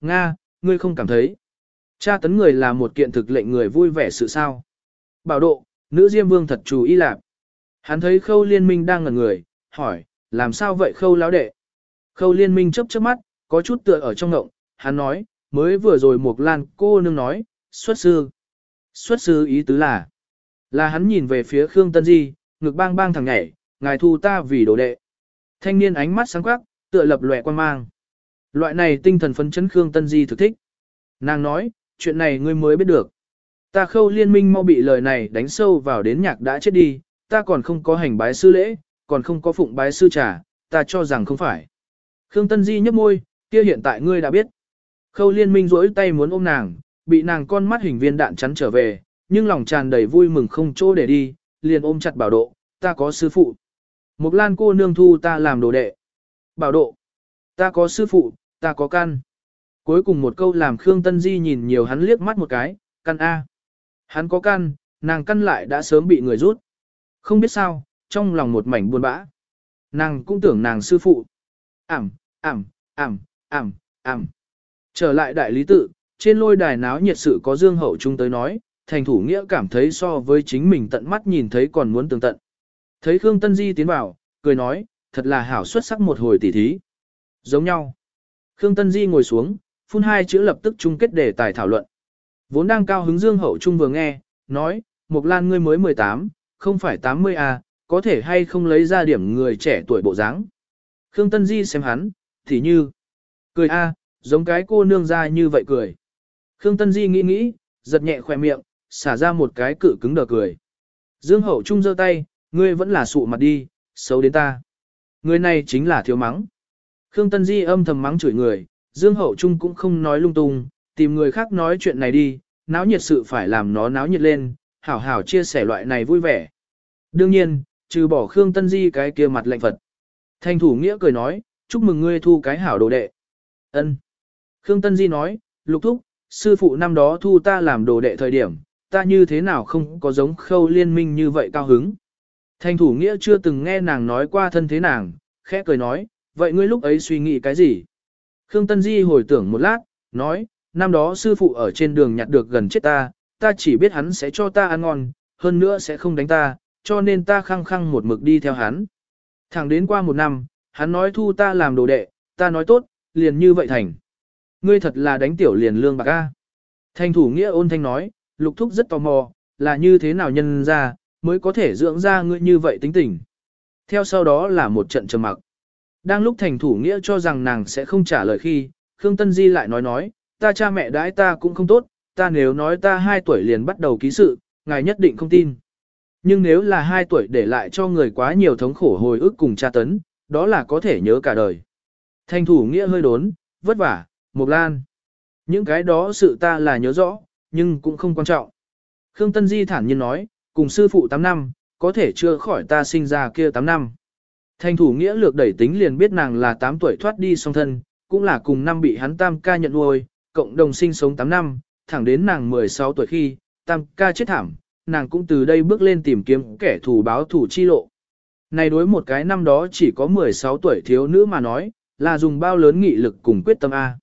Nga, ngươi không cảm thấy. Cha tấn người là một kiện thực lệnh người vui vẻ sự sao. Bảo độ, nữ diêm vương thật chú ý lạc. Hắn thấy khâu liên minh đang ngẩn người, hỏi, làm sao vậy khâu lão đệ? Khâu liên minh chấp chớp mắt, có chút tựa ở trong ngộng, hắn nói, mới vừa rồi một lan cô nương nói, xuất sư. Xuất sư ý tứ là, là hắn nhìn về phía Khương Tân Di, ngực bang bang thằng nhảy, ngài thu ta vì đồ đệ. Thanh niên ánh mắt sáng quắc, tựa lập lòe quan mang. Loại này tinh thần phấn chấn Khương Tân Di thực thích. Nàng nói, chuyện này ngươi mới biết được. Ta khâu liên minh mau bị lời này đánh sâu vào đến nhạc đã chết đi, ta còn không có hành bái sư lễ, còn không có phụng bái sư trà, ta cho rằng không phải. Khương Tân Di nhấp môi, kia hiện tại ngươi đã biết. Khâu liên minh rỗi tay muốn ôm nàng, bị nàng con mắt hình viên đạn chắn trở về, nhưng lòng tràn đầy vui mừng không chỗ để đi, liền ôm chặt bảo độ, ta có sư phụ. Một lan cô nương thu ta làm đồ đệ. Bảo độ, ta có sư phụ, ta có căn. Cuối cùng một câu làm Khương Tân Di nhìn nhiều hắn liếc mắt một cái, căn A. Hắn có căn, nàng căn lại đã sớm bị người rút. Không biết sao, trong lòng một mảnh buồn bã. Nàng cũng tưởng nàng sư phụ. Ảm, ảm, ảm, ảm, ảm. Trở lại đại lý tự, trên lôi đài náo nhiệt sự có Dương Hậu Trung tới nói, thành thủ nghĩa cảm thấy so với chính mình tận mắt nhìn thấy còn muốn tường tận. Thấy Khương Tân Di tiến vào, cười nói, thật là hảo xuất sắc một hồi tỉ thí. Giống nhau. Khương Tân Di ngồi xuống, phun hai chữ lập tức chung kết đề tài thảo luận. Vốn đang cao hứng Dương Hậu Trung vừa nghe, nói, Mộc Lan ngươi mới 18, không phải 80 à, có thể hay không lấy ra điểm người trẻ tuổi bộ dáng. Khương Tân Di xem hắn, thì như, cười a, giống cái cô nương ra như vậy cười. Khương Tân Di nghĩ nghĩ, giật nhẹ khỏe miệng, xả ra một cái cự cứng đờ cười. Dương Hậu Trung giơ tay, ngươi vẫn là sụ mặt đi, xấu đến ta. Người này chính là thiếu mắng. Khương Tân Di âm thầm mắng chửi người, Dương Hậu Trung cũng không nói lung tung, tìm người khác nói chuyện này đi, náo nhiệt sự phải làm nó náo nhiệt lên, hảo hảo chia sẻ loại này vui vẻ. Đương nhiên, trừ bỏ Khương Tân Di cái kia mặt lạnh Phật. Thành thủ nghĩa cười nói, chúc mừng ngươi thu cái hảo đồ đệ. Ân. Khương Tân Di nói, lục thúc, sư phụ năm đó thu ta làm đồ đệ thời điểm, ta như thế nào không có giống khâu liên minh như vậy cao hứng. Thành thủ nghĩa chưa từng nghe nàng nói qua thân thế nàng, khẽ cười nói, vậy ngươi lúc ấy suy nghĩ cái gì? Khương Tân Di hồi tưởng một lát, nói, năm đó sư phụ ở trên đường nhặt được gần chết ta, ta chỉ biết hắn sẽ cho ta ăn ngon, hơn nữa sẽ không đánh ta, cho nên ta khăng khăng một mực đi theo hắn. Thẳng đến qua một năm, hắn nói thu ta làm đồ đệ, ta nói tốt, liền như vậy thành. Ngươi thật là đánh tiểu liền lương bạc a. Thành thủ nghĩa ôn thanh nói, lục thúc rất tò mò, là như thế nào nhân ra, mới có thể dưỡng ra ngươi như vậy tính tình. Theo sau đó là một trận trầm mặc. Đang lúc thành thủ nghĩa cho rằng nàng sẽ không trả lời khi, Khương Tân Di lại nói nói, ta cha mẹ đãi ta cũng không tốt, ta nếu nói ta 2 tuổi liền bắt đầu ký sự, ngài nhất định không tin. Nhưng nếu là 2 tuổi để lại cho người quá nhiều thống khổ hồi ức cùng tra tấn, đó là có thể nhớ cả đời. Thành thủ nghĩa hơi đốn, vất vả, mục Lan. Những cái đó sự ta là nhớ rõ, nhưng cũng không quan trọng. Khương Tân Di thản nhiên nói, cùng sư phụ 8 năm, có thể chưa khỏi ta sinh ra kia 8 năm. Thành thủ nghĩa lược đẩy tính liền biết nàng là 8 tuổi thoát đi song thân, cũng là cùng năm bị hắn tam ca nhận nuôi, cộng đồng sinh sống 8 năm, thẳng đến nàng 16 tuổi khi, tam ca chết thảm, nàng cũng từ đây bước lên tìm kiếm kẻ thù báo thủ chi lộ. Này đối một cái năm đó chỉ có 16 tuổi thiếu nữ mà nói, là dùng bao lớn nghị lực cùng quyết tâm A.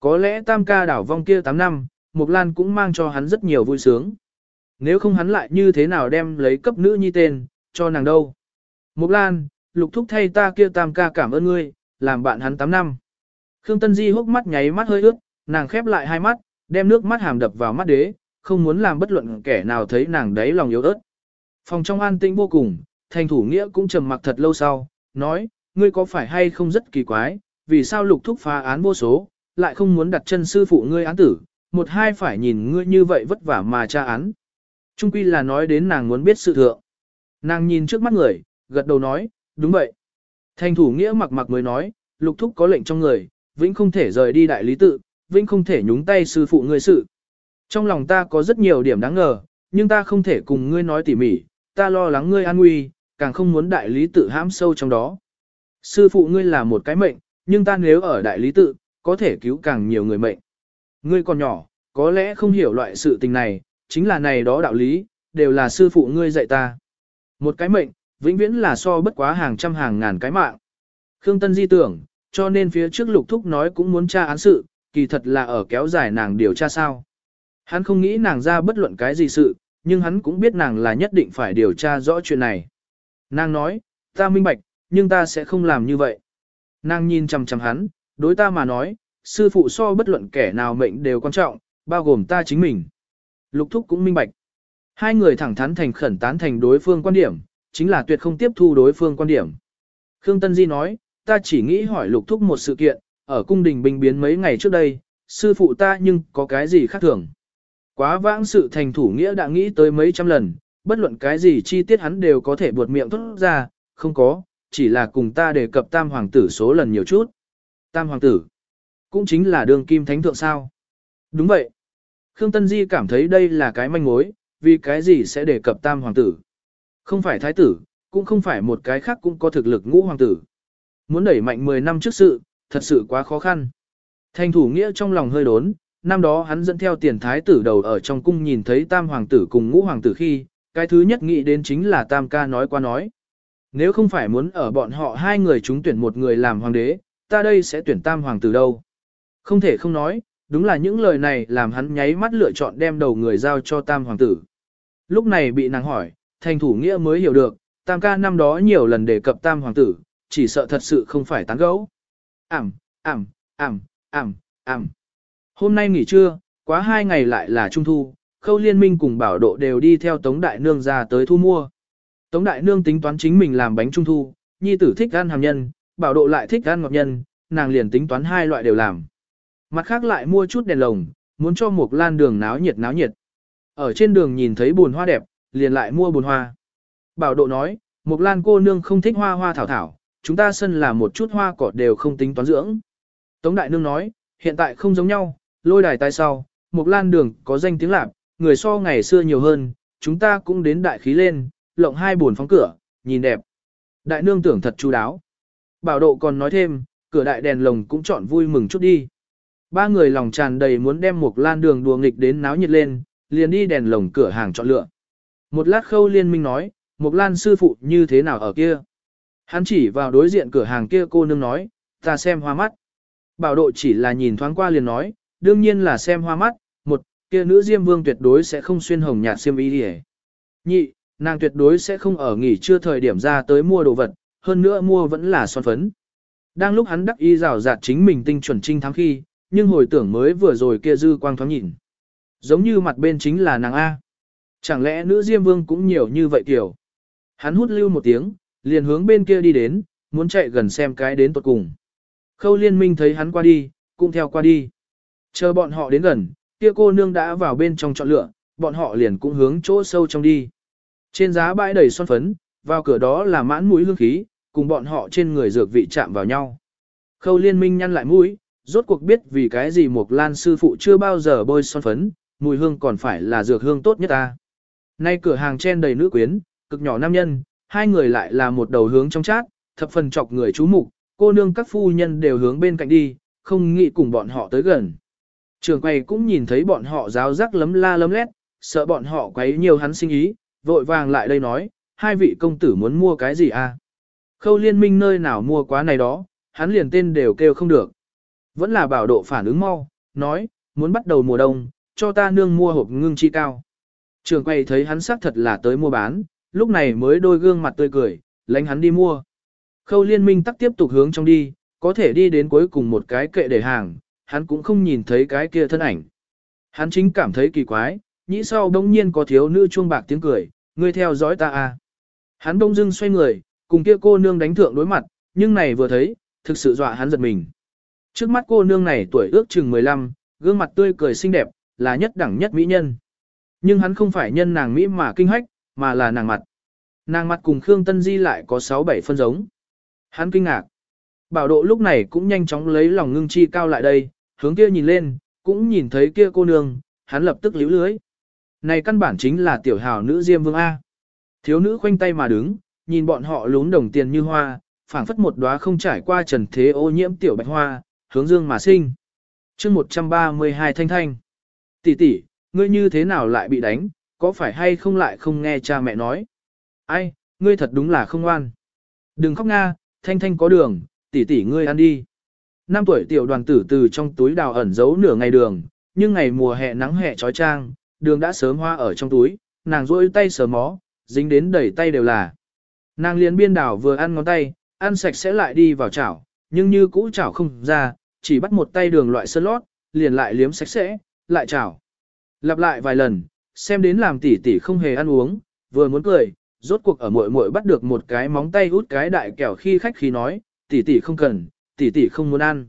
Có lẽ tam ca đảo vong kia 8 năm, Mục Lan cũng mang cho hắn rất nhiều vui sướng. Nếu không hắn lại như thế nào đem lấy cấp nữ nhi tên, cho nàng đâu. Mục Lan, lục thúc thay ta kia tam ca cảm ơn ngươi, làm bạn hắn 8 năm. Khương Tân Di hốc mắt nháy mắt hơi ướt, nàng khép lại hai mắt, đem nước mắt hàm đập vào mắt đế, không muốn làm bất luận kẻ nào thấy nàng đấy lòng yếu ớt. Phòng trong an tĩnh vô cùng, thành thủ nghĩa cũng trầm mặc thật lâu sau, nói, ngươi có phải hay không rất kỳ quái, vì sao lục thúc phá án vô số, lại không muốn đặt chân sư phụ ngươi án tử, một hai phải nhìn ngươi như vậy vất vả mà tra án. Trung quy là nói đến nàng muốn biết sự thượng. Nàng nhìn trước mắt người, gật đầu nói, đúng vậy. Thành thủ nghĩa mặc mặc mới nói, lục thúc có lệnh trong người, vĩnh không thể rời đi đại lý tự, vĩnh không thể nhúng tay sư phụ ngươi sự. Trong lòng ta có rất nhiều điểm đáng ngờ, nhưng ta không thể cùng ngươi nói tỉ mỉ, ta lo lắng ngươi an nguy, càng không muốn đại lý tự hãm sâu trong đó. Sư phụ ngươi là một cái mệnh, nhưng ta nếu ở đại lý tự, có thể cứu càng nhiều người mệnh. Ngươi còn nhỏ, có lẽ không hiểu loại sự tình này, chính là này đó đạo lý, đều là sư phụ ngươi dạy ta. Một cái mệnh, vĩnh viễn là so bất quá hàng trăm hàng ngàn cái mạng. Khương Tân di tưởng, cho nên phía trước lục thúc nói cũng muốn tra án sự, kỳ thật là ở kéo dài nàng điều tra sao. Hắn không nghĩ nàng ra bất luận cái gì sự, nhưng hắn cũng biết nàng là nhất định phải điều tra rõ chuyện này. Nàng nói, ta minh bạch, nhưng ta sẽ không làm như vậy. Nàng nhìn chằm chằm hắn, đối ta mà nói, sư phụ so bất luận kẻ nào mệnh đều quan trọng, bao gồm ta chính mình. Lục thúc cũng minh bạch. Hai người thẳng thắn thành khẩn tán thành đối phương quan điểm, chính là tuyệt không tiếp thu đối phương quan điểm. Khương Tân Di nói, ta chỉ nghĩ hỏi lục thúc một sự kiện, ở cung đình binh biến mấy ngày trước đây, sư phụ ta nhưng có cái gì khác thường. Quá vãng sự thành thủ nghĩa đã nghĩ tới mấy trăm lần, bất luận cái gì chi tiết hắn đều có thể buột miệng thốt ra, không có, chỉ là cùng ta đề cập tam hoàng tử số lần nhiều chút. Tam hoàng tử, cũng chính là đường kim thánh thượng sao. Đúng vậy. Khương Tân Di cảm thấy đây là cái manh mối, vì cái gì sẽ đề cập tam hoàng tử. Không phải thái tử, cũng không phải một cái khác cũng có thực lực ngũ hoàng tử. Muốn đẩy mạnh 10 năm trước sự, thật sự quá khó khăn. Thành thủ nghĩa trong lòng hơi đốn, năm đó hắn dẫn theo tiền thái tử đầu ở trong cung nhìn thấy tam hoàng tử cùng ngũ hoàng tử khi, cái thứ nhất nghĩ đến chính là tam ca nói qua nói. Nếu không phải muốn ở bọn họ hai người chúng tuyển một người làm hoàng đế, ta đây sẽ tuyển tam hoàng tử đâu. Không thể không nói, đúng là những lời này làm hắn nháy mắt lựa chọn đem đầu người giao cho tam hoàng tử. Lúc này bị nàng hỏi, thành thủ nghĩa mới hiểu được, tam ca năm đó nhiều lần đề cập tam hoàng tử, chỉ sợ thật sự không phải tán gẫu. Ảm, ảm, ảm, ảm, ảm. Hôm nay nghỉ trưa, quá hai ngày lại là trung thu, khâu liên minh cùng bảo độ đều đi theo Tống Đại Nương ra tới thu mua. Tống Đại Nương tính toán chính mình làm bánh trung thu, nhi tử thích ăn hàm nhân, bảo độ lại thích ăn ngọt nhân, nàng liền tính toán hai loại đều làm. Mặt khác lại mua chút đèn lồng, muốn cho một lan đường náo nhiệt náo nhiệt. Ở trên đường nhìn thấy bùn hoa đẹp, liền lại mua bồn hoa. Bảo độ nói, Mộc lan cô nương không thích hoa hoa thảo thảo, chúng ta sân là một chút hoa cỏ đều không tính toán dưỡng. Tống đại nương nói, hiện tại không giống nhau, lôi đài tay sau, Mộc lan đường có danh tiếng lạc, người so ngày xưa nhiều hơn, chúng ta cũng đến đại khí lên, lộng hai buồn phóng cửa, nhìn đẹp. Đại nương tưởng thật chu đáo. Bảo độ còn nói thêm, cửa đại đèn lồng cũng chọn vui mừng chút đi. Ba người lòng tràn đầy muốn đem Mộc lan đường đùa nghịch đến náo nhiệt lên, liền đi đèn lồng cửa hàng chọn lựa. Một lát khâu liên minh nói, một lan sư phụ như thế nào ở kia. Hắn chỉ vào đối diện cửa hàng kia cô nương nói, ta xem hoa mắt. Bảo độ chỉ là nhìn thoáng qua liền nói, đương nhiên là xem hoa mắt, một, kia nữ diêm vương tuyệt đối sẽ không xuyên hồng nhạt xiêm y đi Nhị, nàng tuyệt đối sẽ không ở nghỉ trưa thời điểm ra tới mua đồ vật, hơn nữa mua vẫn là son phấn. Đang lúc hắn đắc y rào rạt chính mình tinh chuẩn trinh thắng khi, nhưng hồi tưởng mới vừa rồi kia dư quang thoáng nhìn. Giống như mặt bên chính là nàng A. Chẳng lẽ nữ diêm vương cũng nhiều như vậy kiểu. Hắn hút lưu một tiếng, liền hướng bên kia đi đến, muốn chạy gần xem cái đến tuột cùng. Khâu liên minh thấy hắn qua đi, cũng theo qua đi. Chờ bọn họ đến gần, kia cô nương đã vào bên trong chọn lựa, bọn họ liền cũng hướng chỗ sâu trong đi. Trên giá bãi đầy son phấn, vào cửa đó là mãn mũi hương khí, cùng bọn họ trên người dược vị chạm vào nhau. Khâu liên minh nhăn lại mũi, rốt cuộc biết vì cái gì một lan sư phụ chưa bao giờ bôi son phấn, mùi hương còn phải là dược hương tốt nhất ta. Nay cửa hàng chen đầy nữ quyến, cực nhỏ nam nhân, hai người lại là một đầu hướng trong chát, thập phần chọc người chú mục, cô nương các phu nhân đều hướng bên cạnh đi, không nghĩ cùng bọn họ tới gần. Trường quầy cũng nhìn thấy bọn họ giáo rắc lấm la lấm lét, sợ bọn họ quấy nhiều hắn sinh ý, vội vàng lại đây nói, hai vị công tử muốn mua cái gì à? Khâu liên minh nơi nào mua quá này đó, hắn liền tên đều kêu không được. Vẫn là bảo độ phản ứng mau, nói, muốn bắt đầu mùa đông, cho ta nương mua hộp ngưng chi cao. Trường quay thấy hắn xác thật là tới mua bán, lúc này mới đôi gương mặt tươi cười, lánh hắn đi mua. Khâu liên minh tắc tiếp tục hướng trong đi, có thể đi đến cuối cùng một cái kệ để hàng, hắn cũng không nhìn thấy cái kia thân ảnh. Hắn chính cảm thấy kỳ quái, nhĩ sau đông nhiên có thiếu nữ chuông bạc tiếng cười, ngươi theo dõi ta à. Hắn đông dưng xoay người, cùng kia cô nương đánh thượng đối mặt, nhưng này vừa thấy, thực sự dọa hắn giật mình. Trước mắt cô nương này tuổi ước chừng 15, gương mặt tươi cười xinh đẹp, là nhất đẳng nhất mỹ nhân. Nhưng hắn không phải nhân nàng mỹ mà kinh hách, mà là nàng mặt. Nàng mặt cùng Khương Tân Di lại có 6-7 phân giống. Hắn kinh ngạc. Bảo độ lúc này cũng nhanh chóng lấy lòng ngưng chi cao lại đây, hướng kia nhìn lên, cũng nhìn thấy kia cô nương, hắn lập tức liễu lưới. Này căn bản chính là tiểu hào nữ Diêm Vương A. Thiếu nữ khoanh tay mà đứng, nhìn bọn họ lún đồng tiền như hoa, phảng phất một đóa không trải qua trần thế ô nhiễm tiểu bạch hoa, hướng dương mà sinh. chương 132 thanh thanh. Tỷ tỷ, ngươi như thế nào lại bị đánh, có phải hay không lại không nghe cha mẹ nói? Ai, ngươi thật đúng là không ngoan. Đừng khóc nga, thanh thanh có đường, tỷ tỷ ngươi ăn đi. năm tuổi tiểu đoàn tử từ trong túi đào ẩn giấu nửa ngày đường, nhưng ngày mùa hè nắng hè trói trang, đường đã sớm hoa ở trong túi, nàng rôi tay sờ mó, dính đến đầy tay đều là. Nàng liền biên đảo vừa ăn ngón tay, ăn sạch sẽ lại đi vào chảo, nhưng như cũ chảo không ra, chỉ bắt một tay đường loại sơn lót, liền lại liếm sạch sẽ, lại chảo. Lặp lại vài lần, xem đến làm tỷ tỷ không hề ăn uống, vừa muốn cười, rốt cuộc ở muội muội bắt được một cái móng tay út cái đại kẹo khi khách khí nói, tỷ tỷ không cần, tỷ tỷ không muốn ăn.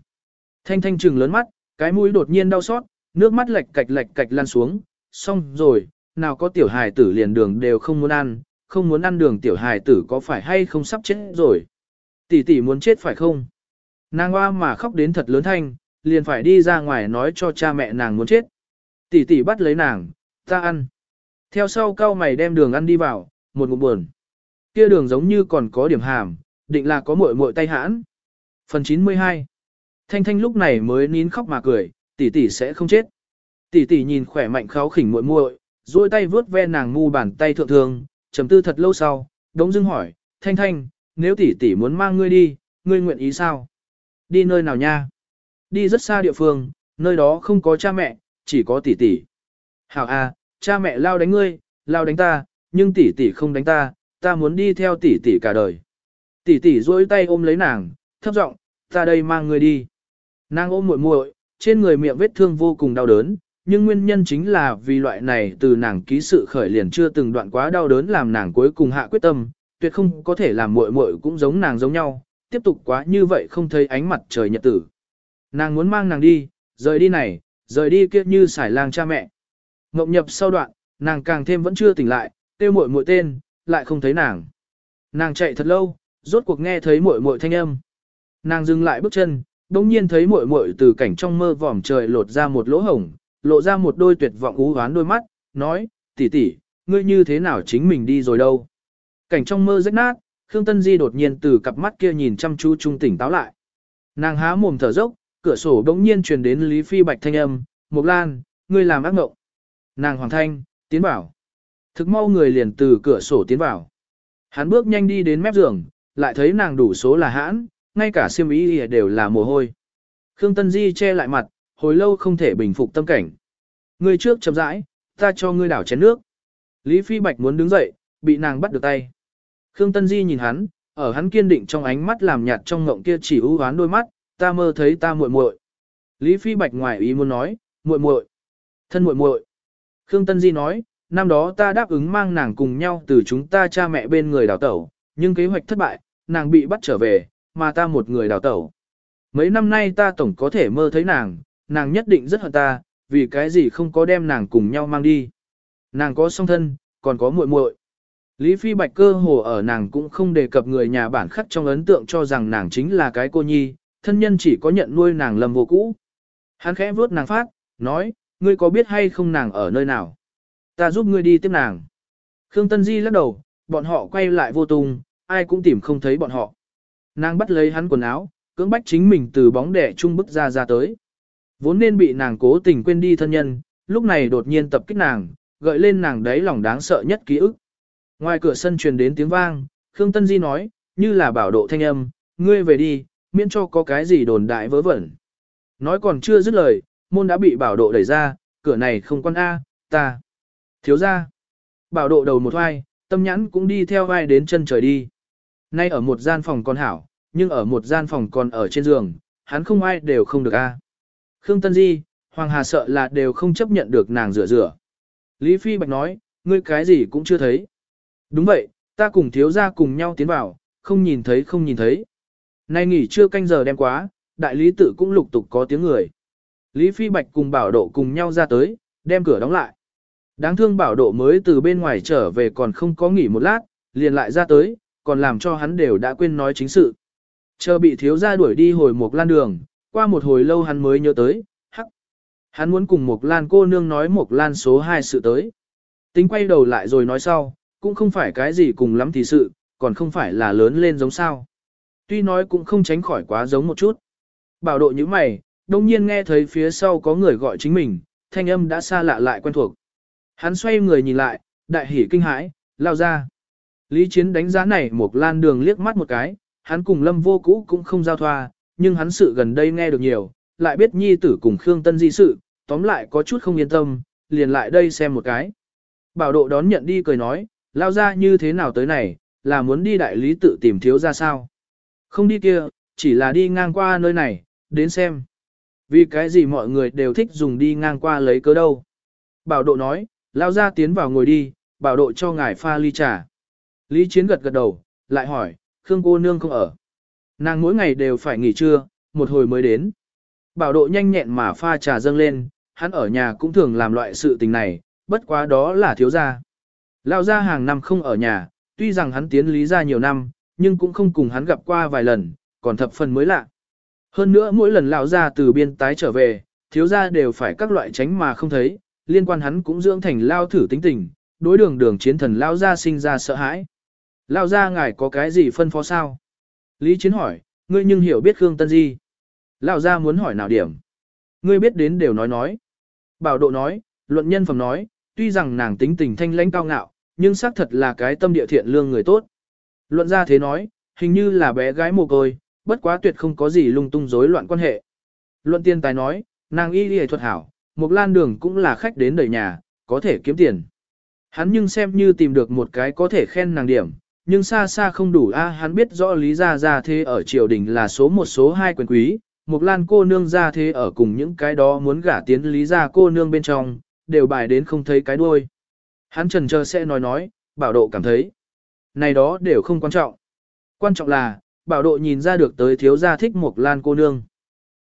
Thanh thanh trừng lớn mắt, cái mũi đột nhiên đau xót, nước mắt lệch cạch lệch cạch lan xuống, xong rồi, nào có tiểu hài tử liền đường đều không muốn ăn, không muốn ăn đường tiểu hài tử có phải hay không sắp chết rồi. Tỷ tỷ muốn chết phải không? Nàng hoa mà khóc đến thật lớn thanh, liền phải đi ra ngoài nói cho cha mẹ nàng muốn chết. Tỷ tỷ bắt lấy nàng, ta ăn. Theo sau cao mày đem đường ăn đi vào, một ngụm buồn. Kia đường giống như còn có điểm hàm, định là có muội muội tay hãn. Phần 92 Thanh Thanh lúc này mới nín khóc mà cười, tỷ tỷ sẽ không chết. Tỷ tỷ nhìn khỏe mạnh kháo khỉnh muội muội, duỗi tay vướt ve nàng mu bàn tay thượng thường, trầm tư thật lâu sau, đống dưng hỏi, Thanh Thanh, nếu tỷ tỷ muốn mang ngươi đi, ngươi nguyện ý sao? Đi nơi nào nha? Đi rất xa địa phương, nơi đó không có cha mẹ, chỉ có tỷ tỷ. Hảo à, cha mẹ lao đánh ngươi, lao đánh ta, nhưng tỷ tỷ không đánh ta, ta muốn đi theo tỷ tỷ cả đời. Tỷ tỷ duỗi tay ôm lấy nàng, thấp giọng, ta đây mang ngươi đi. Nàng ôm muội muội, trên người miệng vết thương vô cùng đau đớn, nhưng nguyên nhân chính là vì loại này từ nàng ký sự khởi liền chưa từng đoạn quá đau đớn làm nàng cuối cùng hạ quyết tâm, tuyệt không có thể làm muội muội cũng giống nàng giống nhau, tiếp tục quá như vậy không thấy ánh mặt trời nhật tử. Nàng muốn mang nàng đi, rời đi này, rời đi kia như xài lang cha mẹ. Ngộng nhập sau đoạn, nàng càng thêm vẫn chưa tỉnh lại, tiêu muội muội tên, lại không thấy nàng. Nàng chạy thật lâu, rốt cuộc nghe thấy muội muội thanh âm. Nàng dừng lại bước chân, bỗng nhiên thấy muội muội từ cảnh trong mơ vòm trời lột ra một lỗ hổng, lộ ra một đôi tuyệt vọng ú hoán đôi mắt, nói, tỷ tỷ, ngươi như thế nào chính mình đi rồi đâu. Cảnh trong mơ rách nát, Khương Tân Di đột nhiên từ cặp mắt kia nhìn chăm chú trung tỉnh táo lại. Nàng há mồm thở dốc, cửa sổ đống nhiên truyền đến Lý Phi Bạch thanh âm, Mộc Lan, ngươi làm ác ngộng. Nàng hoàng thanh, tiến bảo. Thực mau người liền từ cửa sổ tiến vào. Hắn bước nhanh đi đến mép giường, lại thấy nàng đủ số là hãn, ngay cả xiêm y đều là mồ hôi. Khương Tân Di che lại mặt, hồi lâu không thể bình phục tâm cảnh. Ngươi trước chậm rãi, ta cho ngươi đảo chén nước. Lý Phi Bạch muốn đứng dậy, bị nàng bắt được tay. Khương Tân Di nhìn hắn, ở hắn kiên định trong ánh mắt làm nhạt trong ngộng kia chỉ ưu hoán đôi mắt, ta mơ thấy ta muội muội. Lý Phi Bạch ngoài ý muốn nói, muội muội, thân muội muội. Khương Tân Di nói, năm đó ta đáp ứng mang nàng cùng nhau từ chúng ta cha mẹ bên người đào tẩu, nhưng kế hoạch thất bại, nàng bị bắt trở về, mà ta một người đào tẩu. Mấy năm nay ta tổng có thể mơ thấy nàng, nàng nhất định rất hận ta, vì cái gì không có đem nàng cùng nhau mang đi. Nàng có song thân, còn có muội muội. Lý Phi Bạch cơ hồ ở nàng cũng không đề cập người nhà bản khắc trong ấn tượng cho rằng nàng chính là cái cô nhi, thân nhân chỉ có nhận nuôi nàng lầm vô cũ. Hắn khẽ vuốt nàng phát, nói, ngươi có biết hay không nàng ở nơi nào? Ta giúp ngươi đi tiếp nàng. Khương Tân Di lắc đầu, bọn họ quay lại vô tung, ai cũng tìm không thấy bọn họ. Nàng bắt lấy hắn quần áo, cưỡng bách chính mình từ bóng đẻ trung bức ra ra tới. Vốn nên bị nàng cố tình quên đi thân nhân, lúc này đột nhiên tập kích nàng, gợi lên nàng đấy lòng đáng sợ nhất ký ức. Ngoài cửa sân truyền đến tiếng vang, Khương Tân Di nói, như là bảo độ thanh âm, ngươi về đi, miễn cho có cái gì đồn đại vớ vẩn. Nói còn chưa dứt lời, môn đã bị bảo độ đẩy ra, cửa này không quan A, ta. Thiếu ra. Bảo độ đầu một vai, tâm nhãn cũng đi theo vai đến chân trời đi. Nay ở một gian phòng còn hảo, nhưng ở một gian phòng còn ở trên giường, hắn không ai đều không được A. Khương Tân Di, Hoàng Hà sợ là đều không chấp nhận được nàng rửa rửa. Lý Phi Bạch nói, ngươi cái gì cũng chưa thấy. Đúng vậy, ta cùng thiếu gia cùng nhau tiến vào, không nhìn thấy không nhìn thấy. Nay nghỉ chưa canh giờ đem quá, đại lý tự cũng lục tục có tiếng người. Lý Phi Bạch cùng bảo độ cùng nhau ra tới, đem cửa đóng lại. Đáng thương bảo độ mới từ bên ngoài trở về còn không có nghỉ một lát, liền lại ra tới, còn làm cho hắn đều đã quên nói chính sự. Chờ bị thiếu gia đuổi đi hồi một lan đường, qua một hồi lâu hắn mới nhớ tới, hắc. Hắn muốn cùng một lan cô nương nói một lan số 2 sự tới. Tính quay đầu lại rồi nói sau, cũng không phải cái gì cùng lắm thì sự, còn không phải là lớn lên giống sao. Tuy nói cũng không tránh khỏi quá giống một chút. Bảo độ như mày, đông nhiên nghe thấy phía sau có người gọi chính mình, thanh âm đã xa lạ lại quen thuộc. Hắn xoay người nhìn lại, đại hỉ kinh hãi, lao ra. Lý Chiến đánh giá này một lan đường liếc mắt một cái, hắn cùng lâm vô cũ cũng không giao thoa, nhưng hắn sự gần đây nghe được nhiều, lại biết nhi tử cùng Khương Tân Di sự, tóm lại có chút không yên tâm, liền lại đây xem một cái. Bảo độ đón nhận đi cười nói, lao ra như thế nào tới này, là muốn đi đại lý tự tìm thiếu ra sao. Không đi kia, chỉ là đi ngang qua nơi này, đến xem. Vì cái gì mọi người đều thích dùng đi ngang qua lấy cớ đâu. Bảo độ nói, lao ra tiến vào ngồi đi, bảo độ cho ngài pha ly trà. Lý Chiến gật gật đầu, lại hỏi, Khương cô nương không ở. Nàng mỗi ngày đều phải nghỉ trưa, một hồi mới đến. Bảo độ nhanh nhẹn mà pha trà dâng lên, hắn ở nhà cũng thường làm loại sự tình này, bất quá đó là thiếu gia. Lao gia hàng năm không ở nhà, tuy rằng hắn tiến lý ra nhiều năm, nhưng cũng không cùng hắn gặp qua vài lần, còn thập phần mới lạ. Hơn nữa mỗi lần lão gia từ biên tái trở về, thiếu gia đều phải các loại tránh mà không thấy, liên quan hắn cũng dưỡng thành lao thử tính tình, đối đường đường chiến thần lao gia sinh ra sợ hãi. Lao gia ngài có cái gì phân phó sao? Lý Chiến hỏi, ngươi nhưng hiểu biết Khương Tân Di. Lao gia muốn hỏi nào điểm? Ngươi biết đến đều nói nói. Bảo độ nói, luận nhân phẩm nói, tuy rằng nàng tính tình thanh lãnh cao ngạo, nhưng xác thật là cái tâm địa thiện lương người tốt. Luận ra thế nói, hình như là bé gái mồ côi, bất quá tuyệt không có gì lung tung rối loạn quan hệ. Luận tiên tài nói, nàng y y thuật hảo, một lan đường cũng là khách đến đời nhà, có thể kiếm tiền. Hắn nhưng xem như tìm được một cái có thể khen nàng điểm, nhưng xa xa không đủ a hắn biết rõ lý gia gia thế ở triều đình là số một số hai quyền quý, một lan cô nương gia thế ở cùng những cái đó muốn gả tiến lý gia cô nương bên trong, đều bài đến không thấy cái đuôi. Hắn trần chờ sẽ nói nói, bảo độ cảm thấy. Này đó đều không quan trọng. Quan trọng là, bảo độ nhìn ra được tới thiếu gia thích một lan cô nương.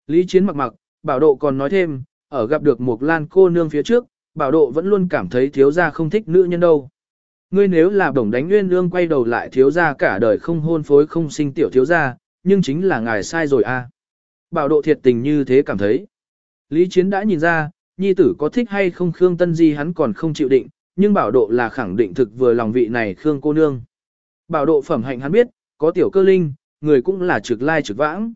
Lý chiến mặc mặc, bảo độ còn nói thêm, ở gặp được một lan cô nương phía trước, bảo độ vẫn luôn cảm thấy thiếu gia không thích nữ nhân đâu. Ngươi nếu là đồng đánh nguyên lương quay đầu lại thiếu gia cả đời không hôn phối không sinh tiểu thiếu gia, nhưng chính là ngài sai rồi a. Bảo độ thiệt tình như thế cảm thấy. Lý Chiến đã nhìn ra, nhi tử có thích hay không Khương Tân Di hắn còn không chịu định, nhưng bảo độ là khẳng định thực vừa lòng vị này Khương cô nương. Bảo độ phẩm hạnh hắn biết, có tiểu cơ linh, người cũng là trực lai trực vãng.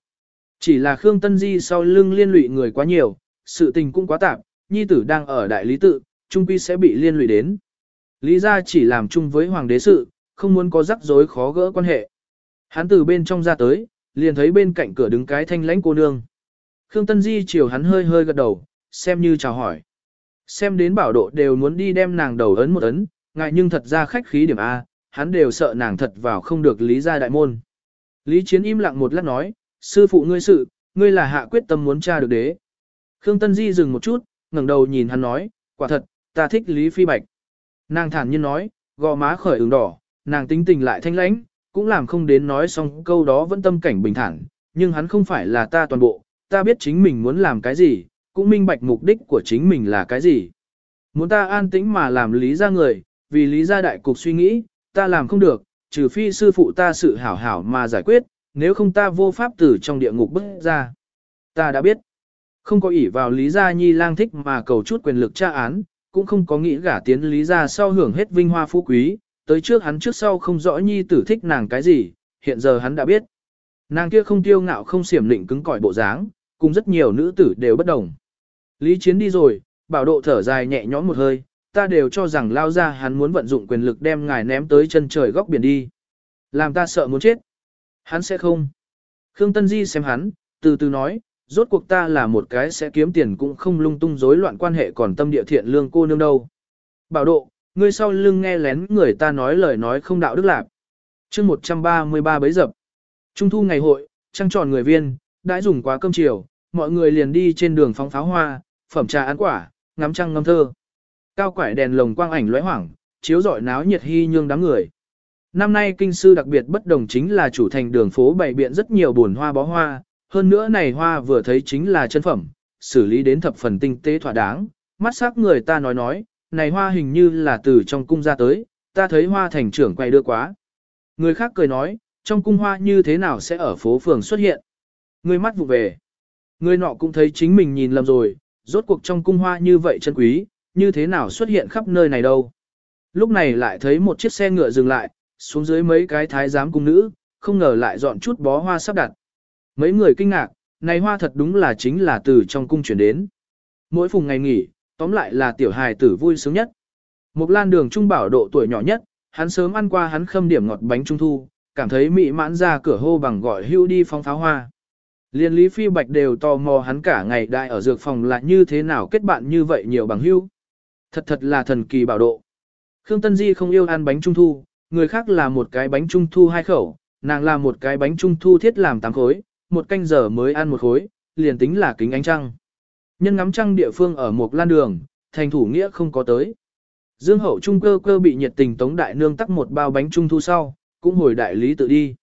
Chỉ là Khương Tân Di sau lưng liên lụy người quá nhiều, sự tình cũng quá tạp, nhi tử đang ở đại lý tự, trung quy sẽ bị liên lụy đến. Lý gia chỉ làm chung với hoàng đế sự, không muốn có rắc rối khó gỡ quan hệ. Hắn từ bên trong ra tới, liền thấy bên cạnh cửa đứng cái thanh lãnh cô nương. Khương Tân Di chiều hắn hơi hơi gật đầu, xem như chào hỏi. Xem đến bảo độ đều muốn đi đem nàng đầu ấn một ấn, ngại nhưng thật ra khách khí điểm A, hắn đều sợ nàng thật vào không được lý gia đại môn. Lý Chiến im lặng một lát nói, sư phụ ngươi sự, ngươi là hạ quyết tâm muốn tra được đế. Khương Tân Di dừng một chút, ngẩng đầu nhìn hắn nói, quả thật, ta thích Lý Phi Bạch. Nàng thản nhiên nói, gò má khởi ửng đỏ, nàng tính tình lại thanh lãnh, cũng làm không đến nói xong câu đó vẫn tâm cảnh bình thản, nhưng hắn không phải là ta toàn bộ, ta biết chính mình muốn làm cái gì, cũng minh bạch mục đích của chính mình là cái gì. Muốn ta an tĩnh mà làm lý ra người, vì lý ra đại cục suy nghĩ, ta làm không được, trừ phi sư phụ ta sự hảo hảo mà giải quyết, nếu không ta vô pháp tử trong địa ngục bước ra. Ta đã biết, không có ỷ vào lý gia nhi lang thích mà cầu chút quyền lực tra án, cũng không có nghĩ gả tiến lý gia sau hưởng hết vinh hoa phú quý, tới trước hắn trước sau không rõ nhi tử thích nàng cái gì, hiện giờ hắn đã biết. Nàng kia không tiêu ngạo không xiểm lịnh cứng cỏi bộ dáng, cùng rất nhiều nữ tử đều bất đồng. Lý Chiến đi rồi, bảo độ thở dài nhẹ nhõm một hơi, ta đều cho rằng lao ra hắn muốn vận dụng quyền lực đem ngài ném tới chân trời góc biển đi. Làm ta sợ muốn chết. Hắn sẽ không. Khương Tân Di xem hắn, từ từ nói, rốt cuộc ta là một cái sẽ kiếm tiền cũng không lung tung rối loạn quan hệ còn tâm địa thiện lương cô nương đâu. Bảo độ, ngươi sau lưng nghe lén người ta nói lời nói không đạo đức lạc. chương 133 bấy dập. Trung thu ngày hội, trăng tròn người viên, đã dùng quá cơm chiều, mọi người liền đi trên đường phóng pháo hoa, phẩm trà ăn quả, ngắm trăng ngâm thơ. Cao quải đèn lồng quang ảnh lóe hoảng, chiếu rọi náo nhiệt hy nhương đám người. Năm nay kinh sư đặc biệt bất đồng chính là chủ thành đường phố bày biện rất nhiều buồn hoa bó hoa, hơn nữa này hoa vừa thấy chính là chân phẩm, xử lý đến thập phần tinh tế thỏa đáng, mắt sắc người ta nói nói, này hoa hình như là từ trong cung ra tới, ta thấy hoa thành trưởng quay đưa quá. Người khác cười nói, trong cung hoa như thế nào sẽ ở phố phường xuất hiện. Người mắt vụ về. Người nọ cũng thấy chính mình nhìn lầm rồi, rốt cuộc trong cung hoa như vậy chân quý, như thế nào xuất hiện khắp nơi này đâu. Lúc này lại thấy một chiếc xe ngựa dừng lại, xuống dưới mấy cái thái giám cung nữ, không ngờ lại dọn chút bó hoa sắp đặt. Mấy người kinh ngạc, này hoa thật đúng là chính là từ trong cung chuyển đến. Mỗi phùng ngày nghỉ, tóm lại là tiểu hài tử vui sướng nhất. Một lan đường trung bảo độ tuổi nhỏ nhất, hắn sớm ăn qua hắn khâm điểm ngọt bánh trung thu, cảm thấy mị mãn ra cửa hô bằng gọi hưu đi phong pháo hoa. Liên Lý Phi Bạch đều tò mò hắn cả ngày đại ở dược phòng là như thế nào kết bạn như vậy nhiều bằng hưu. Thật thật là thần kỳ bảo độ. Khương Tân Di không yêu ăn bánh trung thu, người khác là một cái bánh trung thu hai khẩu, nàng làm một cái bánh trung thu thiết làm tám khối, một canh giờ mới ăn một khối, liền tính là kính ánh trăng. Nhân ngắm trăng địa phương ở một lan đường, thành thủ nghĩa không có tới. Dương hậu trung cơ cơ bị nhiệt tình tống đại nương tắc một bao bánh trung thu sau, cũng hồi đại lý tự đi.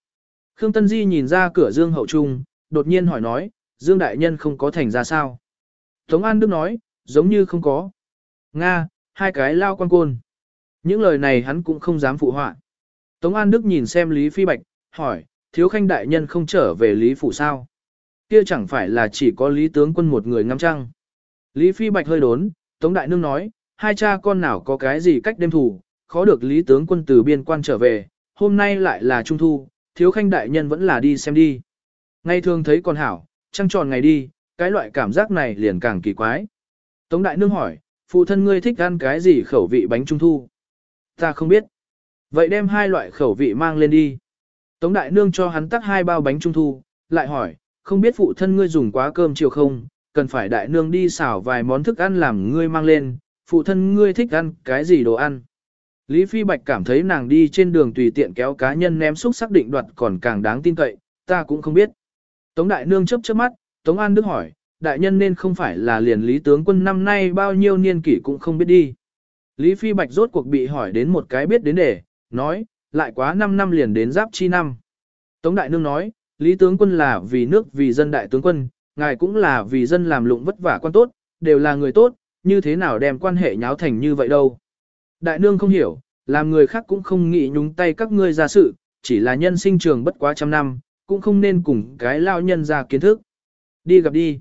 Khương Tân Di nhìn ra cửa Dương hậu trung, đột nhiên hỏi nói, Dương đại nhân không có thành ra sao? Tống An Đức nói, giống như không có. Nga, hai cái lao quan côn. Những lời này hắn cũng không dám phụ họa. Tống An Đức nhìn xem Lý Phi Bạch, hỏi, thiếu khanh đại nhân không trở về Lý Phủ sao? Kia chẳng phải là chỉ có Lý tướng quân một người ngắm trăng. Lý Phi Bạch hơi đốn, Tống Đại Nương nói, hai cha con nào có cái gì cách đêm thủ, khó được Lý tướng quân từ biên quan trở về, hôm nay lại là trung thu, thiếu khanh đại nhân vẫn là đi xem đi. Ngày thường thấy con hảo, trăng tròn ngày đi, cái loại cảm giác này liền càng kỳ quái. Tống Đại Nương hỏi, phụ thân ngươi thích ăn cái gì khẩu vị bánh trung thu? Ta không biết. Vậy đem hai loại khẩu vị mang lên đi. Tống Đại Nương cho hắn tắt hai bao bánh trung thu, lại hỏi, không biết phụ thân ngươi dùng quá cơm chiều không, cần phải Đại Nương đi xào vài món thức ăn làm ngươi mang lên, phụ thân ngươi thích ăn cái gì đồ ăn. Lý Phi Bạch cảm thấy nàng đi trên đường tùy tiện kéo cá nhân ném xúc xác định đoạt còn càng đáng tin cậy, ta cũng không biết. Tống Đại Nương chớp chớp mắt, Tống An Đức hỏi, đại nhân nên không phải là liền Lý tướng quân năm nay bao nhiêu niên kỷ cũng không biết đi. Lý Phi Bạch rốt cuộc bị hỏi đến một cái biết đến để, nói, lại quá 5 năm liền đến giáp chi năm. Tống Đại Nương nói, Lý tướng quân là vì nước vì dân đại tướng quân, ngài cũng là vì dân làm lụng vất vả quan tốt, đều là người tốt, như thế nào đem quan hệ nháo thành như vậy đâu. Đại Nương không hiểu, làm người khác cũng không nghĩ nhúng tay các ngươi ra sự, chỉ là nhân sinh trường bất quá trăm năm, cũng không nên cùng cái lao nhân ra kiến thức. Đi gặp đi.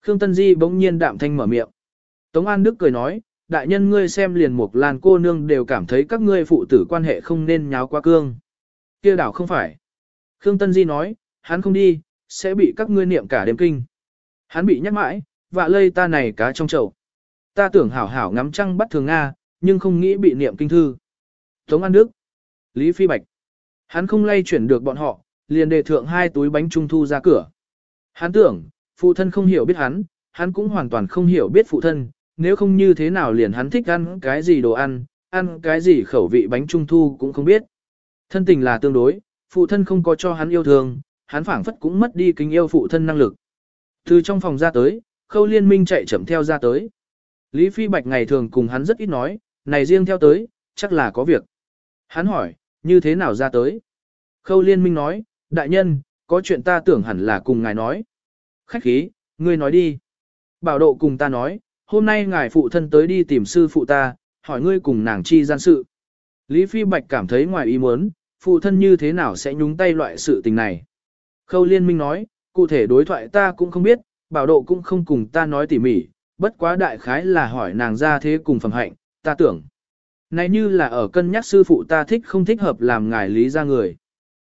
Khương Tân Di bỗng nhiên đạm thanh mở miệng. Tống An Đức cười nói, đại nhân ngươi xem liền một làn cô nương đều cảm thấy các ngươi phụ tử quan hệ không nên nháo qua cương. kia đảo không phải. Khương Tân Di nói, hắn không đi, sẽ bị các ngươi niệm cả đêm kinh. Hắn bị nhắc mãi, vạ lây ta này cá trong chậu. Ta tưởng hảo hảo ngắm trăng bắt thường Nga, nhưng không nghĩ bị niệm kinh thư. Tống An Đức, Lý Phi Bạch. Hắn không lay chuyển được bọn họ, liền đề thượng hai túi bánh trung thu ra cửa. Hắn tưởng, phụ thân không hiểu biết hắn, hắn cũng hoàn toàn không hiểu biết phụ thân, nếu không như thế nào liền hắn thích ăn cái gì đồ ăn, ăn cái gì khẩu vị bánh trung thu cũng không biết. Thân tình là tương đối, phụ thân không có cho hắn yêu thương, hắn phảng phất cũng mất đi kính yêu phụ thân năng lực. Từ trong phòng ra tới, khâu liên minh chạy chậm theo ra tới. Lý Phi Bạch ngày thường cùng hắn rất ít nói, này riêng theo tới, chắc là có việc. Hắn hỏi, như thế nào ra tới? Khâu liên minh nói, đại nhân, có chuyện ta tưởng hẳn là cùng ngài nói. Khách khí, ngươi nói đi. Bảo độ cùng ta nói, hôm nay ngài phụ thân tới đi tìm sư phụ ta, hỏi ngươi cùng nàng chi gian sự. Lý Phi Bạch cảm thấy ngoài ý muốn, phụ thân như thế nào sẽ nhúng tay loại sự tình này. Khâu liên minh nói, cụ thể đối thoại ta cũng không biết, bảo độ cũng không cùng ta nói tỉ mỉ, bất quá đại khái là hỏi nàng ra thế cùng phẩm hạnh, ta tưởng. Này như là ở cân nhắc sư phụ ta thích không thích hợp làm ngài lý ra người.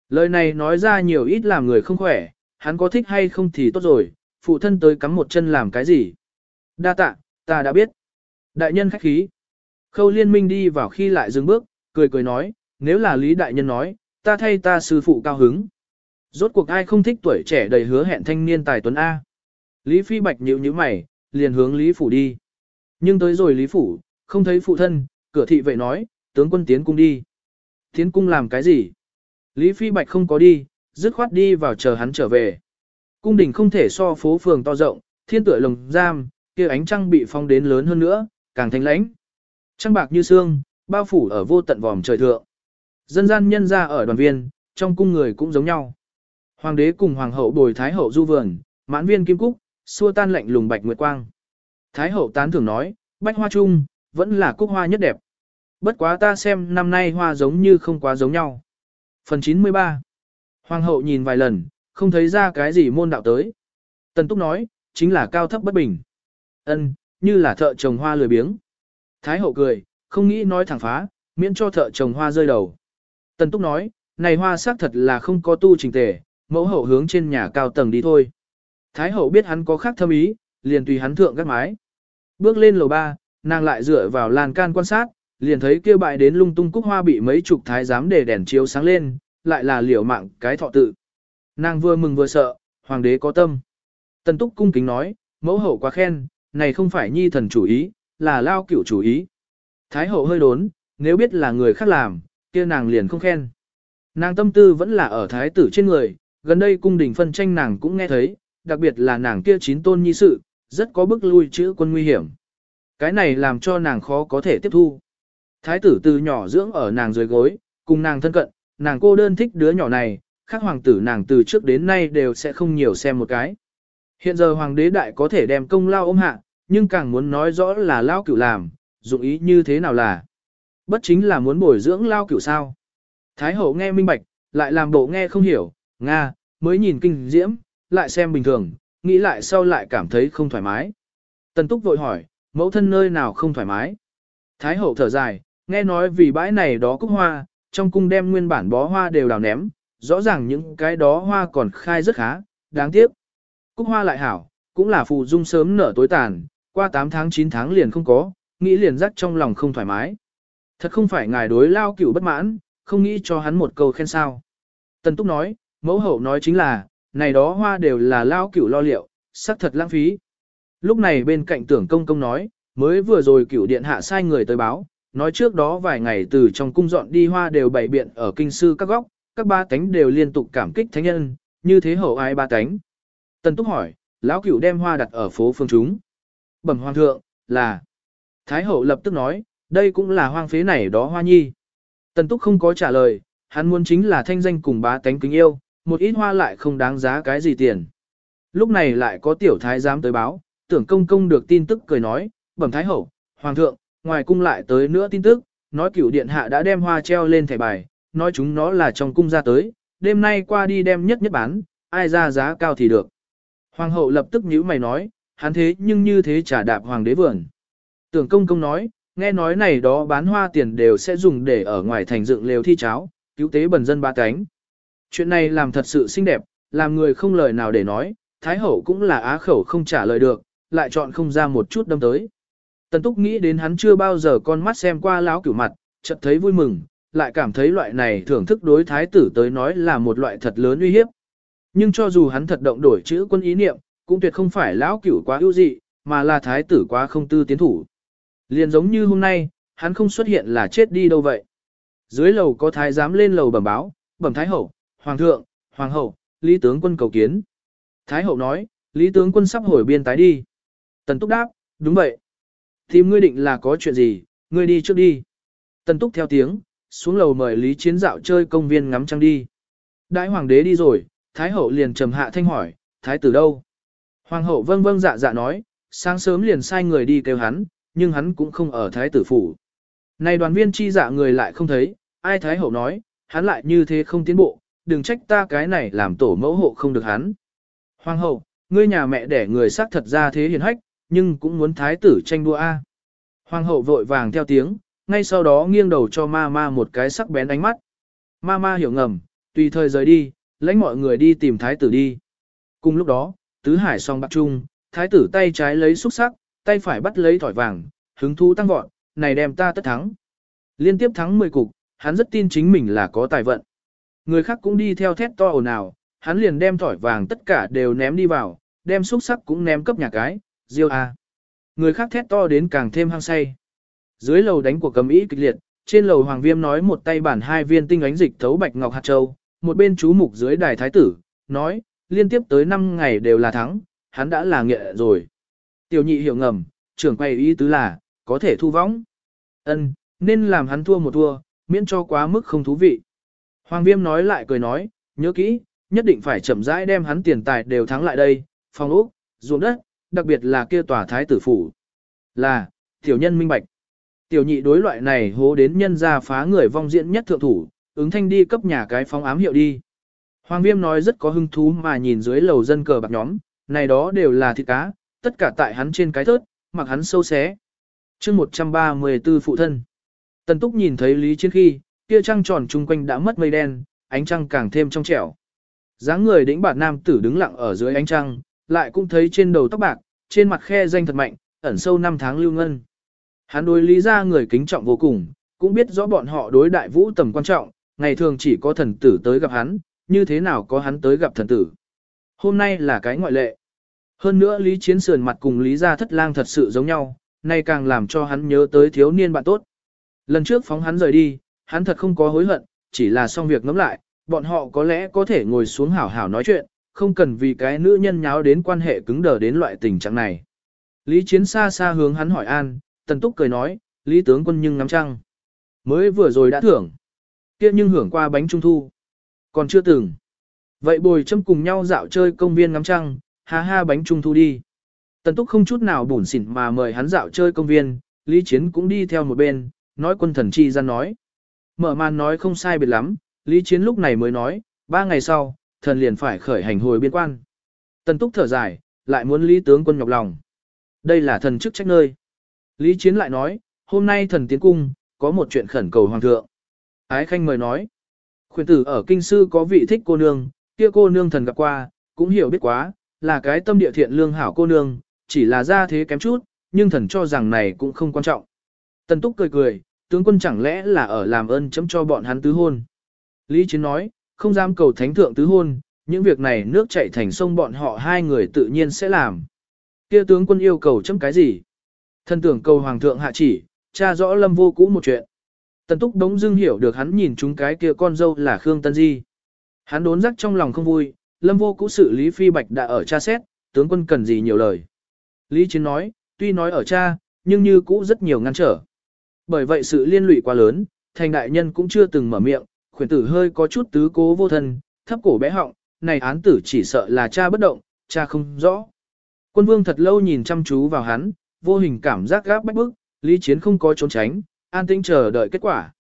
Lời này nói ra nhiều ít làm người không khỏe, hắn có thích hay không thì tốt rồi, phụ thân tới cắm một chân làm cái gì. Đa tạ, ta đã biết. Đại nhân khách khí. Khâu liên minh đi vào khi lại dừng bước, cười cười nói, nếu là Lý Đại Nhân nói, ta thay ta sư phụ cao hứng. Rốt cuộc ai không thích tuổi trẻ đầy hứa hẹn thanh niên tài tuấn A. Lý Phi Bạch nhíu nhíu mày, liền hướng Lý Phủ đi. Nhưng tới rồi Lý Phủ, không thấy phụ thân, cửa thị vệ nói, tướng quân tiến cung đi. Tiến cung làm cái gì? Lý Phi Bạch không có đi, dứt khoát đi vào chờ hắn trở về. Cung đình không thể so phố phường to rộng, thiên tựa lồng giam, kia ánh trăng bị phong đến lớn hơn nữa, càng thanh lãnh. Trăng bạc như xương, bao phủ ở vô tận vòm trời thượng. Dân gian nhân ra ở đoàn viên, trong cung người cũng giống nhau. Hoàng đế cùng hoàng hậu bồi thái hậu du vườn, mãn viên kim cúc, xua tan lạnh lùng bạch nguyệt quang. Thái hậu tán thưởng nói, bách hoa chung, vẫn là cúc hoa nhất đẹp. Bất quá ta xem năm nay hoa giống như không quá giống nhau. Phần 93 Hoàng hậu nhìn vài lần, không thấy ra cái gì môn đạo tới. Tần Túc nói, chính là cao thấp bất bình. Ân, như là thợ trồng hoa lười biếng. Thái hậu cười, không nghĩ nói thẳng phá, miễn cho thợ trồng hoa rơi đầu. Tần Túc nói, này hoa xác thật là không có tu trình tề, mẫu hậu hướng trên nhà cao tầng đi thôi. Thái hậu biết hắn có khác thâm ý, liền tùy hắn thượng các mái. Bước lên lầu ba, nàng lại dựa vào lan can quan sát, liền thấy kia bại đến lung tung cúc hoa bị mấy chục thái giám để đèn chiếu sáng lên, lại là liều mạng cái thọ tự. Nàng vừa mừng vừa sợ, Hoàng đế có tâm. Tần túc cung kính nói, mẫu hậu quá khen, này không phải nhi thần chủ ý, là lao cửu chủ ý. Thái hậu hơi đốn, nếu biết là người khác làm, kia nàng liền không khen. Nàng tâm tư vẫn là ở thái tử trên người, gần đây cung đình phân tranh nàng cũng nghe thấy, đặc biệt là nàng kia chín tôn nhi sự, rất có bức lui chữ quân nguy hiểm. Cái này làm cho nàng khó có thể tiếp thu. Thái tử từ nhỏ dưỡng ở nàng dưới gối, cùng nàng thân cận, nàng cô đơn thích đứa nhỏ này, khác hoàng tử nàng từ trước đến nay đều sẽ không nhiều xem một cái. Hiện giờ hoàng đế đại có thể đem công lao ôm hạ, nhưng càng muốn nói rõ là lao cửu làm, dụng ý như thế nào là. Bất chính là muốn bồi dưỡng lao cửu sao. Thái hậu nghe minh bạch, lại làm bộ nghe không hiểu, Nga, mới nhìn kinh diễm, lại xem bình thường, nghĩ lại sau lại cảm thấy không thoải mái. Tần túc vội hỏi, mẫu thân nơi nào không thoải mái. Thái hậu thở dài, nghe nói vì bãi này đó cúc hoa, trong cung đem nguyên bản bó hoa đều đào ném, rõ ràng những cái đó hoa còn khai rất khá, đáng tiếc. Cúc hoa lại hảo, cũng là phù dung sớm nở tối tàn, qua 8 tháng 9 tháng liền không có, nghĩ liền rắc trong lòng không thoải mái. Thật không phải ngài đối lao cửu bất mãn, không nghĩ cho hắn một câu khen sao. Tần Túc nói, mẫu hậu nói chính là, này đó hoa đều là lao cửu lo liệu, sắc thật lãng phí. Lúc này bên cạnh tưởng công công nói, mới vừa rồi cửu điện hạ sai người tới báo, nói trước đó vài ngày từ trong cung dọn đi hoa đều bày biện ở kinh sư các góc, các ba tánh đều liên tục cảm kích thánh nhân, như thế hậu ai ba tánh. Tần Túc hỏi, lão cửu đem hoa đặt ở phố phương chúng. Bẩm hoàng thượng, là. Thái hậu lập tức nói, đây cũng là hoang phế này đó hoa nhi. Tần Túc không có trả lời, hắn muốn chính là thanh danh cùng bá tánh kính yêu, một ít hoa lại không đáng giá cái gì tiền. Lúc này lại có tiểu thái giám tới báo, tưởng công công được tin tức cười nói, bẩm thái hậu, hoàng thượng, ngoài cung lại tới nữa tin tức, nói cửu điện hạ đã đem hoa treo lên thẻ bài, nói chúng nó là trong cung ra tới, đêm nay qua đi đem nhất nhất bán, ai ra giá cao thì được. Hoàng hậu lập tức nhíu mày nói, hắn thế nhưng như thế trả đạp hoàng đế vườn. Tưởng công công nói, nghe nói này đó bán hoa tiền đều sẽ dùng để ở ngoài thành dựng lều thi cháo, cứu tế bần dân ba cánh. Chuyện này làm thật sự xinh đẹp, làm người không lời nào để nói, Thái hậu cũng là á khẩu không trả lời được, lại chọn không ra một chút đâm tới. Tần Túc nghĩ đến hắn chưa bao giờ con mắt xem qua lão cửu mặt, chợt thấy vui mừng, lại cảm thấy loại này thưởng thức đối thái tử tới nói là một loại thật lớn uy hiếp. Nhưng cho dù hắn thật động đổi chữ quân ý niệm, cũng tuyệt không phải lão cửu quá ưu dị, mà là thái tử quá không tư tiến thủ. Liền giống như hôm nay, hắn không xuất hiện là chết đi đâu vậy. Dưới lầu có thái giám lên lầu bẩm báo, bẩm thái hậu, hoàng thượng, hoàng hậu, lý tướng quân cầu kiến. Thái hậu nói, lý tướng quân sắp hồi biên tái đi. Tần túc đáp, đúng vậy. Tìm ngươi định là có chuyện gì, ngươi đi trước đi. Tần túc theo tiếng, xuống lầu mời lý chiến dạo chơi công viên ngắm trăng đi. Đại hoàng đế đi rồi, thái hậu liền trầm hạ thanh hỏi, thái tử đâu? Hoàng hậu vâng vâng dạ dạ nói, sáng sớm liền sai người đi kêu hắn, nhưng hắn cũng không ở thái tử phủ. Này đoàn viên chi dạ người lại không thấy, ai thái hậu nói, hắn lại như thế không tiến bộ, đừng trách ta cái này làm tổ mẫu hộ không được hắn. Hoàng hậu, ngươi nhà mẹ đẻ người xác thật ra thế hiền hách, nhưng cũng muốn thái tử tranh đua a. Hoàng hậu vội vàng theo tiếng, ngay sau đó nghiêng đầu cho ma ma một cái sắc bén ánh mắt. Ma ma hiểu ngầm, tùy thời rời đi, lãnh mọi người đi tìm thái tử đi. Cùng lúc đó, tứ hải song bạc trung, thái tử tay trái lấy xúc sắc, tay phải bắt lấy thỏi vàng, hứng thú tăng vọt, này đem ta tất thắng. Liên tiếp thắng 10 cục, hắn rất tin chính mình là có tài vận. Người khác cũng đi theo thét to ồn ào, hắn liền đem thỏi vàng tất cả đều ném đi vào, đem xúc sắc cũng ném cấp nhà cái, diêu a. Người khác thét to đến càng thêm hăng say. Dưới lầu đánh của cầm ý kịch liệt, trên lầu hoàng viêm nói một tay bản hai viên tinh ánh dịch thấu bạch ngọc hạt châu, một bên chú mục dưới đài thái tử, nói, liên tiếp tới 5 ngày đều là thắng, hắn đã là nghệ rồi. Tiểu nhị hiểu ngầm, trưởng quay ý tứ là, có thể thu võng. ân nên làm hắn thua một thua, miễn cho quá mức không thú vị. Hoàng viêm nói lại cười nói, nhớ kỹ, nhất định phải chậm rãi đem hắn tiền tài đều thắng lại đây, phòng ốc, ruộng đất, đặc biệt là kia tòa thái tử phủ. Là, tiểu nhân minh bạch. Tiểu nhị đối loại này hố đến nhân ra phá người vong diễn nhất thượng thủ, ứng thanh đi cấp nhà cái phóng ám hiệu đi. Hoàng viêm nói rất có hứng thú mà nhìn dưới lầu dân cờ bạc nhóm, này đó đều là thịt cá, tất cả tại hắn trên cái thớt, mặc hắn sâu xé. chương 134 phụ thân. Tần túc nhìn thấy Lý Chiến khi, kia trăng tròn chung quanh đã mất mây đen, ánh trăng càng thêm trong trẻo. dáng người đĩnh bạt nam tử đứng lặng ở dưới ánh trăng, lại cũng thấy trên đầu tóc bạc, trên mặt khe danh thật mạnh, ẩn sâu năm tháng lưu ngân. Hắn đối lý ra người kính trọng vô cùng, cũng biết rõ bọn họ đối đại vũ tầm quan trọng, ngày thường chỉ có thần tử tới gặp hắn, như thế nào có hắn tới gặp thần tử. Hôm nay là cái ngoại lệ. Hơn nữa Lý Chiến sườn mặt cùng Lý Gia Thất Lang thật sự giống nhau, nay càng làm cho hắn nhớ tới thiếu niên bạn tốt. Lần trước phóng hắn rời đi, hắn thật không có hối hận, chỉ là xong việc ngẫm lại, bọn họ có lẽ có thể ngồi xuống hảo hảo nói chuyện, không cần vì cái nữ nhân nháo đến quan hệ cứng đờ đến loại tình trạng này. Lý Chiến xa xa hướng hắn hỏi an, Tần Túc cười nói, Lý tướng quân nhưng ngắm trăng. Mới vừa rồi đã thưởng. kia nhưng hưởng qua bánh trung thu. Còn chưa từng. Vậy bồi châm cùng nhau dạo chơi công viên ngắm trăng, ha ha bánh trung thu đi. Tần Túc không chút nào bủn xỉn mà mời hắn dạo chơi công viên, Lý Chiến cũng đi theo một bên, nói quân thần chi ra nói. Mở màn nói không sai biệt lắm, Lý Chiến lúc này mới nói, ba ngày sau, thần liền phải khởi hành hồi biên quan. Tần Túc thở dài, lại muốn Lý tướng quân nhọc lòng. Đây là thần chức trách nơi. Lý Chiến lại nói, hôm nay thần tiến cung, có một chuyện khẩn cầu hoàng thượng. Ái Khanh mời nói, khuyên tử ở kinh sư có vị thích cô nương, kia cô nương thần gặp qua, cũng hiểu biết quá, là cái tâm địa thiện lương hảo cô nương, chỉ là ra thế kém chút, nhưng thần cho rằng này cũng không quan trọng. Tần Túc cười cười, tướng quân chẳng lẽ là ở làm ơn chấm cho bọn hắn tứ hôn. Lý Chiến nói, không dám cầu thánh thượng tứ hôn, những việc này nước chảy thành sông bọn họ hai người tự nhiên sẽ làm. Kia tướng quân yêu cầu chấm cái gì? thân tưởng cầu hoàng thượng hạ chỉ, tra rõ lâm vô cũ một chuyện. Tần túc đống dưng hiểu được hắn nhìn chúng cái kia con dâu là Khương Tân Di. Hắn đốn rắc trong lòng không vui, lâm vô cũ xử Lý Phi Bạch đã ở cha xét, tướng quân cần gì nhiều lời. Lý Chiến nói, tuy nói ở cha, nhưng như cũ rất nhiều ngăn trở. Bởi vậy sự liên lụy quá lớn, thành đại nhân cũng chưa từng mở miệng, khuyển tử hơi có chút tứ cố vô thân, thấp cổ bé họng, này án tử chỉ sợ là cha bất động, cha không rõ. Quân vương thật lâu nhìn chăm chú vào hắn, vô hình cảm giác gáp bách bức, lý chiến không có trốn tránh, an tĩnh chờ đợi kết quả.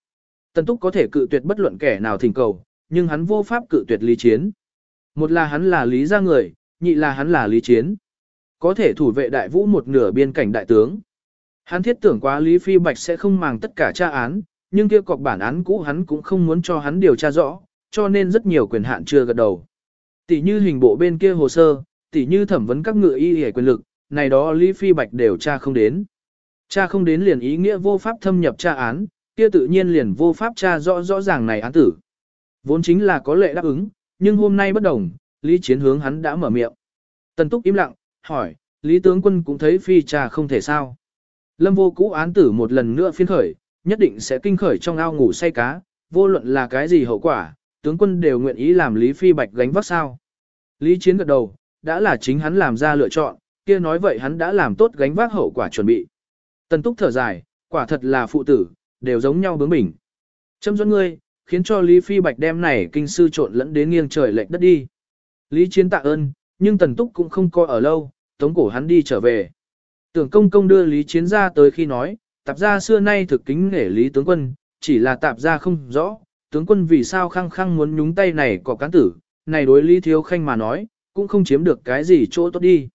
Tần túc có thể cự tuyệt bất luận kẻ nào thỉnh cầu, nhưng hắn vô pháp cự tuyệt lý chiến. Một là hắn là lý gia người, nhị là hắn là lý chiến. Có thể thủ vệ đại vũ một nửa biên cảnh đại tướng. Hắn thiết tưởng quá Lý Phi Bạch sẽ không màng tất cả tra án, nhưng kia cọc bản án cũ hắn cũng không muốn cho hắn điều tra rõ, cho nên rất nhiều quyền hạn chưa gật đầu. Tỷ như hình bộ bên kia hồ sơ, tỷ như thẩm vấn các ngựa y hề quyền lực, này đó Lý Phi Bạch đều tra không đến. Tra không đến liền ý nghĩa vô pháp thâm nhập tra án, kia tự nhiên liền vô pháp tra rõ rõ ràng này án tử. Vốn chính là có lệ đáp ứng, nhưng hôm nay bất đồng, Lý Chiến hướng hắn đã mở miệng. Tần Túc im lặng, hỏi, Lý tướng quân cũng thấy phi trà không thể sao. Lâm vô cũ án tử một lần nữa phiên khởi, nhất định sẽ kinh khởi trong ao ngủ say cá, vô luận là cái gì hậu quả, tướng quân đều nguyện ý làm Lý Phi Bạch gánh vác sao. Lý Chiến gật đầu, đã là chính hắn làm ra lựa chọn, kia nói vậy hắn đã làm tốt gánh vác hậu quả chuẩn bị. Tần Túc thở dài, quả thật là phụ tử, đều giống nhau bướng bỉnh. Châm dẫn ngươi, khiến cho Lý Phi Bạch đem này kinh sư trộn lẫn đến nghiêng trời lệch đất đi. Lý Chiến tạ ơn, nhưng Tần Túc cũng không coi ở lâu, tống cổ hắn đi trở về. Tưởng công công đưa Lý Chiến ra tới khi nói, tạp gia xưa nay thực kính nể Lý tướng quân, chỉ là tạp gia không rõ, tướng quân vì sao khăng khăng muốn nhúng tay này có cán tử, này đối Lý Thiếu Khanh mà nói, cũng không chiếm được cái gì chỗ tốt đi.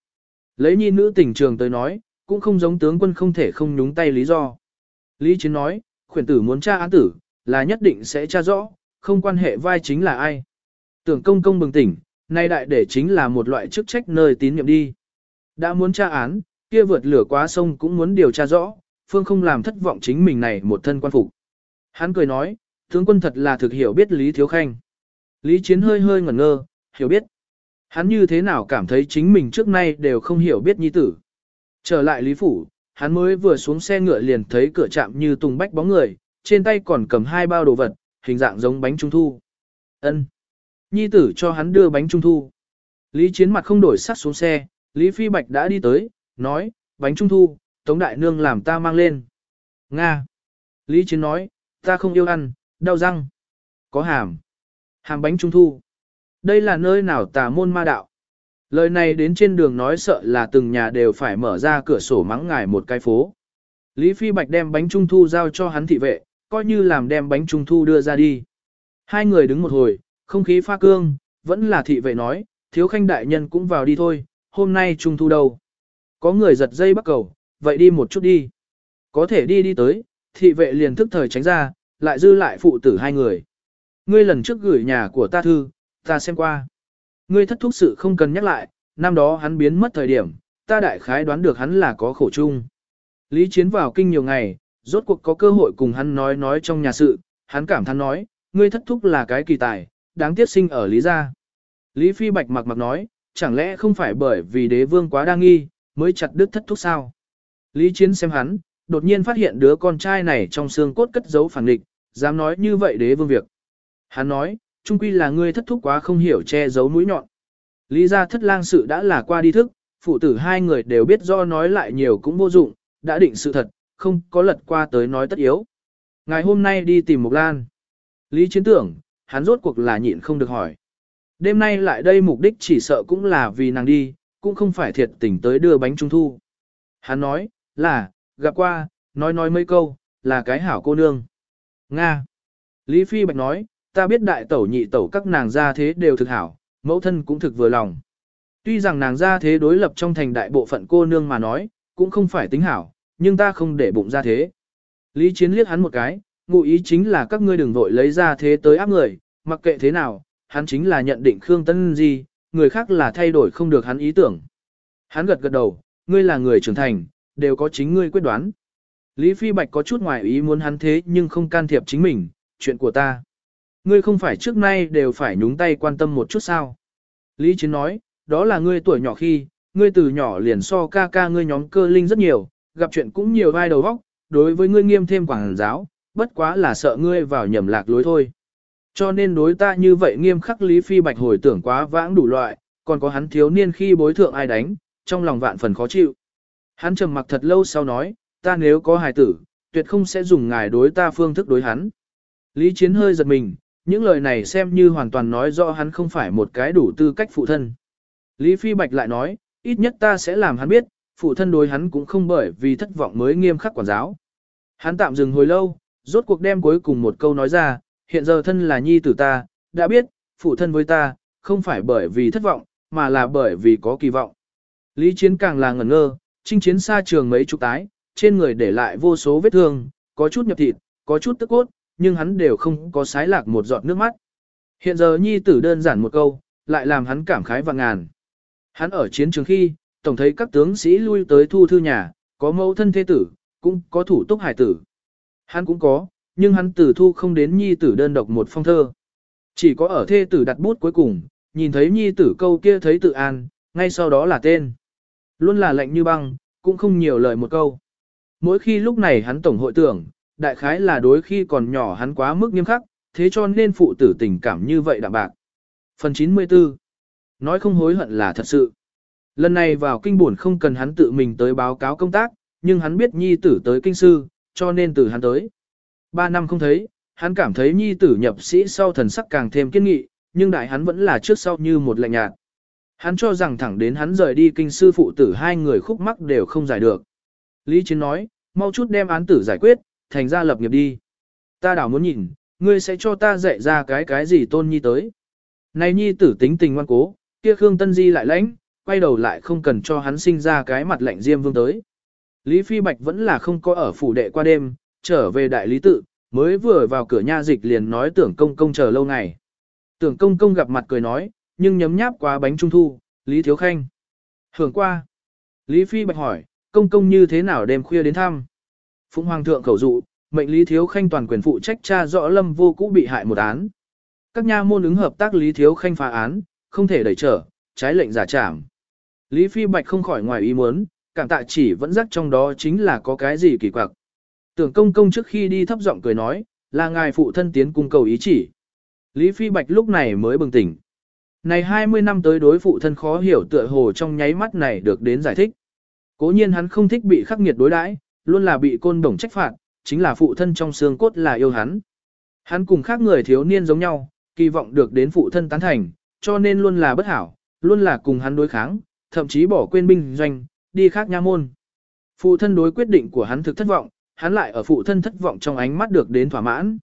Lấy nhi nữ tình trường tới nói, cũng không giống tướng quân không thể không nhúng tay lý do. Lý Chiến nói, khuyển tử muốn tra án tử, là nhất định sẽ tra rõ, không quan hệ vai chính là ai. Tưởng công công bừng tỉnh, nay đại để chính là một loại chức trách nơi tín nhiệm đi. Đã muốn tra án, kia vượt lửa quá sông cũng muốn điều tra rõ, phương không làm thất vọng chính mình này một thân quan phục. Hắn cười nói, tướng quân thật là thực hiểu biết Lý Thiếu Khanh. Lý Chiến hơi hơi ngẩn ngơ, hiểu biết. Hắn như thế nào cảm thấy chính mình trước nay đều không hiểu biết nhi tử. Trở lại Lý Phủ, hắn mới vừa xuống xe ngựa liền thấy cửa chạm như tùng bách bóng người, trên tay còn cầm hai bao đồ vật, hình dạng giống bánh trung thu. Ân. Nhi tử cho hắn đưa bánh trung thu. Lý Chiến mặt không đổi sắc xuống xe, Lý Phi Bạch đã đi tới, nói, bánh trung thu, Tống Đại Nương làm ta mang lên. Nga. Lý Chiến nói, ta không yêu ăn, đau răng. Có hàm. Hàm bánh trung thu. Đây là nơi nào tà môn ma đạo. Lời này đến trên đường nói sợ là từng nhà đều phải mở ra cửa sổ mắng ngài một cái phố. Lý Phi Bạch đem bánh trung thu giao cho hắn thị vệ, coi như làm đem bánh trung thu đưa ra đi. Hai người đứng một hồi, không khí pha cương, vẫn là thị vệ nói, thiếu khanh đại nhân cũng vào đi thôi, hôm nay trung thu đâu. Có người giật dây bắt cầu, vậy đi một chút đi. Có thể đi đi tới, thị vệ liền thức thời tránh ra, lại dư lại phụ tử hai người. Ngươi lần trước gửi nhà của ta thư, ta xem qua. Ngươi thất thúc sự không cần nhắc lại, năm đó hắn biến mất thời điểm, ta đại khái đoán được hắn là có khổ chung. Lý Chiến vào kinh nhiều ngày, rốt cuộc có cơ hội cùng hắn nói nói trong nhà sự, hắn cảm thán nói, ngươi thất thúc là cái kỳ tài, đáng tiếc sinh ở Lý gia. Lý Phi Bạch mặc mặc nói, chẳng lẽ không phải bởi vì đế vương quá đa nghi, mới chặt đứt thất thúc sao? Lý Chiến xem hắn, đột nhiên phát hiện đứa con trai này trong xương cốt cất giấu phản địch, dám nói như vậy đế vương việc. Hắn nói, trung quy là ngươi thất thúc quá không hiểu che giấu mũi nhọn. Lý gia thất lang sự đã là qua đi thức, phụ tử hai người đều biết do nói lại nhiều cũng vô dụng, đã định sự thật, không có lật qua tới nói tất yếu. Ngày hôm nay đi tìm Mục Lan. Lý Chiến tưởng, hắn rốt cuộc là nhịn không được hỏi. Đêm nay lại đây mục đích chỉ sợ cũng là vì nàng đi, cũng không phải thiệt tình tới đưa bánh trung thu. Hắn nói, là, gặp qua, nói nói mấy câu, là cái hảo cô nương. Nga. Lý Phi Bạch nói, ta biết đại tẩu nhị tẩu các nàng gia thế đều thực hảo, mẫu thân cũng thực vừa lòng. Tuy rằng nàng gia thế đối lập trong thành đại bộ phận cô nương mà nói, cũng không phải tính hảo, nhưng ta không để bụng gia thế. Lý Chiến liếc hắn một cái, ngụ ý chính là các ngươi đừng vội lấy gia thế tới áp người, mặc kệ thế nào, hắn chính là nhận định Khương Tân Di, người khác là thay đổi không được hắn ý tưởng. Hắn gật gật đầu, ngươi là người trưởng thành, đều có chính ngươi quyết đoán. Lý Phi Bạch có chút ngoài ý muốn hắn thế nhưng không can thiệp chính mình, chuyện của ta. Ngươi không phải trước nay đều phải nhúng tay quan tâm một chút sao. Lý Chiến nói, đó là ngươi tuổi nhỏ khi, ngươi từ nhỏ liền so ca ca ngươi nhóm cơ linh rất nhiều, gặp chuyện cũng nhiều vai đầu vóc, đối với ngươi nghiêm thêm quảng giáo, bất quá là sợ ngươi vào nhầm lạc lối thôi. Cho nên đối ta như vậy nghiêm khắc Lý Phi Bạch hồi tưởng quá vãng đủ loại, còn có hắn thiếu niên khi bối thượng ai đánh, trong lòng vạn phần khó chịu. Hắn trầm mặc thật lâu sau nói, ta nếu có hài tử, tuyệt không sẽ dùng ngài đối ta phương thức đối hắn. Lý Chiến hơi giật mình, những lời này xem như hoàn toàn nói rõ hắn không phải một cái đủ tư cách phụ thân. Lý Phi Bạch lại nói, ít nhất ta sẽ làm hắn biết, phụ thân đối hắn cũng không bởi vì thất vọng mới nghiêm khắc quản giáo. Hắn tạm dừng hồi lâu, rốt cuộc đem cuối cùng một câu nói ra, hiện giờ thân là nhi tử ta, đã biết, phụ thân với ta, không phải bởi vì thất vọng, mà là bởi vì có kỳ vọng. Lý Chiến càng là ngẩn ngơ, chinh chiến xa trường mấy chục tái, trên người để lại vô số vết thương, có chút nhập thịt, có chút tức cốt, nhưng hắn đều không có sái lạc một giọt nước mắt. Hiện giờ nhi tử đơn giản một câu, lại làm hắn cảm khái và ngàn. Hắn ở chiến trường khi, tổng thấy các tướng sĩ lui tới thu thư nhà, có mẫu thân thế tử, cũng có thủ túc hải tử. Hắn cũng có, nhưng hắn tử thu không đến nhi tử đơn độc một phong thơ. Chỉ có ở thê tử đặt bút cuối cùng, nhìn thấy nhi tử câu kia thấy tự an, ngay sau đó là tên. Luôn là lạnh như băng, cũng không nhiều lời một câu. Mỗi khi lúc này hắn tổng hội tưởng, đại khái là đối khi còn nhỏ hắn quá mức nghiêm khắc, thế cho nên phụ tử tình cảm như vậy đạm bạc. Phần 94 Nói không hối hận là thật sự. Lần này vào kinh buồn không cần hắn tự mình tới báo cáo công tác, nhưng hắn biết nhi tử tới kinh sư, cho nên từ hắn tới. Ba năm không thấy, hắn cảm thấy nhi tử nhập sĩ sau thần sắc càng thêm kiên nghị, nhưng đại hắn vẫn là trước sau như một lạnh nhạt. Hắn cho rằng thẳng đến hắn rời đi kinh sư phụ tử hai người khúc mắc đều không giải được. Lý Chiến nói, mau chút đem án tử giải quyết, thành ra lập nghiệp đi. Ta đảo muốn nhìn, ngươi sẽ cho ta dạy ra cái cái gì tôn nhi tới. Này nhi tử tính tình ngoan cố, kia Khương Tân Di lại lãnh, quay đầu lại không cần cho hắn sinh ra cái mặt lạnh diêm vương tới. Lý Phi Bạch vẫn là không có ở phủ đệ qua đêm, trở về đại lý tự, mới vừa vào cửa nha dịch liền nói tưởng công công chờ lâu ngày. Tưởng công công gặp mặt cười nói, nhưng nhấm nháp quá bánh trung thu, Lý Thiếu Khanh. Hưởng qua. Lý Phi Bạch hỏi, công công như thế nào đêm khuya đến thăm? Phụng Hoàng thượng khẩu dụ, mệnh Lý Thiếu Khanh toàn quyền phụ trách tra rõ lâm vô cũ bị hại một án. Các nha môn ứng hợp tác Lý Thiếu Khanh phá án, không thể đẩy trở, trái lệnh giả trảm. Lý Phi Bạch không khỏi ngoài ý muốn, cảm tạ chỉ vẫn rắc trong đó chính là có cái gì kỳ quặc. Tưởng công công trước khi đi thấp giọng cười nói, là ngài phụ thân tiến cung cầu ý chỉ. Lý Phi Bạch lúc này mới bừng tỉnh. Này 20 năm tới đối phụ thân khó hiểu tựa hồ trong nháy mắt này được đến giải thích. Cố nhiên hắn không thích bị khắc nghiệt đối đãi, luôn là bị côn đồng trách phạt, chính là phụ thân trong xương cốt là yêu hắn. Hắn cùng khác người thiếu niên giống nhau, kỳ vọng được đến phụ thân tán thành, cho nên luôn là bất hảo, luôn là cùng hắn đối kháng, thậm chí bỏ quên binh doanh, đi khác nha môn. Phụ thân đối quyết định của hắn thực thất vọng, hắn lại ở phụ thân thất vọng trong ánh mắt được đến thỏa mãn.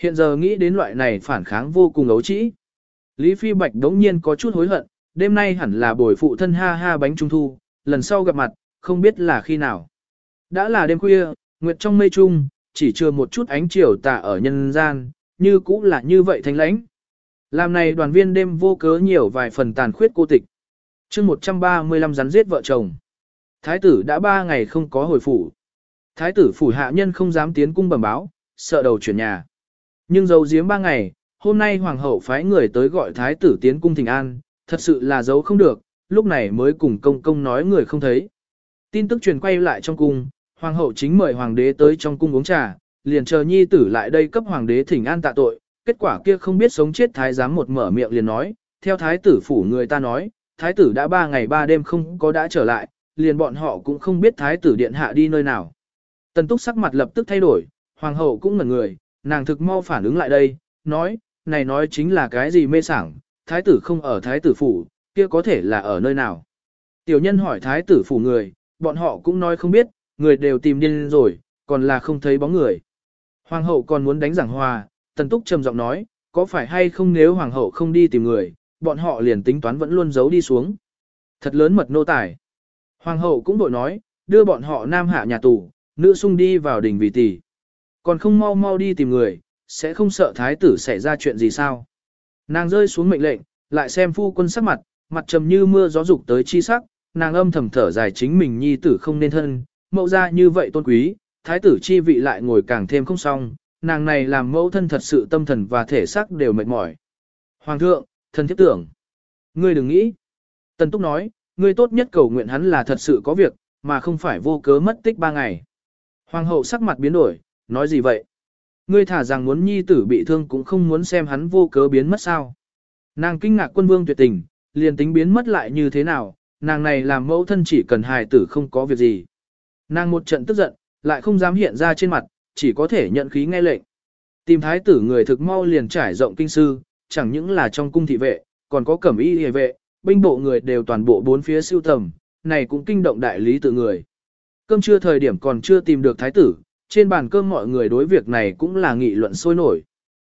Hiện giờ nghĩ đến loại này phản kháng vô cùng ấu trĩ. Lý Phi Bạch đống nhiên có chút hối hận, đêm nay hẳn là bồi phụ thân ha ha bánh trung thu, lần sau gặp mặt, không biết là khi nào. Đã là đêm khuya, nguyệt trong mây trung, chỉ chưa một chút ánh chiều tà ở nhân gian, như cũ là như vậy thanh lãnh. Làm này đoàn viên đêm vô cớ nhiều vài phần tàn khuyết cô tịch. chương 135 rắn giết vợ chồng. Thái tử đã ba ngày không có hồi phủ. Thái tử phủ hạ nhân không dám tiến cung bẩm báo, sợ đầu chuyển nhà. Nhưng dầu giếm ba ngày, hôm nay hoàng hậu phái người tới gọi thái tử tiến cung thỉnh an, thật sự là giấu không được, lúc này mới cùng công công nói người không thấy. Tin tức truyền quay lại trong cung, hoàng hậu chính mời hoàng đế tới trong cung uống trà, liền chờ nhi tử lại đây cấp hoàng đế thỉnh an tạ tội, kết quả kia không biết sống chết thái giám một mở miệng liền nói, theo thái tử phủ người ta nói, thái tử đã ba ngày ba đêm không có đã trở lại, liền bọn họ cũng không biết thái tử điện hạ đi nơi nào. Tần túc sắc mặt lập tức thay đổi, hoàng hậu cũng ngẩn người, nàng thực mau phản ứng lại đây, nói, này nói chính là cái gì mê sảng, thái tử không ở thái tử phủ, kia có thể là ở nơi nào. Tiểu nhân hỏi thái tử phủ người, bọn họ cũng nói không biết, người đều tìm điên rồi, còn là không thấy bóng người. Hoàng hậu còn muốn đánh giảng hòa, tần túc trầm giọng nói, có phải hay không nếu hoàng hậu không đi tìm người, bọn họ liền tính toán vẫn luôn giấu đi xuống. Thật lớn mật nô tài. Hoàng hậu cũng bội nói, đưa bọn họ nam hạ nhà tù, nữ sung đi vào đình vì tỷ. Còn không mau mau đi tìm người, sẽ không sợ thái tử xảy ra chuyện gì sao. Nàng rơi xuống mệnh lệnh, lại xem phu quân sắc mặt, mặt trầm như mưa gió dục tới chi sắc, nàng âm thầm thở dài chính mình nhi tử không nên thân, mẫu ra như vậy tôn quý, thái tử chi vị lại ngồi càng thêm không xong, nàng này làm mẫu thân thật sự tâm thần và thể xác đều mệt mỏi. Hoàng thượng, thân thiết tưởng. Ngươi đừng nghĩ. Tần Túc nói, ngươi tốt nhất cầu nguyện hắn là thật sự có việc, mà không phải vô cớ mất tích ba ngày. Hoàng hậu sắc mặt biến đổi, nói gì vậy? Ngươi thả rằng muốn nhi tử bị thương cũng không muốn xem hắn vô cớ biến mất sao. Nàng kinh ngạc quân vương tuyệt tình, liền tính biến mất lại như thế nào, nàng này làm mẫu thân chỉ cần hài tử không có việc gì. Nàng một trận tức giận, lại không dám hiện ra trên mặt, chỉ có thể nhận khí nghe lệnh. Tìm thái tử người thực mau liền trải rộng kinh sư, chẳng những là trong cung thị vệ, còn có cẩm y hề vệ, binh bộ người đều toàn bộ bốn phía siêu tầm, này cũng kinh động đại lý tự người. Cơm trưa thời điểm còn chưa tìm được thái tử, trên bàn cơm mọi người đối việc này cũng là nghị luận sôi nổi.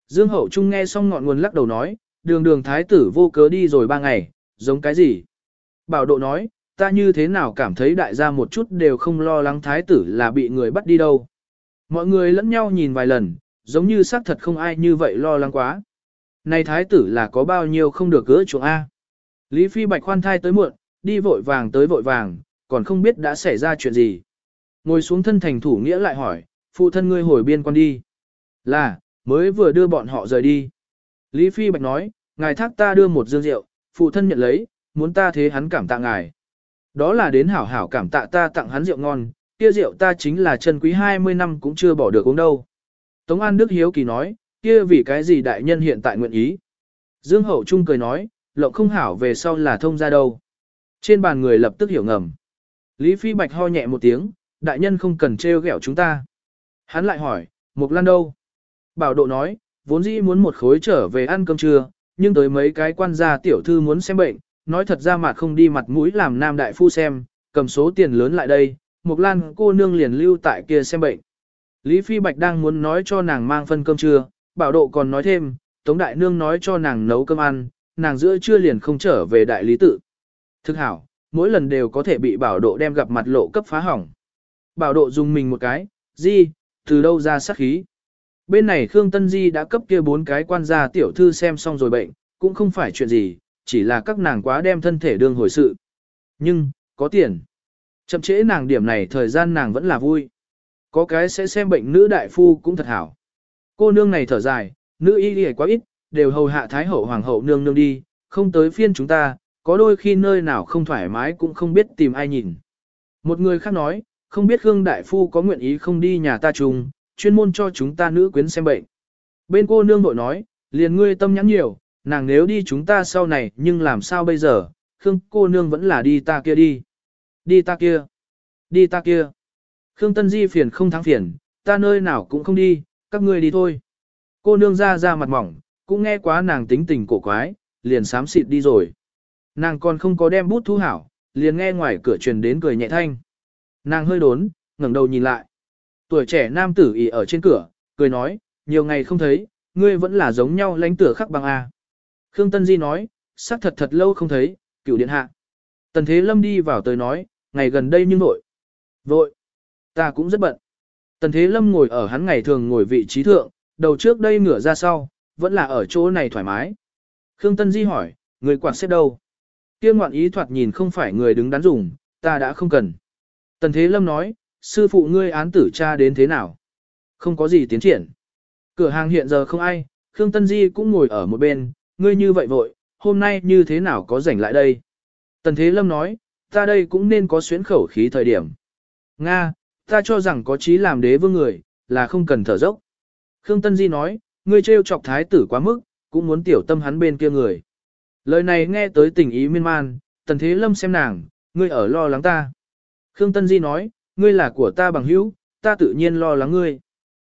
Dương Hậu Trung nghe xong ngọn nguồn lắc đầu nói, đường đường thái tử vô cớ đi rồi ba ngày, giống cái gì? Bảo độ nói, ta như thế nào cảm thấy đại gia một chút đều không lo lắng thái tử là bị người bắt đi đâu. Mọi người lẫn nhau nhìn vài lần, giống như xác thật không ai như vậy lo lắng quá. Này thái tử là có bao nhiêu không được gỡ chuộng A. Lý Phi Bạch khoan thai tới muộn, đi vội vàng tới vội vàng, còn không biết đã xảy ra chuyện gì. Ngồi xuống thân thành thủ nghĩa lại hỏi, phụ thân ngươi hồi biên quan đi. Là, mới vừa đưa bọn họ rời đi. Lý Phi Bạch nói, ngài thác ta đưa một dương rượu, phụ thân nhận lấy, muốn ta thế hắn cảm tạ ngài. Đó là đến hảo hảo cảm tạ ta tặng hắn rượu ngon, kia rượu ta chính là chân quý 20 năm cũng chưa bỏ được uống đâu. Tống An Đức Hiếu Kỳ nói, kia vì cái gì đại nhân hiện tại nguyện ý. Dương Hậu Trung cười nói, lộng không hảo về sau là thông ra đâu. Trên bàn người lập tức hiểu ngầm. Lý Phi Bạch ho nhẹ một tiếng, đại nhân không cần trêu ghẹo chúng ta. Hắn lại hỏi, Mục Lan đâu? Bảo độ nói, vốn dĩ muốn một khối trở về ăn cơm trưa, nhưng tới mấy cái quan gia tiểu thư muốn xem bệnh, nói thật ra mặt không đi mặt mũi làm nam đại phu xem, cầm số tiền lớn lại đây, Mục Lan cô nương liền lưu tại kia xem bệnh. Lý Phi Bạch đang muốn nói cho nàng mang phân cơm trưa, bảo độ còn nói thêm, Tống Đại Nương nói cho nàng nấu cơm ăn, nàng giữa trưa liền không trở về đại lý tự. Thức hảo, mỗi lần đều có thể bị bảo độ đem gặp mặt lộ cấp phá hỏng. Bảo độ dùng mình một cái, di, từ đâu ra sát khí. Bên này Khương Tân Di đã cấp kia bốn cái quan gia tiểu thư xem xong rồi bệnh, cũng không phải chuyện gì, chỉ là các nàng quá đem thân thể đương hồi sự. Nhưng, có tiền. Chậm trễ nàng điểm này thời gian nàng vẫn là vui. Có cái sẽ xem bệnh nữ đại phu cũng thật hảo. Cô nương này thở dài, nữ y y quá ít, đều hầu hạ thái hậu hoàng hậu nương nương đi, không tới phiên chúng ta, có đôi khi nơi nào không thoải mái cũng không biết tìm ai nhìn. Một người khác nói, không biết Khương Đại Phu có nguyện ý không đi nhà ta chung, chuyên môn cho chúng ta nữ quyến xem bệnh. Bên cô nương bội nói, liền ngươi tâm nhắn nhiều, nàng nếu đi chúng ta sau này nhưng làm sao bây giờ, Khương cô nương vẫn là đi ta kia đi. Đi ta kia. Đi ta kia. Khương Tân Di phiền không thắng phiền, ta nơi nào cũng không đi, các ngươi đi thôi. Cô nương ra ra mặt mỏng, cũng nghe quá nàng tính tình cổ quái, liền sám xịt đi rồi. Nàng còn không có đem bút thu hảo, liền nghe ngoài cửa truyền đến cười nhẹ thanh. Nàng hơi đốn, ngẩng đầu nhìn lại. Tuổi trẻ nam tử ỉ ở trên cửa, cười nói, nhiều ngày không thấy, ngươi vẫn là giống nhau lãnh tửa khắc bằng A. Khương Tân Di nói, xác thật thật lâu không thấy, cửu điện hạ. Tần Thế Lâm đi vào tới nói, ngày gần đây nhưng vội. Vội. Ta cũng rất bận. Tần Thế Lâm ngồi ở hắn ngày thường ngồi vị trí thượng, đầu trước đây ngửa ra sau, vẫn là ở chỗ này thoải mái. Khương Tân Di hỏi, người quản xếp đâu? Kia ngoạn ý thoạt nhìn không phải người đứng đắn dùng, ta đã không cần. Tần Thế Lâm nói, sư phụ ngươi án tử cha đến thế nào? Không có gì tiến triển. Cửa hàng hiện giờ không ai, Khương Tân Di cũng ngồi ở một bên, ngươi như vậy vội, hôm nay như thế nào có rảnh lại đây? Tần Thế Lâm nói, ta đây cũng nên có xuyến khẩu khí thời điểm. Nga, ta cho rằng có trí làm đế vương người, là không cần thở dốc. Khương Tân Di nói, ngươi trêu chọc thái tử quá mức, cũng muốn tiểu tâm hắn bên kia người. Lời này nghe tới tình ý miên man, Tần Thế Lâm xem nàng, ngươi ở lo lắng ta. Khương Tân Di nói, ngươi là của ta bằng hữu, ta tự nhiên lo lắng ngươi.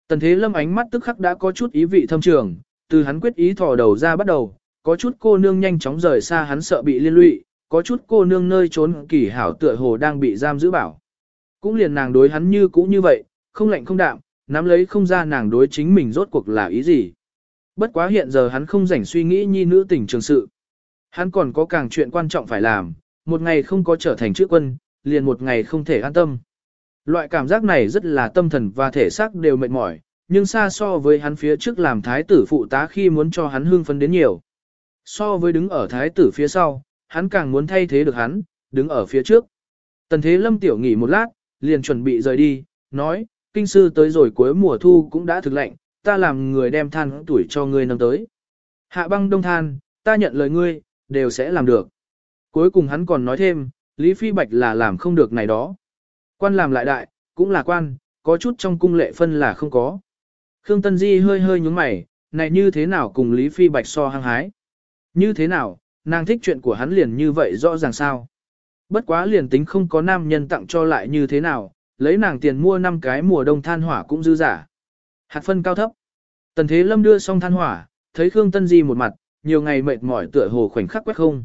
Tần Thế Lâm ánh mắt tức khắc đã có chút ý vị thâm trường, từ hắn quyết ý thò đầu ra bắt đầu, có chút cô nương nhanh chóng rời xa hắn sợ bị liên lụy, có chút cô nương nơi trốn kỳ hảo tựa hồ đang bị giam giữ bảo. Cũng liền nàng đối hắn như cũ như vậy, không lạnh không đạm, nắm lấy không ra nàng đối chính mình rốt cuộc là ý gì. Bất quá hiện giờ hắn không rảnh suy nghĩ nhi nữ tình trường sự. Hắn còn có càng chuyện quan trọng phải làm, một ngày không có trở thành chữ quân, liền một ngày không thể an tâm. Loại cảm giác này rất là tâm thần và thể xác đều mệt mỏi, nhưng xa so với hắn phía trước làm thái tử phụ tá khi muốn cho hắn hương phấn đến nhiều. So với đứng ở thái tử phía sau, hắn càng muốn thay thế được hắn, đứng ở phía trước. Tần thế lâm tiểu nghỉ một lát, liền chuẩn bị rời đi, nói, kinh sư tới rồi cuối mùa thu cũng đã thực lệnh, ta làm người đem than tuổi cho ngươi nâng tới. Hạ băng đông than, ta nhận lời ngươi, đều sẽ làm được. Cuối cùng hắn còn nói thêm, Lý Phi Bạch là làm không được này đó. Quan làm lại đại, cũng là quan, có chút trong cung lệ phân là không có. Khương Tân Di hơi hơi nhúng mày, này như thế nào cùng Lý Phi Bạch so hăng hái? Như thế nào, nàng thích chuyện của hắn liền như vậy rõ ràng sao? Bất quá liền tính không có nam nhân tặng cho lại như thế nào, lấy nàng tiền mua năm cái mùa đông than hỏa cũng dư giả. Hạt phân cao thấp. Tần Thế Lâm đưa xong than hỏa, thấy Khương Tân Di một mặt, nhiều ngày mệt mỏi tựa hồ khoảnh khắc quét không.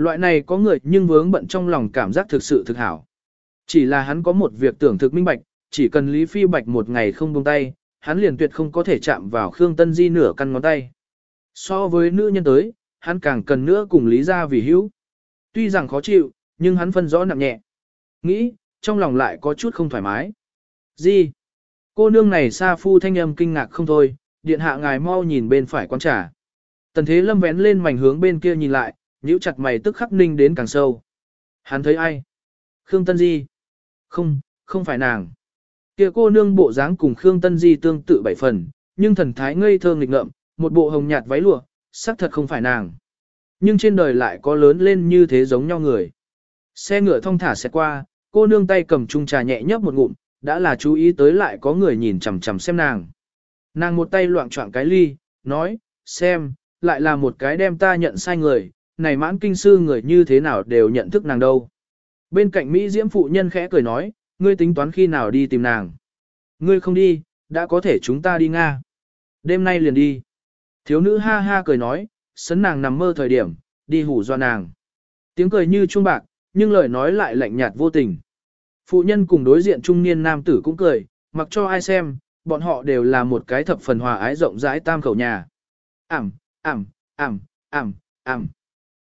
Loại này có người nhưng vướng bận trong lòng cảm giác thực sự thực hảo. Chỉ là hắn có một việc tưởng thực minh bạch, chỉ cần Lý Phi Bạch một ngày không buông tay, hắn liền tuyệt không có thể chạm vào Khương Tân Di nửa căn ngón tay. So với nữ nhân tới, hắn càng cần nữa cùng Lý ra vì hữu. Tuy rằng khó chịu, nhưng hắn phân rõ nặng nhẹ. Nghĩ, trong lòng lại có chút không thoải mái. Gì? Cô nương này xa phu thanh âm kinh ngạc không thôi, điện hạ ngài mau nhìn bên phải quán trà. Tần thế lâm vén lên mảnh hướng bên kia nhìn lại, nhíu chặt mày tức khắc ninh đến càng sâu. Hắn thấy ai? Khương Tân Di. Không, không phải nàng. Kia cô nương bộ dáng cùng Khương Tân Di tương tự bảy phần, nhưng thần thái ngây thơ nghịch ngợm, một bộ hồng nhạt váy lụa, xác thật không phải nàng. Nhưng trên đời lại có lớn lên như thế giống nhau người. Xe ngựa thông thả sẽ qua, cô nương tay cầm chung trà nhẹ nhấp một ngụm, đã là chú ý tới lại có người nhìn chằm chằm xem nàng. Nàng một tay loạn choạng cái ly, nói, xem, lại là một cái đem ta nhận sai người, này mãn kinh sư người như thế nào đều nhận thức nàng đâu. Bên cạnh Mỹ diễm phụ nhân khẽ cười nói, ngươi tính toán khi nào đi tìm nàng. Ngươi không đi, đã có thể chúng ta đi Nga. Đêm nay liền đi. Thiếu nữ ha ha cười nói, sấn nàng nằm mơ thời điểm, đi hủ do nàng. Tiếng cười như chuông bạc, nhưng lời nói lại lạnh nhạt vô tình. Phụ nhân cùng đối diện trung niên nam tử cũng cười, mặc cho ai xem, bọn họ đều là một cái thập phần hòa ái rộng rãi tam khẩu nhà. Ảm, ảm, ảm, ảm, ảm.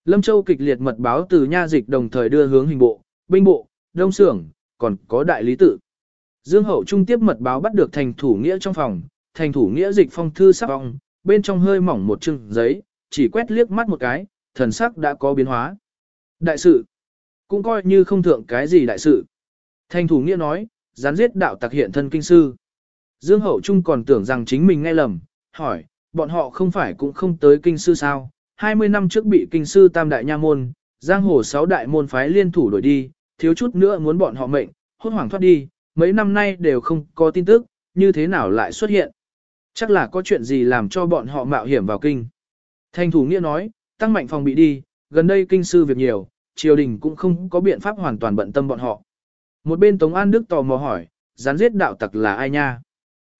Lâm Châu kịch liệt mật báo từ nha dịch đồng thời đưa hướng hình bộ, binh bộ, đông xưởng, còn có đại lý tự. Dương Hậu Trung tiếp mật báo bắt được thành thủ nghĩa trong phòng, thành thủ nghĩa dịch phong thư sắp vong, bên trong hơi mỏng một chừng giấy, chỉ quét liếc mắt một cái, thần sắc đã có biến hóa. Đại sự, cũng coi như không thượng cái gì đại sự. Thành thủ nghĩa nói, gián giết đạo tặc hiện thân kinh sư. Dương Hậu Trung còn tưởng rằng chính mình nghe lầm, hỏi, bọn họ không phải cũng không tới kinh sư sao, 20 năm trước bị kinh sư tam đại nha môn, giang hồ sáu đại môn phái liên thủ đổi đi, thiếu chút nữa muốn bọn họ mệnh, hốt hoảng thoát đi, mấy năm nay đều không có tin tức, như thế nào lại xuất hiện. Chắc là có chuyện gì làm cho bọn họ mạo hiểm vào kinh. Thành thủ nghĩa nói, tăng mạnh phòng bị đi, gần đây kinh sư việc nhiều, triều đình cũng không có biện pháp hoàn toàn bận tâm bọn họ. Một bên Tống An Đức tò mò hỏi, gián giết đạo tặc là ai nha?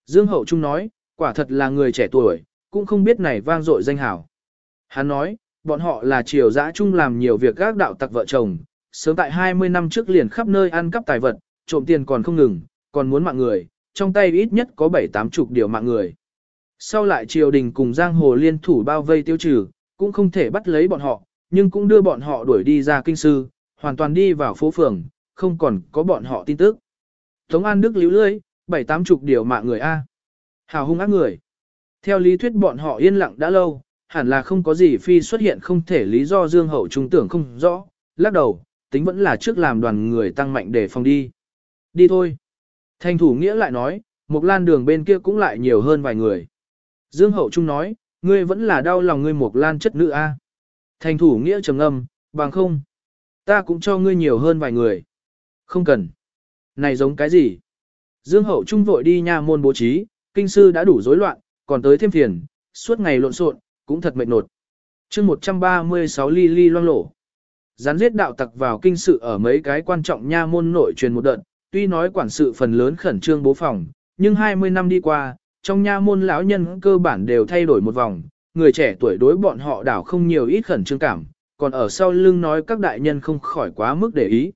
Dương Hậu Trung nói, quả thật là người trẻ tuổi, cũng không biết này vang dội danh hảo. Hắn nói, bọn họ là triều dã chung làm nhiều việc gác đạo tặc vợ chồng, sớm tại 20 năm trước liền khắp nơi ăn cắp tài vật, trộm tiền còn không ngừng, còn muốn mạng người, trong tay ít nhất có 7-8 chục điều mạng người. Sau lại triều đình cùng giang hồ liên thủ bao vây tiêu trừ, cũng không thể bắt lấy bọn họ, nhưng cũng đưa bọn họ đuổi đi ra kinh sư, hoàn toàn đi vào phố phường, không còn có bọn họ tin tức. Tống An Đức líu lưới, bảy tám chục điều mạng người A. Hào hung ác người. Theo lý thuyết bọn họ yên lặng đã lâu, hẳn là không có gì phi xuất hiện không thể lý do Dương Hậu trung tưởng không rõ, lắc đầu, tính vẫn là trước làm đoàn người tăng mạnh để phòng đi. Đi thôi. Thành thủ nghĩa lại nói, một lan đường bên kia cũng lại nhiều hơn vài người. Dương Hậu Trung nói, ngươi vẫn là đau lòng ngươi một lan chất nữ a. Thành thủ nghĩa trầm âm, bằng không. Ta cũng cho ngươi nhiều hơn vài người. Không cần. Này giống cái gì? Dương hậu trung vội đi nha môn bố trí, kinh sư đã đủ rối loạn, còn tới thêm phiền, suốt ngày lộn xộn, cũng thật mệt nột. chương 136 ly ly loang lổ. Gián giết đạo tặc vào kinh sự ở mấy cái quan trọng nha môn nội truyền một đợt, tuy nói quản sự phần lớn khẩn trương bố phòng, nhưng 20 năm đi qua, trong nha môn lão nhân cơ bản đều thay đổi một vòng, người trẻ tuổi đối bọn họ đảo không nhiều ít khẩn trương cảm, còn ở sau lưng nói các đại nhân không khỏi quá mức để ý.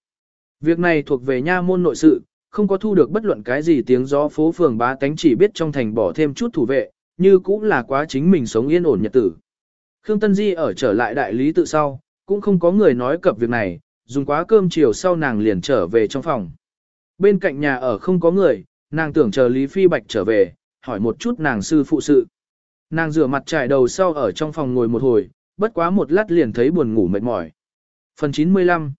Việc này thuộc về nha môn nội sự, không có thu được bất luận cái gì tiếng gió phố phường bá tánh chỉ biết trong thành bỏ thêm chút thủ vệ, như cũng là quá chính mình sống yên ổn nhật tử. Khương Tân Di ở trở lại đại lý tự sau, cũng không có người nói cập việc này, dùng quá cơm chiều sau nàng liền trở về trong phòng. Bên cạnh nhà ở không có người, nàng tưởng chờ Lý Phi Bạch trở về, hỏi một chút nàng sư phụ sự. Nàng rửa mặt trải đầu sau ở trong phòng ngồi một hồi, bất quá một lát liền thấy buồn ngủ mệt mỏi. Phần 95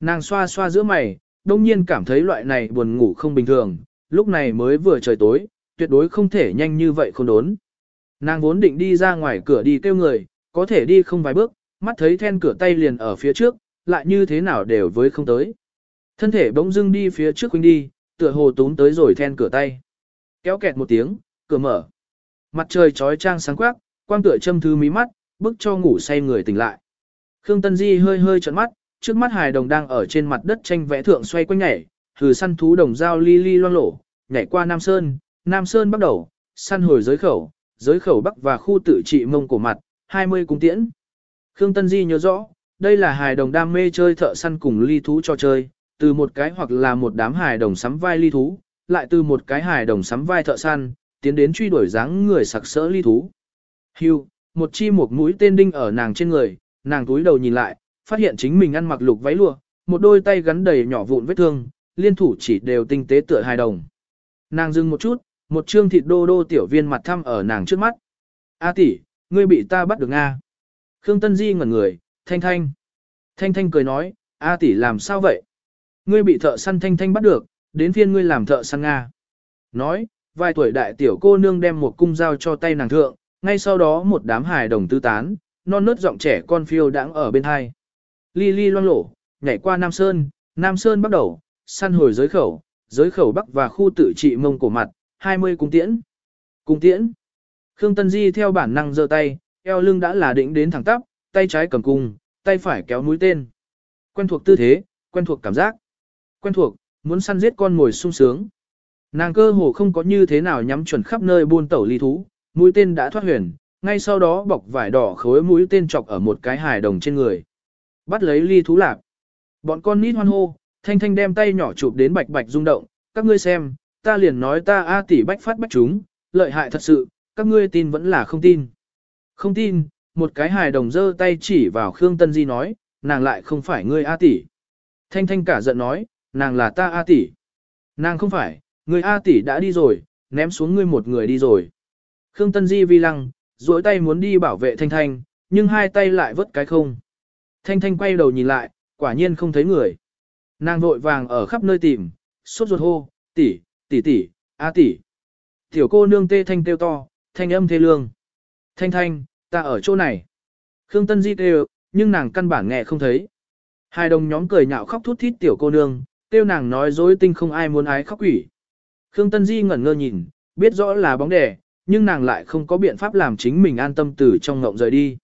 Nàng xoa xoa giữa mày, đông nhiên cảm thấy loại này buồn ngủ không bình thường, lúc này mới vừa trời tối, tuyệt đối không thể nhanh như vậy không đốn. Nàng vốn định đi ra ngoài cửa đi kêu người, có thể đi không vài bước, mắt thấy then cửa tay liền ở phía trước, lại như thế nào đều với không tới. Thân thể bỗng dưng đi phía trước huynh đi, tựa hồ túm tới rồi then cửa tay. Kéo kẹt một tiếng, cửa mở. Mặt trời trói trang sáng quắc, quang tựa châm thứ mí mắt, bức cho ngủ say người tỉnh lại. Khương Tân Di hơi hơi trợn mắt, trước mắt hài đồng đang ở trên mặt đất tranh vẽ thượng xoay quanh nhảy, thử săn thú đồng dao li li loang lổ, nhảy qua Nam Sơn, Nam Sơn bắt đầu, săn hồi giới khẩu, giới khẩu bắc và khu tự trị mông cổ mặt, 20 cung tiễn. Khương Tân Di nhớ rõ, đây là hài đồng đam mê chơi thợ săn cùng ly thú cho chơi, từ một cái hoặc là một đám hài đồng sắm vai ly thú, lại từ một cái hài đồng sắm vai thợ săn, tiến đến truy đuổi dáng người sặc sỡ ly thú. Hưu, một chi một mũi tên đinh ở nàng trên người, nàng túi đầu nhìn lại, phát hiện chính mình ăn mặc lục váy lụa, một đôi tay gắn đầy nhỏ vụn vết thương, liên thủ chỉ đều tinh tế tựa hài đồng. Nàng dừng một chút, một trương thịt đô đô tiểu viên mặt thăm ở nàng trước mắt. A tỷ, ngươi bị ta bắt được Nga. Khương Tân Di ngẩn người, Thanh Thanh. Thanh Thanh cười nói, A tỷ làm sao vậy? Ngươi bị thợ săn Thanh Thanh bắt được, đến phiên ngươi làm thợ săn Nga. Nói, vài tuổi đại tiểu cô nương đem một cung dao cho tay nàng thượng, ngay sau đó một đám hài đồng tư tán, non nớt giọng trẻ con phiêu đãng ở bên hai. Ly ly loang lổ, nhảy qua Nam Sơn, Nam Sơn bắt đầu, săn hồi giới khẩu, giới khẩu bắc và khu tự trị mông cổ mặt, 20 cung tiễn. Cung tiễn. Khương Tân Di theo bản năng giơ tay, eo lưng đã là định đến thẳng tắp, tay trái cầm cung, tay phải kéo mũi tên. Quen thuộc tư thế, quen thuộc cảm giác. Quen thuộc, muốn săn giết con ngồi sung sướng. Nàng cơ hồ không có như thế nào nhắm chuẩn khắp nơi buôn tẩu ly thú, mũi tên đã thoát huyền, ngay sau đó bọc vải đỏ khối mũi tên chọc ở một cái hài đồng trên người. Bắt lấy ly thú lạp. Bọn con nít hoan hô, thanh thanh đem tay nhỏ chụp đến bạch bạch rung động, các ngươi xem, ta liền nói ta A tỷ bách phát bách chúng, lợi hại thật sự, các ngươi tin vẫn là không tin. Không tin, một cái hài đồng giơ tay chỉ vào Khương Tân Di nói, nàng lại không phải ngươi A tỷ. Thanh thanh cả giận nói, nàng là ta A tỷ. Nàng không phải, người A tỷ đã đi rồi, ném xuống ngươi một người đi rồi. Khương Tân Di vi lăng, duỗi tay muốn đi bảo vệ Thanh Thanh, nhưng hai tay lại vớt cái không. Thanh Thanh quay đầu nhìn lại, quả nhiên không thấy người. Nàng vội vàng ở khắp nơi tìm, sốt ruột hô, tỷ, tỷ tỷ, a tỷ. Tiểu cô nương tê thanh kêu to, thanh âm thê lương. Thanh thanh, ta ở chỗ này. Khương Tân Di kêu, nhưng nàng căn bản nghe không thấy. Hai đồng nhóm cười nhạo khóc thút thít tiểu cô nương, tiêu nàng nói dối tinh không ai muốn ái khóc quỷ. Khương Tân Di ngẩn ngơ nhìn, biết rõ là bóng đè, nhưng nàng lại không có biện pháp làm chính mình an tâm từ trong ngộng rời đi.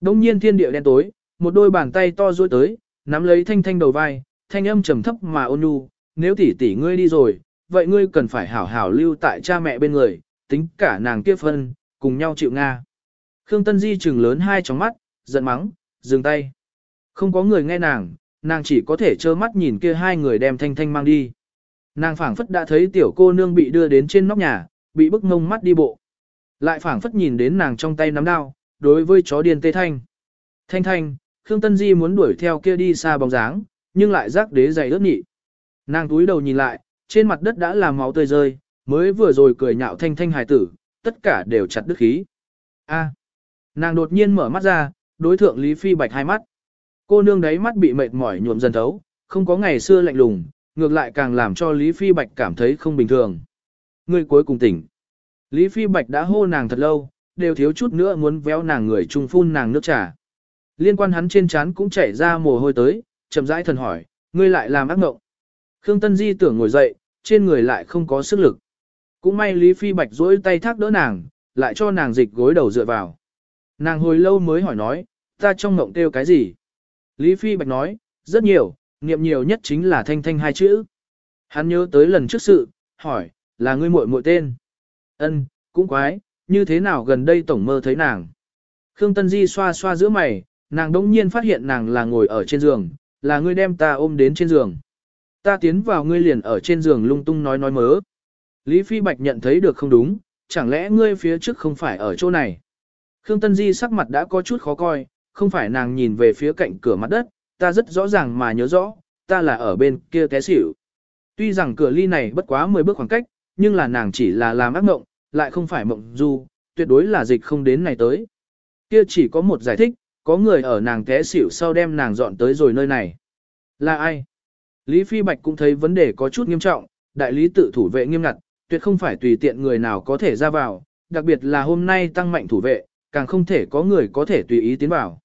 Đông nhiên thiên địa đen tối, một đôi bàn tay to duỗi tới, nắm lấy thanh thanh đầu vai, thanh âm trầm thấp mà ôn nhu, nếu tỷ tỷ ngươi đi rồi, vậy ngươi cần phải hảo hảo lưu tại cha mẹ bên người, tính cả nàng kia phân, cùng nhau chịu Nga. Khương Tân Di trừng lớn hai tròng mắt, giận mắng, dừng tay. Không có người nghe nàng, nàng chỉ có thể trơ mắt nhìn kia hai người đem thanh thanh mang đi. Nàng phảng phất đã thấy tiểu cô nương bị đưa đến trên nóc nhà, bị bức ngông mắt đi bộ. Lại phảng phất nhìn đến nàng trong tay nắm đao, đối với chó điên tê thanh. Thanh thanh, Khương Tân Di muốn đuổi theo kia đi xa bóng dáng, nhưng lại rác đế dày ướt nhị. Nàng túi đầu nhìn lại, trên mặt đất đã làm máu tươi rơi, mới vừa rồi cười nhạo thanh thanh hài tử, tất cả đều chặt đứt khí. A. À, nàng đột nhiên mở mắt ra, đối thượng Lý Phi Bạch hai mắt. Cô nương đấy mắt bị mệt mỏi nhuộm dần thấu, không có ngày xưa lạnh lùng, ngược lại càng làm cho Lý Phi Bạch cảm thấy không bình thường. Người cuối cùng tỉnh. Lý Phi Bạch đã hô nàng thật lâu, đều thiếu chút nữa muốn véo nàng người trung phun nàng nước trà. Liên quan hắn trên trán cũng chảy ra mồ hôi tới, chậm rãi thần hỏi, ngươi lại làm ác mộng. Khương Tân Di tưởng ngồi dậy, trên người lại không có sức lực. Cũng may Lý Phi Bạch duỗi tay thác đỡ nàng, lại cho nàng dịch gối đầu dựa vào. Nàng hồi lâu mới hỏi nói, ta trong mộng kêu cái gì? Lý Phi Bạch nói, rất nhiều, niệm nhiều nhất chính là thanh thanh hai chữ. Hắn nhớ tới lần trước sự, hỏi, là ngươi muội muội tên. Ân, cũng quái, như thế nào gần đây tổng mơ thấy nàng. Khương Tân Di xoa xoa giữa mày, nàng đỗng nhiên phát hiện nàng là ngồi ở trên giường, là ngươi đem ta ôm đến trên giường. Ta tiến vào ngươi liền ở trên giường lung tung nói nói mớ. Lý Phi Bạch nhận thấy được không đúng, chẳng lẽ ngươi phía trước không phải ở chỗ này. Khương Tân Di sắc mặt đã có chút khó coi, không phải nàng nhìn về phía cạnh cửa mặt đất, ta rất rõ ràng mà nhớ rõ, ta là ở bên kia té xỉu. Tuy rằng cửa ly này bất quá 10 bước khoảng cách, nhưng là nàng chỉ là làm ác mộng, lại không phải mộng du, tuyệt đối là dịch không đến này tới. Kia chỉ có một giải thích, có người ở nàng té xỉu sau đem nàng dọn tới rồi nơi này. Là ai? Lý Phi Bạch cũng thấy vấn đề có chút nghiêm trọng, đại lý tự thủ vệ nghiêm ngặt, tuyệt không phải tùy tiện người nào có thể ra vào, đặc biệt là hôm nay tăng mạnh thủ vệ, càng không thể có người có thể tùy ý tiến vào.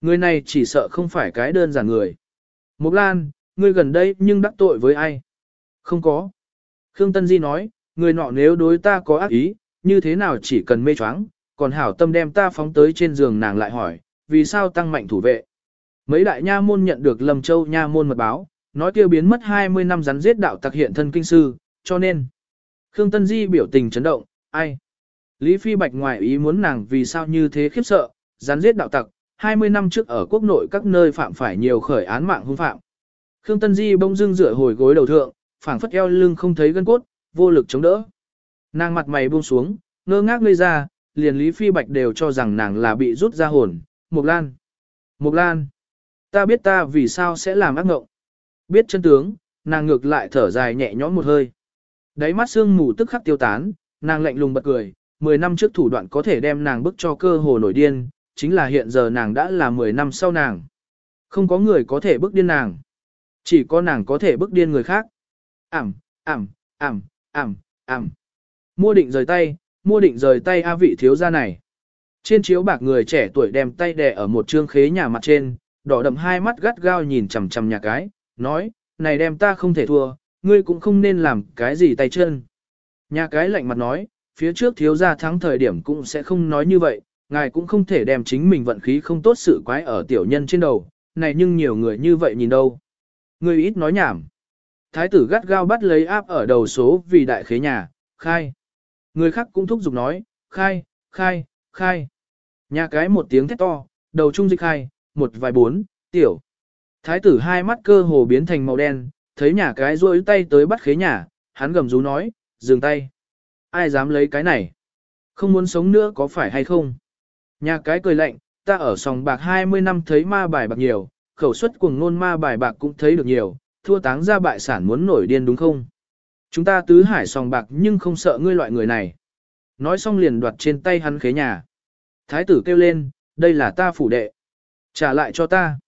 Người này chỉ sợ không phải cái đơn giản người. Mục Lan, ngươi gần đây nhưng đắc tội với ai? Không có. Khương Tân Di nói, người nọ nếu đối ta có ác ý, như thế nào chỉ cần mê choáng, còn hảo tâm đem ta phóng tới trên giường nàng lại hỏi, vì sao tăng mạnh thủ vệ. Mấy đại nha môn nhận được Lâm Châu nha môn mật báo, nói kêu biến mất 20 năm rắn giết đạo tặc hiện thân kinh sư, cho nên. Khương Tân Di biểu tình chấn động, ai? Lý Phi Bạch ngoài ý muốn nàng vì sao như thế khiếp sợ, rắn giết đạo tặc, 20 năm trước ở quốc nội các nơi phạm phải nhiều khởi án mạng hung phạm. Khương Tân Di bông dưng rửa hồi gối đầu thượng, phảng phất eo lưng không thấy gân cốt, vô lực chống đỡ. Nàng mặt mày buông xuống, ngơ ngác ngây ra, liền Lý Phi Bạch đều cho rằng nàng là bị rút ra hồn. Mục Lan! Mục Lan! Ta biết ta vì sao sẽ làm ác ngộng. Biết chân tướng, nàng ngược lại thở dài nhẹ nhõm một hơi. Đáy mắt sương mù tức khắc tiêu tán, nàng lạnh lùng bật cười, 10 năm trước thủ đoạn có thể đem nàng bức cho cơ hồ nổi điên, chính là hiện giờ nàng đã là 10 năm sau nàng. Không có người có thể bức điên nàng. Chỉ có nàng có thể bức điên người khác. Ảm, ảm, ảm, ảm, ảm. Mua định rời tay, mua định rời tay A vị thiếu gia này. Trên chiếu bạc người trẻ tuổi đem tay đè ở một trương khế nhà mặt trên, đỏ đậm hai mắt gắt gao nhìn chằm chằm nhà cái, nói, này đem ta không thể thua, ngươi cũng không nên làm cái gì tay chân. Nhà cái lạnh mặt nói, phía trước thiếu gia thắng thời điểm cũng sẽ không nói như vậy, ngài cũng không thể đem chính mình vận khí không tốt sự quái ở tiểu nhân trên đầu, này nhưng nhiều người như vậy nhìn đâu. Ngươi ít nói nhảm. Thái tử gắt gao bắt lấy áp ở đầu số vì đại khế nhà, khai. Người khác cũng thúc giục nói, khai, khai, khai. Nhà cái một tiếng thét to, đầu trung dịch khai, một vài bốn, tiểu. Thái tử hai mắt cơ hồ biến thành màu đen, thấy nhà cái rôi tay tới bắt khế nhà, hắn gầm rú nói, dừng tay. Ai dám lấy cái này? Không muốn sống nữa có phải hay không? Nhà cái cười lạnh, ta ở sòng bạc 20 năm thấy ma bài bạc nhiều, khẩu suất cuồng ngôn ma bài bạc cũng thấy được nhiều, thua táng ra bại sản muốn nổi điên đúng không? Chúng ta tứ hải sòng bạc nhưng không sợ ngươi loại người này. Nói xong liền đoạt trên tay hắn khế nhà. Thái tử kêu lên, đây là ta phủ đệ. Trả lại cho ta.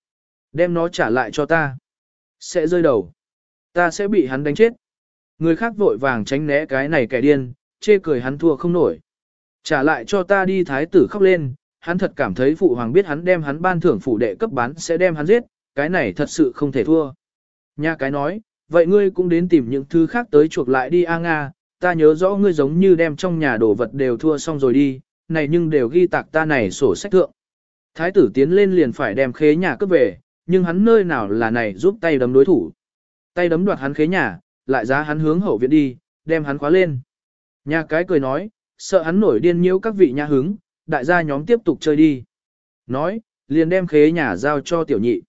Đem nó trả lại cho ta. Sẽ rơi đầu. Ta sẽ bị hắn đánh chết. Người khác vội vàng tránh né cái này kẻ điên, chê cười hắn thua không nổi. Trả lại cho ta đi thái tử khóc lên, hắn thật cảm thấy phụ hoàng biết hắn đem hắn ban thưởng phủ đệ cấp bán sẽ đem hắn giết, cái này thật sự không thể thua. Nha cái nói, vậy ngươi cũng đến tìm những thứ khác tới chuộc lại đi A Nga, ta nhớ rõ ngươi giống như đem trong nhà đồ vật đều thua xong rồi đi, này nhưng đều ghi tạc ta này sổ sách thượng. Thái tử tiến lên liền phải đem khế nhà cướp về, nhưng hắn nơi nào là này giúp tay đấm đối thủ. Tay đấm đoạt hắn khế nhà, lại giá hắn hướng hậu viện đi, đem hắn khóa lên. Nhà cái cười nói, sợ hắn nổi điên nhiễu các vị nhà hứng, đại gia nhóm tiếp tục chơi đi. Nói, liền đem khế nhà giao cho tiểu nhị.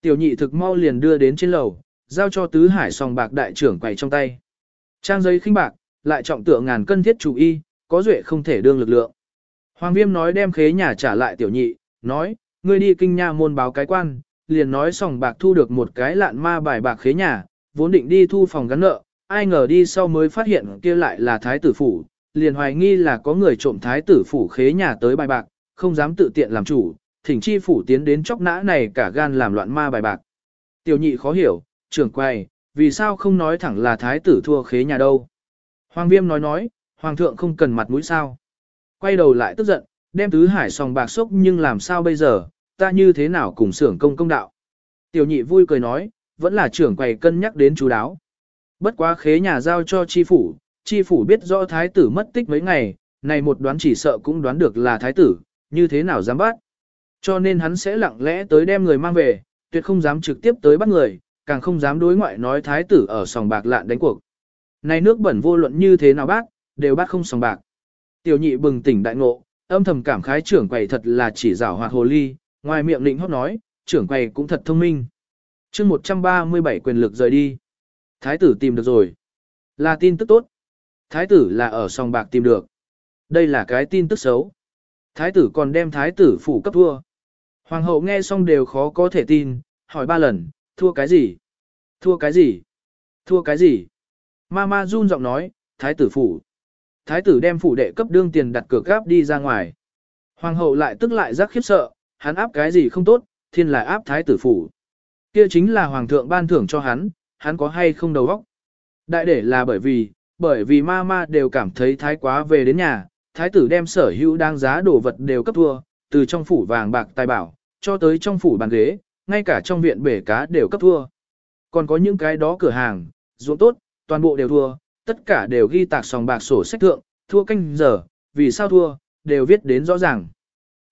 Tiểu nhị thực mau liền đưa đến trên lầu, giao cho tứ hải sòng bạc đại trưởng quầy trong tay. Trang giấy khinh bạc, lại trọng tượng ngàn cân thiết chủ y, có duệ không thể đương lực lượng. Hoàng viêm nói đem khế nhà trả lại tiểu nhị, nói, ngươi đi kinh nha môn báo cái quan, liền nói sòng bạc thu được một cái lạn ma bài bạc khế nhà, vốn định đi thu phòng gắn nợ, ai ngờ đi sau mới phát hiện kia lại là thái tử phủ, liền hoài nghi là có người trộm thái tử phủ khế nhà tới bài bạc, không dám tự tiện làm chủ, thỉnh chi phủ tiến đến chóc nã này cả gan làm loạn ma bài bạc. Tiểu nhị khó hiểu, trưởng quay, vì sao không nói thẳng là thái tử thua khế nhà đâu. Hoàng viêm nói nói, hoàng thượng không cần mặt mũi sao. Quay đầu lại tức giận, đem tứ hải sòng bạc sốc nhưng làm sao bây giờ, ta như thế nào cùng xưởng công công đạo. Tiểu nhị vui cười nói, vẫn là trưởng quầy cân nhắc đến chú đáo. Bất quá khế nhà giao cho chi phủ, chi phủ biết rõ thái tử mất tích mấy ngày, này một đoán chỉ sợ cũng đoán được là thái tử, như thế nào dám bắt. Cho nên hắn sẽ lặng lẽ tới đem người mang về, tuyệt không dám trực tiếp tới bắt người, càng không dám đối ngoại nói thái tử ở sòng bạc lạn đánh cuộc. Này nước bẩn vô luận như thế nào bác, đều bắt không sòng bạc. Tiểu nhị bừng tỉnh đại ngộ, âm thầm cảm khái trưởng quầy thật là chỉ rảo hoạt hồ ly, ngoài miệng định hót nói, trưởng quầy cũng thật thông minh. chương 137 quyền lực rời đi. Thái tử tìm được rồi. Là tin tức tốt. Thái tử là ở sòng bạc tìm được. Đây là cái tin tức xấu. Thái tử còn đem thái tử phủ cấp thua. Hoàng hậu nghe xong đều khó có thể tin, hỏi ba lần, thua cái gì? Thua cái gì? Thua cái gì? Mama run giọng nói, thái tử phủ. Thái tử đem phủ đệ cấp đương tiền đặt cược gáp đi ra ngoài. Hoàng hậu lại tức lại giác khiếp sợ, hắn áp cái gì không tốt, thiên lại áp thái tử phủ. Kia chính là hoàng thượng ban thưởng cho hắn, hắn có hay không đầu óc. Đại để là bởi vì, bởi vì ma ma đều cảm thấy thái quá về đến nhà, thái tử đem sở hữu đang giá đồ vật đều cấp thua, từ trong phủ vàng bạc tài bảo, cho tới trong phủ bàn ghế, ngay cả trong viện bể cá đều cấp thua. Còn có những cái đó cửa hàng, ruộng tốt, toàn bộ đều thua, tất cả đều ghi tạc sòng bạc sổ sách thượng, thua canh giờ, vì sao thua, đều viết đến rõ ràng.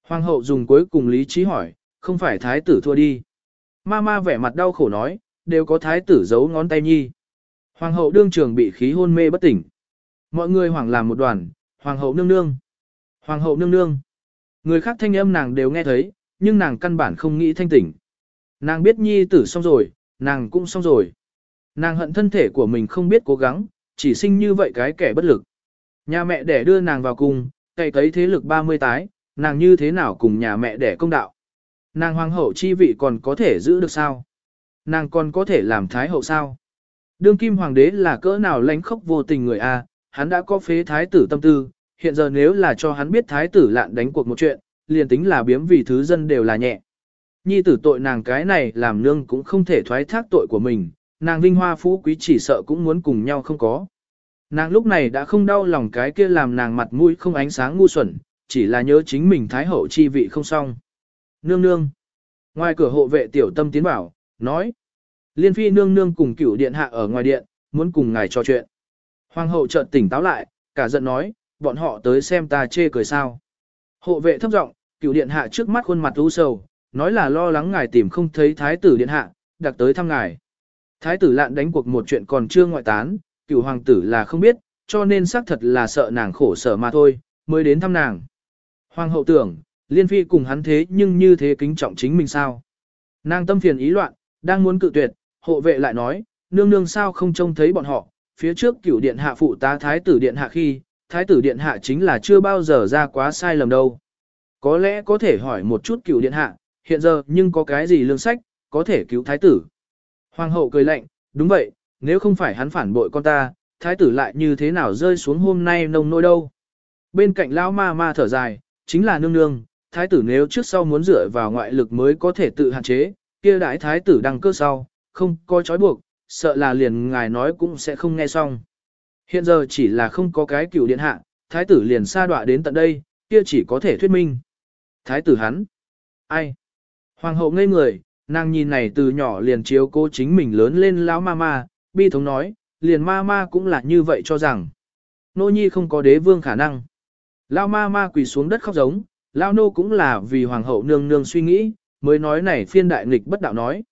Hoàng hậu dùng cuối cùng lý trí hỏi, không phải thái tử thua đi. Ma ma vẻ mặt đau khổ nói, đều có thái tử giấu ngón tay nhi. Hoàng hậu đương trường bị khí hôn mê bất tỉnh. Mọi người hoảng làm một đoàn, hoàng hậu nương nương. Hoàng hậu nương nương. Người khác thanh âm nàng đều nghe thấy, nhưng nàng căn bản không nghĩ thanh tỉnh. Nàng biết nhi tử xong rồi, nàng cũng xong rồi. Nàng hận thân thể của mình không biết cố gắng, chỉ sinh như vậy cái kẻ bất lực. Nhà mẹ đẻ đưa nàng vào cung, cày cấy thế lực 30 tái, nàng như thế nào cùng nhà mẹ đẻ công đạo. Nàng hoàng hậu chi vị còn có thể giữ được sao? Nàng còn có thể làm thái hậu sao? Đương kim hoàng đế là cỡ nào lánh khốc vô tình người a, hắn đã có phế thái tử tâm tư, hiện giờ nếu là cho hắn biết thái tử lạn đánh cuộc một chuyện, liền tính là biếm vì thứ dân đều là nhẹ. Nhi tử tội nàng cái này làm nương cũng không thể thoái thác tội của mình, nàng vinh hoa phú quý chỉ sợ cũng muốn cùng nhau không có. Nàng lúc này đã không đau lòng cái kia làm nàng mặt mũi không ánh sáng ngu xuẩn, chỉ là nhớ chính mình thái hậu chi vị không xong. Nương nương. Ngoài cửa hộ vệ tiểu tâm tiến bảo, nói. Liên phi nương nương cùng cửu điện hạ ở ngoài điện, muốn cùng ngài trò chuyện. Hoàng hậu chợt tỉnh táo lại, cả giận nói, bọn họ tới xem ta chê cười sao. Hộ vệ thấp giọng, cửu điện hạ trước mắt khuôn mặt u sầu, nói là lo lắng ngài tìm không thấy thái tử điện hạ, đặc tới thăm ngài. Thái tử lạn đánh cuộc một chuyện còn chưa ngoại tán, cửu hoàng tử là không biết, cho nên xác thật là sợ nàng khổ sở mà thôi, mới đến thăm nàng. Hoàng hậu tưởng, liên phi cùng hắn thế nhưng như thế kính trọng chính mình sao. Nàng tâm phiền ý loạn, đang muốn cự tuyệt, hộ vệ lại nói, nương nương sao không trông thấy bọn họ, phía trước cửu điện hạ phụ tá thái tử điện hạ khi, thái tử điện hạ chính là chưa bao giờ ra quá sai lầm đâu. Có lẽ có thể hỏi một chút cửu điện hạ, hiện giờ nhưng có cái gì lương sách, có thể cứu thái tử. Hoàng hậu cười lạnh, đúng vậy, nếu không phải hắn phản bội con ta, thái tử lại như thế nào rơi xuống hôm nay nông nỗi đâu. Bên cạnh lão ma ma thở dài, chính là nương nương, thái tử nếu trước sau muốn dựa vào ngoại lực mới có thể tự hạn chế, kia đại thái tử đăng cơ sau, không có trói buộc, sợ là liền ngài nói cũng sẽ không nghe xong. Hiện giờ chỉ là không có cái cựu điện hạ, thái tử liền sa đọa đến tận đây, kia chỉ có thể thuyết minh. Thái tử hắn. Ai? Hoàng hậu ngây người, nàng nhìn này từ nhỏ liền chiếu cô chính mình lớn lên lão ma ma, bi thống nói, liền ma ma cũng là như vậy cho rằng. Nô nhi không có đế vương khả năng. Lão ma ma quỳ xuống đất khóc giống, lão nô cũng là vì hoàng hậu nương nương suy nghĩ, mới nói này phiên đại nghịch bất đạo nói.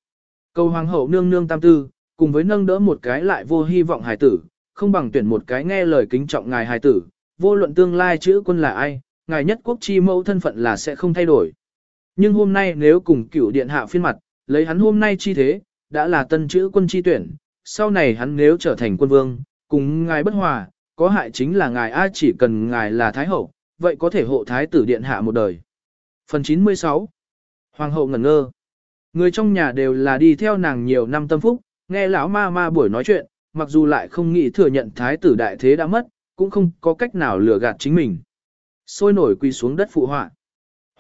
Cầu hoàng hậu nương nương tam tư, cùng với nâng đỡ một cái lại vô hy vọng hài tử, không bằng tuyển một cái nghe lời kính trọng ngài hài tử, vô luận tương lai chữ quân là ai, ngài nhất quốc chi mẫu thân phận là sẽ không thay đổi. Nhưng hôm nay nếu cùng cửu điện hạ phiên mặt, lấy hắn hôm nay chi thế, đã là tân chữ quân chi tuyển, sau này hắn nếu trở thành quân vương, cùng ngài bất hòa, có hại chính là ngài ai chỉ cần ngài là thái hậu, vậy có thể hộ thái tử điện hạ một đời. Phần 96 Hoàng hậu ngẩn ngơ. Người trong nhà đều là đi theo nàng nhiều năm tâm phúc, nghe lão ma ma buổi nói chuyện, mặc dù lại không nghĩ thừa nhận thái tử đại thế đã mất, cũng không có cách nào lừa gạt chính mình. Sôi nổi quỳ xuống đất phụ họa.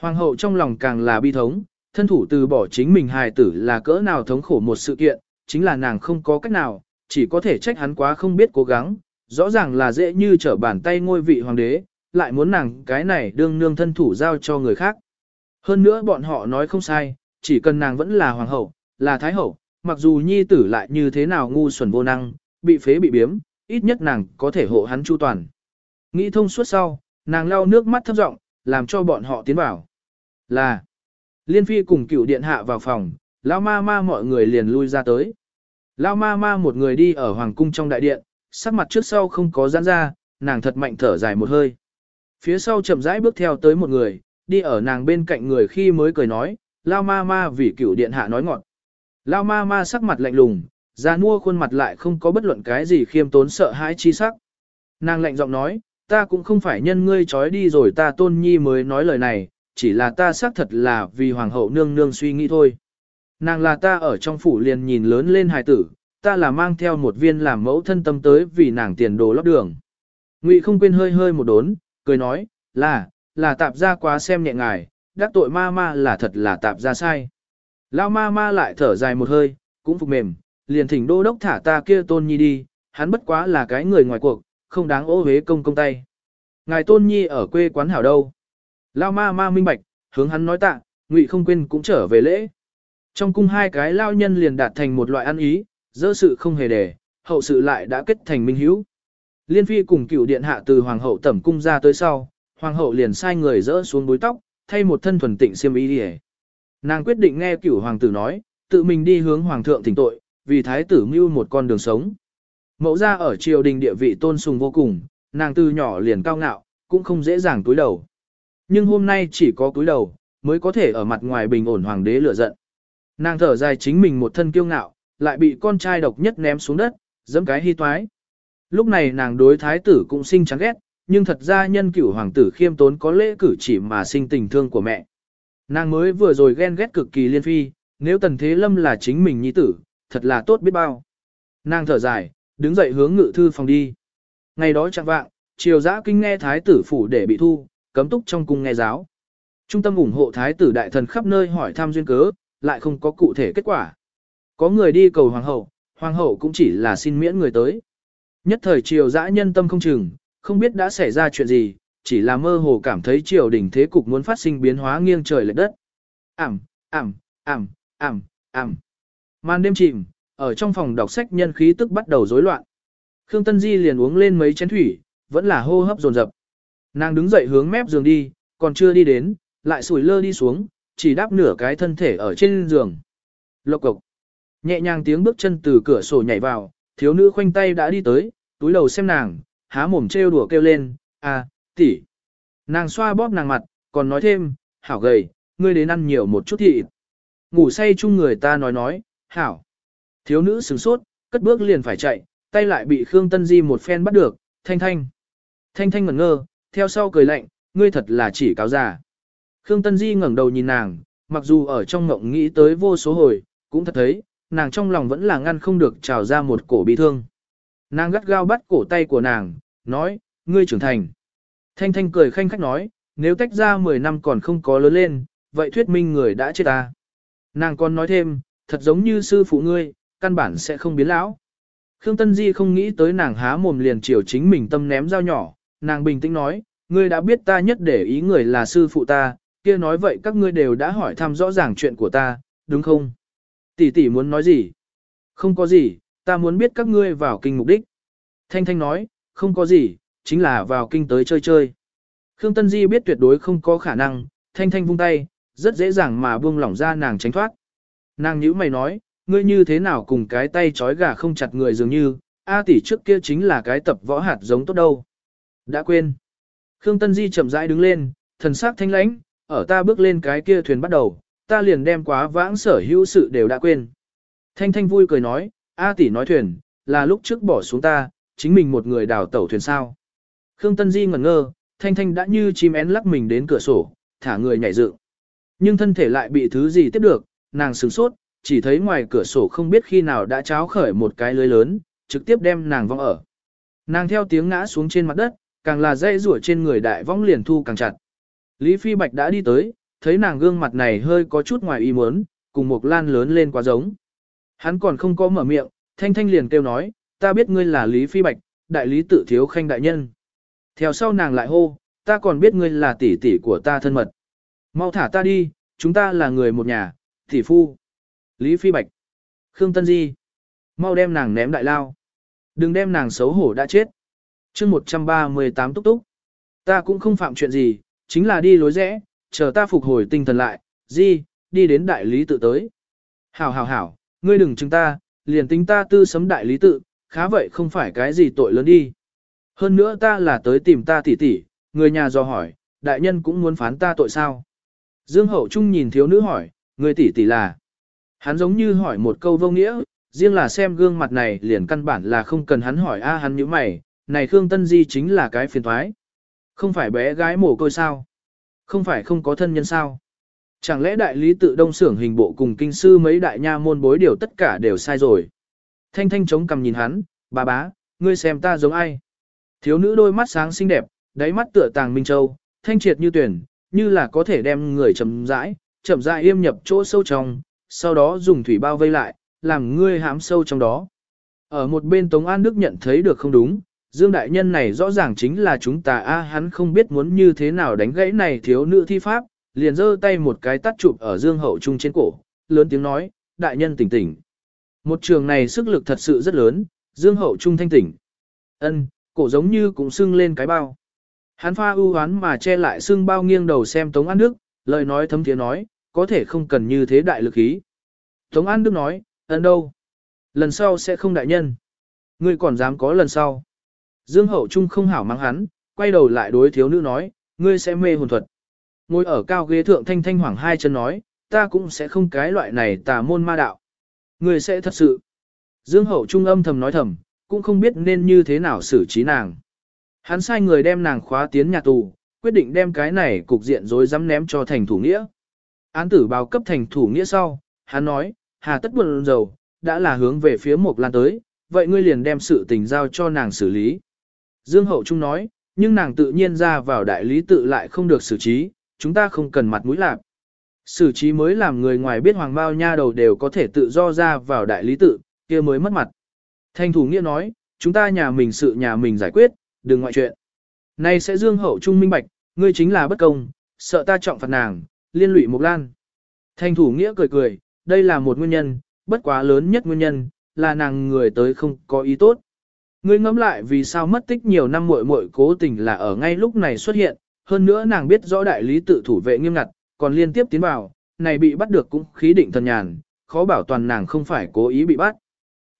Hoàng hậu trong lòng càng là bi thống, thân thủ từ bỏ chính mình hài tử là cỡ nào thống khổ một sự kiện, chính là nàng không có cách nào, chỉ có thể trách hắn quá không biết cố gắng, rõ ràng là dễ như trở bàn tay ngôi vị hoàng đế, lại muốn nàng cái này đương nương thân thủ giao cho người khác. Hơn nữa bọn họ nói không sai, chỉ cần nàng vẫn là hoàng hậu, là thái hậu, mặc dù nhi tử lại như thế nào ngu xuẩn vô năng, bị phế bị biếm, ít nhất nàng có thể hộ hắn chu toàn. Nghĩ thông suốt sau, nàng lau nước mắt thấp giọng, làm cho bọn họ tiến vào. Là, Liên Phi cùng cựu điện hạ vào phòng, lão ma ma mọi người liền lui ra tới. Lão ma ma một người đi ở hoàng cung trong đại điện, sắc mặt trước sau không có giãn ra, nàng thật mạnh thở dài một hơi. Phía sau chậm rãi bước theo tới một người, đi ở nàng bên cạnh người khi mới cười nói, Lao ma ma vì cửu điện hạ nói ngọn. Lao ma ma sắc mặt lạnh lùng, ra mua khuôn mặt lại không có bất luận cái gì khiêm tốn sợ hãi chi sắc. Nàng lạnh giọng nói, ta cũng không phải nhân ngươi trói đi rồi ta tôn nhi mới nói lời này, chỉ là ta xác thật là vì hoàng hậu nương nương suy nghĩ thôi. Nàng là ta ở trong phủ liền nhìn lớn lên hài tử, ta là mang theo một viên làm mẫu thân tâm tới vì nàng tiền đồ lót đường. Ngụy không quên hơi hơi một đốn, cười nói, là, là tạp ra quá xem nhẹ ngài, đắc tội ma ma là thật là tạp ra sai. Lao ma ma lại thở dài một hơi, cũng phục mềm, liền thỉnh đô đốc thả ta kia tôn nhi đi, hắn bất quá là cái người ngoài cuộc, không đáng ô hế công công tay. Ngài tôn nhi ở quê quán hảo đâu. Lao ma ma minh bạch, hướng hắn nói tạ, ngụy không quên cũng trở về lễ. Trong cung hai cái lao nhân liền đạt thành một loại ăn ý, dơ sự không hề để, hậu sự lại đã kết thành minh hữu. Liên phi cùng cựu điện hạ từ hoàng hậu tẩm cung ra tới sau, hoàng hậu liền sai người dỡ xuống búi tóc, thay một thân thuần tịnh xiêm y đi Nàng quyết định nghe cửu hoàng tử nói, tự mình đi hướng hoàng thượng thỉnh tội, vì thái tử mưu một con đường sống. Mẫu ra ở triều đình địa vị tôn sùng vô cùng, nàng từ nhỏ liền cao ngạo, cũng không dễ dàng túi đầu. Nhưng hôm nay chỉ có túi đầu, mới có thể ở mặt ngoài bình ổn hoàng đế lửa giận. Nàng thở dài chính mình một thân kiêu ngạo, lại bị con trai độc nhất ném xuống đất, giẫm cái hy toái. Lúc này nàng đối thái tử cũng sinh chán ghét, nhưng thật ra nhân cửu hoàng tử khiêm tốn có lễ cử chỉ mà sinh tình thương của mẹ. Nàng mới vừa rồi ghen ghét cực kỳ liên phi, nếu tần thế lâm là chính mình nhi tử, thật là tốt biết bao. Nàng thở dài, đứng dậy hướng ngự thư phòng đi. Ngày đó chẳng vạng, triều giã kinh nghe thái tử phủ để bị thu, cấm túc trong cung nghe giáo. Trung tâm ủng hộ thái tử đại thần khắp nơi hỏi thăm duyên cớ, lại không có cụ thể kết quả. Có người đi cầu hoàng hậu, hoàng hậu cũng chỉ là xin miễn người tới. Nhất thời triều dã nhân tâm không chừng, không biết đã xảy ra chuyện gì, chỉ là mơ hồ cảm thấy triều đình thế cục muốn phát sinh biến hóa nghiêng trời lệch đất. Ảm, ảm, ảm, ảm, ảm. Màn đêm chìm, ở trong phòng đọc sách nhân khí tức bắt đầu rối loạn. Khương Tân Di liền uống lên mấy chén thủy, vẫn là hô hấp dồn dập. Nàng đứng dậy hướng mép giường đi, còn chưa đi đến, lại sủi lơ đi xuống, chỉ đáp nửa cái thân thể ở trên giường. Lộc cộc. Nhẹ nhàng tiếng bước chân từ cửa sổ nhảy vào, thiếu nữ khoanh tay đã đi tới, túi đầu xem nàng, há mồm trêu đùa kêu lên, à, tỷ. Nàng xoa bóp nàng mặt, còn nói thêm, hảo gầy, ngươi đến ăn nhiều một chút thịt. Ngủ say chung người ta nói nói, hảo. Thiếu nữ sửng sốt, cất bước liền phải chạy, tay lại bị Khương Tân Di một phen bắt được, thanh thanh. Thanh thanh ngẩn ngơ, theo sau cười lạnh, ngươi thật là chỉ cáo già. Khương Tân Di ngẩng đầu nhìn nàng, mặc dù ở trong ngộng nghĩ tới vô số hồi, cũng thật thấy, nàng trong lòng vẫn là ngăn không được trào ra một cổ bị thương. Nàng gắt gao bắt cổ tay của nàng, nói, ngươi trưởng thành. Thanh Thanh cười khanh khách nói, nếu tách ra 10 năm còn không có lớn lên, vậy thuyết minh người đã chết ta. Nàng còn nói thêm, thật giống như sư phụ ngươi, căn bản sẽ không biến lão. Khương Tân Di không nghĩ tới nàng há mồm liền chiều chính mình tâm ném dao nhỏ, nàng bình tĩnh nói, ngươi đã biết ta nhất để ý người là sư phụ ta, kia nói vậy các ngươi đều đã hỏi thăm rõ ràng chuyện của ta, đúng không? Tỷ tỷ muốn nói gì? Không có gì, ta muốn biết các ngươi vào kinh mục đích. Thanh Thanh nói, không có gì, chính là vào kinh tới chơi chơi. Khương Tân Di biết tuyệt đối không có khả năng, Thanh Thanh vung tay, rất dễ dàng mà buông lỏng ra nàng tránh thoát. Nàng nhữ mày nói, ngươi như thế nào cùng cái tay chói gà không chặt người dường như, A tỷ trước kia chính là cái tập võ hạt giống tốt đâu. Đã quên. Khương Tân Di chậm rãi đứng lên, thần sắc thanh lãnh, ở ta bước lên cái kia thuyền bắt đầu, ta liền đem quá vãng sở hữu sự đều đã quên. Thanh Thanh vui cười nói, A tỷ nói thuyền, là lúc trước bỏ xuống ta, chính mình một người đào tẩu thuyền sao. Khương Tân Di ngẩn ngơ, Thanh Thanh đã như chim én lắc mình đến cửa sổ, thả người nhảy dựng. Nhưng thân thể lại bị thứ gì tiếp được, nàng sửng sốt, chỉ thấy ngoài cửa sổ không biết khi nào đã cháo khởi một cái lưới lớn, trực tiếp đem nàng vong ở. Nàng theo tiếng ngã xuống trên mặt đất, càng là dây rủa trên người đại vong liền thu càng chặt. Lý Phi Bạch đã đi tới, thấy nàng gương mặt này hơi có chút ngoài ý muốn, cùng một lan lớn lên quá giống. Hắn còn không có mở miệng, Thanh Thanh liền kêu nói, ta biết ngươi là Lý Phi Bạch, đại lý tự thiếu khanh đại nhân. Theo sau nàng lại hô, ta còn biết ngươi là tỷ tỷ của ta thân mật. Mau thả ta đi, chúng ta là người một nhà, tỷ phu. Lý Phi Bạch. Khương Tân Di. Mau đem nàng ném đại lao. Đừng đem nàng xấu hổ đã chết. chương 138 túc túc. Ta cũng không phạm chuyện gì, chính là đi lối rẽ, chờ ta phục hồi tinh thần lại, Di, đi đến đại lý tự tới. Hảo hảo hảo, ngươi đừng chứng ta, liền tính ta tư sấm đại lý tự, khá vậy không phải cái gì tội lớn đi. Hơn nữa ta là tới tìm ta tỷ tỷ, người nhà do hỏi, đại nhân cũng muốn phán ta tội sao. Dương Hậu Trung nhìn thiếu nữ hỏi, người tỷ tỷ là. Hắn giống như hỏi một câu vô nghĩa, riêng là xem gương mặt này liền căn bản là không cần hắn hỏi a hắn như mày, này Khương Tân Di chính là cái phiền thoái. Không phải bé gái mồ côi sao? Không phải không có thân nhân sao? Chẳng lẽ đại lý tự đông xưởng hình bộ cùng kinh sư mấy đại nha môn bối điều tất cả đều sai rồi? Thanh thanh chống cầm nhìn hắn, bà bá, ngươi xem ta giống ai? Thiếu nữ đôi mắt sáng xinh đẹp, đáy mắt tựa tàng minh châu, thanh triệt như tuyển, như là có thể đem người chậm rãi, chậm rãi yêm nhập chỗ sâu trong, sau đó dùng thủy bao vây lại, làm ngươi hãm sâu trong đó. Ở một bên Tống An Đức nhận thấy được không đúng, Dương Đại Nhân này rõ ràng chính là chúng ta a hắn không biết muốn như thế nào đánh gãy này thiếu nữ thi pháp, liền giơ tay một cái tắt chụp ở Dương Hậu Trung trên cổ, lớn tiếng nói, Đại Nhân tỉnh tỉnh. Một trường này sức lực thật sự rất lớn, Dương Hậu Trung thanh tỉnh. ân cổ giống như cũng sưng lên cái bao. Hắn pha ưu hoán mà che lại sưng bao nghiêng đầu xem Tống An Đức, lời nói thấm tiếng nói, có thể không cần như thế đại lực ý. Tống An Đức nói, ân đâu? Lần sau sẽ không đại nhân. Ngươi còn dám có lần sau. Dương Hậu Trung không hảo mang hắn, quay đầu lại đối thiếu nữ nói, ngươi sẽ mê hồn thuật. Ngồi ở cao ghế thượng thanh thanh hoảng hai chân nói, ta cũng sẽ không cái loại này tà môn ma đạo. Ngươi sẽ thật sự. Dương Hậu Trung âm thầm nói thầm, cũng không biết nên như thế nào xử trí nàng. Hắn sai người đem nàng khóa tiến nhà tù, quyết định đem cái này cục diện rồi dám ném cho thành thủ nghĩa. Án tử báo cấp thành thủ nghĩa sau, hắn nói, hà tất buồn dầu, đã là hướng về phía Mộc Lan tới, vậy ngươi liền đem sự tình giao cho nàng xử lý. Dương Hậu Trung nói, nhưng nàng tự nhiên ra vào đại lý tự lại không được xử trí, chúng ta không cần mặt mũi lạc. Xử trí mới làm người ngoài biết hoàng bao nha đầu đều có thể tự do ra vào đại lý tự, kia mới mất mặt. Thanh thủ nghĩa nói, chúng ta nhà mình sự nhà mình giải quyết, đừng ngoại chuyện. Nay sẽ Dương Hậu Trung minh bạch, ngươi chính là bất công, sợ ta trọng phạt nàng, liên lụy Mộc Lan. Thanh thủ nghĩa cười cười, đây là một nguyên nhân, bất quá lớn nhất nguyên nhân, là nàng người tới không có ý tốt. Ngươi ngẫm lại vì sao mất tích nhiều năm muội muội cố tình là ở ngay lúc này xuất hiện, hơn nữa nàng biết rõ đại lý tự thủ vệ nghiêm ngặt, còn liên tiếp tiến vào, này bị bắt được cũng khí định thần nhàn, khó bảo toàn nàng không phải cố ý bị bắt.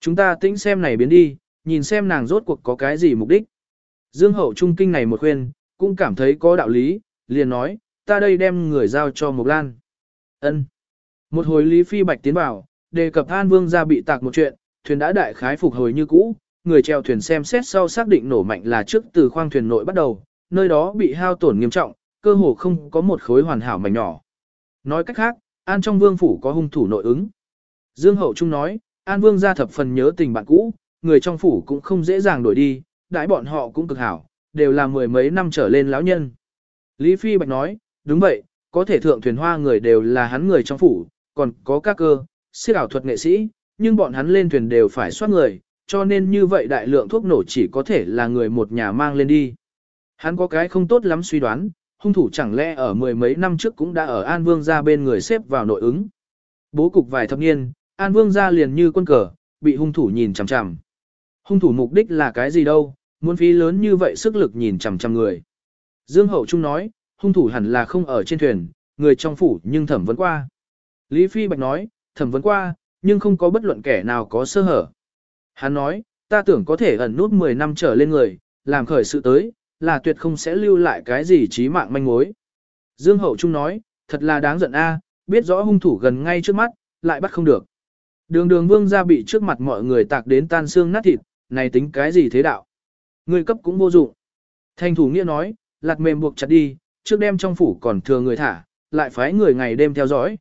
Chúng ta tĩnh xem này biến đi, nhìn xem nàng rốt cuộc có cái gì mục đích. Dương hậu trung kinh này một khuyên, cũng cảm thấy có đạo lý, liền nói, ta đây đem người giao cho Mộc Lan. Ân. Một hồi Lý Phi Bạch tiến vào, đề cập An Vương ra bị tạc một chuyện, thuyền đã đại khái phục hồi như cũ, người treo thuyền xem xét sau xác định nổ mạnh là trước từ khoang thuyền nội bắt đầu, nơi đó bị hao tổn nghiêm trọng, cơ hồ không có một khối hoàn hảo mảnh nhỏ. Nói cách khác, An trong vương phủ có hung thủ nội ứng. Dương Hậu Trung nói, An Vương gia thập phần nhớ tình bạn cũ, người trong phủ cũng không dễ dàng đổi đi, đãi bọn họ cũng cực hảo, đều là mười mấy năm trở lên lão nhân. Lý Phi Bạch nói, đúng vậy, có thể thượng thuyền hoa người đều là hắn người trong phủ, còn có các cơ, siết ảo thuật nghệ sĩ, nhưng bọn hắn lên thuyền đều phải soát người, cho nên như vậy đại lượng thuốc nổ chỉ có thể là người một nhà mang lên đi. Hắn có cái không tốt lắm suy đoán, hung thủ chẳng lẽ ở mười mấy năm trước cũng đã ở An Vương gia bên người xếp vào nội ứng. Bố cục vài thập niên, An Vương gia liền như quân cờ, bị hung thủ nhìn chằm chằm. Hung thủ mục đích là cái gì đâu, muốn phí lớn như vậy sức lực nhìn chằm chằm người. Dương Hậu Trung nói, hung thủ hẳn là không ở trên thuyền, người trong phủ nhưng thẩm vấn qua. Lý Phi Bạch nói, thẩm vấn qua, nhưng không có bất luận kẻ nào có sơ hở. Hắn nói, ta tưởng có thể ẩn nút 10 năm trở lên người, làm khởi sự tới, là tuyệt không sẽ lưu lại cái gì trí mạng manh mối. Dương Hậu Trung nói, thật là đáng giận a, biết rõ hung thủ gần ngay trước mắt, lại bắt không được. Đường đường vương gia bị trước mặt mọi người tạc đến tan xương nát thịt, này tính cái gì thế đạo? Người cấp cũng vô dụng. Thanh thủ nghĩa nói, lạt mềm buộc chặt đi, trước đêm trong phủ còn thừa người thả, lại phái người ngày đêm theo dõi.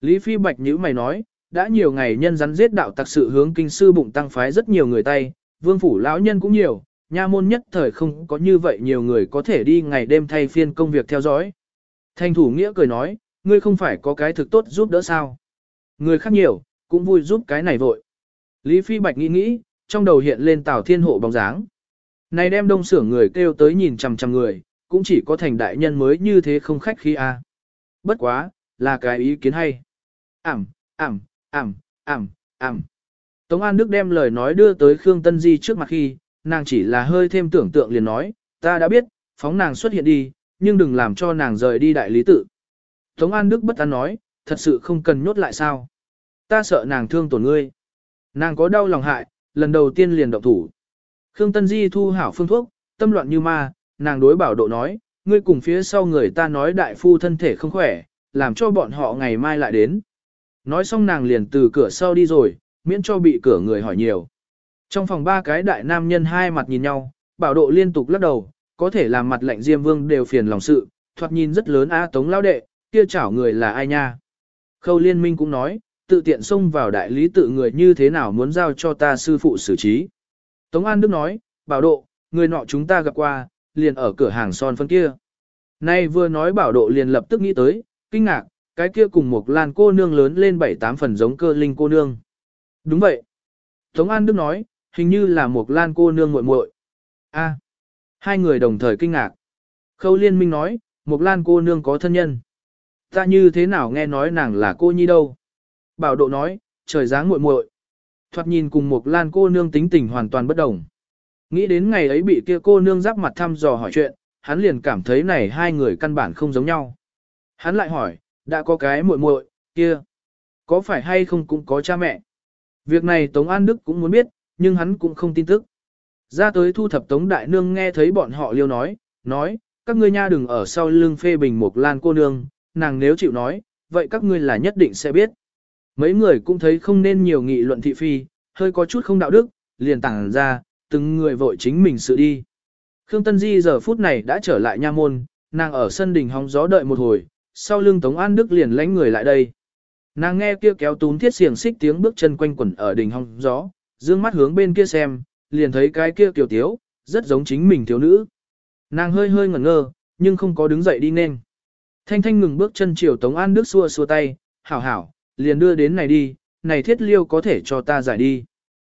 Lý Phi Bạch nhữ mày nói, đã nhiều ngày nhân rắn giết đạo tặc sự hướng kinh sư bụng tăng phái rất nhiều người tay, vương phủ lão nhân cũng nhiều, nha môn nhất thời không có như vậy nhiều người có thể đi ngày đêm thay phiên công việc theo dõi. Thanh thủ nghĩa cười nói, ngươi không phải có cái thực tốt giúp đỡ sao. Người khác nhiều, cũng vui giúp cái này vội. Lý Phi Bạch nghĩ nghĩ, trong đầu hiện lên Tào Thiên Hộ bóng dáng. Này đem đông sưởng người kêu tới nhìn chằm chằm người, cũng chỉ có thành đại nhân mới như thế không khách khí a. bất quá, là cái ý kiến hay. Ảm, ảm, ảm, ảm, ảm. Tống An Đức đem lời nói đưa tới Khương Tân Di trước mặt khi, nàng chỉ là hơi thêm tưởng tượng liền nói, ta đã biết, phóng nàng xuất hiện đi, nhưng đừng làm cho nàng rời đi đại lý tự. Tống An Đức bất an nói, thật sự không cần nhốt lại sao. Ta sợ nàng thương tổn ngươi. Nàng có đau lòng hại, lần đầu tiên liền động thủ. Khương Tân Di thu hảo phương thuốc, tâm loạn như ma, nàng đối bảo độ nói, ngươi cùng phía sau người ta nói đại phu thân thể không khỏe, làm cho bọn họ ngày mai lại đến. Nói xong nàng liền từ cửa sau đi rồi, miễn cho bị cửa người hỏi nhiều. Trong phòng ba cái đại nam nhân hai mặt nhìn nhau, bảo độ liên tục lắc đầu, có thể làm mặt lạnh Diêm Vương đều phiền lòng sự, thoạt nhìn rất lớn a tống lao đệ, kia chảo người là ai nha. Khâu liên minh cũng nói, tự tiện xông vào đại lý tự người như thế nào muốn giao cho ta sư phụ xử trí. Tống An Đức nói, bảo độ, người nọ chúng ta gặp qua, liền ở cửa hàng son phân kia. Nay vừa nói bảo độ liền lập tức nghĩ tới, kinh ngạc, cái kia cùng một lan cô nương lớn lên bảy tám phần giống cơ linh cô nương. Đúng vậy. Tống An Đức nói, hình như là một lan cô nương muội muội. A. Hai người đồng thời kinh ngạc. Khâu liên minh nói, một lan cô nương có thân nhân. Ta như thế nào nghe nói nàng là cô nhi đâu. Bảo độ nói, trời dáng muội muội. Thoạt nhìn cùng một lan cô nương tính tình hoàn toàn bất đồng. Nghĩ đến ngày ấy bị kia cô nương giáp mặt thăm dò hỏi chuyện, hắn liền cảm thấy này hai người căn bản không giống nhau. Hắn lại hỏi, đã có cái muội muội kia, có phải hay không cũng có cha mẹ? Việc này Tống An Đức cũng muốn biết, nhưng hắn cũng không tin tức. Ra tới thu thập Tống Đại Nương nghe thấy bọn họ liêu nói, nói, các ngươi nha đừng ở sau lưng phê bình một lan cô nương, nàng nếu chịu nói, vậy các ngươi là nhất định sẽ biết. Mấy người cũng thấy không nên nhiều nghị luận thị phi, hơi có chút không đạo đức, liền tảng ra, từng người vội chính mình sự đi. Khương Tân Di giờ phút này đã trở lại nha môn, nàng ở sân đình hóng gió đợi một hồi, sau lưng Tống An Đức liền lánh người lại đây. Nàng nghe kia kéo túm thiết xiềng xích tiếng bước chân quanh quẩn ở đỉnh hong gió, dương mắt hướng bên kia xem, liền thấy cái kia tiểu tiếu, rất giống chính mình thiếu nữ. Nàng hơi hơi ngẩn ngơ, nhưng không có đứng dậy đi nên. Thanh thanh ngừng bước chân chiều Tống An Đức xua xua tay, hảo hảo, liền đưa đến này đi, này thiết liêu có thể cho ta giải đi.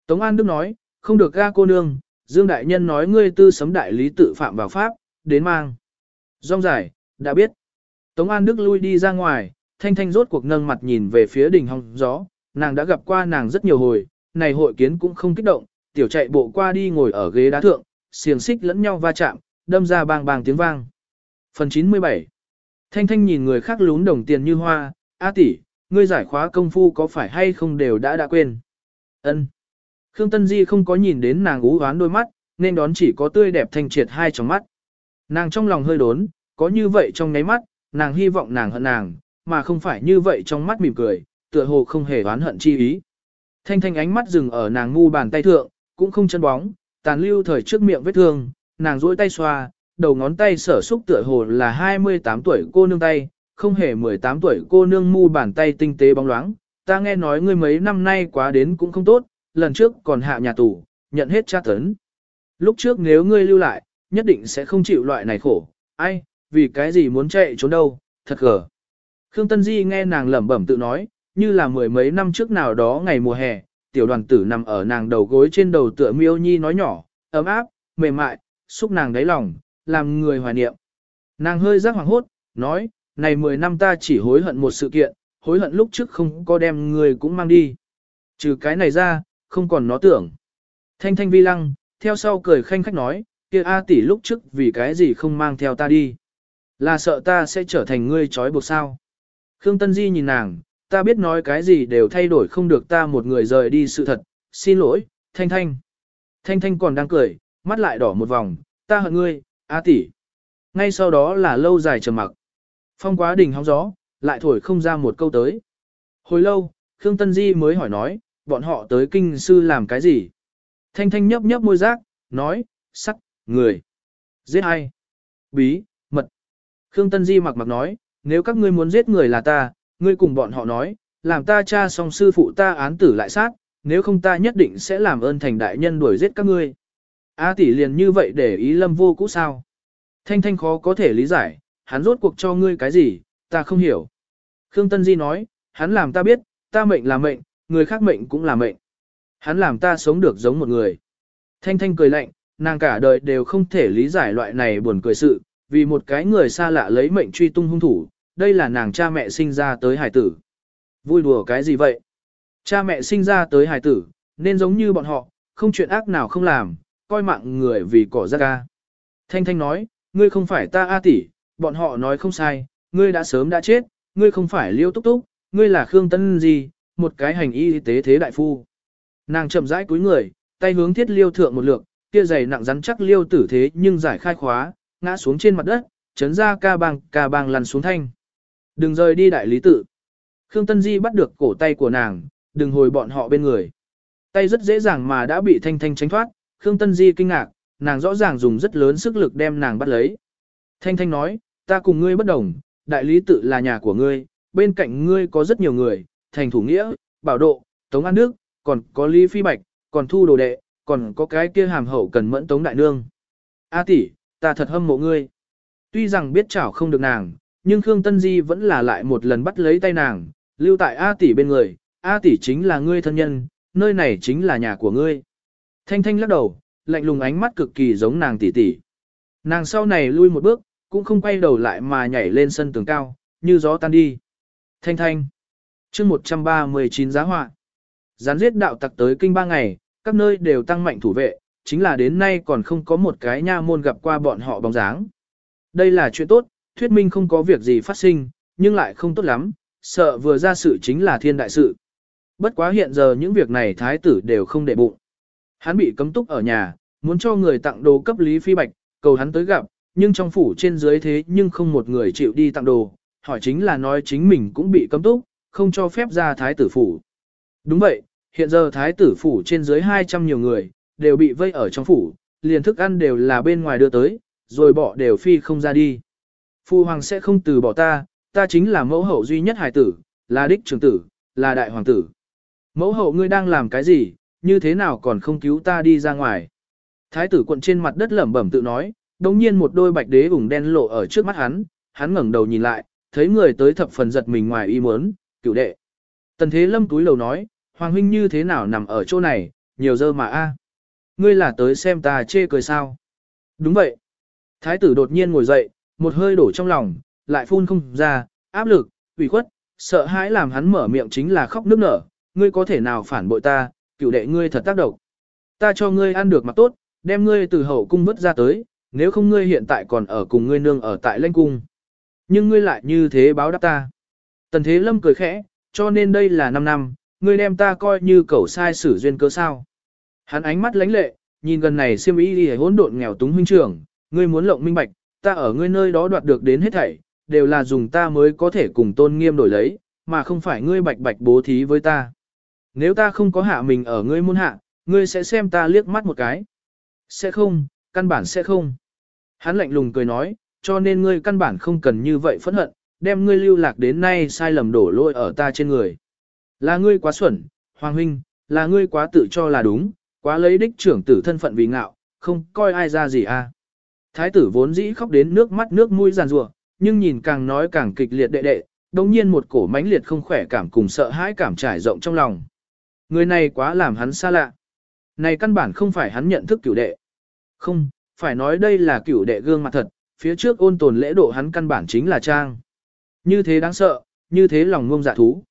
Tống An Đức nói, không được ga cô nương, Dương Đại Nhân nói ngươi tư sấm đại lý tự phạm vào pháp, đến mang. Rong giải, đã biết. Tống An Đức lui đi ra ngoài, thanh thanh rốt cuộc nâng mặt nhìn về phía đỉnh hong gió, nàng đã gặp qua nàng rất nhiều hồi, này hội kiến cũng không kích động, tiểu chạy bộ qua đi ngồi ở ghế đá thượng, xiềng xích lẫn nhau va chạm, đâm ra bang bang tiếng vang. Phần 97 Thanh thanh nhìn người khác lún đồng tiền như hoa, A tỷ, ngươi giải khóa công phu có phải hay không đều đã đã quên. Ân. Khương Tân Di không có nhìn đến nàng ú hoán đôi mắt, nên đón chỉ có tươi đẹp thanh triệt hai trong mắt. Nàng trong lòng hơi đốn, có như vậy trong ngáy mắt, nàng hy vọng nàng hận nàng, mà không phải như vậy trong mắt mỉm cười, tựa hồ không hề oán hận chi ý. Thanh thanh ánh mắt dừng ở nàng ngu bàn tay thượng, cũng không chân bóng, tàn lưu thời trước miệng vết thương, nàng duỗi tay xoa, đầu ngón tay sở xúc tựa hồ là 28 tuổi cô nương tay, không hề 18 tuổi cô nương mu bàn tay tinh tế bóng loáng. Ta nghe nói ngươi mấy năm nay quá đến cũng không tốt, lần trước còn hạ nhà tù, nhận hết tra tấn. Lúc trước nếu ngươi lưu lại, nhất định sẽ không chịu loại này khổ, ai, vì cái gì muốn chạy trốn đâu, thật gở. Khương Tân Di nghe nàng lẩm bẩm tự nói, như là mười mấy năm trước nào đó ngày mùa hè, tiểu đoàn tử nằm ở nàng đầu gối trên đầu tựa miêu nhi nói nhỏ, ấm áp, mềm mại, xúc nàng đáy lòng, làm người hoài niệm. Nàng hơi rắc hoàng hốt, nói, này mười năm ta chỉ hối hận một sự kiện, hối hận lúc trước không có đem người cũng mang đi. Trừ cái này ra, không còn nó tưởng. Thanh thanh vi lăng, theo sau cười khanh khách nói, kia A tỷ lúc trước vì cái gì không mang theo ta đi. Là sợ ta sẽ trở thành ngươi trói buộc sao. Khương Tân Di nhìn nàng, ta biết nói cái gì đều thay đổi không được ta một người rời đi sự thật, xin lỗi, Thanh Thanh. Thanh Thanh còn đang cười, mắt lại đỏ một vòng, ta hận ngươi, A tỷ. Ngay sau đó là lâu dài trầm mặc. Phong quá đỉnh hóng gió, lại thổi không ra một câu tới. Hồi lâu, Khương Tân Di mới hỏi nói, bọn họ tới kinh sư làm cái gì? Thanh Thanh nhấp nhấp môi giác, nói, sắc, người. Giết ai? Bí. Khương Tân Di mặc mặc nói, nếu các ngươi muốn giết người là ta, ngươi cùng bọn họ nói, làm ta cha xong sư phụ ta án tử lại sát, nếu không ta nhất định sẽ làm ơn thành đại nhân đuổi giết các ngươi. A tỷ liền như vậy để ý lâm vô cũ sao? Thanh thanh khó có thể lý giải, hắn rốt cuộc cho ngươi cái gì, ta không hiểu. Khương Tân Di nói, hắn làm ta biết, ta mệnh là mệnh, người khác mệnh cũng là mệnh. Hắn làm ta sống được giống một người. Thanh thanh cười lạnh, nàng cả đời đều không thể lý giải loại này buồn cười sự, vì một cái người xa lạ lấy mệnh truy tung hung thủ, đây là nàng cha mẹ sinh ra tới hải tử. Vui đùa cái gì vậy? Cha mẹ sinh ra tới hải tử, nên giống như bọn họ, không chuyện ác nào không làm, coi mạng người vì cỏ ra ca. Thanh Thanh nói, ngươi không phải ta A tỷ, bọn họ nói không sai, ngươi đã sớm đã chết, ngươi không phải liêu túc túc, ngươi là Khương Tân gì, một cái hành y tế thế đại phu. Nàng chậm rãi cúi người, tay hướng thiết liêu thượng một lượng, kia giày nặng rắn chắc liêu tử thế nhưng giải khai khóa, ngã xuống trên mặt đất, chấn ra ca bang, ca bang lăn xuống thanh. Đừng rời đi đại lý tự. Khương Tân Di bắt được cổ tay của nàng, đừng hồi bọn họ bên người. Tay rất dễ dàng mà đã bị Thanh Thanh tránh thoát, Khương Tân Di kinh ngạc, nàng rõ ràng dùng rất lớn sức lực đem nàng bắt lấy. Thanh Thanh nói, ta cùng ngươi bất đồng, đại lý tự là nhà của ngươi, bên cạnh ngươi có rất nhiều người, thành thủ nghĩa, bảo độ, tống an nước, còn có Lý Phi Bạch, còn thu đồ đệ, còn có cái kia hàm hậu cần mẫn tống đại nương. A tỷ, ta thật hâm mộ ngươi. Tuy rằng biết chảo không được nàng, nhưng Khương Tân Di vẫn là lại một lần bắt lấy tay nàng, lưu tại A tỷ bên người, A tỷ chính là ngươi thân nhân, nơi này chính là nhà của ngươi. Thanh Thanh lắc đầu, lạnh lùng ánh mắt cực kỳ giống nàng tỷ tỷ. Nàng sau này lui một bước, cũng không quay đầu lại mà nhảy lên sân tường cao, như gió tan đi. Thanh Thanh. chương 139 giá họa. Gián giết đạo tặc tới kinh ba ngày, các nơi đều tăng mạnh thủ vệ, chính là đến nay còn không có một cái nha môn gặp qua bọn họ bóng dáng. Đây là chuyện tốt, thuyết minh không có việc gì phát sinh, nhưng lại không tốt lắm, sợ vừa ra sự chính là thiên đại sự. Bất quá hiện giờ những việc này thái tử đều không để bụng. Hắn bị cấm túc ở nhà, muốn cho người tặng đồ cấp Lý Phi Bạch, cầu hắn tới gặp, nhưng trong phủ trên dưới thế nhưng không một người chịu đi tặng đồ, hỏi chính là nói chính mình cũng bị cấm túc, không cho phép ra thái tử phủ. Đúng vậy, hiện giờ thái tử phủ trên dưới 200 nhiều người, đều bị vây ở trong phủ, liền thức ăn đều là bên ngoài đưa tới, rồi bỏ đều phi không ra đi. Phu hoàng sẽ không từ bỏ ta, ta chính là mẫu hậu duy nhất hài tử, là đích trưởng tử, là đại hoàng tử. Mẫu hậu ngươi đang làm cái gì, như thế nào còn không cứu ta đi ra ngoài. Thái tử quận trên mặt đất lẩm bẩm tự nói, đồng nhiên một đôi bạch đế vùng đen lộ ở trước mắt hắn, hắn ngẩng đầu nhìn lại, thấy người tới thập phần giật mình ngoài ý muốn, cựu đệ. Tần thế lâm túi lầu nói, hoàng huynh như thế nào nằm ở chỗ này, nhiều dơ mà a. Ngươi là tới xem ta chê cười sao. Đúng vậy. Thái tử đột nhiên ngồi dậy, một hơi đổ trong lòng, lại phun không ra, áp lực, ủy khuất, sợ hãi làm hắn mở miệng chính là khóc nức nở, ngươi có thể nào phản bội ta, cựu đệ ngươi thật tác động. Ta cho ngươi ăn được mặc tốt, đem ngươi từ hậu cung vứt ra tới, nếu không ngươi hiện tại còn ở cùng ngươi nương ở tại lãnh cung. Nhưng ngươi lại như thế báo đáp ta. Tần Thế Lâm cười khẽ, cho nên đây là 5 năm, ngươi đem ta coi như cẩu sai sử duyên cơ sao. Hắn ánh mắt lánh lệ, nhìn gần này siêm ý đi hỗn độn nghèo túng huynh trưởng, ngươi muốn lộng minh bạch, ta ở ngươi nơi đó đoạt được đến hết thảy, đều là dùng ta mới có thể cùng tôn nghiêm đổi lấy, mà không phải ngươi bạch bạch bố thí với ta. Nếu ta không có hạ mình ở ngươi môn hạ, ngươi sẽ xem ta liếc mắt một cái. Sẽ không, căn bản sẽ không. Hắn lạnh lùng cười nói, cho nên ngươi căn bản không cần như vậy phẫn hận, đem ngươi lưu lạc đến nay sai lầm đổ lỗi ở ta trên người. Là ngươi quá xuẩn, Hoàng Huynh, là ngươi quá tự cho là đúng, quá lấy đích trưởng tử thân phận vì ngạo, không coi ai ra gì à. Thái tử vốn dĩ khóc đến nước mắt nước mũi giàn rủa, nhưng nhìn càng nói càng kịch liệt đệ đệ, đồng nhiên một cổ mãnh liệt không khỏe cảm cùng sợ hãi cảm trải rộng trong lòng. Người này quá làm hắn xa lạ. Này căn bản không phải hắn nhận thức cửu đệ. Không, phải nói đây là cửu đệ gương mặt thật, phía trước ôn tồn lễ độ hắn căn bản chính là trang. Như thế đáng sợ, như thế lòng ngông dạ thú.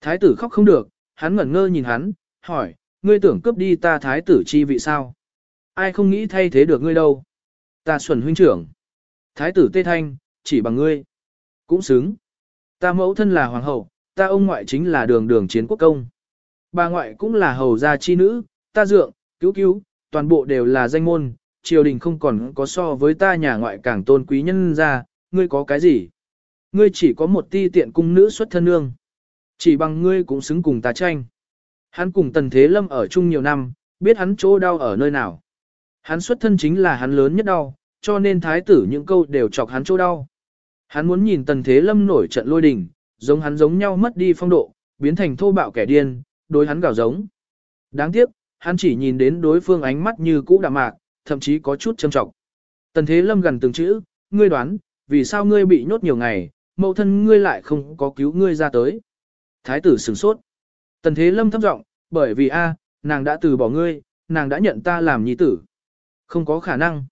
Thái tử khóc không được, hắn ngẩn ngơ nhìn hắn, hỏi, ngươi tưởng cướp đi ta thái tử chi vị sao? Ai không nghĩ thay thế được ngươi đâu? Ta xuẩn huynh trưởng. Thái tử Tê Thanh, chỉ bằng ngươi. Cũng xứng. Ta mẫu thân là hoàng hậu, ta ông ngoại chính là đường đường chiến quốc công. Bà ngoại cũng là hầu gia chi nữ, ta dượng, cứu cứu, toàn bộ đều là danh môn, triều đình không còn có so với ta nhà ngoại càng tôn quý nhân ra, ngươi có cái gì? Ngươi chỉ có một ti tiện cung nữ xuất thân nương. Chỉ bằng ngươi cũng xứng cùng ta tranh. Hắn cùng Tần Thế Lâm ở chung nhiều năm, biết hắn chỗ đau ở nơi nào. Hắn xuất thân chính là hắn lớn nhất đau, cho nên thái tử những câu đều chọc hắn chỗ đau. Hắn muốn nhìn Tần Thế Lâm nổi trận lôi đình, giống hắn giống nhau mất đi phong độ, biến thành thô bạo kẻ điên, đối hắn gào giống. Đáng tiếc, hắn chỉ nhìn đến đối phương ánh mắt như cũ đạm mạc, thậm chí có chút châm trọng. Tần Thế Lâm gần từng chữ, ngươi đoán, vì sao ngươi bị nhốt nhiều ngày, mẫu thân ngươi lại không có cứu ngươi ra tới. Thái tử sửng sốt. Tần Thế Lâm thấp giọng, bởi vì a, nàng đã từ bỏ ngươi, nàng đã nhận ta làm nhi tử. Không có khả năng.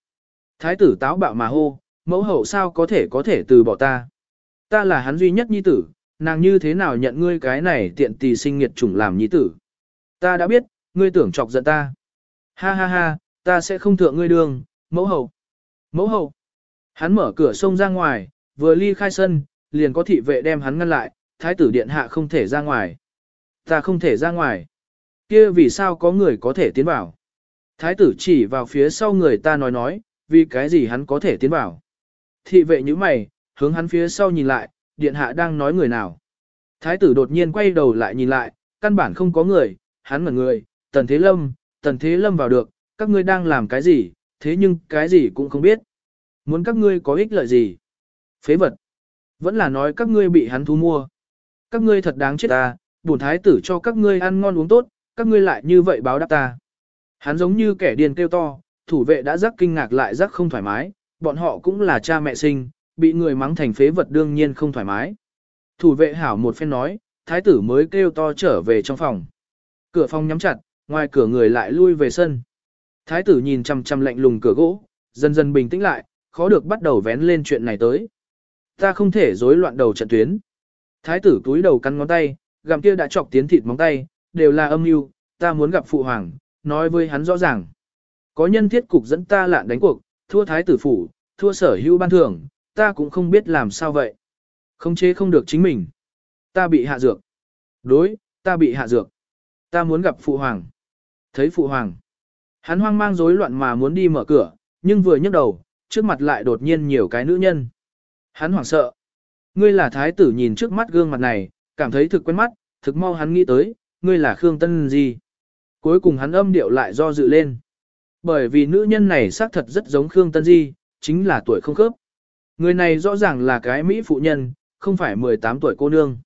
Thái tử táo bạo mà hô, mẫu hậu sao có thể có thể từ bỏ ta. Ta là hắn duy nhất nhi tử, nàng như thế nào nhận ngươi cái này tiện tỳ sinh nghiệt chủng làm nhi tử. Ta đã biết, ngươi tưởng chọc giận ta. Ha ha ha, ta sẽ không thượng ngươi đường, mẫu hậu. Mẫu hậu. Hắn mở cửa sông ra ngoài, vừa ly khai sân, liền có thị vệ đem hắn ngăn lại, thái tử điện hạ không thể ra ngoài. Ta không thể ra ngoài kia vì sao có người có thể tiến vào? Thái tử chỉ vào phía sau người ta nói nói, vì cái gì hắn có thể tiến vào. Thị vệ như mày, hướng hắn phía sau nhìn lại, điện hạ đang nói người nào. Thái tử đột nhiên quay đầu lại nhìn lại, căn bản không có người, hắn ngẩn người, tần thế lâm, tần thế lâm vào được, các ngươi đang làm cái gì, thế nhưng cái gì cũng không biết. Muốn các ngươi có ích lợi gì? Phế vật. Vẫn là nói các ngươi bị hắn thu mua. Các ngươi thật đáng chết ta, bổn thái tử cho các ngươi ăn ngon uống tốt, các ngươi lại như vậy báo đáp ta. Hắn giống như kẻ điên kêu to, thủ vệ đã rắc kinh ngạc lại rắc không thoải mái, bọn họ cũng là cha mẹ sinh, bị người mắng thành phế vật đương nhiên không thoải mái. Thủ vệ hảo một phen nói, thái tử mới kêu to trở về trong phòng. Cửa phòng nhắm chặt, ngoài cửa người lại lui về sân. Thái tử nhìn chăm chăm lạnh lùng cửa gỗ, dần dần bình tĩnh lại, khó được bắt đầu vén lên chuyện này tới. Ta không thể rối loạn đầu trận tuyến. Thái tử túi đầu cắn ngón tay, gặm kia đã chọc tiến thịt móng tay, đều là âm mưu, ta muốn gặp phụ hoàng, nói với hắn rõ ràng. Có nhân thiết cục dẫn ta lạn đánh cuộc, thua thái tử phủ, thua sở hữu ban thưởng, ta cũng không biết làm sao vậy. Không chế không được chính mình. Ta bị hạ dược. Đối, ta bị hạ dược. Ta muốn gặp phụ hoàng. Thấy phụ hoàng. Hắn hoang mang rối loạn mà muốn đi mở cửa, nhưng vừa nhấc đầu, trước mặt lại đột nhiên nhiều cái nữ nhân. Hắn hoảng sợ. Ngươi là thái tử nhìn trước mắt gương mặt này, cảm thấy thực quen mắt, thực mau hắn nghĩ tới, ngươi là Khương Tân gì. Cuối cùng hắn âm điệu lại do dự lên. Bởi vì nữ nhân này xác thật rất giống Khương Tân Di, chính là tuổi không khớp. Người này rõ ràng là cái Mỹ phụ nhân, không phải 18 tuổi cô nương.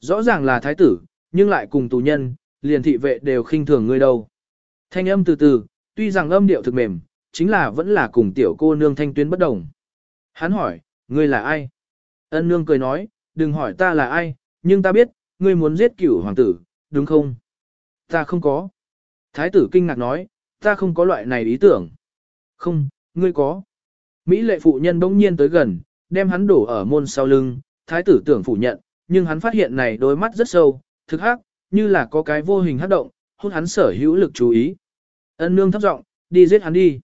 Rõ ràng là thái tử, nhưng lại cùng tù nhân, liền thị vệ đều khinh thường người đâu. Thanh âm từ từ, tuy rằng âm điệu thực mềm, chính là vẫn là cùng tiểu cô nương thanh tuyến bất đồng. Hắn hỏi, ngươi là ai? Ân nương cười nói, đừng hỏi ta là ai, nhưng ta biết, ngươi muốn giết cửu hoàng tử, đúng không? Ta không có. Thái tử kinh ngạc nói, ta không có loại này ý tưởng. Không, ngươi có. Mỹ lệ phụ nhân bỗng nhiên tới gần, đem hắn đổ ở môn sau lưng, thái tử tưởng phủ nhận, nhưng hắn phát hiện này đôi mắt rất sâu, thực hắc, như là có cái vô hình hấp động, hút hắn sở hữu lực chú ý. Ân nương thấp giọng, đi giết hắn đi.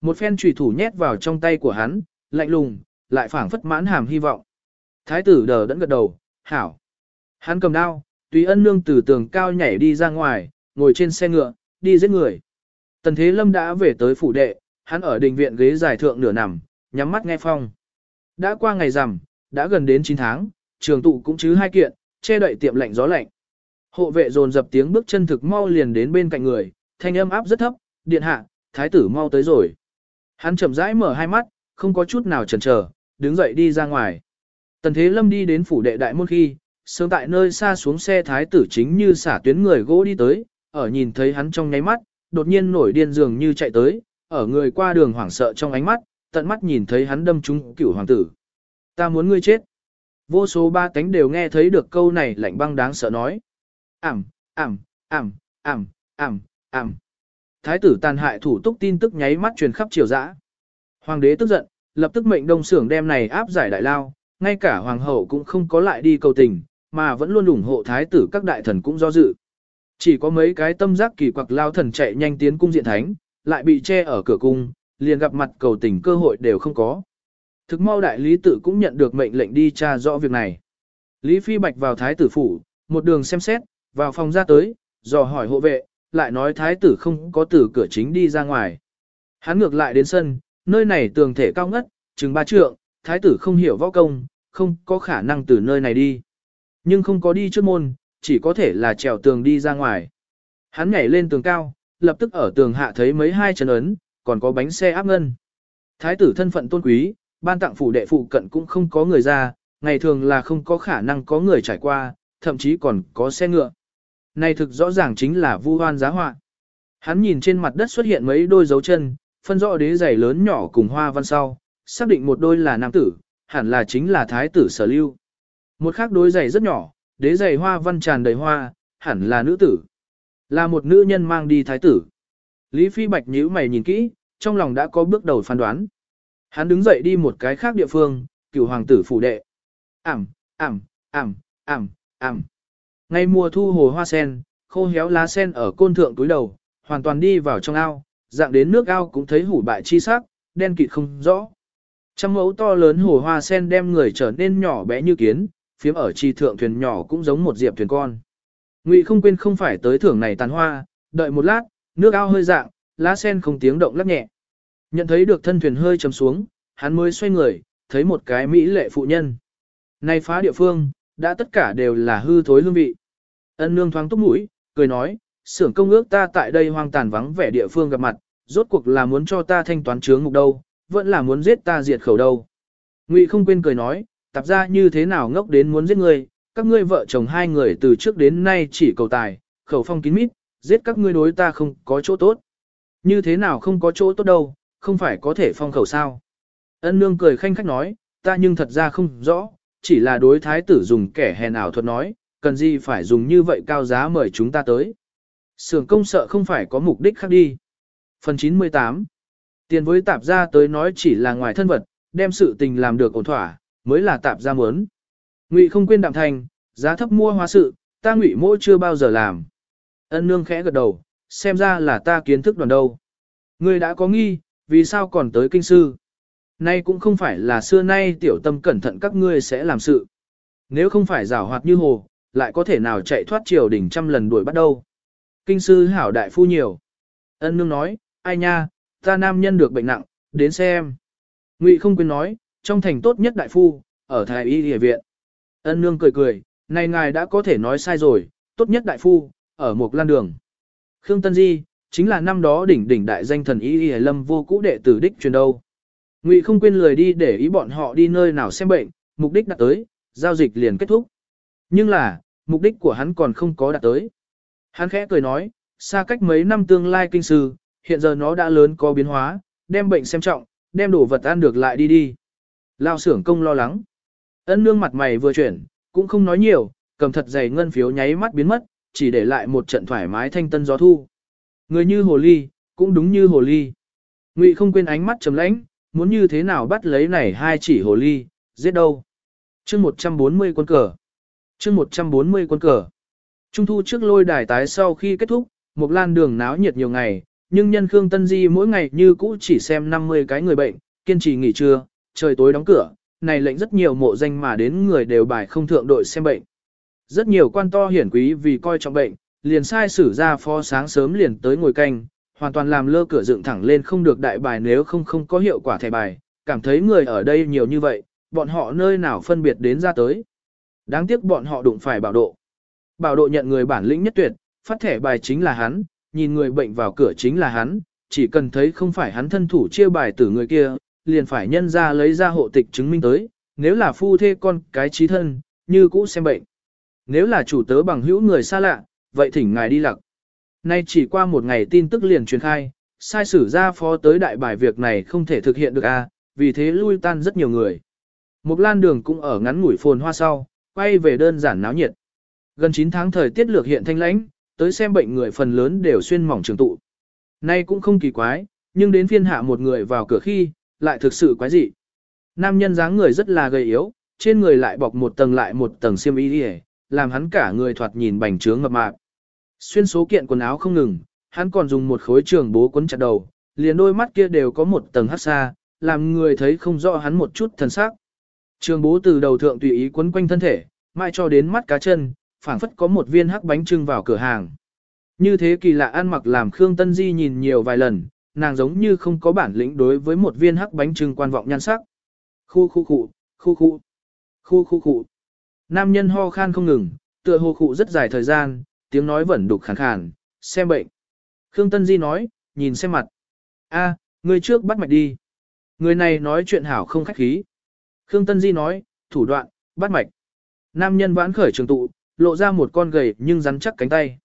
Một phen trùy thủ nhét vào trong tay của hắn, lạnh lùng, lại phảng phất mãn hàm hy vọng. Thái tử đờ đẫn gật đầu, hảo. Hắn cầm đao, tùy ân nương từ tường cao nhảy đi ra ngoài, ngồi trên xe ngựa, đi giết người. Tần Thế Lâm đã về tới phủ đệ, hắn ở đình viện ghế dài thượng nửa nằm, nhắm mắt nghe phong. Đã qua ngày rằm, đã gần đến 9 tháng, trường tụ cũng chứ hai kiện, che đậy tiệm lạnh gió lạnh. Hộ vệ dồn dập tiếng bước chân thực mau liền đến bên cạnh người, thanh âm áp rất thấp, điện hạ, thái tử mau tới rồi. Hắn chậm rãi mở hai mắt, không có chút nào chần chờ, đứng dậy đi ra ngoài. Tần Thế Lâm đi đến phủ đệ đại môn khi, sớm tại nơi xa xuống xe thái tử chính như xả tuyến người gỗ đi tới, ở nhìn thấy hắn trong nháy mắt, đột nhiên nổi điên dường như chạy tới, ở người qua đường hoảng sợ trong ánh mắt, tận mắt nhìn thấy hắn đâm trúng cửu hoàng tử. Ta muốn ngươi chết. Vô số ba cánh đều nghe thấy được câu này lạnh băng đáng sợ nói. Ảm, ảm, ảm, ảm, ảm, ảm. Thái tử tàn hại thủ túc tin tức nháy mắt truyền khắp triều dã. Hoàng đế tức giận, lập tức mệnh đông xưởng đem này áp giải đại lao, ngay cả hoàng hậu cũng không có lại đi cầu tình, mà vẫn luôn ủng hộ thái tử các đại thần cũng do dự. Chỉ có mấy cái tâm giác kỳ quặc lao thần chạy nhanh tiến cung diện thánh, lại bị che ở cửa cung, liền gặp mặt cầu tình cơ hội đều không có. Thực mau đại lý tự cũng nhận được mệnh lệnh đi tra rõ việc này. Lý Phi Bạch vào thái tử phủ, một đường xem xét, vào phòng ra tới, dò hỏi hộ vệ, lại nói thái tử không có từ cửa chính đi ra ngoài. Hắn ngược lại đến sân, nơi này tường thể cao ngất, chừng ba trượng, thái tử không hiểu võ công, không có khả năng từ nơi này đi. Nhưng không có đi trước môn, chỉ có thể là trèo tường đi ra ngoài. Hắn nhảy lên tường cao, lập tức ở tường hạ thấy mấy hai chân ấn, còn có bánh xe áp ngân. Thái tử thân phận tôn quý, ban tặng phủ đệ phụ cận cũng không có người ra, ngày thường là không có khả năng có người trải qua, thậm chí còn có xe ngựa. Này thực rõ ràng chính là vu hoan giá họa. Hắn nhìn trên mặt đất xuất hiện mấy đôi dấu chân, phân rõ đế giày lớn nhỏ cùng hoa văn sau, xác định một đôi là nam tử, hẳn là chính là thái tử sở lưu. Một khác đôi giày rất nhỏ, đế giày hoa văn tràn đầy hoa, hẳn là nữ tử. Là một nữ nhân mang đi thái tử. Lý Phi Bạch nhíu mày nhìn kỹ, trong lòng đã có bước đầu phán đoán. Hắn đứng dậy đi một cái khác địa phương, cựu hoàng tử phủ đệ. Ảm, ảm, ảm, ảm, ảm. Ngày mùa thu hồ hoa sen, khô héo lá sen ở côn thượng túi đầu, hoàn toàn đi vào trong ao, dạng đến nước ao cũng thấy hủ bại chi sắc, đen kịt không rõ. Trăm mẫu to lớn hồ hoa sen đem người trở nên nhỏ bé như kiến, phiếm ở trì thượng thuyền nhỏ cũng giống một diệp thuyền con. Ngụy không quên không phải tới thưởng này tàn hoa, đợi một lát, nước ao hơi dạng, lá sen không tiếng động lắc nhẹ. Nhận thấy được thân thuyền hơi chầm xuống, hắn mới xoay người, thấy một cái mỹ lệ phụ nhân. Này phá địa phương, đã tất cả đều là hư thối hương vị. Ân nương thoáng túc mũi, cười nói, xưởng công ước ta tại đây hoang tàn vắng vẻ địa phương gặp mặt, rốt cuộc là muốn cho ta thanh toán chướng ngục đâu, vẫn là muốn giết ta diệt khẩu đâu. Ngụy không quên cười nói, tạp ra như thế nào ngốc đến muốn giết ngươi, các ngươi vợ chồng hai người từ trước đến nay chỉ cầu tài, khẩu phong kín mít, giết các ngươi đối ta không có chỗ tốt. Như thế nào không có chỗ tốt đâu, không phải có thể phong khẩu sao. Ân nương cười khanh khách nói, ta nhưng thật ra không rõ, chỉ là đối thái tử dùng kẻ hèn ảo thuật nói, cần gì phải dùng như vậy cao giá mời chúng ta tới. Sưởng công sợ không phải có mục đích khác đi. Phần 98 Tiền với tạp gia tới nói chỉ là ngoài thân vật, đem sự tình làm được ổn thỏa, mới là tạp ra muốn. Ngụy không quên đạm thành, giá thấp mua hóa sự, ta ngụy mỗi chưa bao giờ làm. Ân nương khẽ gật đầu, xem ra là ta kiến thức đoàn đâu. Ngươi đã có nghi, vì sao còn tới kinh sư? Nay cũng không phải là xưa nay tiểu tâm cẩn thận các ngươi sẽ làm sự. Nếu không phải rào hoạt như hồ, lại có thể nào chạy thoát triều đỉnh trăm lần đuổi bắt đâu. Kinh sư hảo đại phu nhiều. Ân nương nói, ai nha, ta nam nhân được bệnh nặng, đến xem. Ngụy không quên nói, trong thành tốt nhất đại phu, ở thái y địa viện. Ân nương cười cười, này ngài đã có thể nói sai rồi, tốt nhất đại phu, ở một lan đường. Khương Tân Di, chính là năm đó đỉnh đỉnh đại danh thần y y lâm vô cũ đệ tử đích truyền đâu. Ngụy không quên lười đi để ý bọn họ đi nơi nào xem bệnh, mục đích đạt tới, giao dịch liền kết thúc. Nhưng là, mục đích của hắn còn không có đạt tới. Hắn khẽ cười nói, xa cách mấy năm tương lai kinh sư, hiện giờ nó đã lớn có biến hóa, đem bệnh xem trọng, đem đồ vật ăn được lại đi đi. Lao xưởng công lo lắng. Ân nương mặt mày vừa chuyển, cũng không nói nhiều, cầm thật dày ngân phiếu nháy mắt biến mất, chỉ để lại một trận thoải mái thanh tân gió thu. Người như hồ ly, cũng đúng như hồ ly. Ngụy không quên ánh mắt trầm lãnh, muốn như thế nào bắt lấy này hai chỉ hồ ly, giết đâu. chương 140 quân cờ. chương 140 quân cờ. Trung thu trước lôi đài tái sau khi kết thúc, một lan đường náo nhiệt nhiều ngày, nhưng nhân Khương Tân Di mỗi ngày như cũ chỉ xem 50 cái người bệnh, kiên trì nghỉ trưa, trời tối đóng cửa, này lệnh rất nhiều mộ danh mà đến người đều bài không thượng đội xem bệnh. Rất nhiều quan to hiển quý vì coi trọng bệnh, liền sai sử ra phó sáng sớm liền tới ngồi canh, hoàn toàn làm lơ cửa dựng thẳng lên không được đại bài nếu không không có hiệu quả thẻ bài, cảm thấy người ở đây nhiều như vậy, bọn họ nơi nào phân biệt đến ra tới. Đáng tiếc bọn họ đụng phải bảo độ. Bảo độ nhận người bản lĩnh nhất tuyệt, phát thẻ bài chính là hắn, nhìn người bệnh vào cửa chính là hắn, chỉ cần thấy không phải hắn thân thủ chia bài tử người kia, liền phải nhân ra lấy ra hộ tịch chứng minh tới, nếu là phu thê con cái trí thân, như cũ xem bệnh. Nếu là chủ tớ bằng hữu người xa lạ, vậy thỉnh ngài đi lặc. Nay chỉ qua một ngày tin tức liền truyền khai, sai sử ra phó tới đại bài việc này không thể thực hiện được a, vì thế lui tan rất nhiều người. Một lan đường cũng ở ngắn ngủi phồn hoa sau, quay về đơn giản náo nhiệt. Gần 9 tháng thời tiết lược hiện thanh lãnh, tới xem bệnh người phần lớn đều xuyên mỏng trường tụ. Nay cũng không kỳ quái, nhưng đến phiên hạ một người vào cửa khi, lại thực sự quái dị. Nam nhân dáng người rất là gầy yếu, trên người lại bọc một tầng lại một tầng xiêm y đi làm hắn cả người thoạt nhìn bành trướng mập mạp. Xuyên số kiện quần áo không ngừng, hắn còn dùng một khối trường bố quấn chặt đầu, liền đôi mắt kia đều có một tầng hắc xa, làm người thấy không rõ hắn một chút thần sắc. Trường bố từ đầu thượng tùy ý quấn quanh thân thể, mai cho đến mắt cá chân, phảng phất có một viên hắc bánh trưng vào cửa hàng. Như thế kỳ lạ ăn mặc làm Khương Tân Di nhìn nhiều vài lần, nàng giống như không có bản lĩnh đối với một viên hắc bánh trưng quan vọng nhan sắc. Khu khu khu, khu khu, khu khu khu. Nam nhân ho khan không ngừng, tựa hồ khụ rất dài thời gian, tiếng nói vẫn đục khàn khàn, xem bệnh. Khương Tân Di nói, nhìn xem mặt. a người trước bắt mạch đi. Người này nói chuyện hảo không khách khí. Khương Tân Di nói, thủ đoạn, bắt mạch. Nam nhân vãn khởi trường tụ, lộ ra một con gầy nhưng rắn chắc cánh tay.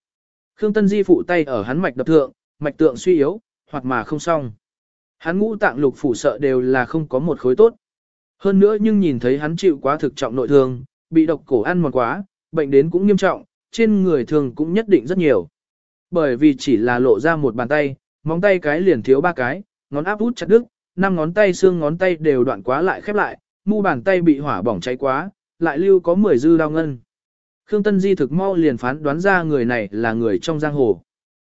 Khương Tân Di phụ tay ở hắn mạch đập thượng, mạch tượng suy yếu, hoặc mà không xong. Hắn ngũ tạng lục phủ sợ đều là không có một khối tốt. Hơn nữa nhưng nhìn thấy hắn chịu quá thực trọng nội thương, bị độc cổ ăn mòn quá, bệnh đến cũng nghiêm trọng, trên người thường cũng nhất định rất nhiều. Bởi vì chỉ là lộ ra một bàn tay, móng tay cái liền thiếu ba cái, ngón áp út chặt đứt, năm ngón tay xương ngón tay đều đoạn quá lại khép lại, mu bàn tay bị hỏa bỏng cháy quá, lại lưu có 10 dư đau ngân. Khương Tân Di thực mau liền phán đoán ra người này là người trong giang hồ.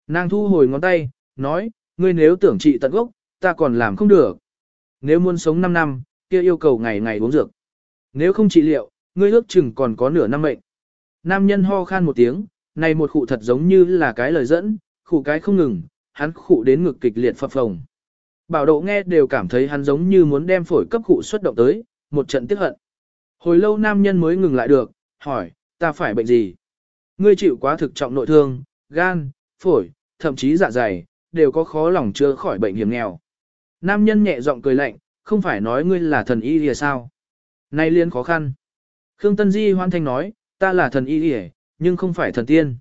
Nàng thu hồi ngón tay, nói, ngươi nếu tưởng trị tận gốc, ta còn làm không được. Nếu muốn sống 5 năm, kia yêu cầu ngày ngày uống dược. Nếu không trị liệu, ngươi ước chừng còn có nửa năm mệnh. Nam nhân ho khan một tiếng, này một khụ thật giống như là cái lời dẫn, khụ cái không ngừng, hắn khụ đến ngực kịch liệt phập phồng. Bảo độ nghe đều cảm thấy hắn giống như muốn đem phổi cấp khụ xuất động tới, một trận tiếc hận. Hồi lâu nam nhân mới ngừng lại được, hỏi, ta phải bệnh gì? Ngươi chịu quá thực trọng nội thương, gan, phổi, thậm chí dạ dày, đều có khó lòng chữa khỏi bệnh hiểm nghèo. Nam nhân nhẹ giọng cười lạnh, không phải nói ngươi là thần y lìa sao? Nay liên khó khăn. Khương Tân Di hoan thanh nói, ta là thần y lìa, nhưng không phải thần tiên.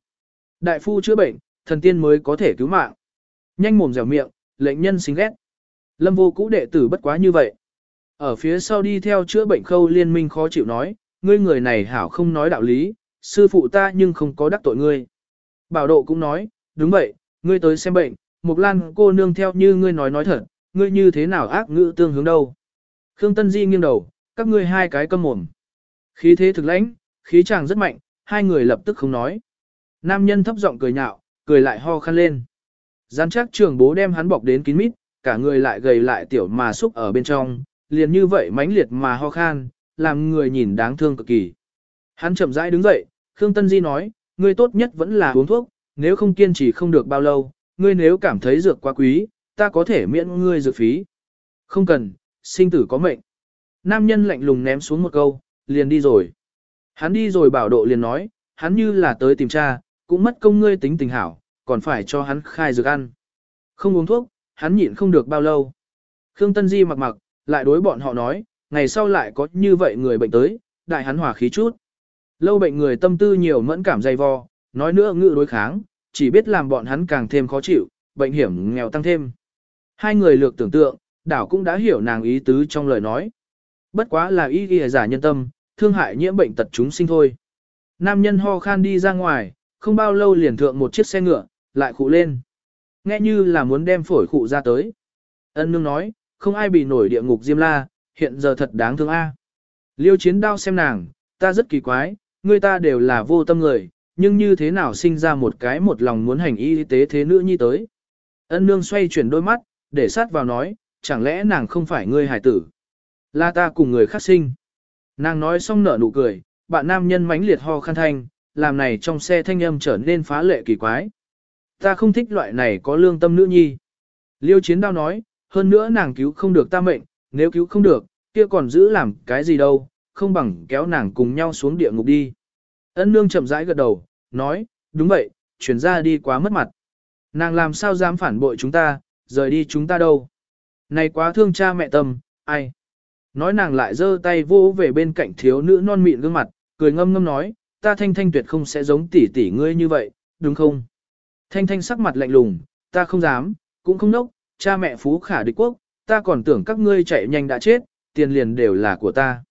Đại phu chữa bệnh, thần tiên mới có thể cứu mạng. Nhanh mồm dẻo miệng, lệnh nhân xính ghét. Lâm vô cũ đệ tử bất quá như vậy. Ở phía sau đi theo chữa bệnh khâu liên minh khó chịu nói, ngươi người này hảo không nói đạo lý, sư phụ ta nhưng không có đắc tội ngươi. Bảo độ cũng nói, đúng vậy, ngươi tới xem bệnh, Mộc Lan cô nương theo như ngươi nói nói thật, ngươi như thế nào ác ngữ tương hướng đâu. Khương Tân Di nghiêng đầu, các ngươi hai cái câm mồm. Khí thế thực lãnh, khí chàng rất mạnh, hai người lập tức không nói. Nam nhân thấp giọng cười nhạo, cười lại ho khăn lên. Gián chắc trường bố đem hắn bọc đến kín mít, cả người lại gầy lại tiểu mà xúc ở bên trong, liền như vậy mãnh liệt mà ho khan, làm người nhìn đáng thương cực kỳ. Hắn chậm rãi đứng dậy, Khương Tân Di nói, ngươi tốt nhất vẫn là uống thuốc, nếu không kiên trì không được bao lâu, ngươi nếu cảm thấy dược quá quý, ta có thể miễn ngươi dược phí. Không cần, sinh tử có mệnh. Nam nhân lạnh lùng ném xuống một câu, liền đi rồi. Hắn đi rồi bảo độ liền nói, hắn như là tới tìm cha, cũng mất công ngươi tính tình hảo, còn phải cho hắn khai dược ăn. Không uống thuốc, hắn nhịn không được bao lâu. Khương Tân Di mặc mặc, lại đối bọn họ nói, ngày sau lại có như vậy người bệnh tới, đại hắn hòa khí chút. Lâu bệnh người tâm tư nhiều mẫn cảm dày vò, nói nữa ngự đối kháng, chỉ biết làm bọn hắn càng thêm khó chịu, bệnh hiểm nghèo tăng thêm. Hai người lược tưởng tượng, đảo cũng đã hiểu nàng ý tứ trong lời nói. Bất quá là ý ghi giả nhân tâm, thương hại nhiễm bệnh tật chúng sinh thôi. Nam nhân ho khan đi ra ngoài, không bao lâu liền thượng một chiếc xe ngựa, lại khụ lên. Nghe như là muốn đem phổi khụ ra tới. Ân nương nói, không ai bị nổi địa ngục diêm la, hiện giờ thật đáng thương a. Liêu chiến đao xem nàng, ta rất kỳ quái, người ta đều là vô tâm người, nhưng như thế nào sinh ra một cái một lòng muốn hành y tế thế nữ nhi tới. Ân nương xoay chuyển đôi mắt, để sát vào nói, chẳng lẽ nàng không phải ngươi hải tử. Là ta cùng người khác sinh. Nàng nói xong nở nụ cười, bạn nam nhân mãnh liệt ho khăn thanh, làm này trong xe thanh âm trở nên phá lệ kỳ quái. Ta không thích loại này có lương tâm nữ nhi. Liêu chiến đao nói, hơn nữa nàng cứu không được ta mệnh, nếu cứu không được, kia còn giữ làm cái gì đâu, không bằng kéo nàng cùng nhau xuống địa ngục đi. Ân nương chậm rãi gật đầu, nói, đúng vậy, chuyển ra đi quá mất mặt. Nàng làm sao dám phản bội chúng ta, rời đi chúng ta đâu. Này quá thương cha mẹ tâm, ai. Nói nàng lại giơ tay vô về bên cạnh thiếu nữ non mịn gương mặt, cười ngâm ngâm nói, ta thanh thanh tuyệt không sẽ giống tỷ tỷ ngươi như vậy, đúng không? Thanh thanh sắc mặt lạnh lùng, ta không dám, cũng không nốc, cha mẹ phú khả địch quốc, ta còn tưởng các ngươi chạy nhanh đã chết, tiền liền đều là của ta.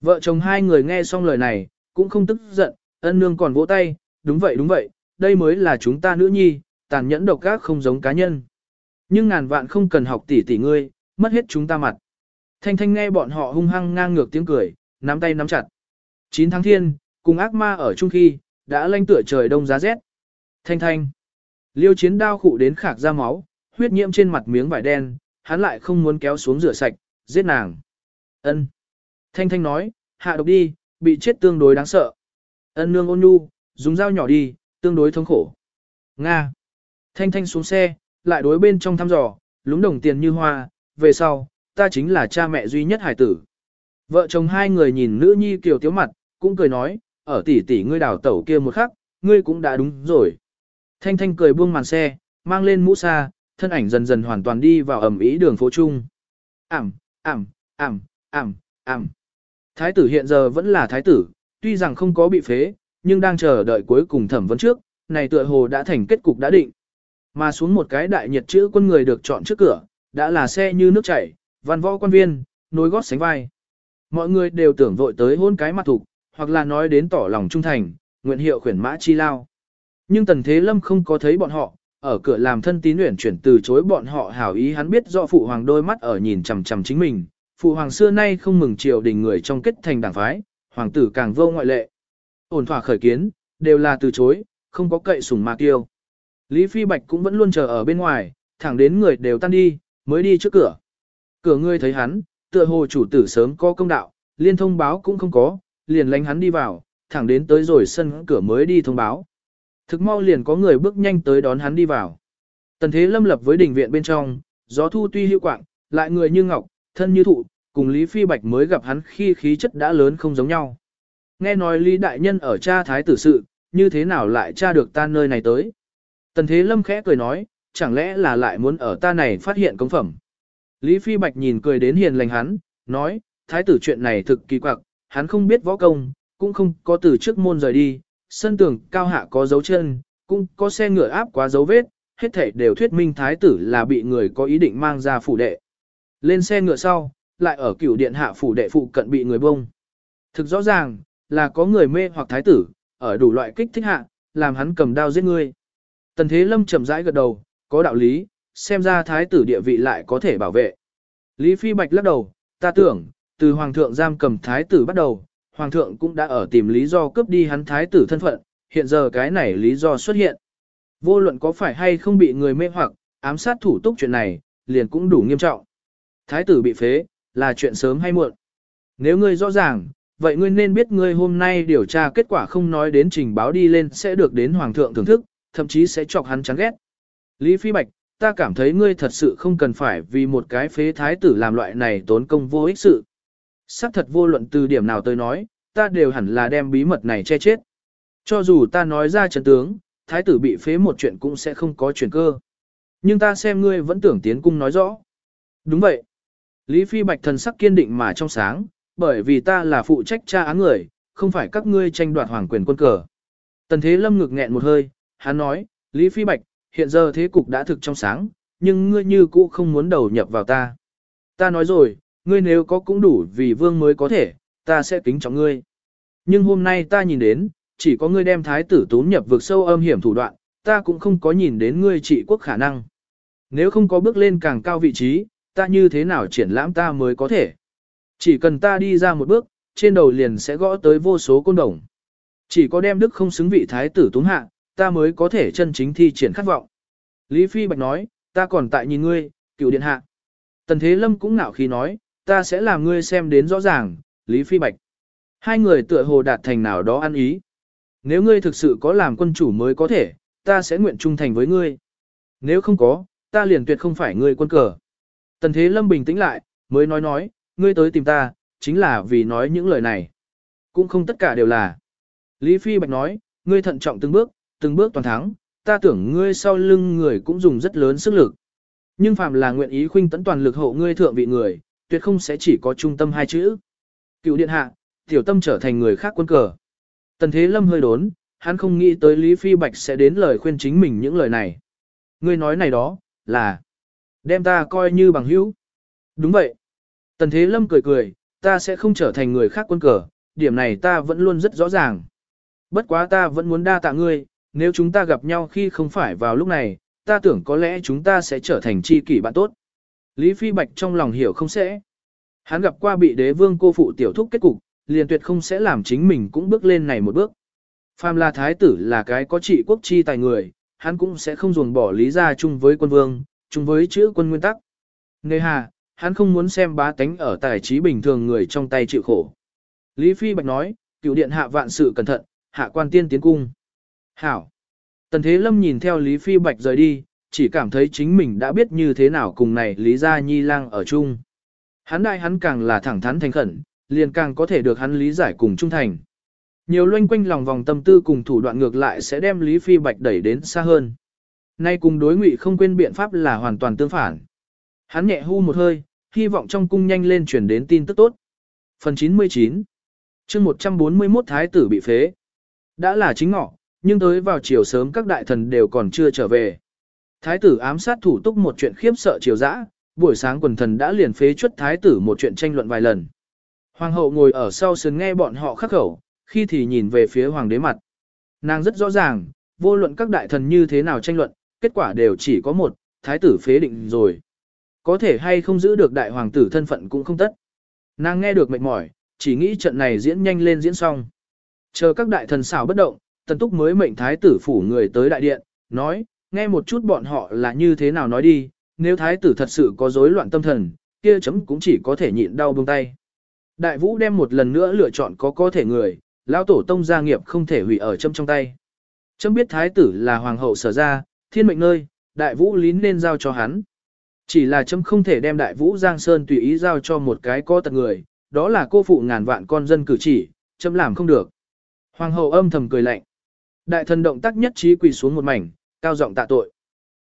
Vợ chồng hai người nghe xong lời này, cũng không tức giận, ân nương còn vỗ tay, đúng vậy đúng vậy, đây mới là chúng ta nữ nhi, tàn nhẫn độc ác không giống cá nhân. Nhưng ngàn vạn không cần học tỷ tỷ ngươi, mất hết chúng ta mặt. Thanh thanh nghe bọn họ hung hăng ngang ngược tiếng cười, nắm tay nắm chặt. 9 tháng thiên, cùng ác ma ở chung khi, đã lanh tựa trời đông giá rét. Thanh thanh. Liêu chiến đao khụ đến khạc ra máu, huyết nhiễm trên mặt miếng vải đen, hắn lại không muốn kéo xuống rửa sạch, giết nàng. Ân. Thanh thanh nói, hạ độc đi, bị chết tương đối đáng sợ. Ân nương ôn nhu, dùng dao nhỏ đi, tương đối thống khổ. Nga. Thanh thanh xuống xe, lại đối bên trong thăm dò, lúng đồng tiền như hoa, về sau, ta chính là cha mẹ duy nhất hải tử. Vợ chồng hai người nhìn nữ nhi kiều tiếu mặt, cũng cười nói, ở tỷ tỷ ngươi đào tẩu kia một khắc, ngươi cũng đã đúng rồi. Thanh thanh cười buông màn xe, mang lên mũ xa, thân ảnh dần dần hoàn toàn đi vào ẩm ý đường phố chung. Ảm, ảm, ảm, ảm, ảm. Thái tử hiện giờ vẫn là thái tử, tuy rằng không có bị phế, nhưng đang chờ đợi cuối cùng thẩm vấn trước, này tựa hồ đã thành kết cục đã định. Mà xuống một cái đại nhiệt chữ quân người được chọn trước cửa, đã là xe như nước chảy, văn võ quan viên, nối gót sánh vai. Mọi người đều tưởng vội tới hôn cái mặt thục, hoặc là nói đến tỏ lòng trung thành, nguyện hiệu khuyển mã chi lao. Nhưng Tần Thế Lâm không có thấy bọn họ, ở cửa làm thân tín nguyện chuyển từ chối bọn họ hảo ý hắn biết do phụ hoàng đôi mắt ở nhìn chằm chằm chính mình. Phụ hoàng xưa nay không mừng triều đình người trong kết thành đảng phái, hoàng tử càng vô ngoại lệ. Ổn thỏa khởi kiến, đều là từ chối, không có cậy sủng mà kiêu. Lý Phi Bạch cũng vẫn luôn chờ ở bên ngoài, thẳng đến người đều tan đi, mới đi trước cửa. Cửa ngươi thấy hắn, tựa hồ chủ tử sớm có công đạo, liên thông báo cũng không có, liền lánh hắn đi vào, thẳng đến tới rồi sân cửa mới đi thông báo. Thực mau liền có người bước nhanh tới đón hắn đi vào. Tần thế lâm lập với đỉnh viện bên trong, gió thu tuy hữu quạng, lại người như ngọc, thân như thụ, cùng Lý Phi Bạch mới gặp hắn khi khí chất đã lớn không giống nhau. Nghe nói Lý Đại Nhân ở cha thái tử sự, như thế nào lại tra được ta nơi này tới. Tần Thế Lâm khẽ cười nói, chẳng lẽ là lại muốn ở ta này phát hiện công phẩm. Lý Phi Bạch nhìn cười đến hiền lành hắn, nói, thái tử chuyện này thực kỳ quặc, hắn không biết võ công, cũng không có từ trước môn rời đi, sân tường cao hạ có dấu chân, cũng có xe ngựa áp quá dấu vết, hết thảy đều thuyết minh thái tử là bị người có ý định mang ra phủ đệ. Lên xe ngựa sau, lại ở cửu điện hạ phủ đệ phụ cận bị người bông. Thực rõ ràng, là có người mê hoặc thái tử, ở đủ loại kích thích hạ, làm hắn cầm đao giết ngươi. Tần Thế Lâm chậm rãi gật đầu, có đạo lý, xem ra thái tử địa vị lại có thể bảo vệ. Lý Phi Bạch lắc đầu, ta tưởng, từ hoàng thượng giam cầm thái tử bắt đầu, hoàng thượng cũng đã ở tìm lý do cướp đi hắn thái tử thân phận, hiện giờ cái này lý do xuất hiện. Vô luận có phải hay không bị người mê hoặc, ám sát thủ túc chuyện này, liền cũng đủ nghiêm trọng. Thái tử bị phế, là chuyện sớm hay muộn. Nếu ngươi rõ ràng, vậy ngươi nên biết ngươi hôm nay điều tra kết quả không nói đến trình báo đi lên sẽ được đến hoàng thượng thưởng thức, thậm chí sẽ chọc hắn chán ghét. Lý Phi Bạch, ta cảm thấy ngươi thật sự không cần phải vì một cái phế thái tử làm loại này tốn công vô ích sự. Sắc thật vô luận từ điểm nào tôi nói, ta đều hẳn là đem bí mật này che chết. Cho dù ta nói ra trận tướng, thái tử bị phế một chuyện cũng sẽ không có chuyển cơ. Nhưng ta xem ngươi vẫn tưởng tiến cung nói rõ. Đúng vậy. Lý Phi Bạch thần sắc kiên định mà trong sáng, bởi vì ta là phụ trách tra án người, không phải các ngươi tranh đoạt hoàng quyền quân cờ. Tần Thế Lâm ngực nghẹn một hơi, hắn nói, Lý Phi Bạch, hiện giờ thế cục đã thực trong sáng, nhưng ngươi như cũ không muốn đầu nhập vào ta. Ta nói rồi, ngươi nếu có cũng đủ vì vương mới có thể, ta sẽ kính trọng ngươi. Nhưng hôm nay ta nhìn đến, chỉ có ngươi đem thái tử tốn nhập vực sâu âm hiểm thủ đoạn, ta cũng không có nhìn đến ngươi trị quốc khả năng. Nếu không có bước lên càng cao vị trí, ta như thế nào triển lãm ta mới có thể. Chỉ cần ta đi ra một bước, trên đầu liền sẽ gõ tới vô số côn đồng. Chỉ có đem đức không xứng vị thái tử túng hạ, ta mới có thể chân chính thi triển khát vọng. Lý Phi Bạch nói, ta còn tại nhìn ngươi, cựu điện hạ. Tần Thế Lâm cũng ngạo khi nói, ta sẽ làm ngươi xem đến rõ ràng, Lý Phi Bạch. Hai người tựa hồ đạt thành nào đó ăn ý. Nếu ngươi thực sự có làm quân chủ mới có thể, ta sẽ nguyện trung thành với ngươi. Nếu không có, ta liền tuyệt không phải ngươi quân cờ. Tần Thế Lâm bình tĩnh lại, mới nói nói, ngươi tới tìm ta, chính là vì nói những lời này. Cũng không tất cả đều là. Lý Phi Bạch nói, ngươi thận trọng từng bước, từng bước toàn thắng, ta tưởng ngươi sau lưng người cũng dùng rất lớn sức lực. Nhưng phạm là nguyện ý khuynh tấn toàn lực hộ ngươi thượng vị người, tuyệt không sẽ chỉ có trung tâm hai chữ. Cựu điện hạ, tiểu tâm trở thành người khác quân cờ. Tần Thế Lâm hơi đốn, hắn không nghĩ tới Lý Phi Bạch sẽ đến lời khuyên chính mình những lời này. Ngươi nói này đó, là đem ta coi như bằng hữu. Đúng vậy. Tần Thế Lâm cười cười, ta sẽ không trở thành người khác quân cờ, điểm này ta vẫn luôn rất rõ ràng. Bất quá ta vẫn muốn đa tạ ngươi, nếu chúng ta gặp nhau khi không phải vào lúc này, ta tưởng có lẽ chúng ta sẽ trở thành tri kỷ bạn tốt. Lý Phi Bạch trong lòng hiểu không sẽ. Hắn gặp qua bị đế vương cô phụ tiểu thúc kết cục, liền tuyệt không sẽ làm chính mình cũng bước lên này một bước. Phàm là thái tử là cái có trị quốc chi tài người, hắn cũng sẽ không ruồng bỏ lý ra chung với quân vương, chung với chữ quân nguyên tắc. Nề hà, hắn không muốn xem bá tánh ở tài trí bình thường người trong tay chịu khổ. Lý Phi Bạch nói, cựu điện hạ vạn sự cẩn thận, hạ quan tiên tiến cung. Hảo. Tần Thế Lâm nhìn theo Lý Phi Bạch rời đi, chỉ cảm thấy chính mình đã biết như thế nào cùng này Lý Gia Nhi lang ở chung. Hắn đại hắn càng là thẳng thắn thành khẩn, liền càng có thể được hắn lý giải cùng trung thành. Nhiều loanh quanh lòng vòng tâm tư cùng thủ đoạn ngược lại sẽ đem Lý Phi Bạch đẩy đến xa hơn. Nay cùng đối ngụy không quên biện pháp là hoàn toàn tương phản. Hắn nhẹ hu một hơi, hy vọng trong cung nhanh lên chuyển đến tin tức tốt. Phần 99 chương 141 Thái tử bị phế. Đã là chính ngọ, nhưng tới vào chiều sớm các đại thần đều còn chưa trở về. Thái tử ám sát thủ túc một chuyện khiếp sợ chiều dã, buổi sáng quần thần đã liền phế chuất thái tử một chuyện tranh luận vài lần. Hoàng hậu ngồi ở sau sườn nghe bọn họ khắc khẩu, khi thì nhìn về phía hoàng đế mặt. Nàng rất rõ ràng, vô luận các đại thần như thế nào tranh luận, kết quả đều chỉ có một, thái tử phế định rồi. Có thể hay không giữ được đại hoàng tử thân phận cũng không tất. Nàng nghe được mệt mỏi, chỉ nghĩ trận này diễn nhanh lên diễn xong. Chờ các đại thần xảo bất động, tần túc mới mệnh thái tử phủ người tới đại điện, nói, nghe một chút bọn họ là như thế nào nói đi, nếu thái tử thật sự có rối loạn tâm thần, kia chấm cũng chỉ có thể nhịn đau buông tay. Đại vũ đem một lần nữa lựa chọn có có thể người, lão tổ tông gia nghiệp không thể hủy ở châm trong tay. Chấm biết thái tử là hoàng hậu sở ra, thiên mệnh nơi, đại vũ lín nên giao cho hắn. Chỉ là chấm không thể đem đại vũ Giang Sơn tùy ý giao cho một cái có tật người, đó là cô phụ ngàn vạn con dân cử chỉ, chấm làm không được. Hoàng hậu âm thầm cười lạnh. Đại thần động tác nhất trí quỳ xuống một mảnh, cao giọng tạ tội.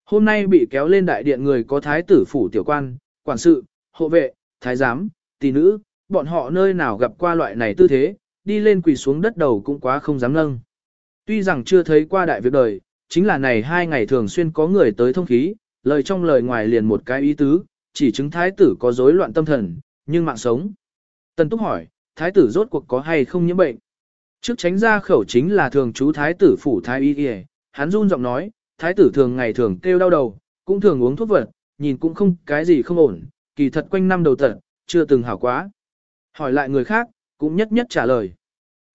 Hôm nay bị kéo lên đại điện người có thái tử phủ tiểu quan, quản sự, hộ vệ, thái giám, tỷ nữ, bọn họ nơi nào gặp qua loại này tư thế, đi lên quỳ xuống đất đầu cũng quá không dám nâng. Tuy rằng chưa thấy qua đại việc đời, chính là này hai ngày thường xuyên có người tới thông khí, lời trong lời ngoài liền một cái ý tứ, chỉ chứng thái tử có rối loạn tâm thần, nhưng mạng sống. Tần Túc hỏi, thái tử rốt cuộc có hay không nhiễm bệnh? Trước tránh ra khẩu chính là thường chú thái tử phủ thái y y, hắn run giọng nói, thái tử thường ngày thường kêu đau đầu, cũng thường uống thuốc vật, nhìn cũng không cái gì không ổn, kỳ thật quanh năm đầu tận, chưa từng hảo quá. Hỏi lại người khác, cũng nhất nhất trả lời.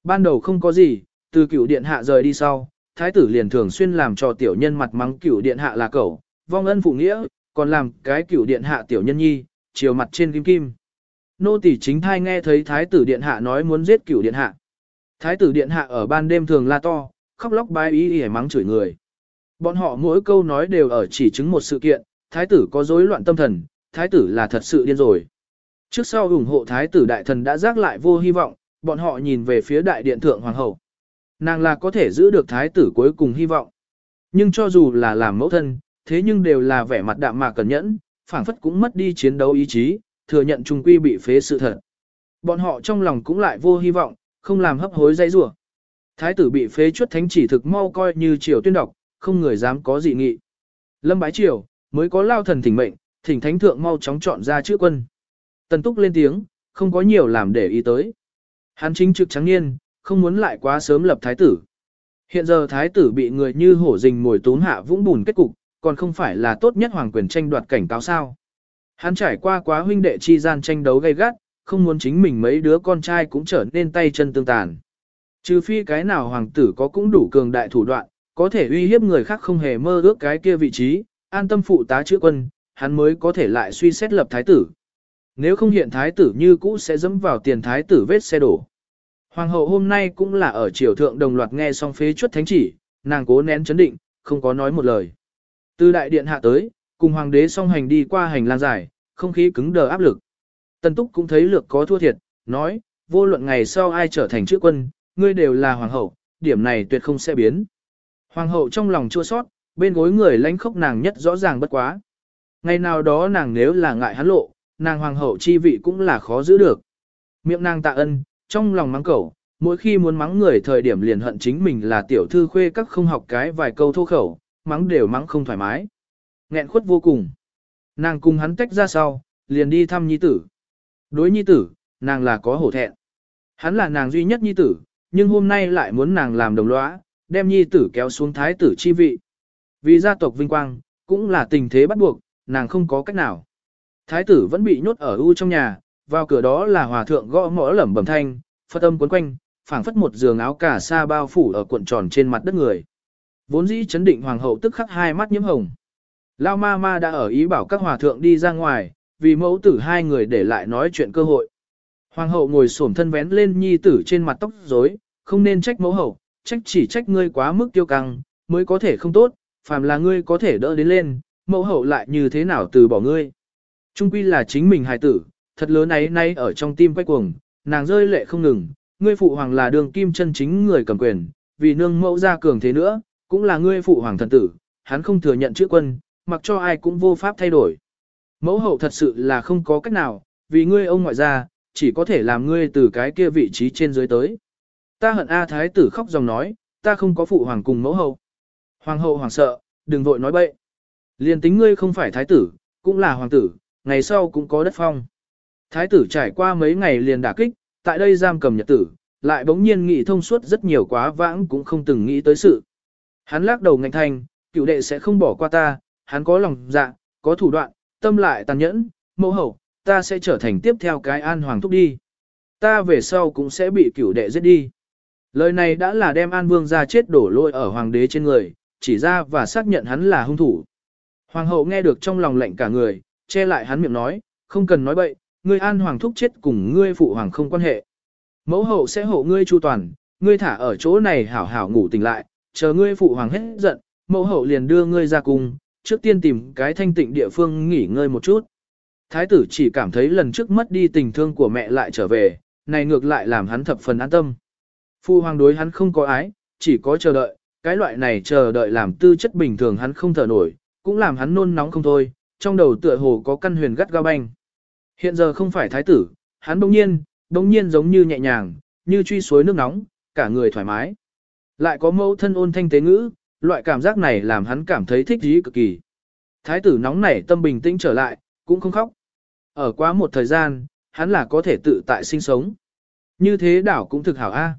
Ban đầu không có gì, từ cựu điện hạ rời đi sau, thái tử liền thường xuyên làm cho tiểu nhân mặt mắng cửu điện hạ là cẩu, vong ân phụ nghĩa, còn làm cái cửu điện hạ tiểu nhân nhi, chiều mặt trên kim kim. Nô tỷ chính thai nghe thấy thái tử điện hạ nói muốn giết cửu điện hạ. Thái tử điện hạ ở ban đêm thường la to, khóc lóc bái ý ỉa mắng chửi người. Bọn họ mỗi câu nói đều ở chỉ chứng một sự kiện, thái tử có rối loạn tâm thần, thái tử là thật sự điên rồi. Trước sau ủng hộ thái tử đại thần đã giác lại vô hy vọng, bọn họ nhìn về phía đại điện thượng hoàng hậu. Nàng là có thể giữ được thái tử cuối cùng hy vọng. Nhưng cho dù là làm mẫu thân, thế nhưng đều là vẻ mặt đạm mạc cẩn nhẫn, phảng phất cũng mất đi chiến đấu ý chí, thừa nhận trung quy bị phế sự thật. Bọn họ trong lòng cũng lại vô hy vọng, không làm hấp hối dây rủa. Thái tử bị phế chuất thánh chỉ thực mau coi như triều tuyên đọc, không người dám có dị nghị. Lâm bái triều, mới có lao thần thỉnh mệnh, thỉnh thánh thượng mau chóng chọn ra chữ quân. Tần túc lên tiếng, không có nhiều làm để ý tới. Hắn chính trực trắng niên, không muốn lại quá sớm lập thái tử. Hiện giờ thái tử bị người như hổ rình mồi tốn hạ vũng bùn kết cục, còn không phải là tốt nhất hoàng quyền tranh đoạt cảnh cáo sao. Hắn trải qua quá huynh đệ chi gian tranh đấu gay gắt, không muốn chính mình mấy đứa con trai cũng trở nên tay chân tương tàn. Trừ phi cái nào hoàng tử có cũng đủ cường đại thủ đoạn, có thể uy hiếp người khác không hề mơ ước cái kia vị trí, an tâm phụ tá chữa quân, hắn mới có thể lại suy xét lập thái tử. Nếu không hiện thái tử như cũ sẽ dẫm vào tiền thái tử vết xe đổ. Hoàng hậu hôm nay cũng là ở triều thượng đồng loạt nghe xong phế chuất thánh chỉ, nàng cố nén chấn định, không có nói một lời. Từ đại điện hạ tới, cùng hoàng đế song hành đi qua hành lang dài, không khí cứng đờ áp lực. Tần Túc cũng thấy lược có thua thiệt, nói, vô luận ngày sau ai trở thành chữ quân, ngươi đều là hoàng hậu, điểm này tuyệt không sẽ biến. Hoàng hậu trong lòng chua sót, bên gối người lánh khóc nàng nhất rõ ràng bất quá. Ngày nào đó nàng nếu là ngại hắn lộ, nàng hoàng hậu chi vị cũng là khó giữ được. Miệng nàng tạ ân, trong lòng mắng cẩu, mỗi khi muốn mắng người thời điểm liền hận chính mình là tiểu thư khuê các không học cái vài câu thô khẩu, mắng đều mắng không thoải mái. Nghẹn khuất vô cùng. Nàng cùng hắn tách ra sau, liền đi thăm nhi tử. Đối nhi tử, nàng là có hổ thẹn. Hắn là nàng duy nhất nhi tử, nhưng hôm nay lại muốn nàng làm đồng lõa, đem nhi tử kéo xuống thái tử chi vị. Vì gia tộc vinh quang, cũng là tình thế bắt buộc, nàng không có cách nào. Thái tử vẫn bị nhốt ở u trong nhà, vào cửa đó là hòa thượng gõ mõ lẩm bẩm thanh, phật âm cuốn quanh, phảng phất một giường áo cả sa bao phủ ở cuộn tròn trên mặt đất người. Vốn dĩ chấn định hoàng hậu tức khắc hai mắt nhiễm hồng. Lao ma ma đã ở ý bảo các hòa thượng đi ra ngoài, vì mẫu tử hai người để lại nói chuyện cơ hội. Hoàng hậu ngồi xổm thân vén lên nhi tử trên mặt tóc rối, không nên trách mẫu hậu, trách chỉ trách ngươi quá mức tiêu căng, mới có thể không tốt, phàm là ngươi có thể đỡ đến lên, mẫu hậu lại như thế nào từ bỏ ngươi. Trung quy là chính mình hài tử, thật lớn ấy nay ở trong tim quay cuồng, nàng rơi lệ không ngừng, ngươi phụ hoàng là đường kim chân chính người cầm quyền, vì nương mẫu ra cường thế nữa, cũng là ngươi phụ hoàng thần tử, hắn không thừa nhận chữ quân, mặc cho ai cũng vô pháp thay đổi. Mẫu hậu thật sự là không có cách nào, vì ngươi ông ngoại gia, chỉ có thể làm ngươi từ cái kia vị trí trên dưới tới. Ta hận A Thái tử khóc dòng nói, ta không có phụ hoàng cùng mẫu hậu. Hoàng hậu hoàng sợ, đừng vội nói bậy. Liên tính ngươi không phải thái tử, cũng là hoàng tử, ngày sau cũng có đất phong. Thái tử trải qua mấy ngày liền đả kích, tại đây giam cầm nhật tử, lại bỗng nhiên nghĩ thông suốt rất nhiều quá vãng cũng không từng nghĩ tới sự. Hắn lắc đầu ngạnh thanh, cựu đệ sẽ không bỏ qua ta, hắn có lòng dạ, có thủ đoạn, tâm lại tàn nhẫn, mẫu hậu, ta sẽ trở thành tiếp theo cái an hoàng thúc đi. Ta về sau cũng sẽ bị cửu đệ giết đi. Lời này đã là đem An Vương ra chết đổ lỗi ở hoàng đế trên người, chỉ ra và xác nhận hắn là hung thủ. Hoàng hậu nghe được trong lòng lệnh cả người, che lại hắn miệng nói, không cần nói bậy, ngươi an hoàng thúc chết cùng ngươi phụ hoàng không quan hệ. Mẫu hậu sẽ hộ ngươi chu toàn, ngươi thả ở chỗ này hảo hảo ngủ tỉnh lại, chờ ngươi phụ hoàng hết giận, mẫu hậu liền đưa ngươi ra cung, trước tiên tìm cái thanh tịnh địa phương nghỉ ngơi một chút. Thái tử chỉ cảm thấy lần trước mất đi tình thương của mẹ lại trở về, này ngược lại làm hắn thập phần an tâm. Phụ hoàng đối hắn không có ái, chỉ có chờ đợi, cái loại này chờ đợi làm tư chất bình thường hắn không thở nổi, cũng làm hắn nôn nóng không thôi, trong đầu tựa hồ có căn huyền gắt gao banh. Hiện giờ không phải thái tử, hắn bỗng nhiên, bỗng nhiên giống như nhẹ nhàng, như truy suối nước nóng, cả người thoải mái. Lại có mẫu thân ôn thanh tế ngữ, loại cảm giác này làm hắn cảm thấy thích dí cực kỳ. Thái tử nóng nảy tâm bình tĩnh trở lại, cũng không khóc. Ở quá một thời gian, hắn là có thể tự tại sinh sống. Như thế đảo cũng thực hảo A. À.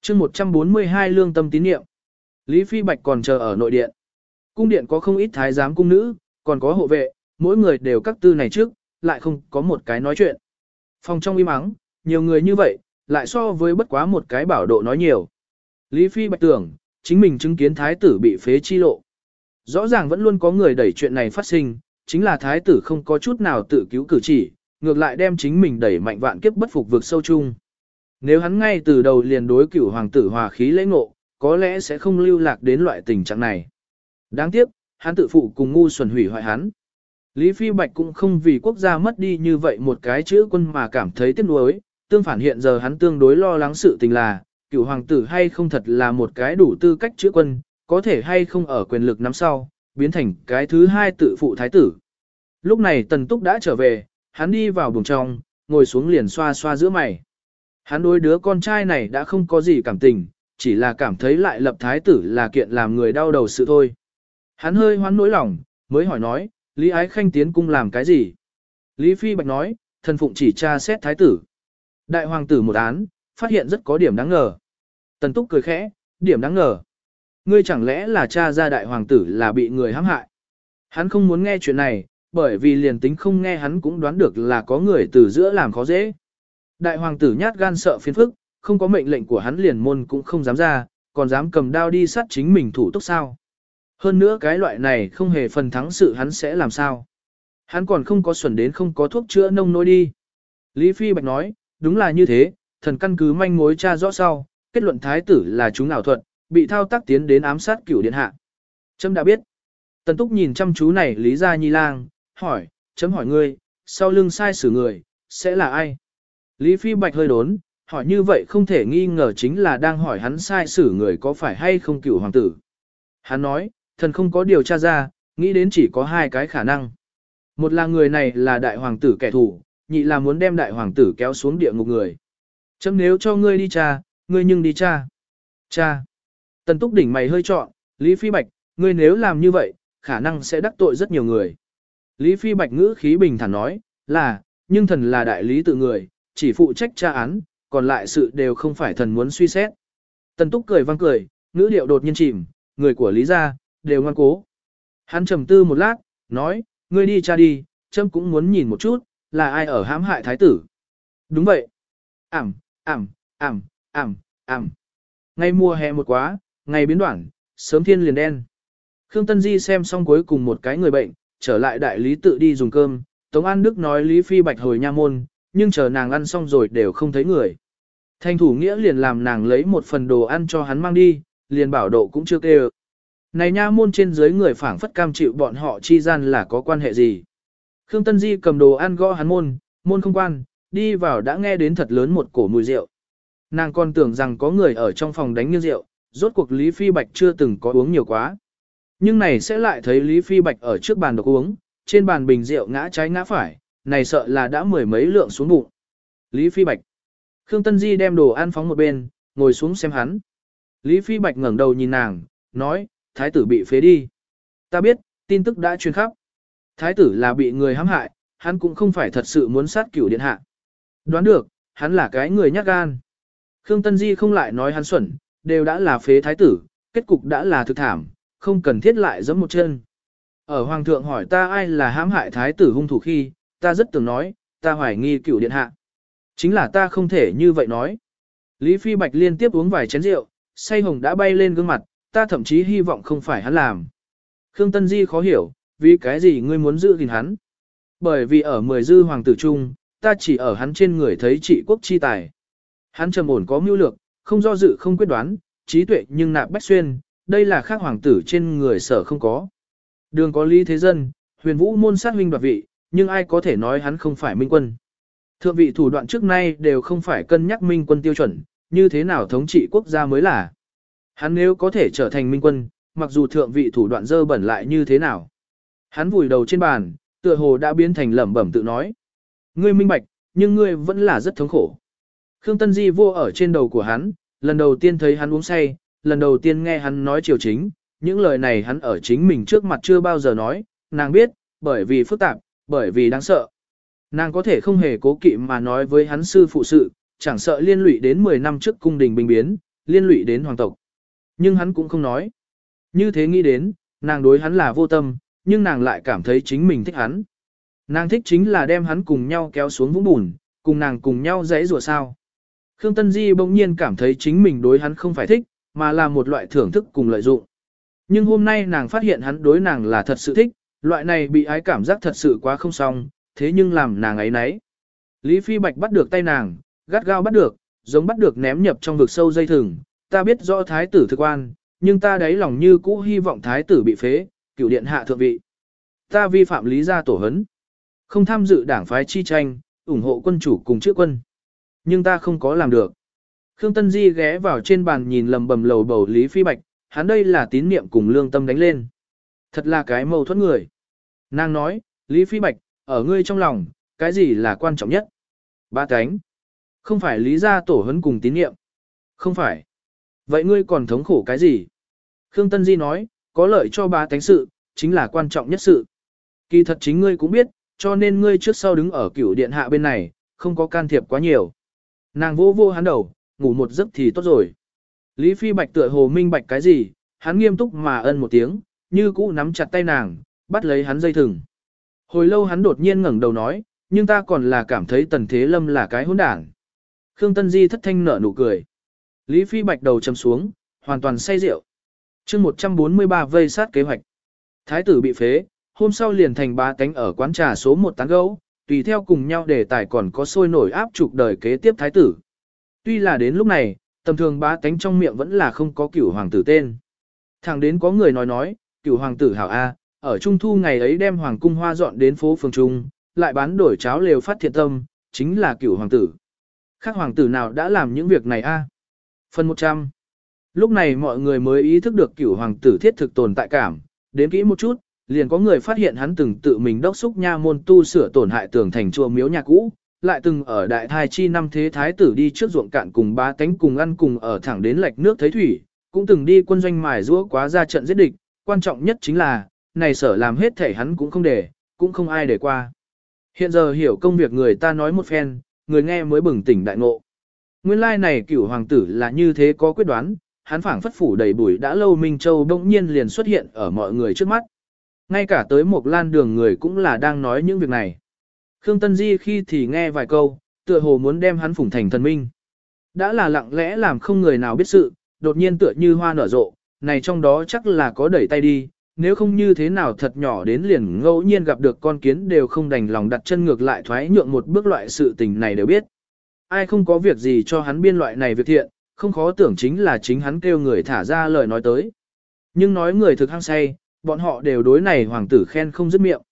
chương 142 lương tâm tín niệm. Lý Phi Bạch còn chờ ở nội điện. Cung điện có không ít thái giám cung nữ, còn có hộ vệ, mỗi người đều các tư này trước, lại không có một cái nói chuyện. Phòng trong im mắng, nhiều người như vậy, lại so với bất quá một cái bảo độ nói nhiều. Lý Phi Bạch tưởng, chính mình chứng kiến thái tử bị phế chi lộ. Rõ ràng vẫn luôn có người đẩy chuyện này phát sinh, chính là thái tử không có chút nào tự cứu cử chỉ, ngược lại đem chính mình đẩy mạnh vạn kiếp bất phục vực sâu chung. Nếu hắn ngay từ đầu liền đối cửu hoàng tử hòa khí lễ ngộ, có lẽ sẽ không lưu lạc đến loại tình trạng này. Đáng tiếc, hắn tự phụ cùng ngu xuẩn hủy hoại hắn. Lý Phi Bạch cũng không vì quốc gia mất đi như vậy một cái chữ quân mà cảm thấy tiếc nuối, tương phản hiện giờ hắn tương đối lo lắng sự tình là, cựu hoàng tử hay không thật là một cái đủ tư cách chữ quân, có thể hay không ở quyền lực năm sau, biến thành cái thứ hai tự phụ thái tử. Lúc này Tần Túc đã trở về, hắn đi vào buồng trong, ngồi xuống liền xoa xoa giữa mày. Hắn đối đứa con trai này đã không có gì cảm tình, chỉ là cảm thấy lại lập thái tử là kiện làm người đau đầu sự thôi. Hắn hơi hoán nỗi lòng, mới hỏi nói, Lý Ái Khanh tiến cung làm cái gì? Lý Phi Bạch nói, thần phụng chỉ tra xét thái tử. Đại hoàng tử một án, phát hiện rất có điểm đáng ngờ. Tần Túc cười khẽ, điểm đáng ngờ. Ngươi chẳng lẽ là cha ra đại hoàng tử là bị người hãm hại? Hắn không muốn nghe chuyện này, bởi vì liền tính không nghe hắn cũng đoán được là có người từ giữa làm khó dễ. Đại hoàng tử nhát gan sợ phiền phức, không có mệnh lệnh của hắn liền môn cũng không dám ra, còn dám cầm đao đi sát chính mình thủ tốc sao. Hơn nữa cái loại này không hề phần thắng sự hắn sẽ làm sao. Hắn còn không có xuẩn đến không có thuốc chữa nông nôi đi. Lý Phi Bạch nói, đúng là như thế, thần căn cứ manh mối tra rõ sau, kết luận thái tử là chúng ảo thuận, bị thao tác tiến đến ám sát cửu điện hạ. Trâm đã biết. Tần Túc nhìn chăm chú này Lý Gia Nhi Lang, hỏi, chấm hỏi ngươi, sau lưng sai xử người, sẽ là ai? Lý Phi Bạch hơi đốn, hỏi như vậy không thể nghi ngờ chính là đang hỏi hắn sai xử người có phải hay không cửu hoàng tử. Hắn nói, thần không có điều tra ra, nghĩ đến chỉ có hai cái khả năng. Một là người này là đại hoàng tử kẻ thù, nhị là muốn đem đại hoàng tử kéo xuống địa ngục người. Chấm nếu cho ngươi đi cha, ngươi nhưng đi cha. Cha. Tần túc đỉnh mày hơi trọn, Lý Phi Bạch, ngươi nếu làm như vậy, khả năng sẽ đắc tội rất nhiều người. Lý Phi Bạch ngữ khí bình thản nói, là, nhưng thần là đại lý tự người, chỉ phụ trách tra án, còn lại sự đều không phải thần muốn suy xét. Tần túc cười vang cười, ngữ điệu đột nhiên chìm, người của Lý gia, đều ngoan cố. Hắn trầm tư một lát, nói, ngươi đi cha đi, trâm cũng muốn nhìn một chút, là ai ở hãm hại thái tử. Đúng vậy. Ảm, ảm, ảm, ảm, ảm. Ngày mùa hè một quá, ngày biến đoạn, sớm thiên liền đen. Khương Tân Di xem xong cuối cùng một cái người bệnh, trở lại đại lý tự đi dùng cơm, Tống An Đức nói Lý Phi Bạch hồi nha môn, nhưng chờ nàng ăn xong rồi đều không thấy người. Thanh thủ nghĩa liền làm nàng lấy một phần đồ ăn cho hắn mang đi, liền bảo độ cũng chưa kêu. Này nha môn trên dưới người phảng phất cam chịu bọn họ chi gian là có quan hệ gì. Khương Tân Di cầm đồ ăn gõ hắn môn, môn không quan, đi vào đã nghe đến thật lớn một cổ mùi rượu. Nàng còn tưởng rằng có người ở trong phòng đánh như rượu, rốt cuộc Lý Phi Bạch chưa từng có uống nhiều quá. Nhưng này sẽ lại thấy Lý Phi Bạch ở trước bàn độc uống, trên bàn bình rượu ngã trái ngã phải, này sợ là đã mười mấy lượng xuống bụng. Lý Phi Bạch. Khương Tân Di đem đồ ăn phóng một bên, ngồi xuống xem hắn. Lý Phi Bạch ngẩng đầu nhìn nàng, nói, thái tử bị phế đi. Ta biết, tin tức đã truyền khắp. Thái tử là bị người hãm hại, hắn cũng không phải thật sự muốn sát cửu điện hạ. Đoán được, hắn là cái người nhát gan. Khương Tân Di không lại nói hắn xuẩn, đều đã là phế thái tử, kết cục đã là thực thảm, không cần thiết lại giẫm một chân. Ở Hoàng thượng hỏi ta ai là hãm hại thái tử hung thủ khi, ta rất tưởng nói, ta hoài nghi cửu điện hạ. Chính là ta không thể như vậy nói. Lý Phi Bạch liên tiếp uống vài chén rượu, say hồng đã bay lên gương mặt, ta thậm chí hy vọng không phải hắn làm. Khương Tân Di khó hiểu, vì cái gì ngươi muốn giữ gìn hắn? Bởi vì ở mười dư hoàng tử trung, ta chỉ ở hắn trên người thấy trị quốc chi tài. Hắn trầm ổn có mưu lược, không do dự không quyết đoán, trí tuệ nhưng nạp bách xuyên, đây là khác hoàng tử trên người sở không có. Đường có lý thế dân, huyền vũ môn sát huynh đoạt vị, nhưng ai có thể nói hắn không phải minh quân. Thượng vị thủ đoạn trước nay đều không phải cân nhắc minh quân tiêu chuẩn, như thế nào thống trị quốc gia mới là. Hắn nếu có thể trở thành minh quân, mặc dù thượng vị thủ đoạn dơ bẩn lại như thế nào. Hắn vùi đầu trên bàn, tựa hồ đã biến thành lẩm bẩm tự nói. Ngươi minh bạch, nhưng ngươi vẫn là rất thống khổ. Khương Tân Di vô ở trên đầu của hắn, lần đầu tiên thấy hắn uống say, lần đầu tiên nghe hắn nói chiều chính, những lời này hắn ở chính mình trước mặt chưa bao giờ nói, nàng biết, bởi vì phức tạp, bởi vì đáng sợ. Nàng có thể không hề cố kỵ mà nói với hắn sư phụ sự, chẳng sợ liên lụy đến 10 năm trước cung đình bình biến, liên lụy đến hoàng tộc. Nhưng hắn cũng không nói. Như thế nghĩ đến, nàng đối hắn là vô tâm, nhưng nàng lại cảm thấy chính mình thích hắn. Nàng thích chính là đem hắn cùng nhau kéo xuống vũng bùn, cùng nàng cùng nhau dãy rùa sao. Khương Tân Di bỗng nhiên cảm thấy chính mình đối hắn không phải thích, mà là một loại thưởng thức cùng lợi dụng. Nhưng hôm nay nàng phát hiện hắn đối nàng là thật sự thích, loại này bị ái cảm giác thật sự quá không xong, thế nhưng làm nàng ấy nấy. Lý Phi Bạch bắt được tay nàng, gắt gao bắt được, giống bắt được ném nhập trong vực sâu dây thừng. Ta biết rõ thái tử thực quan, nhưng ta đáy lòng như cũ hy vọng thái tử bị phế, cửu điện hạ thượng vị. Ta vi phạm lý gia tổ hấn. Không tham dự đảng phái chi tranh, ủng hộ quân chủ cùng chữa quân. Nhưng ta không có làm được. Khương Tân Di ghé vào trên bàn nhìn lầm bầm lầu bầu Lý Phi Bạch, hắn đây là tín niệm cùng lương tâm đánh lên. Thật là cái mâu thuẫn người. Nàng nói, Lý Phi Bạch, ở ngươi trong lòng, cái gì là quan trọng nhất? Ba cánh. Không phải lý gia tổ hấn cùng tín niệm. Không phải. Vậy ngươi còn thống khổ cái gì? Khương Tân Di nói, có lợi cho ba tánh sự, chính là quan trọng nhất sự. Kỳ thật chính ngươi cũng biết, cho nên ngươi trước sau đứng ở cửu điện hạ bên này, không có can thiệp quá nhiều. Nàng vô vô hắn đầu, ngủ một giấc thì tốt rồi. Lý Phi Bạch tựa hồ minh bạch cái gì, hắn nghiêm túc mà ân một tiếng, như cũ nắm chặt tay nàng, bắt lấy hắn dây thừng. Hồi lâu hắn đột nhiên ngẩng đầu nói, nhưng ta còn là cảm thấy Tần Thế Lâm là cái hỗn đảng. Khương Tân Di thất thanh nở nụ cười. Lý Phi Bạch đầu chầm xuống, hoàn toàn say rượu. chương 143 vây sát kế hoạch. Thái tử bị phế, hôm sau liền thành ba cánh ở quán trà số 1 tán gấu, tùy theo cùng nhau để tài còn có sôi nổi áp trục đời kế tiếp thái tử. Tuy là đến lúc này, tầm thường ba cánh trong miệng vẫn là không có cửu hoàng tử tên. Thẳng đến có người nói nói, cửu hoàng tử hảo A, ở trung thu ngày ấy đem hoàng cung hoa dọn đến phố phường trung, lại bán đổi cháo lều phát thiện tâm, chính là cửu hoàng tử. Khác hoàng tử nào đã làm những việc này a? Phần 100. Lúc này mọi người mới ý thức được cửu hoàng tử thiết thực tồn tại cảm, đến kỹ một chút, liền có người phát hiện hắn từng tự mình đốc xúc nha môn tu sửa tổn hại tường thành chùa miếu nhà cũ, lại từng ở đại thai chi năm thế thái tử đi trước ruộng cạn cùng ba tánh cùng ăn cùng ở thẳng đến lạch nước thấy thủy, cũng từng đi quân doanh mài rũa quá ra trận giết địch, quan trọng nhất chính là, này sở làm hết thể hắn cũng không để, cũng không ai để qua. Hiện giờ hiểu công việc người ta nói một phen, người nghe mới bừng tỉnh đại ngộ. Nguyên lai like này cửu hoàng tử là như thế có quyết đoán, hắn phảng phất phủ đầy bụi đã lâu Minh Châu bỗng nhiên liền xuất hiện ở mọi người trước mắt. Ngay cả tới một lan đường người cũng là đang nói những việc này. Khương Tân Di khi thì nghe vài câu, tựa hồ muốn đem hắn phủng thành thần minh. Đã là lặng lẽ làm không người nào biết sự, đột nhiên tựa như hoa nở rộ, này trong đó chắc là có đẩy tay đi, nếu không như thế nào thật nhỏ đến liền ngẫu nhiên gặp được con kiến đều không đành lòng đặt chân ngược lại thoái nhượng một bước loại sự tình này đều biết. Ai không có việc gì cho hắn biên loại này việc thiện, không khó tưởng chính là chính hắn kêu người thả ra lời nói tới. Nhưng nói người thực hăng say, bọn họ đều đối này hoàng tử khen không dứt miệng.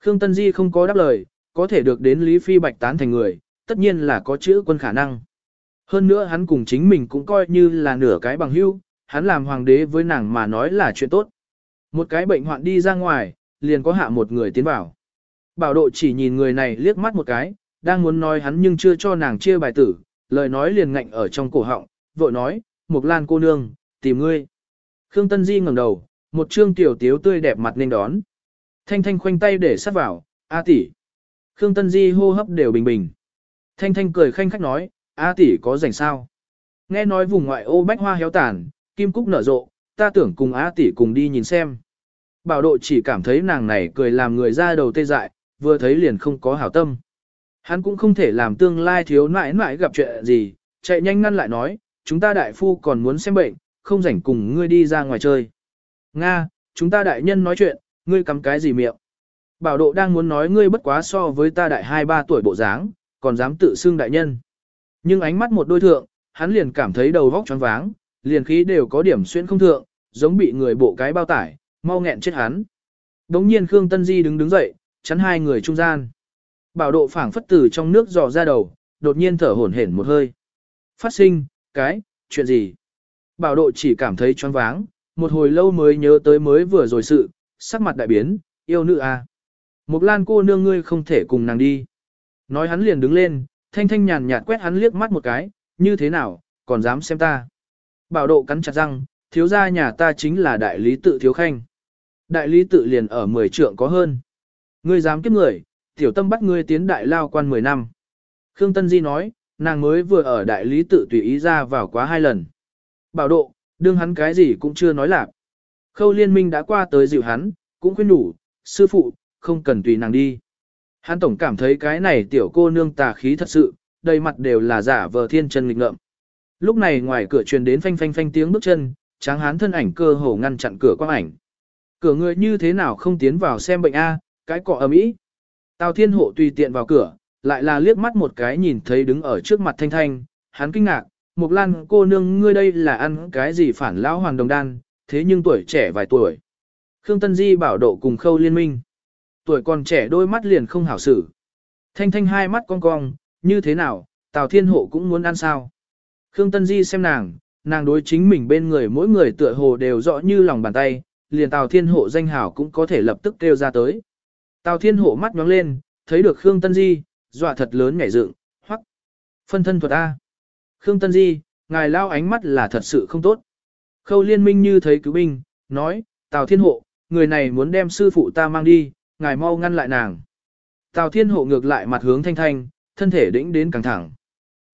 Khương Tân Di không có đáp lời, có thể được đến Lý Phi Bạch tán thành người, tất nhiên là có chữ quân khả năng. Hơn nữa hắn cùng chính mình cũng coi như là nửa cái bằng hữu, hắn làm hoàng đế với nàng mà nói là chuyện tốt. Một cái bệnh hoạn đi ra ngoài, liền có hạ một người tiến vào. Bảo độ chỉ nhìn người này liếc mắt một cái, đang muốn nói hắn nhưng chưa cho nàng chia bài tử, lời nói liền ngạnh ở trong cổ họng, vội nói, Mộc Lan cô nương, tìm ngươi. Khương Tân Di ngẩng đầu, một trương tiểu tiếu tươi đẹp mặt nên đón. Thanh Thanh khoanh tay để sát vào, A tỷ. Khương Tân Di hô hấp đều bình bình. Thanh Thanh cười khanh khách nói, A tỷ có rảnh sao? Nghe nói vùng ngoại ô bách hoa héo tàn, kim cúc nở rộ, ta tưởng cùng A tỷ cùng đi nhìn xem. Bảo độ chỉ cảm thấy nàng này cười làm người ra đầu tê dại, vừa thấy liền không có hảo tâm. Hắn cũng không thể làm tương lai thiếu nãi nãi gặp chuyện gì, chạy nhanh ngăn lại nói, chúng ta đại phu còn muốn xem bệnh, không rảnh cùng ngươi đi ra ngoài chơi. Nga, chúng ta đại nhân nói chuyện, ngươi cắm cái gì miệng? Bảo độ đang muốn nói ngươi bất quá so với ta đại 2-3 tuổi bộ dáng, còn dám tự xưng đại nhân. Nhưng ánh mắt một đôi thượng, hắn liền cảm thấy đầu vóc choáng váng, liền khí đều có điểm xuyên không thượng, giống bị người bộ cái bao tải, mau nghẹn chết hắn. Đống nhiên Khương Tân Di đứng đứng dậy, chắn hai người trung gian. Bảo độ phảng phất từ trong nước dò ra đầu, đột nhiên thở hổn hển một hơi. Phát sinh, cái, chuyện gì? Bảo độ chỉ cảm thấy choáng váng, một hồi lâu mới nhớ tới mới vừa rồi sự, sắc mặt đại biến, yêu nữ à. Mục lan cô nương ngươi không thể cùng nàng đi. Nói hắn liền đứng lên, thanh thanh nhàn nhạt quét hắn liếc mắt một cái, như thế nào, còn dám xem ta. Bảo độ cắn chặt răng, thiếu gia nhà ta chính là đại lý tự thiếu khanh. Đại lý tự liền ở 10 trượng có hơn. Ngươi dám kiếp người, tiểu tâm bắt ngươi tiến đại lao quan 10 năm. Khương Tân Di nói, nàng mới vừa ở đại lý tự tùy ý ra vào quá hai lần. Bảo độ, đương hắn cái gì cũng chưa nói lạc. Khâu liên minh đã qua tới dịu hắn, cũng khuyên đủ, sư phụ, không cần tùy nàng đi. Hắn tổng cảm thấy cái này tiểu cô nương tà khí thật sự, đầy mặt đều là giả vờ thiên chân nghịch ngợm. Lúc này ngoài cửa truyền đến phanh phanh phanh tiếng bước chân, tráng hán thân ảnh cơ hồ ngăn chặn cửa quang ảnh. Cửa người như thế nào không tiến vào xem bệnh A, cái cọ ầm ĩ. Tào thiên hộ tùy tiện vào cửa, lại là liếc mắt một cái nhìn thấy đứng ở trước mặt thanh thanh, hắn kinh ngạc, Mục Lan cô nương ngươi đây là ăn cái gì phản lão hoàng đồng đan, thế nhưng tuổi trẻ vài tuổi. Khương Tân Di bảo độ cùng khâu liên minh. Tuổi còn trẻ đôi mắt liền không hảo xử. Thanh thanh hai mắt cong cong, như thế nào, Tào Thiên Hộ cũng muốn ăn sao. Khương Tân Di xem nàng, nàng đối chính mình bên người mỗi người tựa hồ đều rõ như lòng bàn tay, liền Tào Thiên Hộ danh hảo cũng có thể lập tức kêu ra tới. Tào Thiên Hộ mắt nhóng lên, thấy được Khương Tân Di, dọa thật lớn nhảy dựng, hoắc. Phân thân thuật A. Khương Tân Di, ngài lao ánh mắt là thật sự không tốt. Khâu liên minh như thấy cứu binh, nói, Tào Thiên Hộ, người này muốn đem sư phụ ta mang đi, ngài mau ngăn lại nàng. Tào Thiên Hộ ngược lại mặt hướng thanh thanh, thân thể đĩnh đến căng thẳng.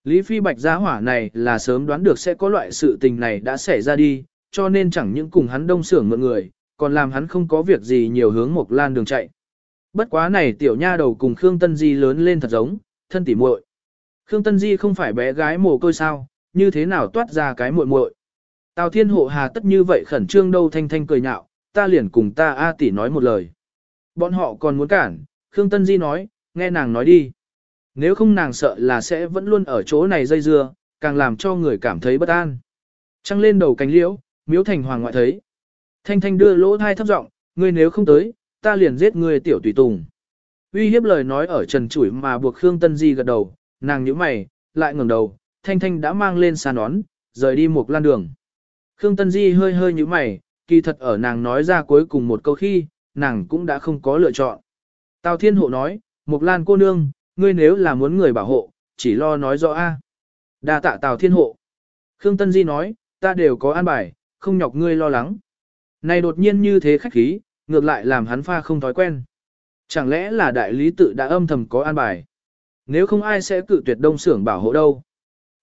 Lý Phi Bạch giá hỏa này là sớm đoán được sẽ có loại sự tình này đã xảy ra đi, cho nên chẳng những cùng hắn đông sưởng mượn người, còn làm hắn không có việc gì nhiều hướng một lan đường chạy. Bất quá này tiểu nha đầu cùng Khương Tân Di lớn lên thật giống, thân tỉ muội. Khương Tân Di không phải bé gái mồ côi sao, như thế nào toát ra cái muội muội. Tào Thiên Hộ hà tất như vậy khẩn trương đâu thanh thanh cười nhạo, ta liền cùng ta A tỷ nói một lời. Bọn họ còn muốn cản, Khương Tân Di nói, nghe nàng nói đi. Nếu không nàng sợ là sẽ vẫn luôn ở chỗ này dây dưa, càng làm cho người cảm thấy bất an. Trăng lên đầu cánh liễu, miếu thành hoàng ngoại thấy. Thanh thanh đưa lỗ thai thấp giọng, ngươi nếu không tới, ta liền giết ngươi tiểu tùy tùng. Uy hiếp lời nói ở trần chủi mà buộc Khương Tân Di gật đầu, nàng nhíu mày, lại ngẩng đầu, thanh thanh đã mang lên xa nón, rời đi một lan đường. Khương Tân Di hơi hơi nhíu mày, kỳ thật ở nàng nói ra cuối cùng một câu khi, nàng cũng đã không có lựa chọn. Tào Thiên Hộ nói, Mục Lan cô nương, ngươi nếu là muốn người bảo hộ, chỉ lo nói rõ a. Đa tạ Tào Thiên Hộ. Khương Tân Di nói, ta đều có an bài, không nhọc ngươi lo lắng. Này đột nhiên như thế khách khí, ngược lại làm hắn pha không thói quen. Chẳng lẽ là đại lý tự đã âm thầm có an bài? Nếu không ai sẽ cự tuyệt đông xưởng bảo hộ đâu?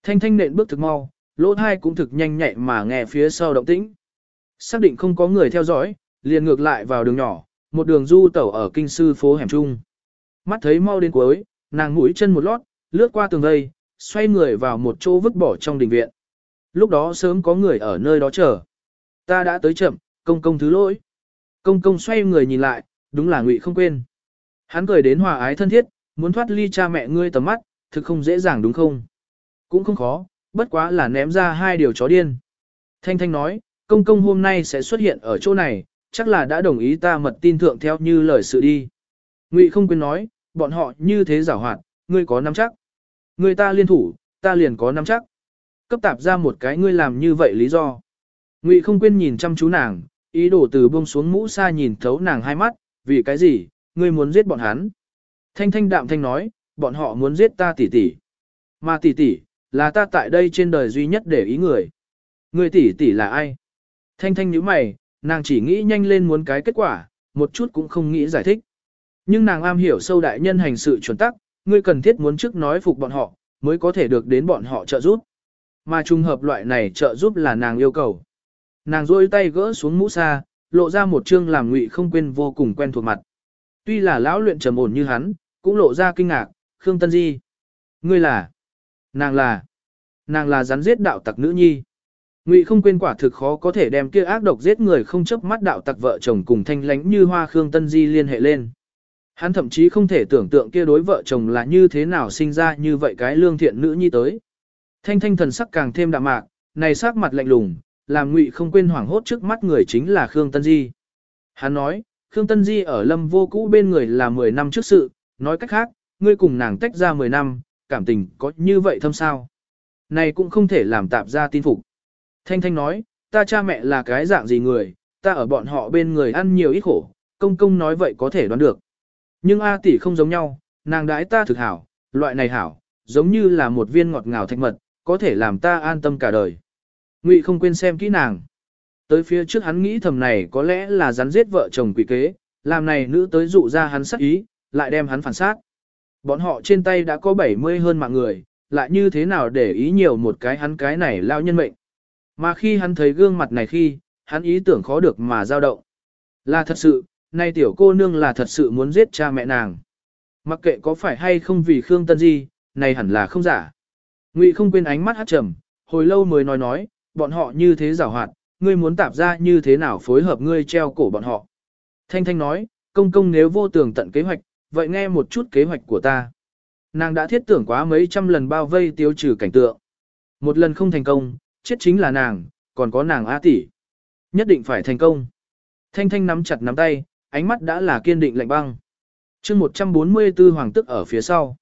Thanh thanh nện bước thực mau, lỗ thai cũng thực nhanh nhạy mà nghe phía sau động tĩnh. Xác định không có người theo dõi, liền ngược lại vào đường nhỏ, một đường du tẩu ở kinh sư phố hẻm trung. Mắt thấy mau đến cuối, nàng mũi chân một lót, lướt qua tường vây, xoay người vào một chỗ vứt bỏ trong đình viện. Lúc đó sớm có người ở nơi đó chờ. Ta đã tới chậm, công công thứ lỗi. Công công xoay người nhìn lại, đúng là ngụy không quên. Hắn cười đến hòa ái thân thiết, muốn thoát ly cha mẹ ngươi tầm mắt, thực không dễ dàng đúng không? Cũng không khó, bất quá là ném ra hai điều chó điên. Thanh Thanh nói, công công hôm nay sẽ xuất hiện ở chỗ này, chắc là đã đồng ý ta mật tin thượng theo như lời sự đi. Ngụy không quên nói, bọn họ như thế giảo hoạt, ngươi có nắm chắc. Ngươi ta liên thủ, ta liền có nắm chắc. Cấp tạp ra một cái ngươi làm như vậy lý do. Ngụy không quên nhìn chăm chú nàng, ý đồ từ buông xuống mũ xa nhìn thấu nàng hai mắt, vì cái gì, ngươi muốn giết bọn hắn. Thanh thanh đạm thanh nói, bọn họ muốn giết ta tỷ tỷ. Mà tỷ tỷ, là ta tại đây trên đời duy nhất để ý người. Ngươi tỷ tỷ là ai? Thanh thanh nhíu mày, nàng chỉ nghĩ nhanh lên muốn cái kết quả, một chút cũng không nghĩ giải thích. Nhưng nàng am hiểu sâu đại nhân hành sự chuẩn tắc, ngươi cần thiết muốn trước nói phục bọn họ, mới có thể được đến bọn họ trợ giúp. Mà trùng hợp loại này trợ giúp là nàng yêu cầu. Nàng rôi tay gỡ xuống mũ xa, lộ ra một chương làm ngụy không quên vô cùng quen thuộc mặt. Tuy là lão luyện trầm ổn như hắn, cũng lộ ra kinh ngạc, Khương Tân Di. Ngươi là. Nàng là. Nàng là rắn giết đạo tặc nữ nhi. Ngụy không quên quả thực khó có thể đem kia ác độc giết người không chấp mắt đạo tặc vợ chồng cùng thanh lánh như hoa Khương Tân Di liên hệ lên. Hắn thậm chí không thể tưởng tượng kia đối vợ chồng là như thế nào sinh ra như vậy cái lương thiện nữ nhi tới. Thanh thanh thần sắc càng thêm đạm mạc, này sắc mặt lạnh lùng, làm ngụy không quên hoảng hốt trước mắt người chính là Khương Tân Di. Hắn nói, Khương Tân Di ở lâm vô cũ bên người là 10 năm trước sự, nói cách khác, ngươi cùng nàng tách ra 10 năm, cảm tình có như vậy thâm sao. Này cũng không thể làm tạp ra tin phục. Thanh Thanh nói, ta cha mẹ là cái dạng gì người, ta ở bọn họ bên người ăn nhiều ít khổ, công công nói vậy có thể đoán được. Nhưng A tỷ không giống nhau, nàng đãi ta thực hảo, loại này hảo, giống như là một viên ngọt ngào thạch mật, có thể làm ta an tâm cả đời. Ngụy không quên xem kỹ nàng. Tới phía trước hắn nghĩ thầm này có lẽ là rắn giết vợ chồng quỷ kế, làm này nữ tới dụ ra hắn sắc ý, lại đem hắn phản sát. Bọn họ trên tay đã có 70 hơn mạng người, lại như thế nào để ý nhiều một cái hắn cái này lao nhân mệnh. Mà khi hắn thấy gương mặt này khi, hắn ý tưởng khó được mà dao động. Là thật sự, nay tiểu cô nương là thật sự muốn giết cha mẹ nàng. Mặc kệ có phải hay không vì Khương Tân Di, này hẳn là không giả. Ngụy không quên ánh mắt hát trầm, hồi lâu mới nói nói, bọn họ như thế giảo hoạt, ngươi muốn tạp ra như thế nào phối hợp ngươi treo cổ bọn họ. Thanh Thanh nói, công công nếu vô tường tận kế hoạch, vậy nghe một chút kế hoạch của ta. Nàng đã thiết tưởng quá mấy trăm lần bao vây tiêu trừ cảnh tượng. Một lần không thành công, chết chính là nàng, còn có nàng A tỷ. Nhất định phải thành công. Thanh Thanh nắm chặt nắm tay, ánh mắt đã là kiên định lạnh băng. chương 144 hoàng tức ở phía sau.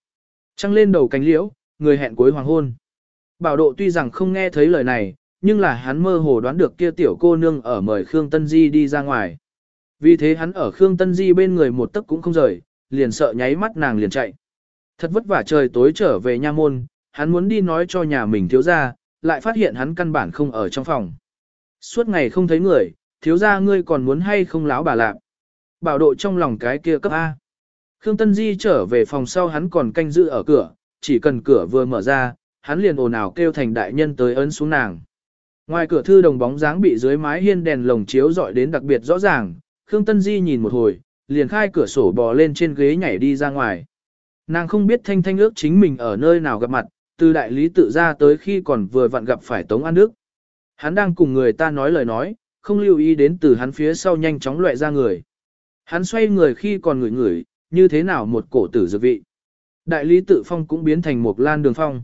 Trăng lên đầu cánh liễu, người hẹn cuối hoàng hôn. Bảo độ tuy rằng không nghe thấy lời này, nhưng là hắn mơ hồ đoán được kia tiểu cô nương ở mời Khương Tân Di đi ra ngoài. Vì thế hắn ở Khương Tân Di bên người một tấc cũng không rời, liền sợ nháy mắt nàng liền chạy. Thật vất vả trời tối trở về nha môn, hắn muốn đi nói cho nhà mình thiếu ra, lại phát hiện hắn căn bản không ở trong phòng. Suốt ngày không thấy người, thiếu ra ngươi còn muốn hay không láo bà lạc. Bảo độ trong lòng cái kia cấp A. Khương Tân Di trở về phòng sau hắn còn canh giữ ở cửa, chỉ cần cửa vừa mở ra, hắn liền ồn ào kêu thành đại nhân tới ấn xuống nàng. Ngoài cửa thư đồng bóng dáng bị dưới mái hiên đèn lồng chiếu dọi đến đặc biệt rõ ràng, Khương Tân Di nhìn một hồi, liền khai cửa sổ bò lên trên ghế nhảy đi ra ngoài. Nàng không biết thanh thanh ước chính mình ở nơi nào gặp mặt, từ đại lý tự ra tới khi còn vừa vặn gặp phải Tống An Đức. Hắn đang cùng người ta nói lời nói, không lưu ý đến từ hắn phía sau nhanh chóng loại ra người. Hắn xoay người khi còn ngửi ngửi, như thế nào một cổ tử dược vị. Đại lý tự phong cũng biến thành một lan đường phong.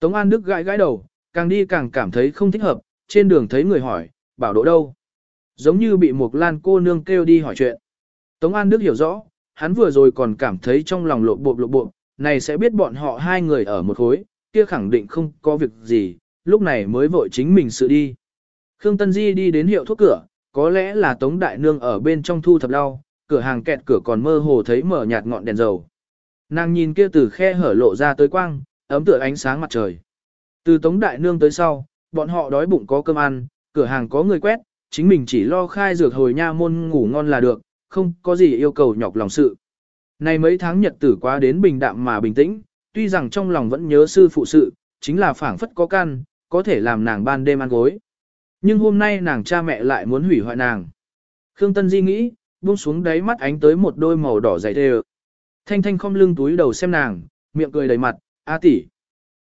Tống An Đức gãi gãi đầu, càng đi càng cảm thấy không thích hợp, trên đường thấy người hỏi, bảo độ đâu. Giống như bị một lan cô nương kêu đi hỏi chuyện. Tống An Đức hiểu rõ, hắn vừa rồi còn cảm thấy trong lòng lộ bộ lộ bộ, này sẽ biết bọn họ hai người ở một khối, kia khẳng định không có việc gì, lúc này mới vội chính mình sự đi. Khương Tân Di đi đến hiệu thuốc cửa, có lẽ là Tống Đại Nương ở bên trong thu thập đau, cửa hàng kẹt cửa còn mơ hồ thấy mở nhạt ngọn đèn dầu. Nàng nhìn kia từ khe hở lộ ra tới quang, ấm tựa ánh sáng mặt trời. Từ Tống Đại Nương tới sau, bọn họ đói bụng có cơm ăn, cửa hàng có người quét, chính mình chỉ lo khai dược hồi nha môn ngủ ngon là được, không có gì yêu cầu nhọc lòng sự. Này mấy tháng nhật tử quá đến bình đạm mà bình tĩnh, tuy rằng trong lòng vẫn nhớ sư phụ sự, chính là phảng phất có căn, có thể làm nàng ban đêm ăn gối. Nhưng hôm nay nàng cha mẹ lại muốn hủy hoại nàng. Khương Tân Di nghĩ, buông xuống đáy mắt ánh tới một đôi màu đỏ dày đều. Thanh Thanh không lưng túi đầu xem nàng, miệng cười đầy mặt, a tỷ.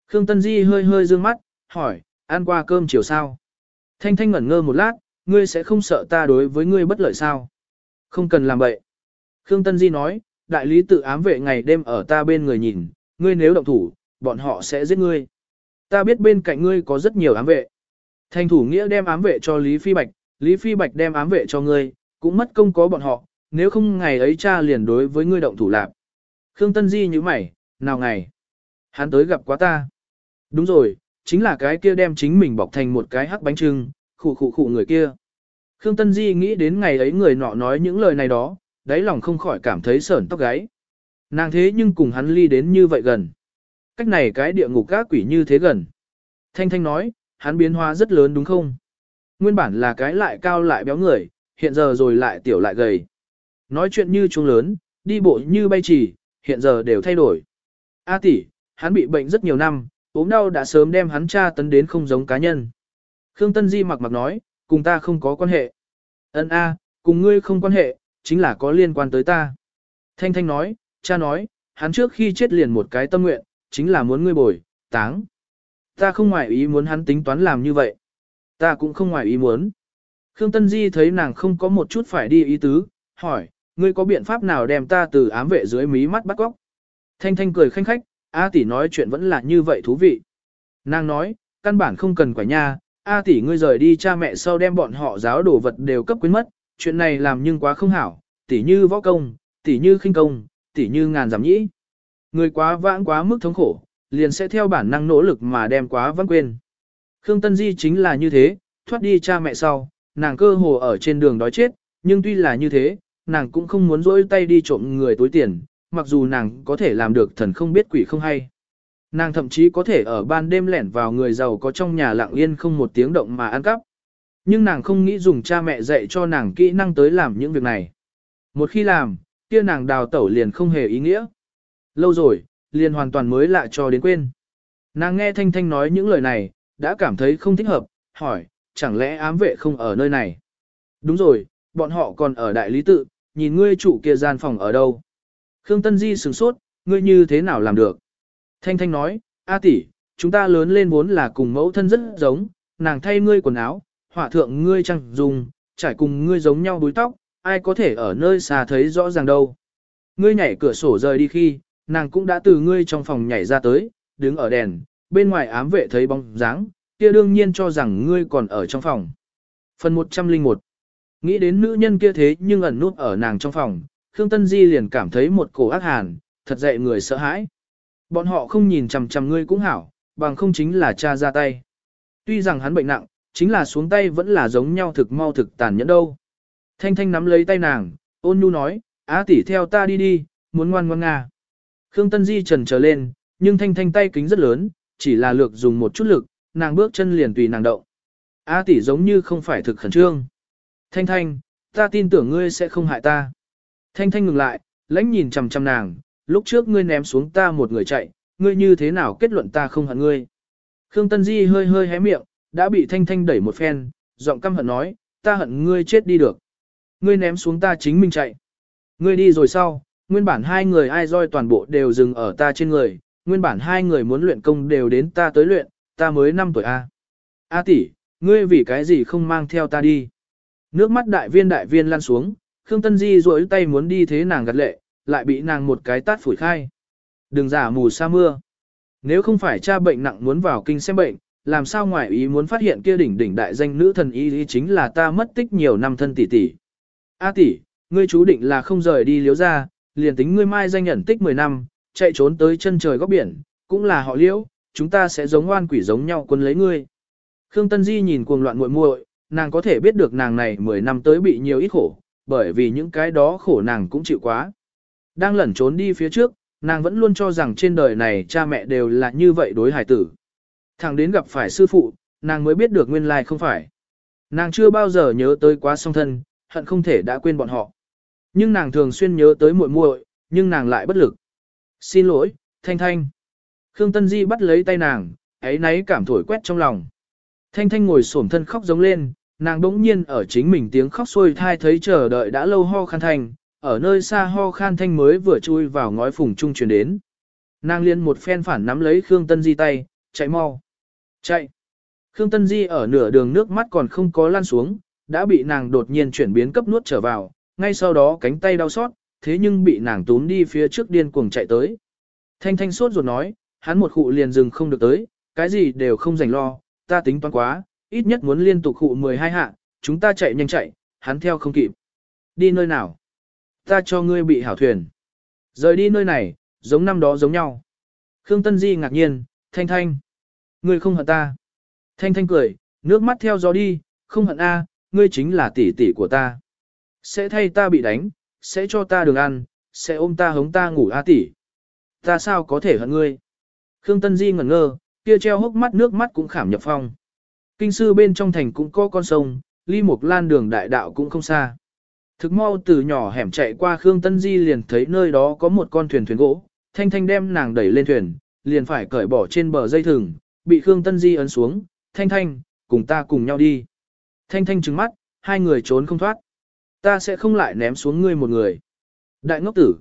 Khương Tân Di hơi hơi dương mắt, hỏi, ăn qua cơm chiều sao? Thanh Thanh ngẩn ngơ một lát, ngươi sẽ không sợ ta đối với ngươi bất lợi sao? Không cần làm vậy. Khương Tân Di nói, đại lý tự ám vệ ngày đêm ở ta bên người nhìn, ngươi nếu động thủ, bọn họ sẽ giết ngươi. Ta biết bên cạnh ngươi có rất nhiều ám vệ. Thanh thủ nghĩa đem ám vệ cho Lý Phi Bạch, Lý Phi Bạch đem ám vệ cho ngươi, cũng mất công có bọn họ, nếu không ngày ấy cha liền đối với ngươi động thủ lạc. Khương Tân Di như mày, nào ngày? Hắn tới gặp quá ta. Đúng rồi, chính là cái kia đem chính mình bọc thành một cái hắc bánh trưng, khụ khụ khụ người kia. Khương Tân Di nghĩ đến ngày ấy người nọ nói những lời này đó, đáy lòng không khỏi cảm thấy sởn tóc gáy. Nàng thế nhưng cùng hắn ly đến như vậy gần. Cách này cái địa ngục các quỷ như thế gần. Thanh Thanh nói, hắn biến hóa rất lớn đúng không? Nguyên bản là cái lại cao lại béo người, hiện giờ rồi lại tiểu lại gầy. Nói chuyện như trung lớn, đi bộ như bay trì, hiện giờ đều thay đổi. A tỷ, hắn bị bệnh rất nhiều năm, ốm đau đã sớm đem hắn tra tấn đến không giống cá nhân. Khương Tân Di mặc mặc nói, cùng ta không có quan hệ. Ân a, cùng ngươi không quan hệ, chính là có liên quan tới ta. Thanh Thanh nói, cha nói, hắn trước khi chết liền một cái tâm nguyện, chính là muốn ngươi bồi, táng. Ta không ngoài ý muốn hắn tính toán làm như vậy. Ta cũng không ngoài ý muốn. Khương Tân Di thấy nàng không có một chút phải đi ý tứ, hỏi, ngươi có biện pháp nào đem ta từ ám vệ dưới mí mắt bắt góc? Thanh Thanh cười khanh khách, A tỷ nói chuyện vẫn là như vậy thú vị. Nàng nói, căn bản không cần quả nha, A tỷ ngươi rời đi cha mẹ sau đem bọn họ giáo đồ vật đều cấp quyến mất, chuyện này làm nhưng quá không hảo, tỷ như võ công, tỷ như khinh công, tỷ như ngàn giảm nhĩ. Người quá vãng quá mức thống khổ, liền sẽ theo bản năng nỗ lực mà đem quá vãng quên. Khương Tân Di chính là như thế, thoát đi cha mẹ sau, nàng cơ hồ ở trên đường đói chết, nhưng tuy là như thế, nàng cũng không muốn rỗi tay đi trộm người tối tiền, mặc dù nàng có thể làm được thần không biết quỷ không hay. Nàng thậm chí có thể ở ban đêm lẻn vào người giàu có trong nhà lặng yên không một tiếng động mà ăn cắp. Nhưng nàng không nghĩ dùng cha mẹ dạy cho nàng kỹ năng tới làm những việc này. Một khi làm, kia nàng đào tẩu liền không hề ý nghĩa. Lâu rồi, liền hoàn toàn mới lạ cho đến quên. Nàng nghe Thanh Thanh nói những lời này, đã cảm thấy không thích hợp, hỏi, chẳng lẽ ám vệ không ở nơi này? Đúng rồi, bọn họ còn ở đại lý tự, nhìn ngươi chủ kia gian phòng ở đâu? Khương Tân Di sửng sốt, ngươi như thế nào làm được? Thanh Thanh nói, A tỷ, chúng ta lớn lên vốn là cùng mẫu thân rất giống, nàng thay ngươi quần áo, họa thượng ngươi trang dùng, trải cùng ngươi giống nhau búi tóc, ai có thể ở nơi xa thấy rõ ràng đâu. Ngươi nhảy cửa sổ rời đi khi, nàng cũng đã từ ngươi trong phòng nhảy ra tới, đứng ở đèn, bên ngoài ám vệ thấy bóng dáng, kia đương nhiên cho rằng ngươi còn ở trong phòng. Phần 101 Nghĩ đến nữ nhân kia thế nhưng ẩn nút ở nàng trong phòng, Khương Tân Di liền cảm thấy một cổ ác hàn, thật dậy người sợ hãi. Bọn họ không nhìn chằm chằm ngươi cũng hảo, bằng không chính là cha ra tay. Tuy rằng hắn bệnh nặng, chính là xuống tay vẫn là giống nhau thực mau thực tàn nhẫn đâu. Thanh Thanh nắm lấy tay nàng, ôn nhu nói, á tỷ theo ta đi đi, muốn ngoan ngoan nga. Khương Tân Di trần trở lên, nhưng Thanh Thanh tay kính rất lớn, chỉ là lược dùng một chút lực, nàng bước chân liền tùy nàng động. Á tỷ giống như không phải thực khẩn trương. Thanh Thanh, ta tin tưởng ngươi sẽ không hại ta. Thanh Thanh ngừng lại, lãnh nhìn chằm chằm nàng, lúc trước ngươi ném xuống ta một người chạy, ngươi như thế nào kết luận ta không hận ngươi. Khương Tân Di hơi hơi hé miệng, đã bị Thanh Thanh đẩy một phen, giọng căm hận nói, ta hận ngươi chết đi được. Ngươi ném xuống ta chính mình chạy. Ngươi đi rồi sau, nguyên bản hai người ai roi toàn bộ đều dừng ở ta trên người, nguyên bản hai người muốn luyện công đều đến ta tới luyện, ta mới 5 tuổi A. A tỷ, ngươi vì cái gì không mang theo ta đi? Nước mắt đại viên đại viên lan xuống, Khương Tân Di rỗi tay muốn đi thế nàng gật lệ, lại bị nàng một cái tát phủi khai. Đừng giả mù sa mưa. Nếu không phải cha bệnh nặng muốn vào kinh xem bệnh, làm sao ngoại ý muốn phát hiện kia đỉnh đỉnh đại danh nữ thần y chính là ta mất tích nhiều năm thân tỷ tỷ. A tỷ, ngươi chú định là không rời đi liếu ra, liền tính ngươi mai danh nhận tích 10 năm, chạy trốn tới chân trời góc biển, cũng là họ liễu, chúng ta sẽ giống oan quỷ giống nhau quân lấy ngươi. Khương Tân Di nhìn cuồng loạn muội muội, nàng có thể biết được nàng này 10 năm tới bị nhiều ít khổ, bởi vì những cái đó khổ nàng cũng chịu quá. Đang lẩn trốn đi phía trước, nàng vẫn luôn cho rằng trên đời này cha mẹ đều là như vậy đối hải tử. Thằng đến gặp phải sư phụ, nàng mới biết được nguyên lai không phải. Nàng chưa bao giờ nhớ tới quá song thân, hận không thể đã quên bọn họ. Nhưng nàng thường xuyên nhớ tới muội muội, nhưng nàng lại bất lực. Xin lỗi, Thanh Thanh. Khương Tân Di bắt lấy tay nàng, ấy náy cảm thổi quét trong lòng. Thanh Thanh ngồi xổm thân khóc giống lên, nàng đỗng nhiên ở chính mình tiếng khóc xuôi thai thấy chờ đợi đã lâu ho khan thanh, ở nơi xa ho khan thanh mới vừa chui vào ngói phùng trung truyền đến. Nàng liên một phen phản nắm lấy Khương Tân Di tay, chạy mau. Chạy. Khương Tân Di ở nửa đường nước mắt còn không có lan xuống, đã bị nàng đột nhiên chuyển biến cấp nuốt trở vào, ngay sau đó cánh tay đau xót, thế nhưng bị nàng túm đi phía trước điên cuồng chạy tới. Thanh thanh sốt ruột nói, hắn một khụ liền dừng không được tới, cái gì đều không dành lo, ta tính toán quá, ít nhất muốn liên tục hụ 12 hạ, chúng ta chạy nhanh chạy, hắn theo không kịp. Đi nơi nào? Ta cho ngươi bị hảo thuyền. Rời đi nơi này, giống năm đó giống nhau. Khương Tân Di ngạc nhiên, thanh thanh. Ngươi không hận ta. Thanh thanh cười, nước mắt theo gió đi, không hận a, ngươi chính là tỷ tỷ của ta. Sẽ thay ta bị đánh, sẽ cho ta đường ăn, sẽ ôm ta hống ta ngủ a tỷ. Ta sao có thể hận ngươi? Khương Tân Di ngẩn ngơ, kia treo hốc mắt nước mắt cũng khảm nhập phong. Kinh sư bên trong thành cũng có con sông, ly một lan đường đại đạo cũng không xa. Thực mau từ nhỏ hẻm chạy qua Khương Tân Di liền thấy nơi đó có một con thuyền thuyền gỗ, thanh thanh đem nàng đẩy lên thuyền, liền phải cởi bỏ trên bờ dây thừng, bị Khương Tân Di ấn xuống, thanh thanh, cùng ta cùng nhau đi. Thanh thanh trừng mắt, hai người trốn không thoát. Ta sẽ không lại ném xuống ngươi một người. Đại ngốc tử.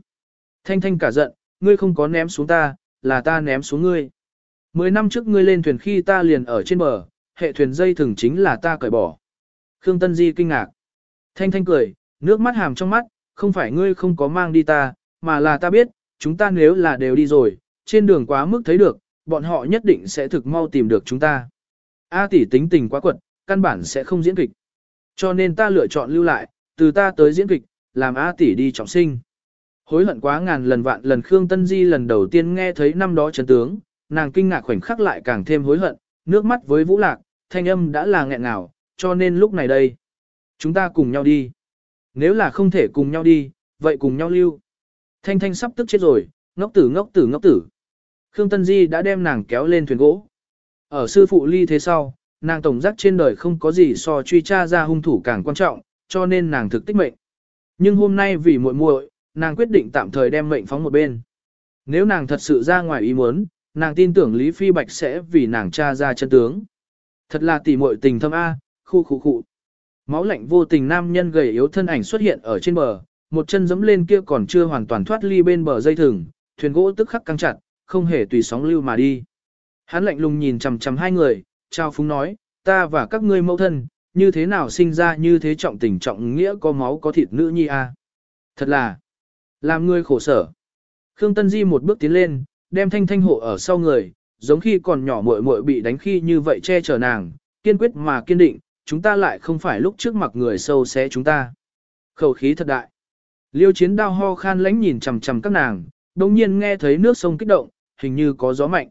Thanh thanh cả giận, ngươi không có ném xuống ta, là ta ném xuống ngươi. Mười năm trước ngươi lên thuyền khi ta liền ở trên bờ, hệ thuyền dây thường chính là ta cởi bỏ. Khương Tân Di kinh ngạc. Thanh thanh cười, nước mắt hàm trong mắt, không phải ngươi không có mang đi ta, mà là ta biết, chúng ta nếu là đều đi rồi, trên đường quá mức thấy được, bọn họ nhất định sẽ thực mau tìm được chúng ta. A tỷ tính tình quá quật, căn bản sẽ không diễn kịch. Cho nên ta lựa chọn lưu lại, từ ta tới diễn kịch, làm A tỷ đi trọng sinh. Hối hận quá ngàn lần vạn lần Khương Tân Di lần đầu tiên nghe thấy năm đó chấn tướng, nàng kinh ngạc khoảnh khắc lại càng thêm hối hận, nước mắt với vũ lạc, thanh âm đã là nghẹn ngào, cho nên lúc này đây, chúng ta cùng nhau đi. Nếu là không thể cùng nhau đi, vậy cùng nhau lưu. Thanh thanh sắp tức chết rồi, ngốc tử ngốc tử ngốc tử. Khương Tân Di đã đem nàng kéo lên thuyền gỗ. Ở sư phụ ly thế sau, nàng tổng giác trên đời không có gì so truy tra ra hung thủ càng quan trọng, cho nên nàng thực tích mệnh. Nhưng hôm nay vì muội muội, nàng quyết định tạm thời đem mệnh phóng một bên. Nếu nàng thật sự ra ngoài ý muốn, nàng tin tưởng Lý Phi Bạch sẽ vì nàng tra ra chân tướng. Thật là tỉ muội tình thâm A, khu khu khu. Máu lạnh vô tình nam nhân gầy yếu thân ảnh xuất hiện ở trên bờ, một chân giẫm lên kia còn chưa hoàn toàn thoát ly bên bờ dây thừng, thuyền gỗ tức khắc căng chặt, không hề tùy sóng lưu mà đi. Hắn lạnh lùng nhìn chằm chằm hai người, trao phúng nói, ta và các ngươi mẫu thân, như thế nào sinh ra như thế trọng tình trọng nghĩa có máu có thịt nữ nhi a. Thật là, làm ngươi khổ sở. Khương Tân Di một bước tiến lên, đem thanh thanh hộ ở sau người, giống khi còn nhỏ muội muội bị đánh khi như vậy che chở nàng, kiên quyết mà kiên định, chúng ta lại không phải lúc trước mặt người sâu xé chúng ta. Khẩu khí thật đại. Liêu chiến đao ho khan lánh nhìn chằm chằm các nàng, đồng nhiên nghe thấy nước sông kích động, hình như có gió mạnh.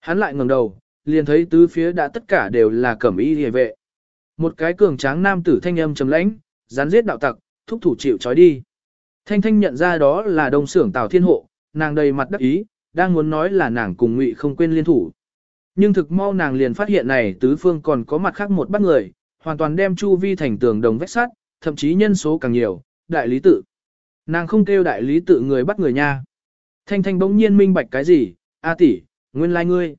Hắn lại ngẩng đầu, liền thấy tứ phía đã tất cả đều là cẩm y hề vệ. Một cái cường tráng nam tử thanh âm trầm lãnh, gián giết đạo tặc, thúc thủ chịu trói đi. Thanh thanh nhận ra đó là đông xưởng Tào Thiên Hộ, nàng đầy mặt đắc ý, đang muốn nói là nàng cùng ngụy không quên liên thủ. Nhưng thực mau nàng liền phát hiện này tứ phương còn có mặt khác một bắt người, hoàn toàn đem chu vi thành tường đồng vách sắt, thậm chí nhân số càng nhiều, đại lý tự. Nàng không kêu đại lý tự người bắt người nha. Thanh thanh bỗng nhiên minh bạch cái gì, a tỷ, nguyên lai like ngươi.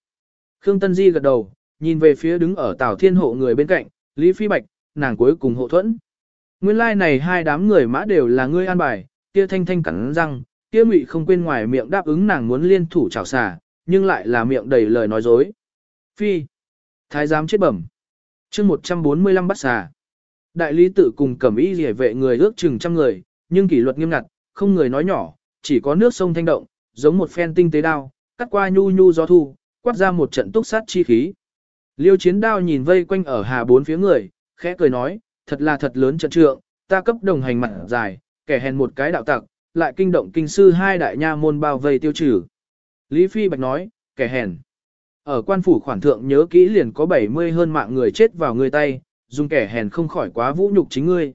Khương Tân Di gật đầu, nhìn về phía đứng ở tảo Thiên Hộ người bên cạnh, Lý Phi Bạch, nàng cuối cùng hộ thuẫn. Nguyên lai like này hai đám người mã đều là ngươi an bài, kia thanh thanh cắn răng, kia ngụy không quên ngoài miệng đáp ứng nàng muốn liên thủ chào xà, nhưng lại là miệng đầy lời nói dối. Phi, thái giám chết bẩm. chương 145 bắt xà. Đại lý tự cùng cẩm y rỉa vệ người ước chừng trăm người, nhưng kỷ luật nghiêm ngặt, không người nói nhỏ, chỉ có nước sông thanh động, giống một phen tinh tế đao, cắt qua nhu nhu gió thu, quát ra một trận túc sát chi khí. Liêu chiến đao nhìn vây quanh ở hà bốn phía người, khẽ cười nói, thật là thật lớn trận trượng, ta cấp đồng hành mặt dài, kẻ hèn một cái đạo tặc, lại kinh động kinh sư hai đại nha môn bao vây tiêu trừ. Lý Phi Bạch nói, kẻ hèn. Ở quan phủ khoản thượng nhớ kỹ liền có 70 hơn mạng người chết vào người tay, dùng kẻ hèn không khỏi quá vũ nhục chính ngươi.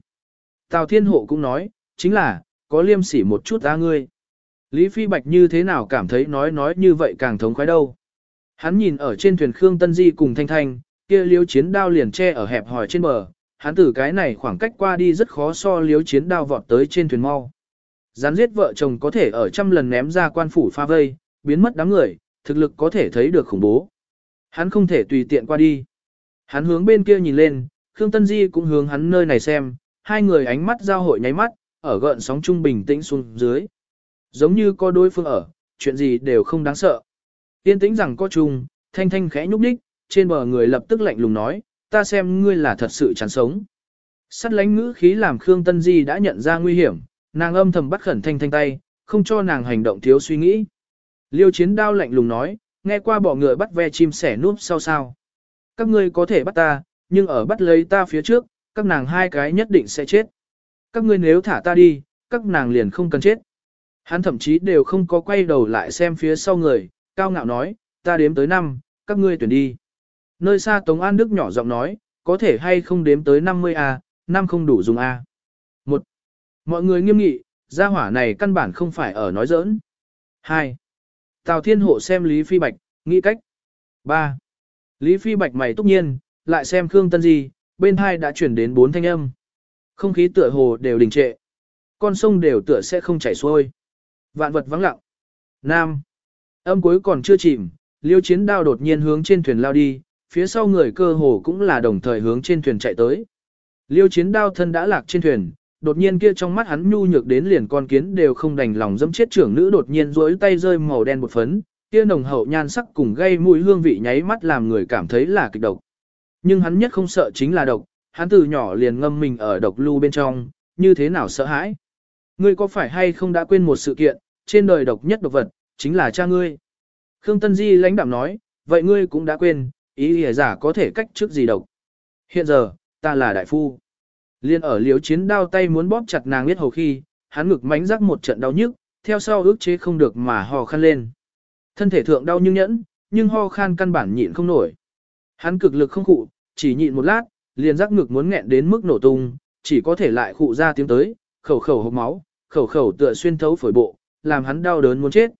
Tào Thiên Hộ cũng nói, chính là, có liêm sỉ một chút ra ngươi. Lý Phi Bạch như thế nào cảm thấy nói nói như vậy càng thống khoái đâu. Hắn nhìn ở trên thuyền Khương Tân Di cùng Thanh Thanh, kia liếu chiến đao liền che ở hẹp hòi trên bờ, hắn từ cái này khoảng cách qua đi rất khó so liếu chiến đao vọt tới trên thuyền mau. Gián giết vợ chồng có thể ở trăm lần ném ra quan phủ pha vây, biến mất đám người, thực lực có thể thấy được khủng bố. Hắn không thể tùy tiện qua đi. Hắn hướng bên kia nhìn lên, Khương Tân Di cũng hướng hắn nơi này xem, hai người ánh mắt giao hội nháy mắt, ở gợn sóng trung bình tĩnh xuống dưới. Giống như có đối phương ở, chuyện gì đều không đáng sợ. Tiên tĩnh rằng có chung, thanh thanh khẽ nhúc đích, trên bờ người lập tức lạnh lùng nói, ta xem ngươi là thật sự chán sống. Sắt lánh ngữ khí làm Khương Tân Di đã nhận ra nguy hiểm, nàng âm thầm bắt khẩn thanh thanh tay, không cho nàng hành động thiếu suy nghĩ. Liêu chiến đao lạnh lùng nói, nghe qua bỏ ngựa bắt ve chim sẻ núp sau sao. Các ngươi có thể bắt ta, nhưng ở bắt lấy ta phía trước, các nàng hai cái nhất định sẽ chết. Các ngươi nếu thả ta đi, các nàng liền không cần chết. Hắn thậm chí đều không có quay đầu lại xem phía sau người, cao ngạo nói, ta đếm tới năm, các ngươi tuyển đi. Nơi xa Tống An Đức nhỏ giọng nói, có thể hay không đếm tới 50 a, năm không đủ dùng a mọi người nghiêm nghị, gia hỏa này căn bản không phải ở nói giỡn. Hai, Tào Thiên Hộ xem Lý Phi Bạch, nghĩ cách. Ba, Lý Phi Bạch mày túc nhiên, lại xem Khương Tân Di, bên hai đã chuyển đến bốn thanh âm. Không khí tựa hồ đều đình trệ. Con sông đều tựa sẽ không chảy xuôi. Vạn vật vắng lặng. Nam. Âm cuối còn chưa chìm, liêu chiến đao đột nhiên hướng trên thuyền lao đi, phía sau người cơ hồ cũng là đồng thời hướng trên thuyền chạy tới. Liêu chiến đao thân đã lạc trên thuyền, đột nhiên kia trong mắt hắn nhu nhược đến liền con kiến đều không đành lòng dẫm chết trưởng nữ đột nhiên rối tay rơi màu đen một phấn, kia nồng hậu nhan sắc cùng gây mùi hương vị nháy mắt làm người cảm thấy là kịch độc. Nhưng hắn nhất không sợ chính là độc, hắn từ nhỏ liền ngâm mình ở độc lưu bên trong, như thế nào sợ hãi. Ngươi có phải hay không đã quên một sự kiện, trên đời độc nhất độc vật, chính là cha ngươi. Khương Tân Di lãnh đạm nói, vậy ngươi cũng đã quên, ý hề giả có thể cách trước gì độc. Hiện giờ, ta là đại phu. Liên ở liếu chiến đao tay muốn bóp chặt nàng biết hầu khi, hắn ngực mánh rắc một trận đau nhức, theo sau ước chế không được mà ho khăn lên. Thân thể thượng đau nhưng nhẫn, nhưng ho khan căn bản nhịn không nổi. Hắn cực lực không khụ, chỉ nhịn một lát, liền rắc ngực muốn nghẹn đến mức nổ tung, chỉ có thể lại khụ ra tiếng tới, khẩu khẩu hộc máu, khẩu khẩu tựa xuyên thấu phổi bộ, làm hắn đau đớn muốn chết.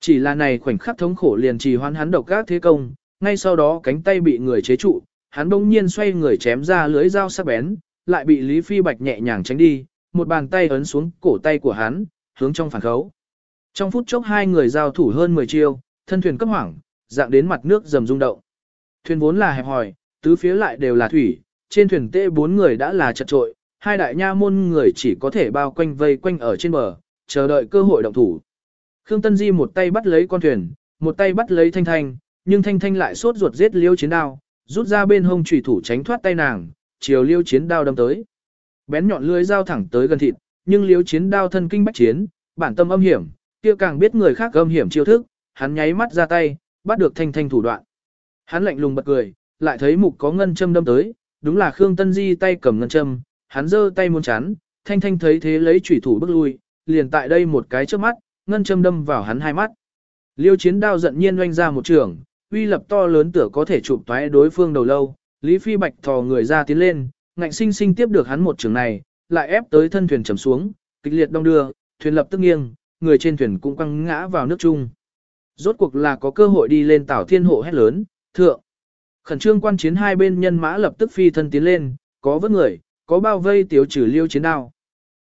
Chỉ là này khoảnh khắc thống khổ liền trì hoãn hắn độc các thế công, ngay sau đó cánh tay bị người chế trụ, hắn bỗng nhiên xoay người chém ra lưới dao sắc bén, lại bị Lý Phi Bạch nhẹ nhàng tránh đi, một bàn tay ấn xuống cổ tay của hắn, hướng trong phản khấu. Trong phút chốc hai người giao thủ hơn 10 chiêu, thân thuyền cấp hoảng, dạng đến mặt nước rầm rung động. Thuyền vốn là hẹp hòi, tứ phía lại đều là thủy, trên thuyền tê bốn người đã là chật trội, hai đại nha môn người chỉ có thể bao quanh vây quanh ở trên bờ, chờ đợi cơ hội động thủ. Khương Tân Di một tay bắt lấy con thuyền, một tay bắt lấy Thanh Thanh, nhưng Thanh Thanh lại sốt ruột giết liêu chiến đao, rút ra bên hông chủy thủ tránh thoát tay nàng, chiều liêu chiến đao đâm tới. Bén nhọn lưỡi dao thẳng tới gần thịt, nhưng liêu chiến đao thân kinh bách chiến, bản tâm âm hiểm, kia càng biết người khác âm hiểm chiêu thức, hắn nháy mắt ra tay, bắt được Thanh Thanh thủ đoạn. Hắn lạnh lùng bật cười, lại thấy mục có ngân châm đâm tới, đúng là Khương Tân Di tay cầm ngân châm, hắn giơ tay muốn chắn, Thanh Thanh thấy thế lấy chủy thủ bước lui, liền tại đây một cái trước mắt, ngân châm đâm vào hắn hai mắt. Liêu chiến đao giận nhiên oanh ra một trường, uy lập to lớn tựa có thể chụp toái đối phương đầu lâu, Lý Phi Bạch thò người ra tiến lên, ngạnh sinh sinh tiếp được hắn một trường này, lại ép tới thân thuyền chầm xuống, kịch liệt đông đưa, thuyền lập tức nghiêng, người trên thuyền cũng quăng ngã vào nước chung. Rốt cuộc là có cơ hội đi lên tảo thiên hộ hét lớn, thượng. Khẩn trương quan chiến hai bên nhân mã lập tức phi thân tiến lên, có vớt người, có bao vây tiêu trừ liêu chiến đao.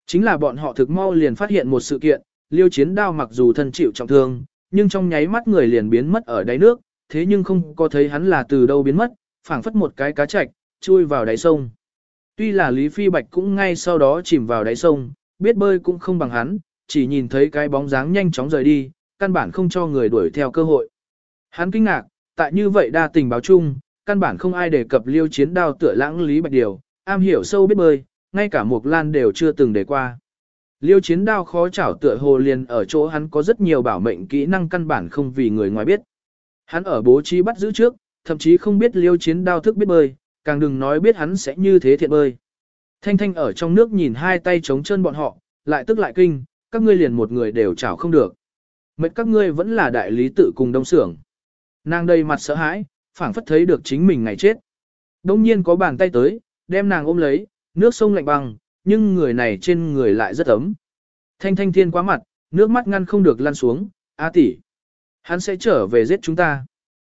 Chính là bọn họ thực mau liền phát hiện một sự kiện, liêu chiến đao mặc dù thân chịu trọng thương, nhưng trong nháy mắt người liền biến mất ở đáy nước, thế nhưng không có thấy hắn là từ đâu biến mất, phảng phất một cái cá chạch, chui vào đáy sông. Tuy là Lý Phi Bạch cũng ngay sau đó chìm vào đáy sông, biết bơi cũng không bằng hắn, chỉ nhìn thấy cái bóng dáng nhanh chóng rời đi, căn bản không cho người đuổi theo cơ hội. Hắn kinh ngạc, tại như vậy đa tình báo chung, căn bản không ai đề cập liêu chiến đao tựa lãng Lý Bạch Điều, am hiểu sâu biết bơi, ngay cả Mục Lan đều chưa từng đề qua. Liêu chiến đao khó chảo tựa hồ liền ở chỗ hắn có rất nhiều bảo mệnh kỹ năng căn bản không vì người ngoài biết. Hắn ở bố trí bắt giữ trước, thậm chí không biết liêu chiến đao thức biết bơi, càng đừng nói biết hắn sẽ như thế thiện bơi. Thanh Thanh ở trong nước nhìn hai tay chống chân bọn họ, lại tức lại kinh, các ngươi liền một người đều chảo không được. Mệt các ngươi vẫn là đại lý tự cùng đông sưởng. Nàng đầy mặt sợ hãi, phảng phất thấy được chính mình ngày chết. Đông nhiên có bàn tay tới, đem nàng ôm lấy, nước sông lạnh băng, nhưng người này trên người lại rất ấm. Thanh thanh thiên quá mặt, nước mắt ngăn không được lăn xuống, A tỷ, Hắn sẽ trở về giết chúng ta.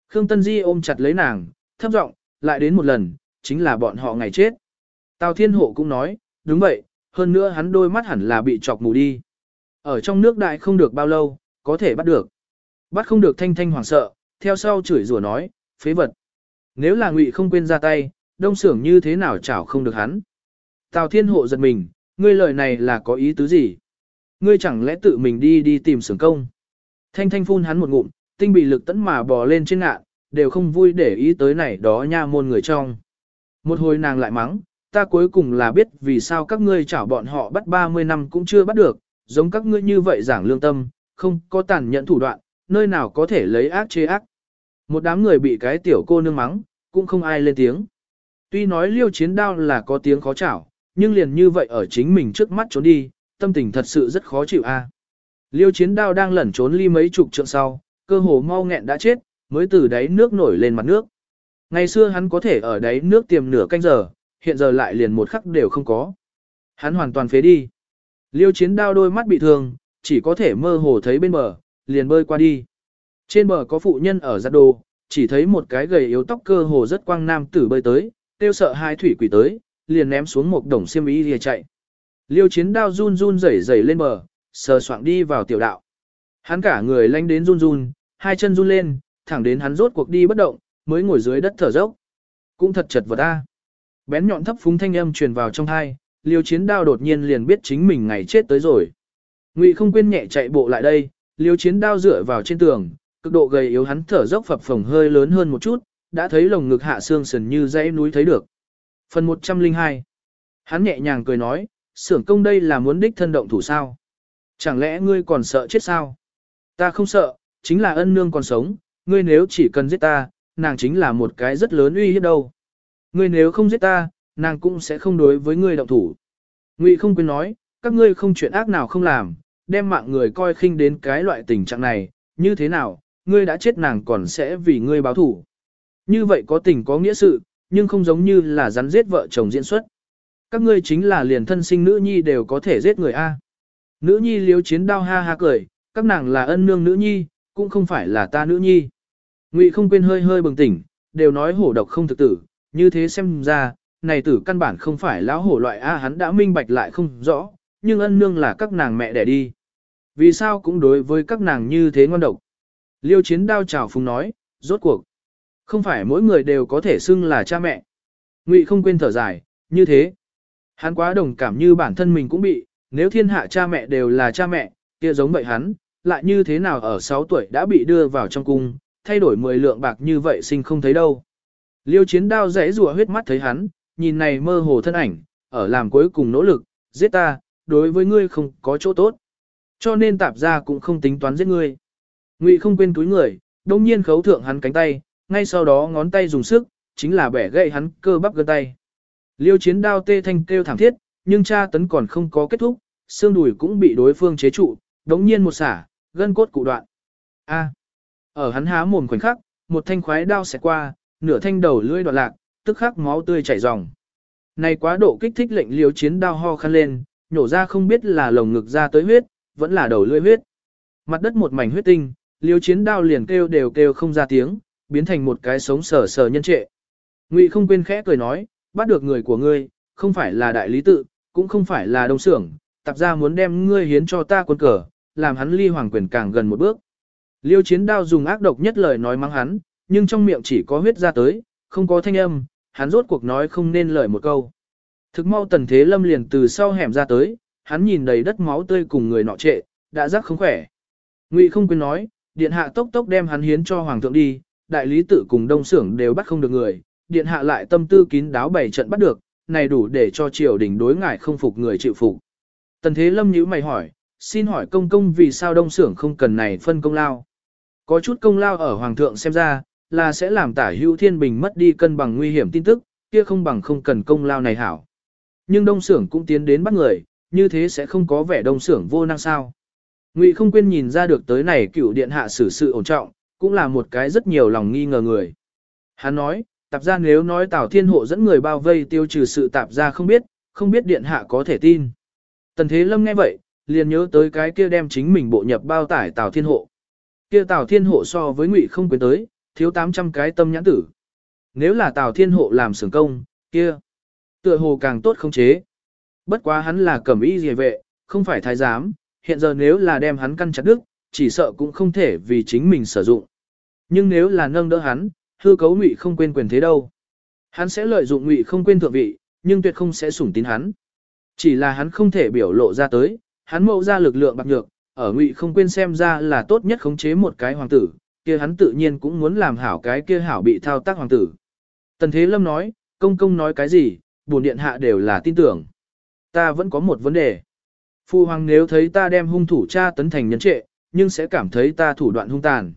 Khương Tân Di ôm chặt lấy nàng, thấp giọng, lại đến một lần, chính là bọn họ ngày chết. Tào Thiên Hộ cũng nói, đúng vậy, hơn nữa hắn đôi mắt hẳn là bị chọc mù đi. Ở trong nước đại không được bao lâu, có thể bắt được. Bắt không được thanh thanh hoảng sợ, theo sau chửi rủa nói, phế vật. Nếu là ngụy không quên ra tay, đông sưởng như thế nào chảo không được hắn. Tào Thiên Hộ giật mình, ngươi lời này là có ý tứ gì? Ngươi chẳng lẽ tự mình đi đi tìm sưởng công? Thanh thanh phun hắn một ngụm, tinh bị lực tấn mà bò lên trên ngạn, đều không vui để ý tới này đó nha môn người trong. Một hồi nàng lại mắng, ta cuối cùng là biết vì sao các ngươi chảo bọn họ bắt 30 năm cũng chưa bắt được, giống các ngươi như vậy giảng lương tâm, không có tàn nhẫn thủ đoạn, nơi nào có thể lấy ác chế ác. Một đám người bị cái tiểu cô nương mắng, cũng không ai lên tiếng. Tuy nói liêu chiến đao là có tiếng khó chảo, nhưng liền như vậy ở chính mình trước mắt trốn đi, tâm tình thật sự rất khó chịu a. Liêu chiến đao đang lẩn trốn ly mấy chục trượng sau, cơ hồ mau nghẹn đã chết, mới từ đáy nước nổi lên mặt nước. Ngày xưa hắn có thể ở đáy nước tiềm nửa canh giờ, hiện giờ lại liền một khắc đều không có. Hắn hoàn toàn phế đi. Liêu chiến đao đôi mắt bị thương, chỉ có thể mơ hồ thấy bên bờ, liền bơi qua đi. Trên bờ có phụ nhân ở giặt đồ, chỉ thấy một cái gầy yếu tóc cơ hồ rất quang nam tử bơi tới, tiêu sợ hai thủy quỷ tới, liền ném xuống một đồng xiêm y lìa chạy. Liêu chiến đao run run rẩy rẩy lên bờ, sờ soạng đi vào tiểu đạo. Hắn cả người lanh đến run run, hai chân run lên, thẳng đến hắn rốt cuộc đi bất động, mới ngồi dưới đất thở dốc. Cũng thật chật vật ta. Bén nhọn thấp phúng thanh âm truyền vào trong thai, liêu chiến đao đột nhiên liền biết chính mình ngày chết tới rồi. Ngụy không quên nhẹ chạy bộ lại đây, liêu chiến đao dựa vào trên tường, cực độ gầy yếu hắn thở dốc phập phồng hơi lớn hơn một chút, đã thấy lồng ngực hạ xương sườn như dãy núi thấy được. Phần 102 Hắn nhẹ nhàng cười nói, xưởng công đây là muốn đích thân động thủ sao? Chẳng lẽ ngươi còn sợ chết sao? Ta không sợ, chính là ân nương còn sống, ngươi nếu chỉ cần giết ta, nàng chính là một cái rất lớn uy hiếp đâu. Ngươi nếu không giết ta, nàng cũng sẽ không đối với ngươi động thủ. Ngụy không quên nói, các ngươi không chuyện ác nào không làm, đem mạng người coi khinh đến cái loại tình trạng này, như thế nào, ngươi đã chết nàng còn sẽ vì ngươi báo thủ. Như vậy có tình có nghĩa sự, nhưng không giống như là rắn giết vợ chồng diễn xuất. Các ngươi chính là liền thân sinh nữ nhi đều có thể giết người A. Nữ nhi liếu chiến đao ha ha cười, các nàng là ân nương nữ nhi, cũng không phải là ta nữ nhi. Ngụy không quên hơi hơi bừng tỉnh, đều nói hổ độc không thực tử, như thế xem ra, này tử căn bản không phải lão hổ loại A hắn đã minh bạch lại không rõ, nhưng ân nương là các nàng mẹ đẻ đi. Vì sao cũng đối với các nàng như thế ngon độc. Liêu chiến đao chào phùng nói, rốt cuộc. Không phải mỗi người đều có thể xưng là cha mẹ. Ngụy không quên thở dài, như thế. Hắn quá đồng cảm như bản thân mình cũng bị, nếu thiên hạ cha mẹ đều là cha mẹ, kia giống vậy hắn, lại như thế nào ở 6 tuổi đã bị đưa vào trong cung, thay đổi 10 lượng bạc như vậy sinh không thấy đâu. Liêu chiến đao rẽ rùa huyết mắt thấy hắn, nhìn này mơ hồ thân ảnh, ở làm cuối cùng nỗ lực, giết ta, đối với ngươi không có chỗ tốt. Cho nên tạp ra cũng không tính toán giết ngươi. Ngụy không quên túi người, đông nhiên khấu thượng hắn cánh tay, ngay sau đó ngón tay dùng sức, chính là bẻ gậy hắn cơ bắp gân tay. Liêu chiến đao tê thanh kêu thảm thiết, nhưng cha tấn còn không có kết thúc, xương đùi cũng bị đối phương chế trụ, đống nhiên một xả, gân cốt cụ đoạn. A. Ở hắn há mồm khoảnh khắc, một thanh khoái đao xẹt qua, nửa thanh đầu lưỡi đoạn lạc, tức khắc máu tươi chảy ròng. Này quá độ kích thích lệnh liếu chiến đao ho khăn lên, nhổ ra không biết là lồng ngực ra tới huyết, vẫn là đầu lưỡi huyết. Mặt đất một mảnh huyết tinh, liếu chiến đao liền kêu đều kêu không ra tiếng, biến thành một cái sống sờ sờ nhân trệ. Ngụy không quên khẽ cười nói, bắt được người của ngươi, không phải là đại lý tự, cũng không phải là đông xưởng, tạp ra muốn đem ngươi hiến cho ta quân cờ, làm hắn ly hoàng quyền càng gần một bước. Liêu chiến đao dùng ác độc nhất lời nói mắng hắn, nhưng trong miệng chỉ có huyết ra tới, không có thanh âm, hắn rốt cuộc nói không nên lời một câu. Thực mau tần thế lâm liền từ sau hẻm ra tới, hắn nhìn đầy đất máu tươi cùng người nọ trệ, đã rắc không khỏe. Ngụy không quên nói, điện hạ tốc tốc đem hắn hiến cho hoàng thượng đi, đại lý tự cùng đông xưởng đều bắt không được người, điện hạ lại tâm tư kín đáo bảy trận bắt được, này đủ để cho triều đình đối ngại không phục người chịu phục. Tần Thế Lâm nhíu mày hỏi, xin hỏi công công vì sao đông xưởng không cần này phân công lao. Có chút công lao ở hoàng thượng xem ra, là sẽ làm tả hữu thiên bình mất đi cân bằng nguy hiểm tin tức, kia không bằng không cần công lao này hảo. Nhưng đông xưởng cũng tiến đến bắt người, như thế sẽ không có vẻ đông xưởng vô năng sao. Ngụy không quên nhìn ra được tới này cựu điện hạ xử sự ổn trọng, cũng là một cái rất nhiều lòng nghi ngờ người. Hắn nói, tạp gia nếu nói Tào Thiên Hộ dẫn người bao vây tiêu trừ sự tạp gia không biết, không biết điện hạ có thể tin. Tần Thế Lâm nghe vậy, liền nhớ tới cái kia đem chính mình bộ nhập bao tải Tào Thiên Hộ. Kia Tào Thiên Hộ so với Ngụy không quyến tới, thiếu 800 cái tâm nhãn tử. Nếu là Tào Thiên Hộ làm sưởng công, kia, tựa hồ càng tốt không chế. Bất quá hắn là cẩm y rìa vệ, không phải thái giám, hiện giờ nếu là đem hắn căn chặt đứt, chỉ sợ cũng không thể vì chính mình sử dụng. Nhưng nếu là nâng đỡ hắn, hư cấu ngụy không quên quyền thế đâu. Hắn sẽ lợi dụng ngụy không quên thượng vị, nhưng tuyệt không sẽ sủng tín hắn. Chỉ là hắn không thể biểu lộ ra tới, hắn mẫu ra lực lượng bạc nhược, ở ngụy không quên xem ra là tốt nhất khống chế một cái hoàng tử, kia hắn tự nhiên cũng muốn làm hảo cái kia hảo bị thao tác hoàng tử. Tần Thế Lâm nói, công công nói cái gì, buồn điện hạ đều là tin tưởng. Ta vẫn có một vấn đề. Phu hoàng nếu thấy ta đem hung thủ cha tấn thành nhân trệ, nhưng sẽ cảm thấy ta thủ đoạn hung tàn.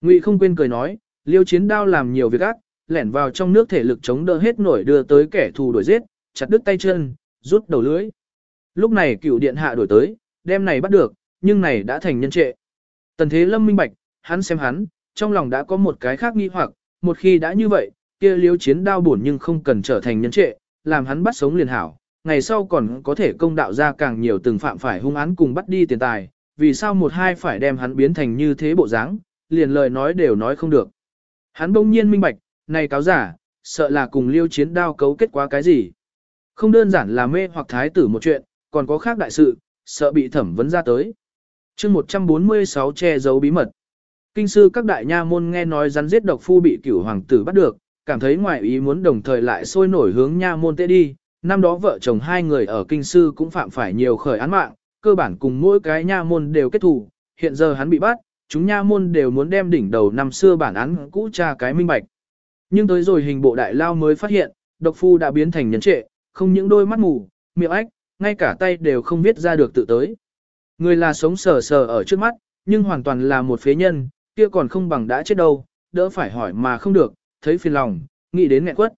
Ngụy không quên cười nói, liêu chiến đao làm nhiều việc ác, lẻn vào trong nước thể lực chống đỡ hết nổi đưa tới kẻ thù đuổi giết, chặt đứt tay chân, rút đầu lưỡi. Lúc này cựu điện hạ đổi tới, đem này bắt được, nhưng này đã thành nhân trệ. Tần thế lâm minh bạch, hắn xem hắn, trong lòng đã có một cái khác nghi hoặc, một khi đã như vậy, kia liêu chiến đao buồn nhưng không cần trở thành nhân trệ, làm hắn bắt sống liền hảo, ngày sau còn có thể công đạo ra càng nhiều từng phạm phải hung án cùng bắt đi tiền tài, vì sao một hai phải đem hắn biến thành như thế bộ dáng, liền lời nói đều nói không được. Hắn bỗng nhiên minh bạch, này cáo giả, sợ là cùng liêu chiến đao cấu kết quá cái gì. Không đơn giản là mê hoặc thái tử một chuyện, còn có khác đại sự, sợ bị thẩm vấn ra tới. chương 146 che giấu bí mật. Kinh sư các đại nha môn nghe nói rắn giết độc phu bị cửu hoàng tử bắt được, cảm thấy ngoại ý muốn đồng thời lại sôi nổi hướng nha môn tế đi, năm đó vợ chồng hai người ở kinh sư cũng phạm phải nhiều khởi án mạng, cơ bản cùng mỗi cái nha môn đều kết thù hiện giờ hắn bị bắt, chúng nha môn đều muốn đem đỉnh đầu năm xưa bản án cũ tra cái minh bạch. Nhưng tới rồi hình bộ đại lao mới phát hiện, độc phu đã biến thành nhân trệ, không những đôi mắt mù, miệng ách, ngay cả tay đều không viết ra được tự tới. Người là sống sờ sờ ở trước mắt, nhưng hoàn toàn là một phế nhân, kia còn không bằng đã chết đâu, đỡ phải hỏi mà không được, thấy phiền lòng, nghĩ đến nghẹn quất.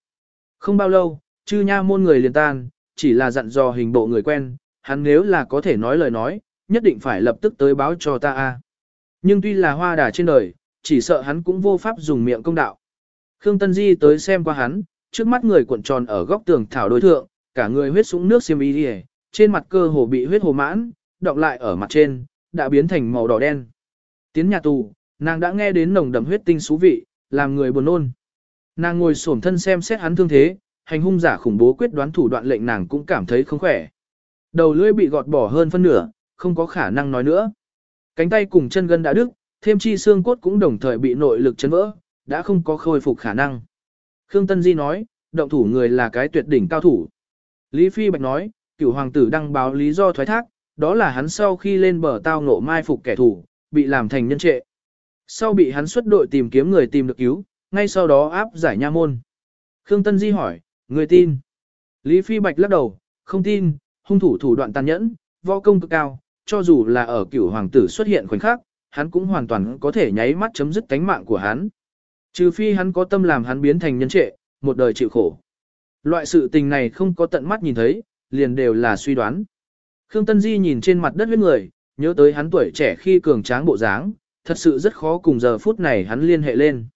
Không bao lâu, chư nha môn người liền tan, chỉ là dặn dò hình bộ người quen, hắn nếu là có thể nói lời nói, nhất định phải lập tức tới báo cho ta a. Nhưng tuy là hoa đà trên đời, chỉ sợ hắn cũng vô pháp dùng miệng công đạo. Khương Tân Di tới xem qua hắn, trước mắt người cuộn tròn ở góc tường thảo đối thượng, cả người huyết sũng nước xiêm y đi trên mặt cơ hồ bị huyết hồ mãn, đọng lại ở mặt trên, đã biến thành màu đỏ đen. Tiến nhà tù, nàng đã nghe đến nồng đậm huyết tinh xú vị, làm người buồn nôn. Nàng ngồi xổm thân xem xét hắn thương thế, hành hung giả khủng bố quyết đoán thủ đoạn lệnh nàng cũng cảm thấy không khỏe. Đầu lưỡi bị gọt bỏ hơn phân nửa, không có khả năng nói nữa. Cánh tay cùng chân gân đã đứt, thêm chi xương cốt cũng đồng thời bị nội lực chấn vỡ, đã không có khôi phục khả năng. Khương Tân Di nói, động thủ người là cái tuyệt đỉnh cao thủ. Lý Phi Bạch nói, cửu hoàng tử đăng báo lý do thoái thác, đó là hắn sau khi lên bờ tao ngộ mai phục kẻ thù, bị làm thành nhân trệ. Sau bị hắn xuất đội tìm kiếm người tìm được cứu, ngay sau đó áp giải nha môn. Khương Tân Di hỏi, người tin? Lý Phi Bạch lắc đầu, không tin, hung thủ thủ đoạn tàn nhẫn, võ công cực cao, cho dù là ở cửu hoàng tử xuất hiện khoảnh khắc, hắn cũng hoàn toàn có thể nháy mắt chấm dứt tánh mạng của hắn. Trừ phi hắn có tâm làm hắn biến thành nhân trệ, một đời chịu khổ. Loại sự tình này không có tận mắt nhìn thấy, liền đều là suy đoán. Khương Tân Di nhìn trên mặt đất huyết người, nhớ tới hắn tuổi trẻ khi cường tráng bộ dáng, thật sự rất khó cùng giờ phút này hắn liên hệ lên.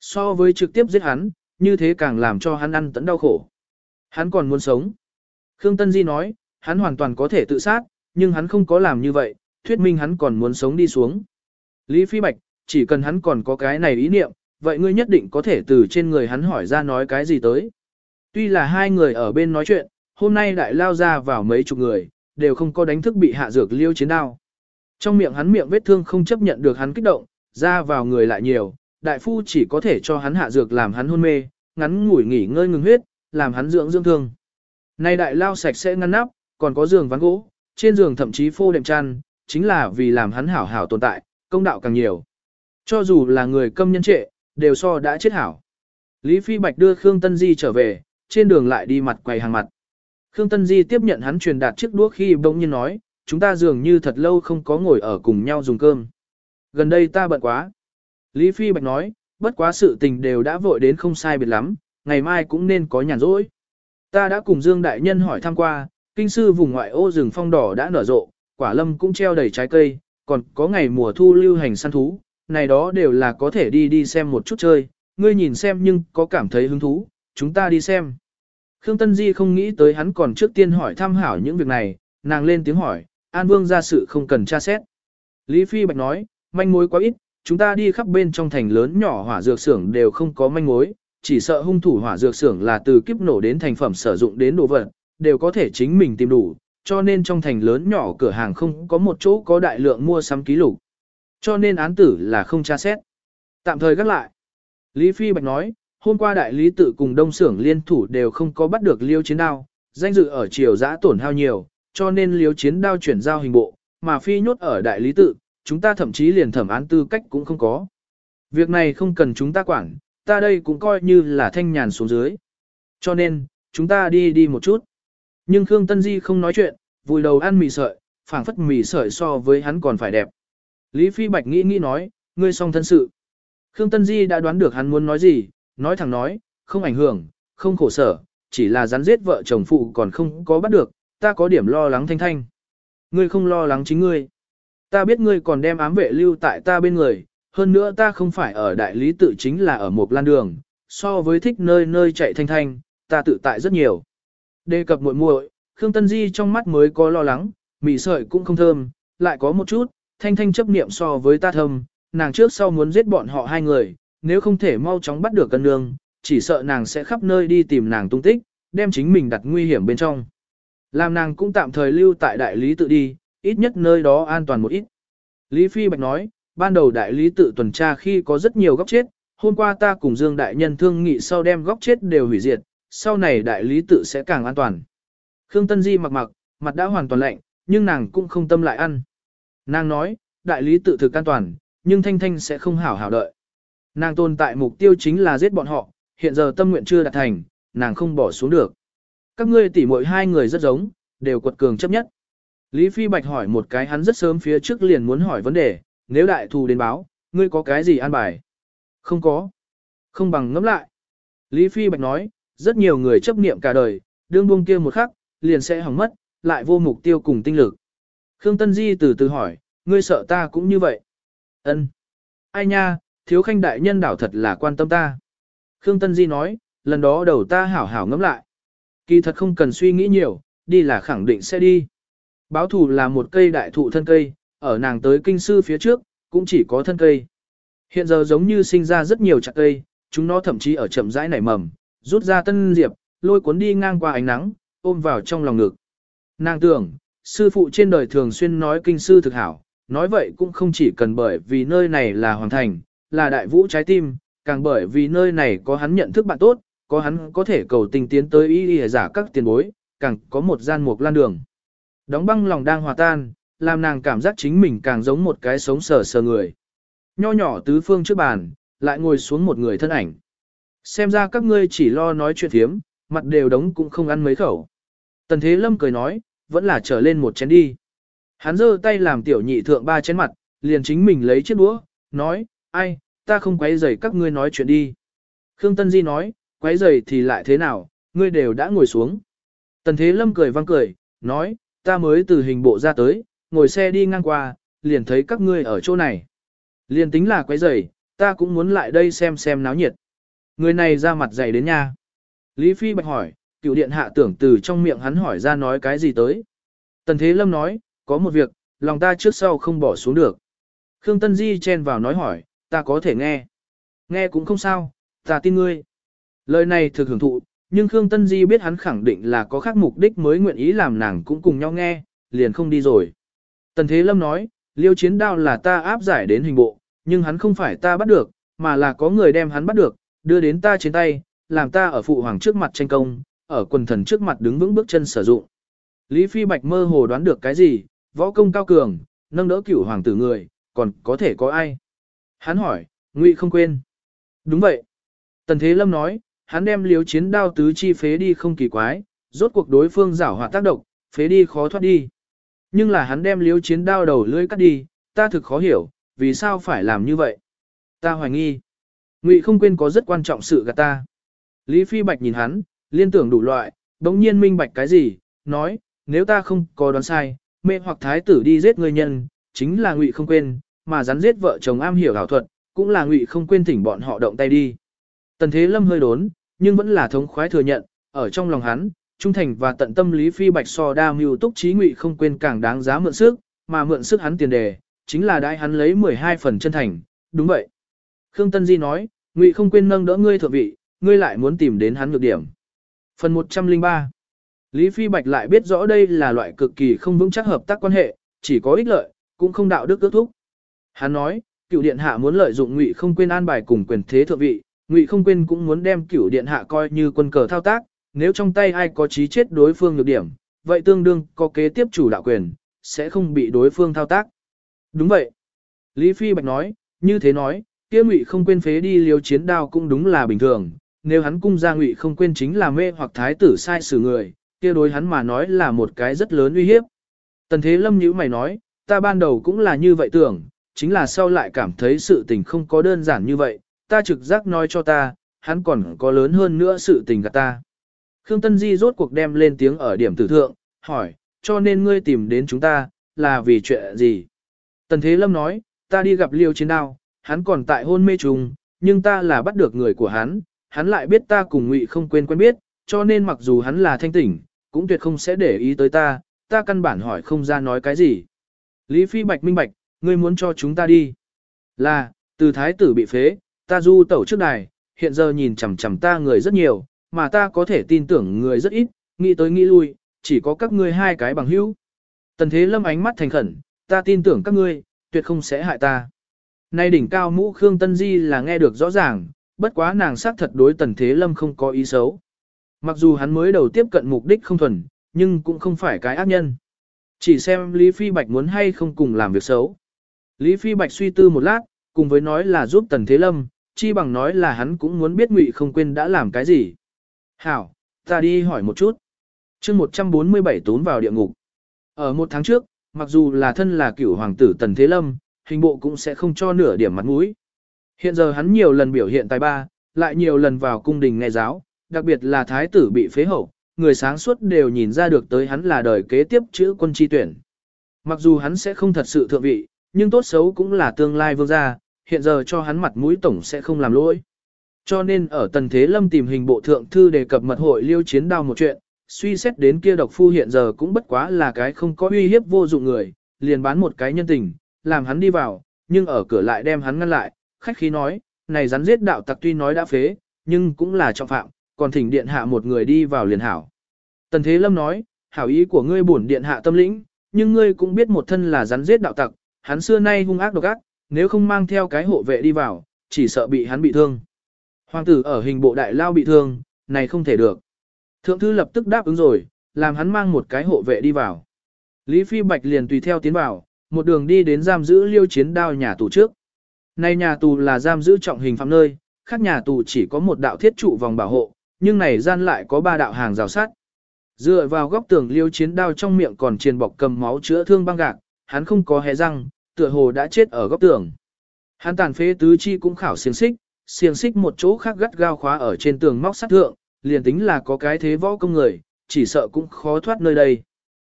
So với trực tiếp giết hắn, như thế càng làm cho hắn ăn tận đau khổ. Hắn còn muốn sống. Khương Tân Di nói, hắn hoàn toàn có thể tự sát, nhưng hắn không có làm như vậy, thuyết minh hắn còn muốn sống đi xuống. Lý Phi Bạch, chỉ cần hắn còn có cái này ý niệm, vậy ngươi nhất định có thể từ trên người hắn hỏi ra nói cái gì tới. Tuy là hai người ở bên nói chuyện, hôm nay đại lao ra vào mấy chục người, đều không có đánh thức bị hạ dược liêu chiến đao. Trong miệng hắn miệng vết thương không chấp nhận được hắn kích động, ra vào người lại nhiều, đại phu chỉ có thể cho hắn hạ dược làm hắn hôn mê, ngắn ngủi nghỉ ngơi ngừng huyết, làm hắn dưỡng dưỡng thương. Nay đại lao sạch sẽ ngăn nắp, còn có giường ván gỗ, trên giường thậm chí phô đệm chăn, chính là vì làm hắn hảo hảo tồn tại, công đạo càng nhiều. Cho dù là người câm nhân trệ, đều so đã chết hảo. Lý Phi Bạch đưa Khương Tân Di trở về, trên đường lại đi mặt quầy hàng mặt. Khương Tân Di tiếp nhận hắn truyền đạt chiếc đũa khi bỗng nhiên nói, chúng ta dường như thật lâu không có ngồi ở cùng nhau dùng cơm. Gần đây ta bận quá. Lý Phi Bạch nói, bất quá sự tình đều đã vội đến không sai biệt lắm, ngày mai cũng nên có nhàn rỗi. Ta đã cùng Dương Đại Nhân hỏi thăm qua, kinh sư vùng ngoại ô rừng phong đỏ đã nở rộ, quả lâm cũng treo đầy trái cây, còn có ngày mùa thu lưu hành săn thú, này đó đều là có thể đi đi xem một chút chơi, ngươi nhìn xem nhưng có cảm thấy hứng thú, chúng ta đi xem. Khương Tân Di không nghĩ tới hắn còn trước tiên hỏi tham hảo những việc này, nàng lên tiếng hỏi, An Vương ra sự không cần tra xét. Lý Phi Bạch nói, manh mối quá ít, chúng ta đi khắp bên trong thành lớn nhỏ hỏa dược xưởng đều không có manh mối, chỉ sợ hung thủ hỏa dược xưởng là từ kiếp nổ đến thành phẩm sử dụng đến đồ vật, đều có thể chính mình tìm đủ, cho nên trong thành lớn nhỏ cửa hàng không có một chỗ có đại lượng mua sắm ký lục. Cho nên án tử là không tra xét. Tạm thời gác lại. Lý Phi Bạch nói, hôm qua đại lý tự cùng đông xưởng liên thủ đều không có bắt được liêu chiến đao, danh dự ở triều giã tổn hao nhiều, cho nên liêu chiến đao chuyển giao hình bộ, mà phi nhốt ở đại lý tự, chúng ta thậm chí liền thẩm án tư cách cũng không có. Việc này không cần chúng ta quản, ta đây cũng coi như là thanh nhàn xuống dưới. Cho nên, chúng ta đi đi một chút. Nhưng Khương Tân Di không nói chuyện, vùi đầu ăn mì sợi, phảng phất mì sợi so với hắn còn phải đẹp. Lý Phi Bạch nghĩ nghĩ nói, ngươi song thân sự. Khương Tân Di đã đoán được hắn muốn nói gì, nói thẳng nói, không ảnh hưởng, không khổ sở, chỉ là rắn giết vợ chồng phụ còn không có bắt được, ta có điểm lo lắng thanh thanh. Ngươi không lo lắng chính ngươi. Ta biết ngươi còn đem ám vệ lưu tại ta bên người, hơn nữa ta không phải ở đại lý tự chính là ở một lan đường, so với thích nơi nơi chạy thanh thanh, ta tự tại rất nhiều. Đề cập muội muội, Khương Tân Di trong mắt mới có lo lắng, mì sợi cũng không thơm, lại có một chút, thanh thanh chấp niệm so với ta thơm, nàng trước sau muốn giết bọn họ hai người, nếu không thể mau chóng bắt được cân nương, chỉ sợ nàng sẽ khắp nơi đi tìm nàng tung tích, đem chính mình đặt nguy hiểm bên trong. Làm nàng cũng tạm thời lưu tại đại lý tự đi, ít nhất nơi đó an toàn một ít. Lý Phi Bạch nói, ban đầu đại lý tự tuần tra khi có rất nhiều góc chết, hôm qua ta cùng Dương Đại Nhân thương nghị sau đem góc chết đều hủy diệt, sau này đại lý tự sẽ càng an toàn. Khương Tân Di mặc mặc, mặt đã hoàn toàn lạnh, nhưng nàng cũng không tâm lại ăn. Nàng nói, đại lý tự thực an toàn, nhưng Thanh Thanh sẽ không hảo hảo đợi. Nàng tồn tại mục tiêu chính là giết bọn họ, hiện giờ tâm nguyện chưa đạt thành, nàng không bỏ xuống được. Các ngươi tỉ muội hai người rất giống, đều quật cường chấp nhất. Lý Phi Bạch hỏi một cái hắn rất sớm phía trước liền muốn hỏi vấn đề, nếu đại thù đến báo, ngươi có cái gì an bài? Không có. Không bằng ngẫm lại. Lý Phi Bạch nói, rất nhiều người chấp niệm cả đời, đương buông kia một khắc, liền sẽ hỏng mất, lại vô mục tiêu cùng tinh lực. Khương Tân Di từ từ hỏi, ngươi sợ ta cũng như vậy. Ân. Ai nha, thiếu khanh đại nhân đảo thật là quan tâm ta. Khương Tân Di nói, lần đó đầu ta hảo hảo ngẫm lại. Kỳ thật không cần suy nghĩ nhiều, đi là khẳng định sẽ đi. Báo thù là một cây đại thụ thân cây, ở nàng tới kinh sư phía trước, cũng chỉ có thân cây. Hiện giờ giống như sinh ra rất nhiều chặt cây, chúng nó thậm chí ở chậm rãi nảy mầm, rút ra tân diệp, lôi cuốn đi ngang qua ánh nắng, ôm vào trong lòng ngực. Nàng tưởng, sư phụ trên đời thường xuyên nói kinh sư thực hảo, nói vậy cũng không chỉ cần bởi vì nơi này là hoàng thành, là đại vũ trái tim, càng bởi vì nơi này có hắn nhận thức bạn tốt, có hắn có thể cầu tình tiến tới y y giả các tiền bối, càng có một gian mục lan đường. Đóng băng lòng đang hòa tan, làm nàng cảm giác chính mình càng giống một cái sống sờ sờ người. Nho nhỏ tứ phương trước bàn, lại ngồi xuống một người thân ảnh. Xem ra các ngươi chỉ lo nói chuyện thiếm, mặt đều đống cũng không ăn mấy khẩu. Tần Thế Lâm cười nói, vẫn là trở lên một chén đi. Hắn giơ tay làm tiểu nhị thượng ba chén mặt, liền chính mình lấy chiếc đũa, nói, ai, ta không quấy rầy các ngươi nói chuyện đi. Khương Tân Di nói, quấy rầy thì lại thế nào, ngươi đều đã ngồi xuống. Tần Thế Lâm cười vang cười, nói, ta mới từ hình bộ ra tới, ngồi xe đi ngang qua, liền thấy các ngươi ở chỗ này. Liền tính là quấy rầy, ta cũng muốn lại đây xem xem náo nhiệt. Người này ra mặt dày đến nha. Lý Phi bạch hỏi, cựu điện hạ tưởng từ trong miệng hắn hỏi ra nói cái gì tới. Tần Thế Lâm nói, có một việc, lòng ta trước sau không bỏ xuống được. Khương Tân Di chen vào nói hỏi, ta có thể nghe. Nghe cũng không sao, ta tin ngươi. Lời này thực hưởng thụ, nhưng Khương Tân Di biết hắn khẳng định là có khác mục đích mới nguyện ý làm nàng cũng cùng nhau nghe, liền không đi rồi. Tần Thế Lâm nói, liêu chiến đao là ta áp giải đến hình bộ, nhưng hắn không phải ta bắt được, mà là có người đem hắn bắt được, đưa đến ta trên tay, làm ta ở phụ hoàng trước mặt tranh công, ở quần thần trước mặt đứng vững bước chân sử dụng. Lý Phi Bạch mơ hồ đoán được cái gì, võ công cao cường, nâng đỡ cửu hoàng tử người, còn có thể có ai? Hắn hỏi, Ngụy không quên. Đúng vậy. Tần Thế Lâm nói, hắn đem liếu chiến đao tứ chi phế đi không kỳ quái, rốt cuộc đối phương giảo hoạt tác động, phế đi khó thoát đi. Nhưng là hắn đem liếu chiến đao đầu lưỡi cắt đi, ta thực khó hiểu, vì sao phải làm như vậy? Ta hoài nghi. Ngụy không quên có rất quan trọng sự gạt ta. Lý Phi Bạch nhìn hắn, liên tưởng đủ loại, đống nhiên minh bạch cái gì, nói, nếu ta không có đoán sai, mẹ hoặc thái tử đi giết người nhân, chính là Ngụy không quên, mà rắn giết vợ chồng am hiểu ảo thuật, cũng là Ngụy không quên thỉnh bọn họ động tay đi. Tần Thế Lâm hơi đốn, nhưng vẫn là thống khoái thừa nhận, ở trong lòng hắn, trung thành và tận tâm Lý Phi Bạch so đa mưu túc trí Ngụy không quên càng đáng giá mượn sức, mà mượn sức hắn tiền đề, chính là đại hắn lấy 12 phần chân thành, đúng vậy. Khương Tân Di nói, Ngụy không quên nâng đỡ ngươi thượng vị, ngươi lại muốn tìm đến hắn nhược điểm. Phần 103 Lý Phi Bạch lại biết rõ đây là loại cực kỳ không vững chắc hợp tác quan hệ, chỉ có ích lợi, cũng không đạo đức ước thúc. Hắn nói, cựu điện hạ muốn lợi dụng Ngụy không quên an bài cùng quyền thế thượng vị, Ngụy không quên cũng muốn đem cựu điện hạ coi như quân cờ thao tác, nếu trong tay ai có trí chết đối phương nhược điểm, vậy tương đương có kế tiếp chủ đạo quyền, sẽ không bị đối phương thao tác. Đúng vậy. Lý Phi Bạch nói, như thế nói, kia ngụy không quên phế đi liều chiến đao cũng đúng là bình thường, nếu hắn cung ra ngụy không quên chính là mê hoặc thái tử sai xử người, kia đối hắn mà nói là một cái rất lớn uy hiếp. Tần Thế Lâm nhữ mày nói, ta ban đầu cũng là như vậy tưởng, chính là sau lại cảm thấy sự tình không có đơn giản như vậy, ta trực giác nói cho ta, hắn còn có lớn hơn nữa sự tình gạt ta. Khương Tân Di rốt cuộc đem lên tiếng ở điểm tử thượng, hỏi, cho nên ngươi tìm đến chúng ta, là vì chuyện gì? Tần Thế Lâm nói, ta đi gặp liêu chiến đao, hắn còn tại hôn mê trùng, nhưng ta là bắt được người của hắn, hắn lại biết ta cùng ngụy không quên quen biết, cho nên mặc dù hắn là thanh tỉnh, cũng tuyệt không sẽ để ý tới ta, ta căn bản hỏi không ra nói cái gì. Lý Phi Bạch minh bạch, ngươi muốn cho chúng ta đi. Là, từ thái tử bị phế, ta du tẩu trước này, hiện giờ nhìn chằm chằm ta người rất nhiều, mà ta có thể tin tưởng người rất ít, nghĩ tới nghĩ lui, chỉ có các ngươi hai cái bằng hữu. Tần Thế Lâm ánh mắt thành khẩn, ta tin tưởng các ngươi, tuyệt không sẽ hại ta. Nay đỉnh cao mũ Khương Tân Di là nghe được rõ ràng, bất quá nàng xác thật đối Tần Thế Lâm không có ý xấu. Mặc dù hắn mới đầu tiếp cận mục đích không thuần, nhưng cũng không phải cái ác nhân. Chỉ xem Lý Phi Bạch muốn hay không cùng làm việc xấu. Lý Phi Bạch suy tư một lát, cùng với nói là giúp Tần Thế Lâm, chi bằng nói là hắn cũng muốn biết Ngụy không quên đã làm cái gì. Hảo, ta đi hỏi một chút. chương 147 tốn vào địa ngục. Ở một tháng trước, mặc dù là thân là cửu hoàng tử Tần Thế Lâm, hình bộ cũng sẽ không cho nửa điểm mặt mũi. Hiện giờ hắn nhiều lần biểu hiện tài ba, lại nhiều lần vào cung đình nghe giáo, đặc biệt là thái tử bị phế hậu, người sáng suốt đều nhìn ra được tới hắn là đời kế tiếp chữ quân tri tuyển. Mặc dù hắn sẽ không thật sự thượng vị, nhưng tốt xấu cũng là tương lai vương gia, hiện giờ cho hắn mặt mũi tổng sẽ không làm lỗi. Cho nên ở Tần Thế Lâm tìm hình bộ thượng thư đề cập mật hội liêu chiến đao một chuyện, suy xét đến kia độc phu hiện giờ cũng bất quá là cái không có uy hiếp vô dụng người, liền bán một cái nhân tình, làm hắn đi vào, nhưng ở cửa lại đem hắn ngăn lại, khách khí nói, này rắn giết đạo tặc tuy nói đã phế, nhưng cũng là trọng phạm, còn thỉnh điện hạ một người đi vào liền hảo. Tần Thế Lâm nói, hảo ý của ngươi bổn điện hạ tâm lĩnh, nhưng ngươi cũng biết một thân là rắn giết đạo tặc, hắn xưa nay hung ác độc ác, nếu không mang theo cái hộ vệ đi vào, chỉ sợ bị hắn bị thương. Hoàng tử ở hình bộ đại lao bị thương, này không thể được. Thượng thư lập tức đáp ứng rồi, làm hắn mang một cái hộ vệ đi vào. Lý Phi Bạch liền tùy theo tiến vào, một đường đi đến giam giữ liêu chiến đao nhà tù trước. Này nhà tù là giam giữ trọng hình phạm nơi, khác nhà tù chỉ có một đạo thiết trụ vòng bảo hộ, nhưng này gian lại có ba đạo hàng rào sắt. Dựa vào góc tường liêu chiến đao trong miệng còn triền bọc cầm máu chữa thương băng gạc, hắn không có hé răng, tựa hồ đã chết ở góc tường. Hắn tàn phế tứ chi cũng khảo xiềng xích, xiềng xích một chỗ khác gắt gao khóa ở trên tường móc sắt thượng, liền tính là có cái thế võ công người, chỉ sợ cũng khó thoát nơi đây.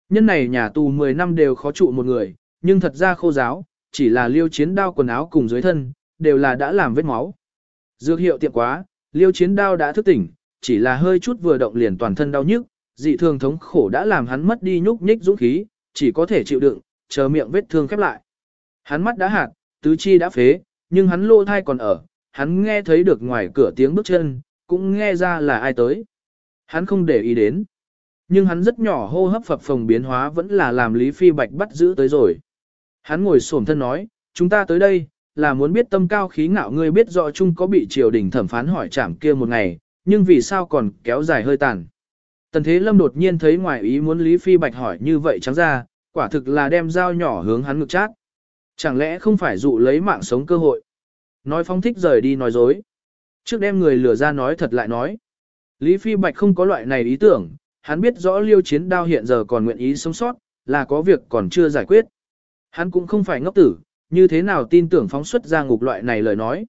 Nhân này nhà tù 10 năm đều khó trụ một người, nhưng thật ra khô giáo, chỉ là liêu chiến đao quần áo cùng dưới thân, đều là đã làm vết máu. Dược hiệu tiệm quá, liêu chiến đao đã thức tỉnh, chỉ là hơi chút vừa động liền toàn thân đau nhức, dị thường thống khổ đã làm hắn mất đi nhúc nhích dũng khí, chỉ có thể chịu đựng, chờ miệng vết thương khép lại. Hắn mắt đã hạt, tứ chi đã phế, nhưng hắn lô thai còn ở, hắn nghe thấy được ngoài cửa tiếng bước chân, cũng nghe ra là ai tới. Hắn không để ý đến. Nhưng hắn rất nhỏ hô hấp phập phồng biến hóa vẫn là làm Lý Phi Bạch bắt giữ tới rồi. Hắn ngồi xổm thân nói, chúng ta tới đây, là muốn biết tâm cao khí ngạo ngươi biết rõ chung có bị triều đình thẩm phán hỏi trảm kia một ngày, nhưng vì sao còn kéo dài hơi tàn. Tần Thế Lâm đột nhiên thấy ngoài ý muốn Lý Phi Bạch hỏi như vậy trắng ra, quả thực là đem dao nhỏ hướng hắn ngực chát. Chẳng lẽ không phải dụ lấy mạng sống cơ hội? Nói phong thích rời đi nói dối. Trước đem người lừa ra nói thật lại nói. Lý Phi Bạch không có loại này ý tưởng, hắn biết rõ liêu chiến đao hiện giờ còn nguyện ý sống sót, là có việc còn chưa giải quyết. Hắn cũng không phải ngốc tử, như thế nào tin tưởng phóng xuất ra ngục loại này lời nói.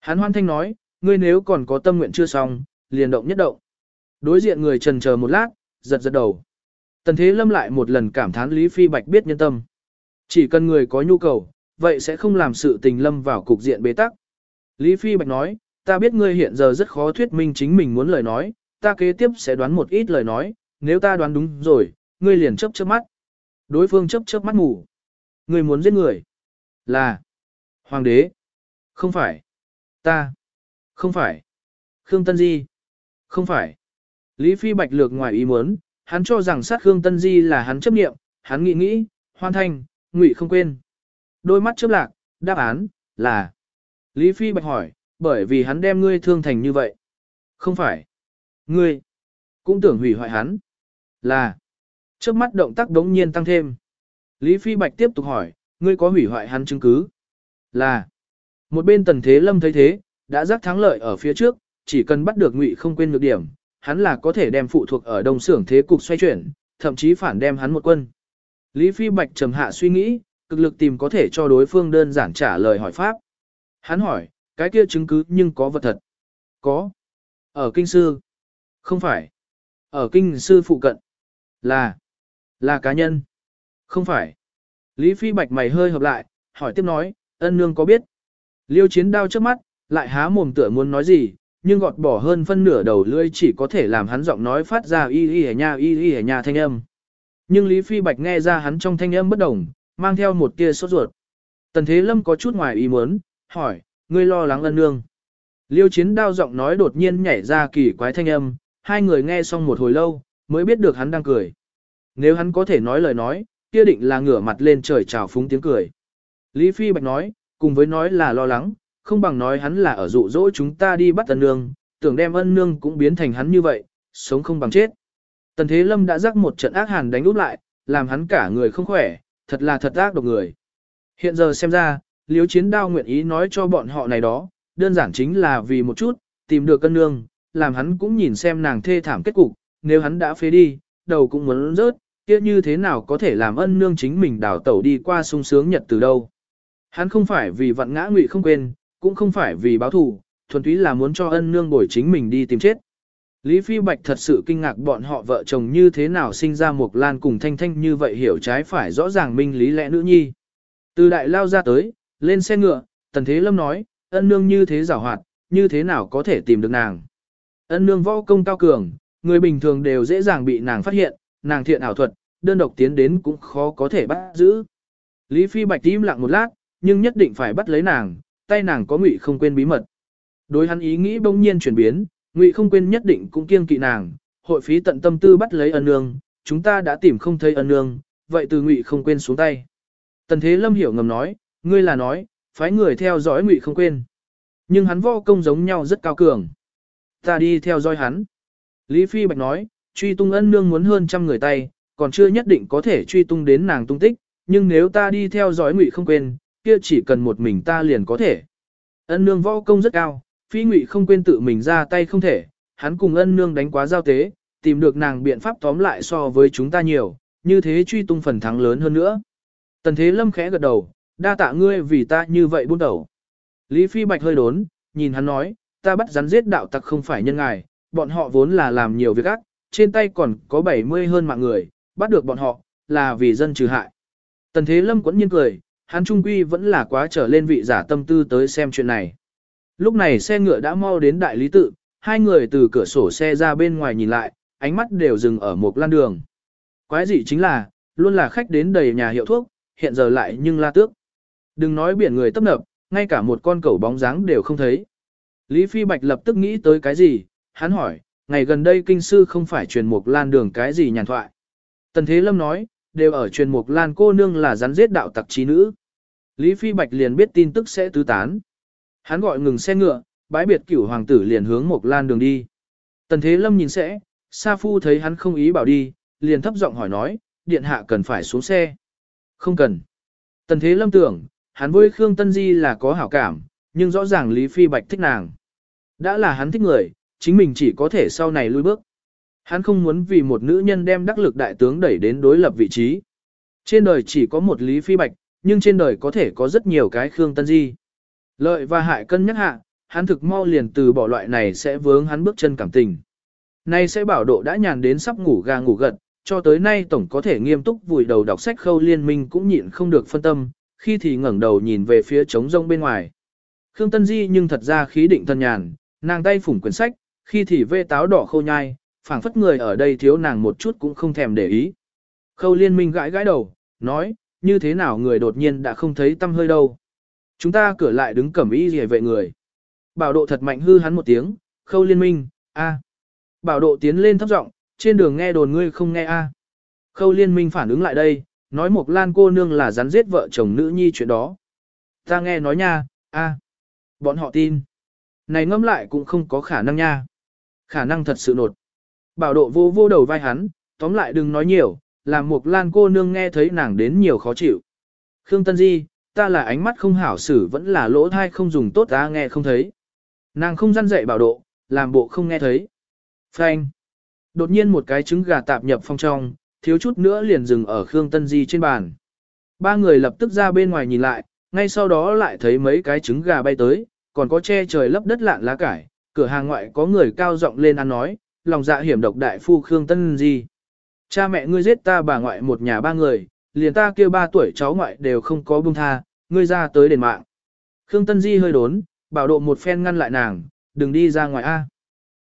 Hắn hoan thanh nói, ngươi nếu còn có tâm nguyện chưa xong, liền động nhất động. Đối diện người trần chờ một lát, giật giật đầu. Tần Thế Lâm lại một lần cảm thán Lý Phi Bạch biết nhân tâm. Chỉ cần người có nhu cầu, vậy sẽ không làm sự tình lâm vào cục diện bế tắc. Lý Phi Bạch nói, ta biết ngươi hiện giờ rất khó thuyết minh chính mình muốn lời nói, ta kế tiếp sẽ đoán một ít lời nói, nếu ta đoán đúng rồi, ngươi liền chấp chớp mắt. Đối phương chấp chớp mắt ngủ. Ngươi muốn giết người. Là. Hoàng đế. Không phải. Ta. Không phải. Khương Tân Di. Không phải. Lý Phi Bạch lược ngoài ý muốn, hắn cho rằng sát Khương Tân Di là hắn chấp nghiệm, hắn nghĩ nghĩ, hoan thanh, ngụy không quên. Đôi mắt chớp lạc, đáp án, là. Lý Phi Bạch hỏi, bởi vì hắn đem ngươi thương thành như vậy. Không phải. Ngươi, cũng tưởng hủy hoại hắn. Là. Trước mắt động tác đống nhiên tăng thêm. Lý Phi Bạch tiếp tục hỏi, ngươi có hủy hoại hắn chứng cứ? Là. Một bên tần thế lâm thấy thế, đã giác thắng lợi ở phía trước, chỉ cần bắt được ngụy không quên được điểm, hắn là có thể đem phụ thuộc ở đông xưởng thế cục xoay chuyển, thậm chí phản đem hắn một quân. Lý Phi Bạch trầm hạ suy nghĩ, cực lực tìm có thể cho đối phương đơn giản trả lời hỏi pháp. Hắn hỏi, cái kia chứng cứ nhưng có vật thật. Có. Ở kinh sư. Không phải. Ở kinh sư phụ cận. Là. Là cá nhân. Không phải. Lý Phi Bạch mày hơi hợp lại, hỏi tiếp nói, ân nương có biết. Liêu chiến đao trước mắt, lại há mồm tựa muốn nói gì, nhưng gọt bỏ hơn phân nửa đầu lưỡi chỉ có thể làm hắn giọng nói phát ra y y hề nha y y hề nha thanh âm. Nhưng Lý Phi Bạch nghe ra hắn trong thanh âm bất đồng, mang theo một tia sốt ruột. Tần Thế Lâm có chút ngoài ý muốn, hỏi, ngươi lo lắng ân nương. Liêu chiến đao giọng nói đột nhiên nhảy ra kỳ quái thanh âm, hai người nghe xong một hồi lâu, mới biết được hắn đang cười. Nếu hắn có thể nói lời nói, kia định là ngửa mặt lên trời chào phúng tiếng cười. Lý Phi Bạch nói, cùng với nói là lo lắng, không bằng nói hắn là ở dụ dỗ chúng ta đi bắt ân nương, tưởng đem ân nương cũng biến thành hắn như vậy, sống không bằng chết. Tần Thế Lâm đã rắc một trận ác hàn đánh úp lại, làm hắn cả người không khỏe, thật là thật ác độc người. Hiện giờ xem ra, liếu chiến đao nguyện ý nói cho bọn họ này đó, đơn giản chính là vì một chút, tìm được cân nương, làm hắn cũng nhìn xem nàng thê thảm kết cục, nếu hắn đã phế đi, đầu cũng muốn rớt, kia như thế nào có thể làm ân nương chính mình đào tẩu đi qua sung sướng nhật từ đâu. Hắn không phải vì vận ngã ngụy không quên, cũng không phải vì báo thù, thuần túy là muốn cho ân nương bồi chính mình đi tìm chết. Lý Phi Bạch thật sự kinh ngạc bọn họ vợ chồng như thế nào sinh ra một lan cùng thanh thanh như vậy hiểu trái phải rõ ràng minh lý lẽ nữ nhi. Từ đại lao ra tới, lên xe ngựa, tần thế lâm nói, ân nương như thế giảo hoạt, như thế nào có thể tìm được nàng. Ân nương võ công cao cường, người bình thường đều dễ dàng bị nàng phát hiện, nàng thiện ảo thuật, đơn độc tiến đến cũng khó có thể bắt giữ. Lý Phi Bạch im lặng một lát, nhưng nhất định phải bắt lấy nàng, tay nàng có ngụy không quên bí mật. Đối hắn ý nghĩ bỗng nhiên chuyển biến, ngụy không quên nhất định cũng kiêng kỵ nàng, hội phí tận tâm tư bắt lấy ân nương, chúng ta đã tìm không thấy ân nương, vậy từ ngụy không quên xuống tay. Tần Thế Lâm hiểu ngầm nói, ngươi là nói, phái người theo dõi ngụy không quên. Nhưng hắn võ công giống nhau rất cao cường. Ta đi theo dõi hắn. Lý Phi Bạch nói, truy tung ân nương muốn hơn trăm người tay, còn chưa nhất định có thể truy tung đến nàng tung tích, nhưng nếu ta đi theo dõi ngụy không quên, kia chỉ cần một mình ta liền có thể. Ân nương võ công rất cao, phi ngụy không quên tự mình ra tay không thể, hắn cùng ân nương đánh quá giao tế, tìm được nàng biện pháp tóm lại so với chúng ta nhiều, như thế truy tung phần thắng lớn hơn nữa. Tần thế lâm khẽ gật đầu, đa tạ ngươi vì ta như vậy buôn đầu. Lý Phi Bạch hơi đốn, nhìn hắn nói, ta bắt rắn giết đạo tặc không phải nhân ngài, bọn họ vốn là làm nhiều việc ác, trên tay còn có 70 hơn mạng người, bắt được bọn họ, là vì dân trừ hại. Tần Thế Lâm quẫn nhiên cười, hắn trung quy vẫn là quá trở lên vị giả tâm tư tới xem chuyện này. Lúc này xe ngựa đã mau đến đại lý tự, hai người từ cửa sổ xe ra bên ngoài nhìn lại, ánh mắt đều dừng ở một lan đường. Quái dị chính là, luôn là khách đến đầy nhà hiệu thuốc, hiện giờ lại nhưng la tước. Đừng nói biển người tấp nập, ngay cả một con cẩu bóng dáng đều không thấy. Lý Phi Bạch lập tức nghĩ tới cái gì, hắn hỏi, ngày gần đây kinh sư không phải truyền mục lan đường cái gì nhàn thoại. Tần Thế Lâm nói, đều ở truyền mục lan cô nương là rắn giết đạo tặc trí nữ. Lý Phi Bạch liền biết tin tức sẽ tứ tán. Hắn gọi ngừng xe ngựa, bái biệt cửu hoàng tử liền hướng Mộc lan đường đi. Tần Thế Lâm nhìn sẽ, Sa Phu thấy hắn không ý bảo đi, liền thấp giọng hỏi nói, điện hạ cần phải xuống xe. Không cần. Tần Thế Lâm tưởng, hắn với Khương Tân Di là có hảo cảm, nhưng rõ ràng Lý Phi Bạch thích nàng. Đã là hắn thích người, chính mình chỉ có thể sau này lui bước. Hắn không muốn vì một nữ nhân đem đắc lực đại tướng đẩy đến đối lập vị trí. Trên đời chỉ có một Lý Phi Bạch, nhưng trên đời có thể có rất nhiều cái Khương Tân Di. Lợi và hại cân nhắc hạ, hắn thực mau liền từ bỏ loại này sẽ vướng hắn bước chân cảm tình. Nay sẽ bảo độ đã nhàn đến sắp ngủ gà ngủ gật, cho tới nay tổng có thể nghiêm túc vùi đầu đọc sách khâu liên minh cũng nhịn không được phân tâm, khi thì ngẩng đầu nhìn về phía trống rông bên ngoài. Khương Tân Di nhưng thật ra khí định thân nhàn, nàng tay phủng quyển sách, khi thì vê táo đỏ khâu nhai, phảng phất người ở đây thiếu nàng một chút cũng không thèm để ý. Khâu liên minh gãi gãi đầu, nói, như thế nào người đột nhiên đã không thấy tâm hơi đâu. Chúng ta cửa lại đứng cẩm y gì vệ người. Bảo độ thật mạnh hư hắn một tiếng, khâu liên minh, a. Bảo độ tiến lên thấp giọng, trên đường nghe đồn ngươi không nghe a. Khâu liên minh phản ứng lại đây, nói một lan cô nương là rắn giết vợ chồng nữ nhi chuyện đó. Ta nghe nói nha, a. Bọn họ tin. Này ngâm lại cũng không có khả năng nha. Khả năng thật sự nột. Bảo độ vô vô đầu vai hắn, tóm lại đừng nói nhiều, làm một lan cô nương nghe thấy nàng đến nhiều khó chịu. Khương Tân Di, ta là ánh mắt không hảo xử vẫn là lỗ thai không dùng tốt ta nghe không thấy. Nàng không răn dạy bảo độ, làm bộ không nghe thấy. Phanh. Đột nhiên một cái trứng gà tạp nhập phong trong, thiếu chút nữa liền dừng ở Khương Tân Di trên bàn. Ba người lập tức ra bên ngoài nhìn lại, ngay sau đó lại thấy mấy cái trứng gà bay tới, còn có che trời lấp đất lạn lá cải, cửa hàng ngoại có người cao giọng lên ăn nói, lòng dạ hiểm độc đại phu Khương Tân Di. Cha mẹ ngươi giết ta bà ngoại một nhà ba người, liền ta kêu ba tuổi cháu ngoại đều không có buông tha, ngươi ra tới đền mạng. Khương Tân Di hơi đốn, bảo độ một phen ngăn lại nàng, đừng đi ra ngoài A.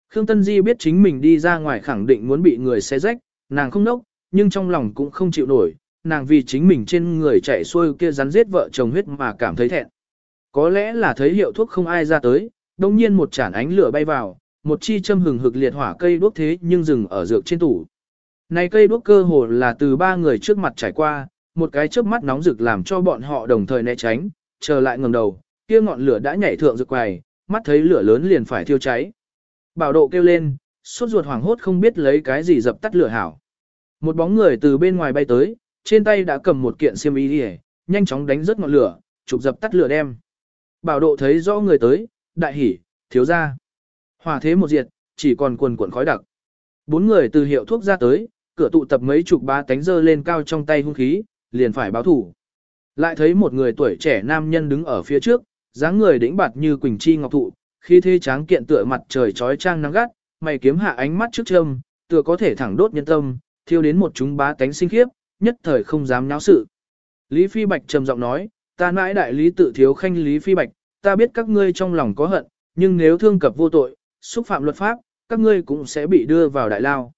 Khương Tân Di biết chính mình đi ra ngoài khẳng định muốn bị người xé rách, nàng không nốc, nhưng trong lòng cũng không chịu nổi, nàng vì chính mình trên người chạy xuôi kia rắn giết vợ chồng huyết mà cảm thấy thẹn. Có lẽ là thấy hiệu thuốc không ai ra tới, đồng nhiên một chản ánh lửa bay vào, một chi châm hừng hực liệt hỏa cây đuốc thế nhưng dừng ở dược trên tủ. Này cây đuốc cơ hồ là từ ba người trước mặt trải qua, một cái chớp mắt nóng rực làm cho bọn họ đồng thời né tránh, chờ lại ngẩng đầu, kia ngọn lửa đã nhảy thượng rực quài, mắt thấy lửa lớn liền phải thiêu cháy. Bảo độ kêu lên, sốt ruột hoảng hốt không biết lấy cái gì dập tắt lửa hảo. Một bóng người từ bên ngoài bay tới, trên tay đã cầm một kiện xiêm y đi nhanh chóng đánh rớt ngọn lửa, chụp dập tắt lửa đem. Bảo độ thấy rõ người tới, đại hỉ, thiếu ra. Hòa thế một diệt, chỉ còn quần quần khói đặc. Bốn người từ hiệu thuốc ra tới, cửa tụ tập mấy chục ba tánh dơ lên cao trong tay hung khí, liền phải báo thủ. Lại thấy một người tuổi trẻ nam nhân đứng ở phía trước, dáng người đĩnh bạt như quỳnh chi ngọc thụ, khi thế tráng kiện tựa mặt trời trói trang nắng gắt, mày kiếm hạ ánh mắt trước châm, tựa có thể thẳng đốt nhân tâm, thiêu đến một chúng bá tánh sinh khiếp, nhất thời không dám náo sự. Lý Phi Bạch trầm giọng nói, ta mãi đại lý tự thiếu khanh Lý Phi Bạch, ta biết các ngươi trong lòng có hận, nhưng nếu thương cập vô tội, xúc phạm luật pháp, các ngươi cũng sẽ bị đưa vào đại lao.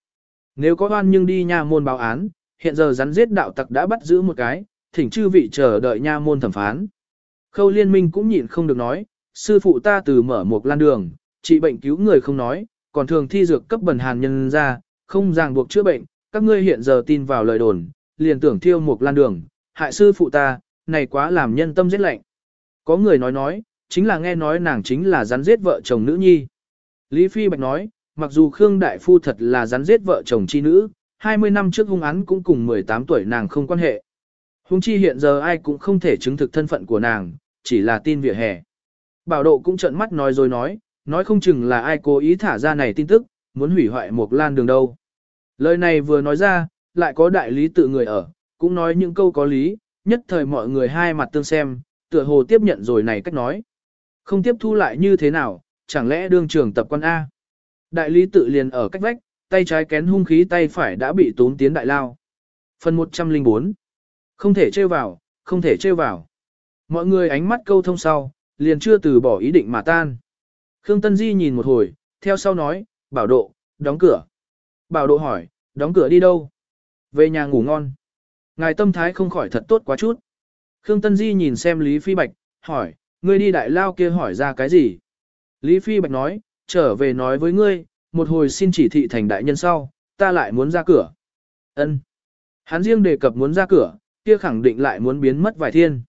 Nếu có oan nhưng đi nha môn báo án, hiện giờ rắn giết đạo tặc đã bắt giữ một cái, thỉnh chư vị chờ đợi nha môn thẩm phán. Khâu liên minh cũng nhịn không được nói, sư phụ ta từ mở một lan đường, trị bệnh cứu người không nói, còn thường thi dược cấp bẩn hàn nhân ra, không ràng buộc chữa bệnh, các ngươi hiện giờ tin vào lời đồn, liền tưởng thiêu một lan đường, hại sư phụ ta, này quá làm nhân tâm giết lạnh. Có người nói nói, chính là nghe nói nàng chính là rắn giết vợ chồng nữ nhi. Lý Phi Bạch nói, mặc dù Khương Đại Phu thật là rắn giết vợ chồng chi nữ, 20 năm trước hung án cũng cùng 18 tuổi nàng không quan hệ. Hung chi hiện giờ ai cũng không thể chứng thực thân phận của nàng, chỉ là tin vỉa hè. Bảo độ cũng trợn mắt nói rồi nói, nói không chừng là ai cố ý thả ra này tin tức, muốn hủy hoại một lan đường đâu. Lời này vừa nói ra, lại có đại lý tự người ở, cũng nói những câu có lý, nhất thời mọi người hai mặt tương xem, tựa hồ tiếp nhận rồi này cách nói. Không tiếp thu lại như thế nào, chẳng lẽ đương trường tập quan A. Đại lý tự liền ở cách vách, tay trái kén hung khí tay phải đã bị tốn tiến đại lao. Phần 104 Không thể trêu vào, không thể trêu vào. Mọi người ánh mắt câu thông sau, liền chưa từ bỏ ý định mà tan. Khương Tân Di nhìn một hồi, theo sau nói, bảo độ, đóng cửa. Bảo độ hỏi, đóng cửa đi đâu? Về nhà ngủ ngon. Ngài tâm thái không khỏi thật tốt quá chút. Khương Tân Di nhìn xem Lý Phi Bạch, hỏi, ngươi đi đại lao kia hỏi ra cái gì? Lý Phi Bạch nói, trở về nói với ngươi, một hồi xin chỉ thị thành đại nhân sau, ta lại muốn ra cửa. Ân. Hắn riêng đề cập muốn ra cửa, kia khẳng định lại muốn biến mất vài thiên.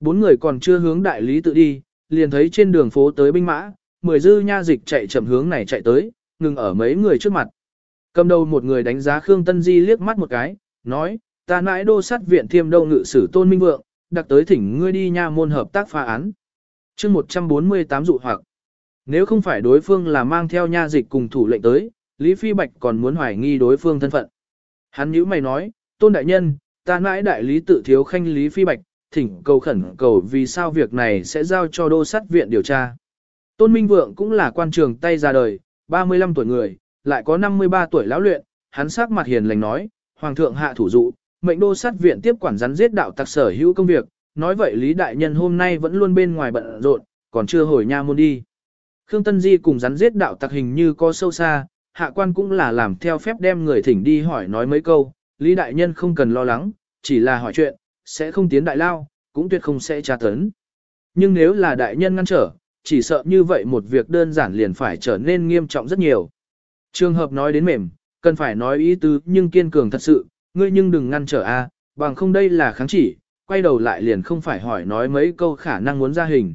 Bốn người còn chưa hướng đại lý tự đi, liền thấy trên đường phố tới binh mã, mười dư nha dịch chạy chậm hướng này chạy tới, ngừng ở mấy người trước mặt. Cầm đầu một người đánh giá Khương Tân Di liếc mắt một cái, nói, ta nãi đô sát viện thiêm đâu ngự sử tôn minh vượng, đặc tới thỉnh ngươi đi nha môn hợp tác phá án. chương 148 dụ hoặc, nếu không phải đối phương là mang theo nha dịch cùng thủ lệnh tới, Lý Phi Bạch còn muốn hoài nghi đối phương thân phận. Hắn nhíu mày nói, tôn đại nhân, ta nãi đại lý tự thiếu khanh Lý Phi Bạch, thỉnh cầu khẩn cầu vì sao việc này sẽ giao cho đô sát viện điều tra. Tôn Minh Vượng cũng là quan trường tay ra đời, 35 tuổi người, lại có 53 tuổi lão luyện, hắn sắc mặt hiền lành nói, Hoàng thượng hạ thủ dụ, mệnh đô sát viện tiếp quản rắn giết đạo tặc sở hữu công việc, nói vậy Lý Đại Nhân hôm nay vẫn luôn bên ngoài bận rộn, còn chưa hồi nha môn đi. Khương Tân Di cùng rắn giết đạo tặc hình như có sâu xa, hạ quan cũng là làm theo phép đem người thỉnh đi hỏi nói mấy câu, Lý Đại Nhân không cần lo lắng, chỉ là hỏi chuyện, sẽ không tiến đại lao, cũng tuyệt không sẽ tra tấn. Nhưng nếu là đại nhân ngăn trở, chỉ sợ như vậy một việc đơn giản liền phải trở nên nghiêm trọng rất nhiều. Trường hợp nói đến mềm, cần phải nói ý tứ nhưng kiên cường thật sự, ngươi nhưng đừng ngăn trở a, bằng không đây là kháng chỉ, quay đầu lại liền không phải hỏi nói mấy câu khả năng muốn ra hình.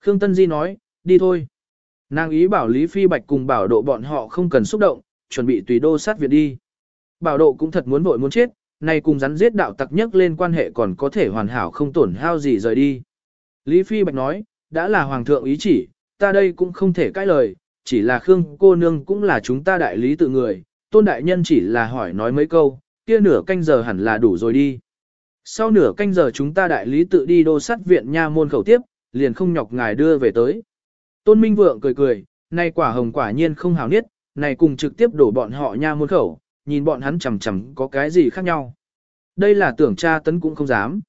Khương Tân Di nói, đi thôi. Nàng ý bảo Lý Phi Bạch cùng bảo độ bọn họ không cần xúc động, chuẩn bị tùy đô sát viện đi. Bảo độ cũng thật muốn vội muốn chết, này cùng rắn giết đạo tặc nhất lên quan hệ còn có thể hoàn hảo không tổn hao gì rời đi. Lý Phi Bạch nói, đã là hoàng thượng ý chỉ, ta đây cũng không thể cãi lời, chỉ là Khương cô nương cũng là chúng ta đại lý tự người, tôn đại nhân chỉ là hỏi nói mấy câu, kia nửa canh giờ hẳn là đủ rồi đi. Sau nửa canh giờ chúng ta đại lý tự đi đô sát viện nha môn khẩu tiếp, liền không nhọc ngài đưa về tới. Tôn Minh Vượng cười cười, này quả hồng quả nhiên không hào niết, này cùng trực tiếp đổ bọn họ nha môn khẩu, nhìn bọn hắn chầm chầm có cái gì khác nhau. Đây là tưởng cha tấn cũng không dám.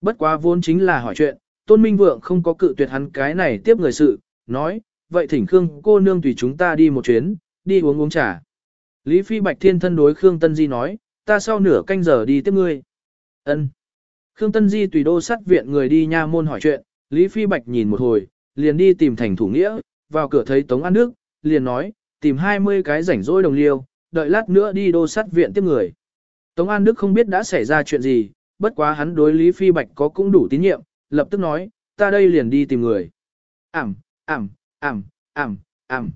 Bất quá vốn chính là hỏi chuyện, Tôn Minh Vượng không có cự tuyệt hắn cái này tiếp người sự, nói, vậy thỉnh Khương cô nương tùy chúng ta đi một chuyến, đi uống uống trà. Lý Phi Bạch Thiên thân đối Khương Tân Di nói, ta sau nửa canh giờ đi tiếp ngươi. Ân. Khương Tân Di tùy đô sát viện người đi nha môn hỏi chuyện, Lý Phi Bạch nhìn một hồi, liền đi tìm thành thủ nghĩa, vào cửa thấy Tống An Đức, liền nói, tìm 20 cái rảnh rỗi đồng liêu, đợi lát nữa đi đô sát viện tiếp người. Tống An Đức không biết đã xảy ra chuyện gì, bất quá hắn đối Lý Phi Bạch có cũng đủ tín nhiệm, lập tức nói, ta đây liền đi tìm người. Ảm, ảm, ảm, ảm, ảm.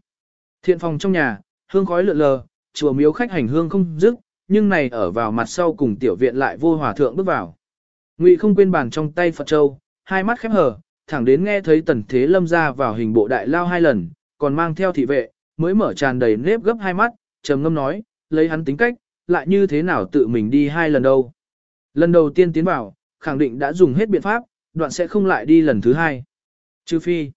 Thiện phòng trong nhà, hương khói lượn lờ, chùa miếu khách hành hương không dứt, nhưng này ở vào mặt sau cùng tiểu viện lại vô hòa thượng bước vào. Ngụy không quên bàn trong tay Phật Châu, hai mắt khép hờ, thẳng đến nghe thấy tần thế lâm ra vào hình bộ đại lao hai lần, còn mang theo thị vệ, mới mở tràn đầy nếp gấp hai mắt, trầm ngâm nói, lấy hắn tính cách, lại như thế nào tự mình đi hai lần đâu. Lần đầu tiên tiến vào, khẳng định đã dùng hết biện pháp, đoạn sẽ không lại đi lần thứ hai. Trừ phi,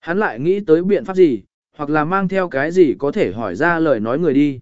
hắn lại nghĩ tới biện pháp gì, hoặc là mang theo cái gì có thể hỏi ra lời nói người đi.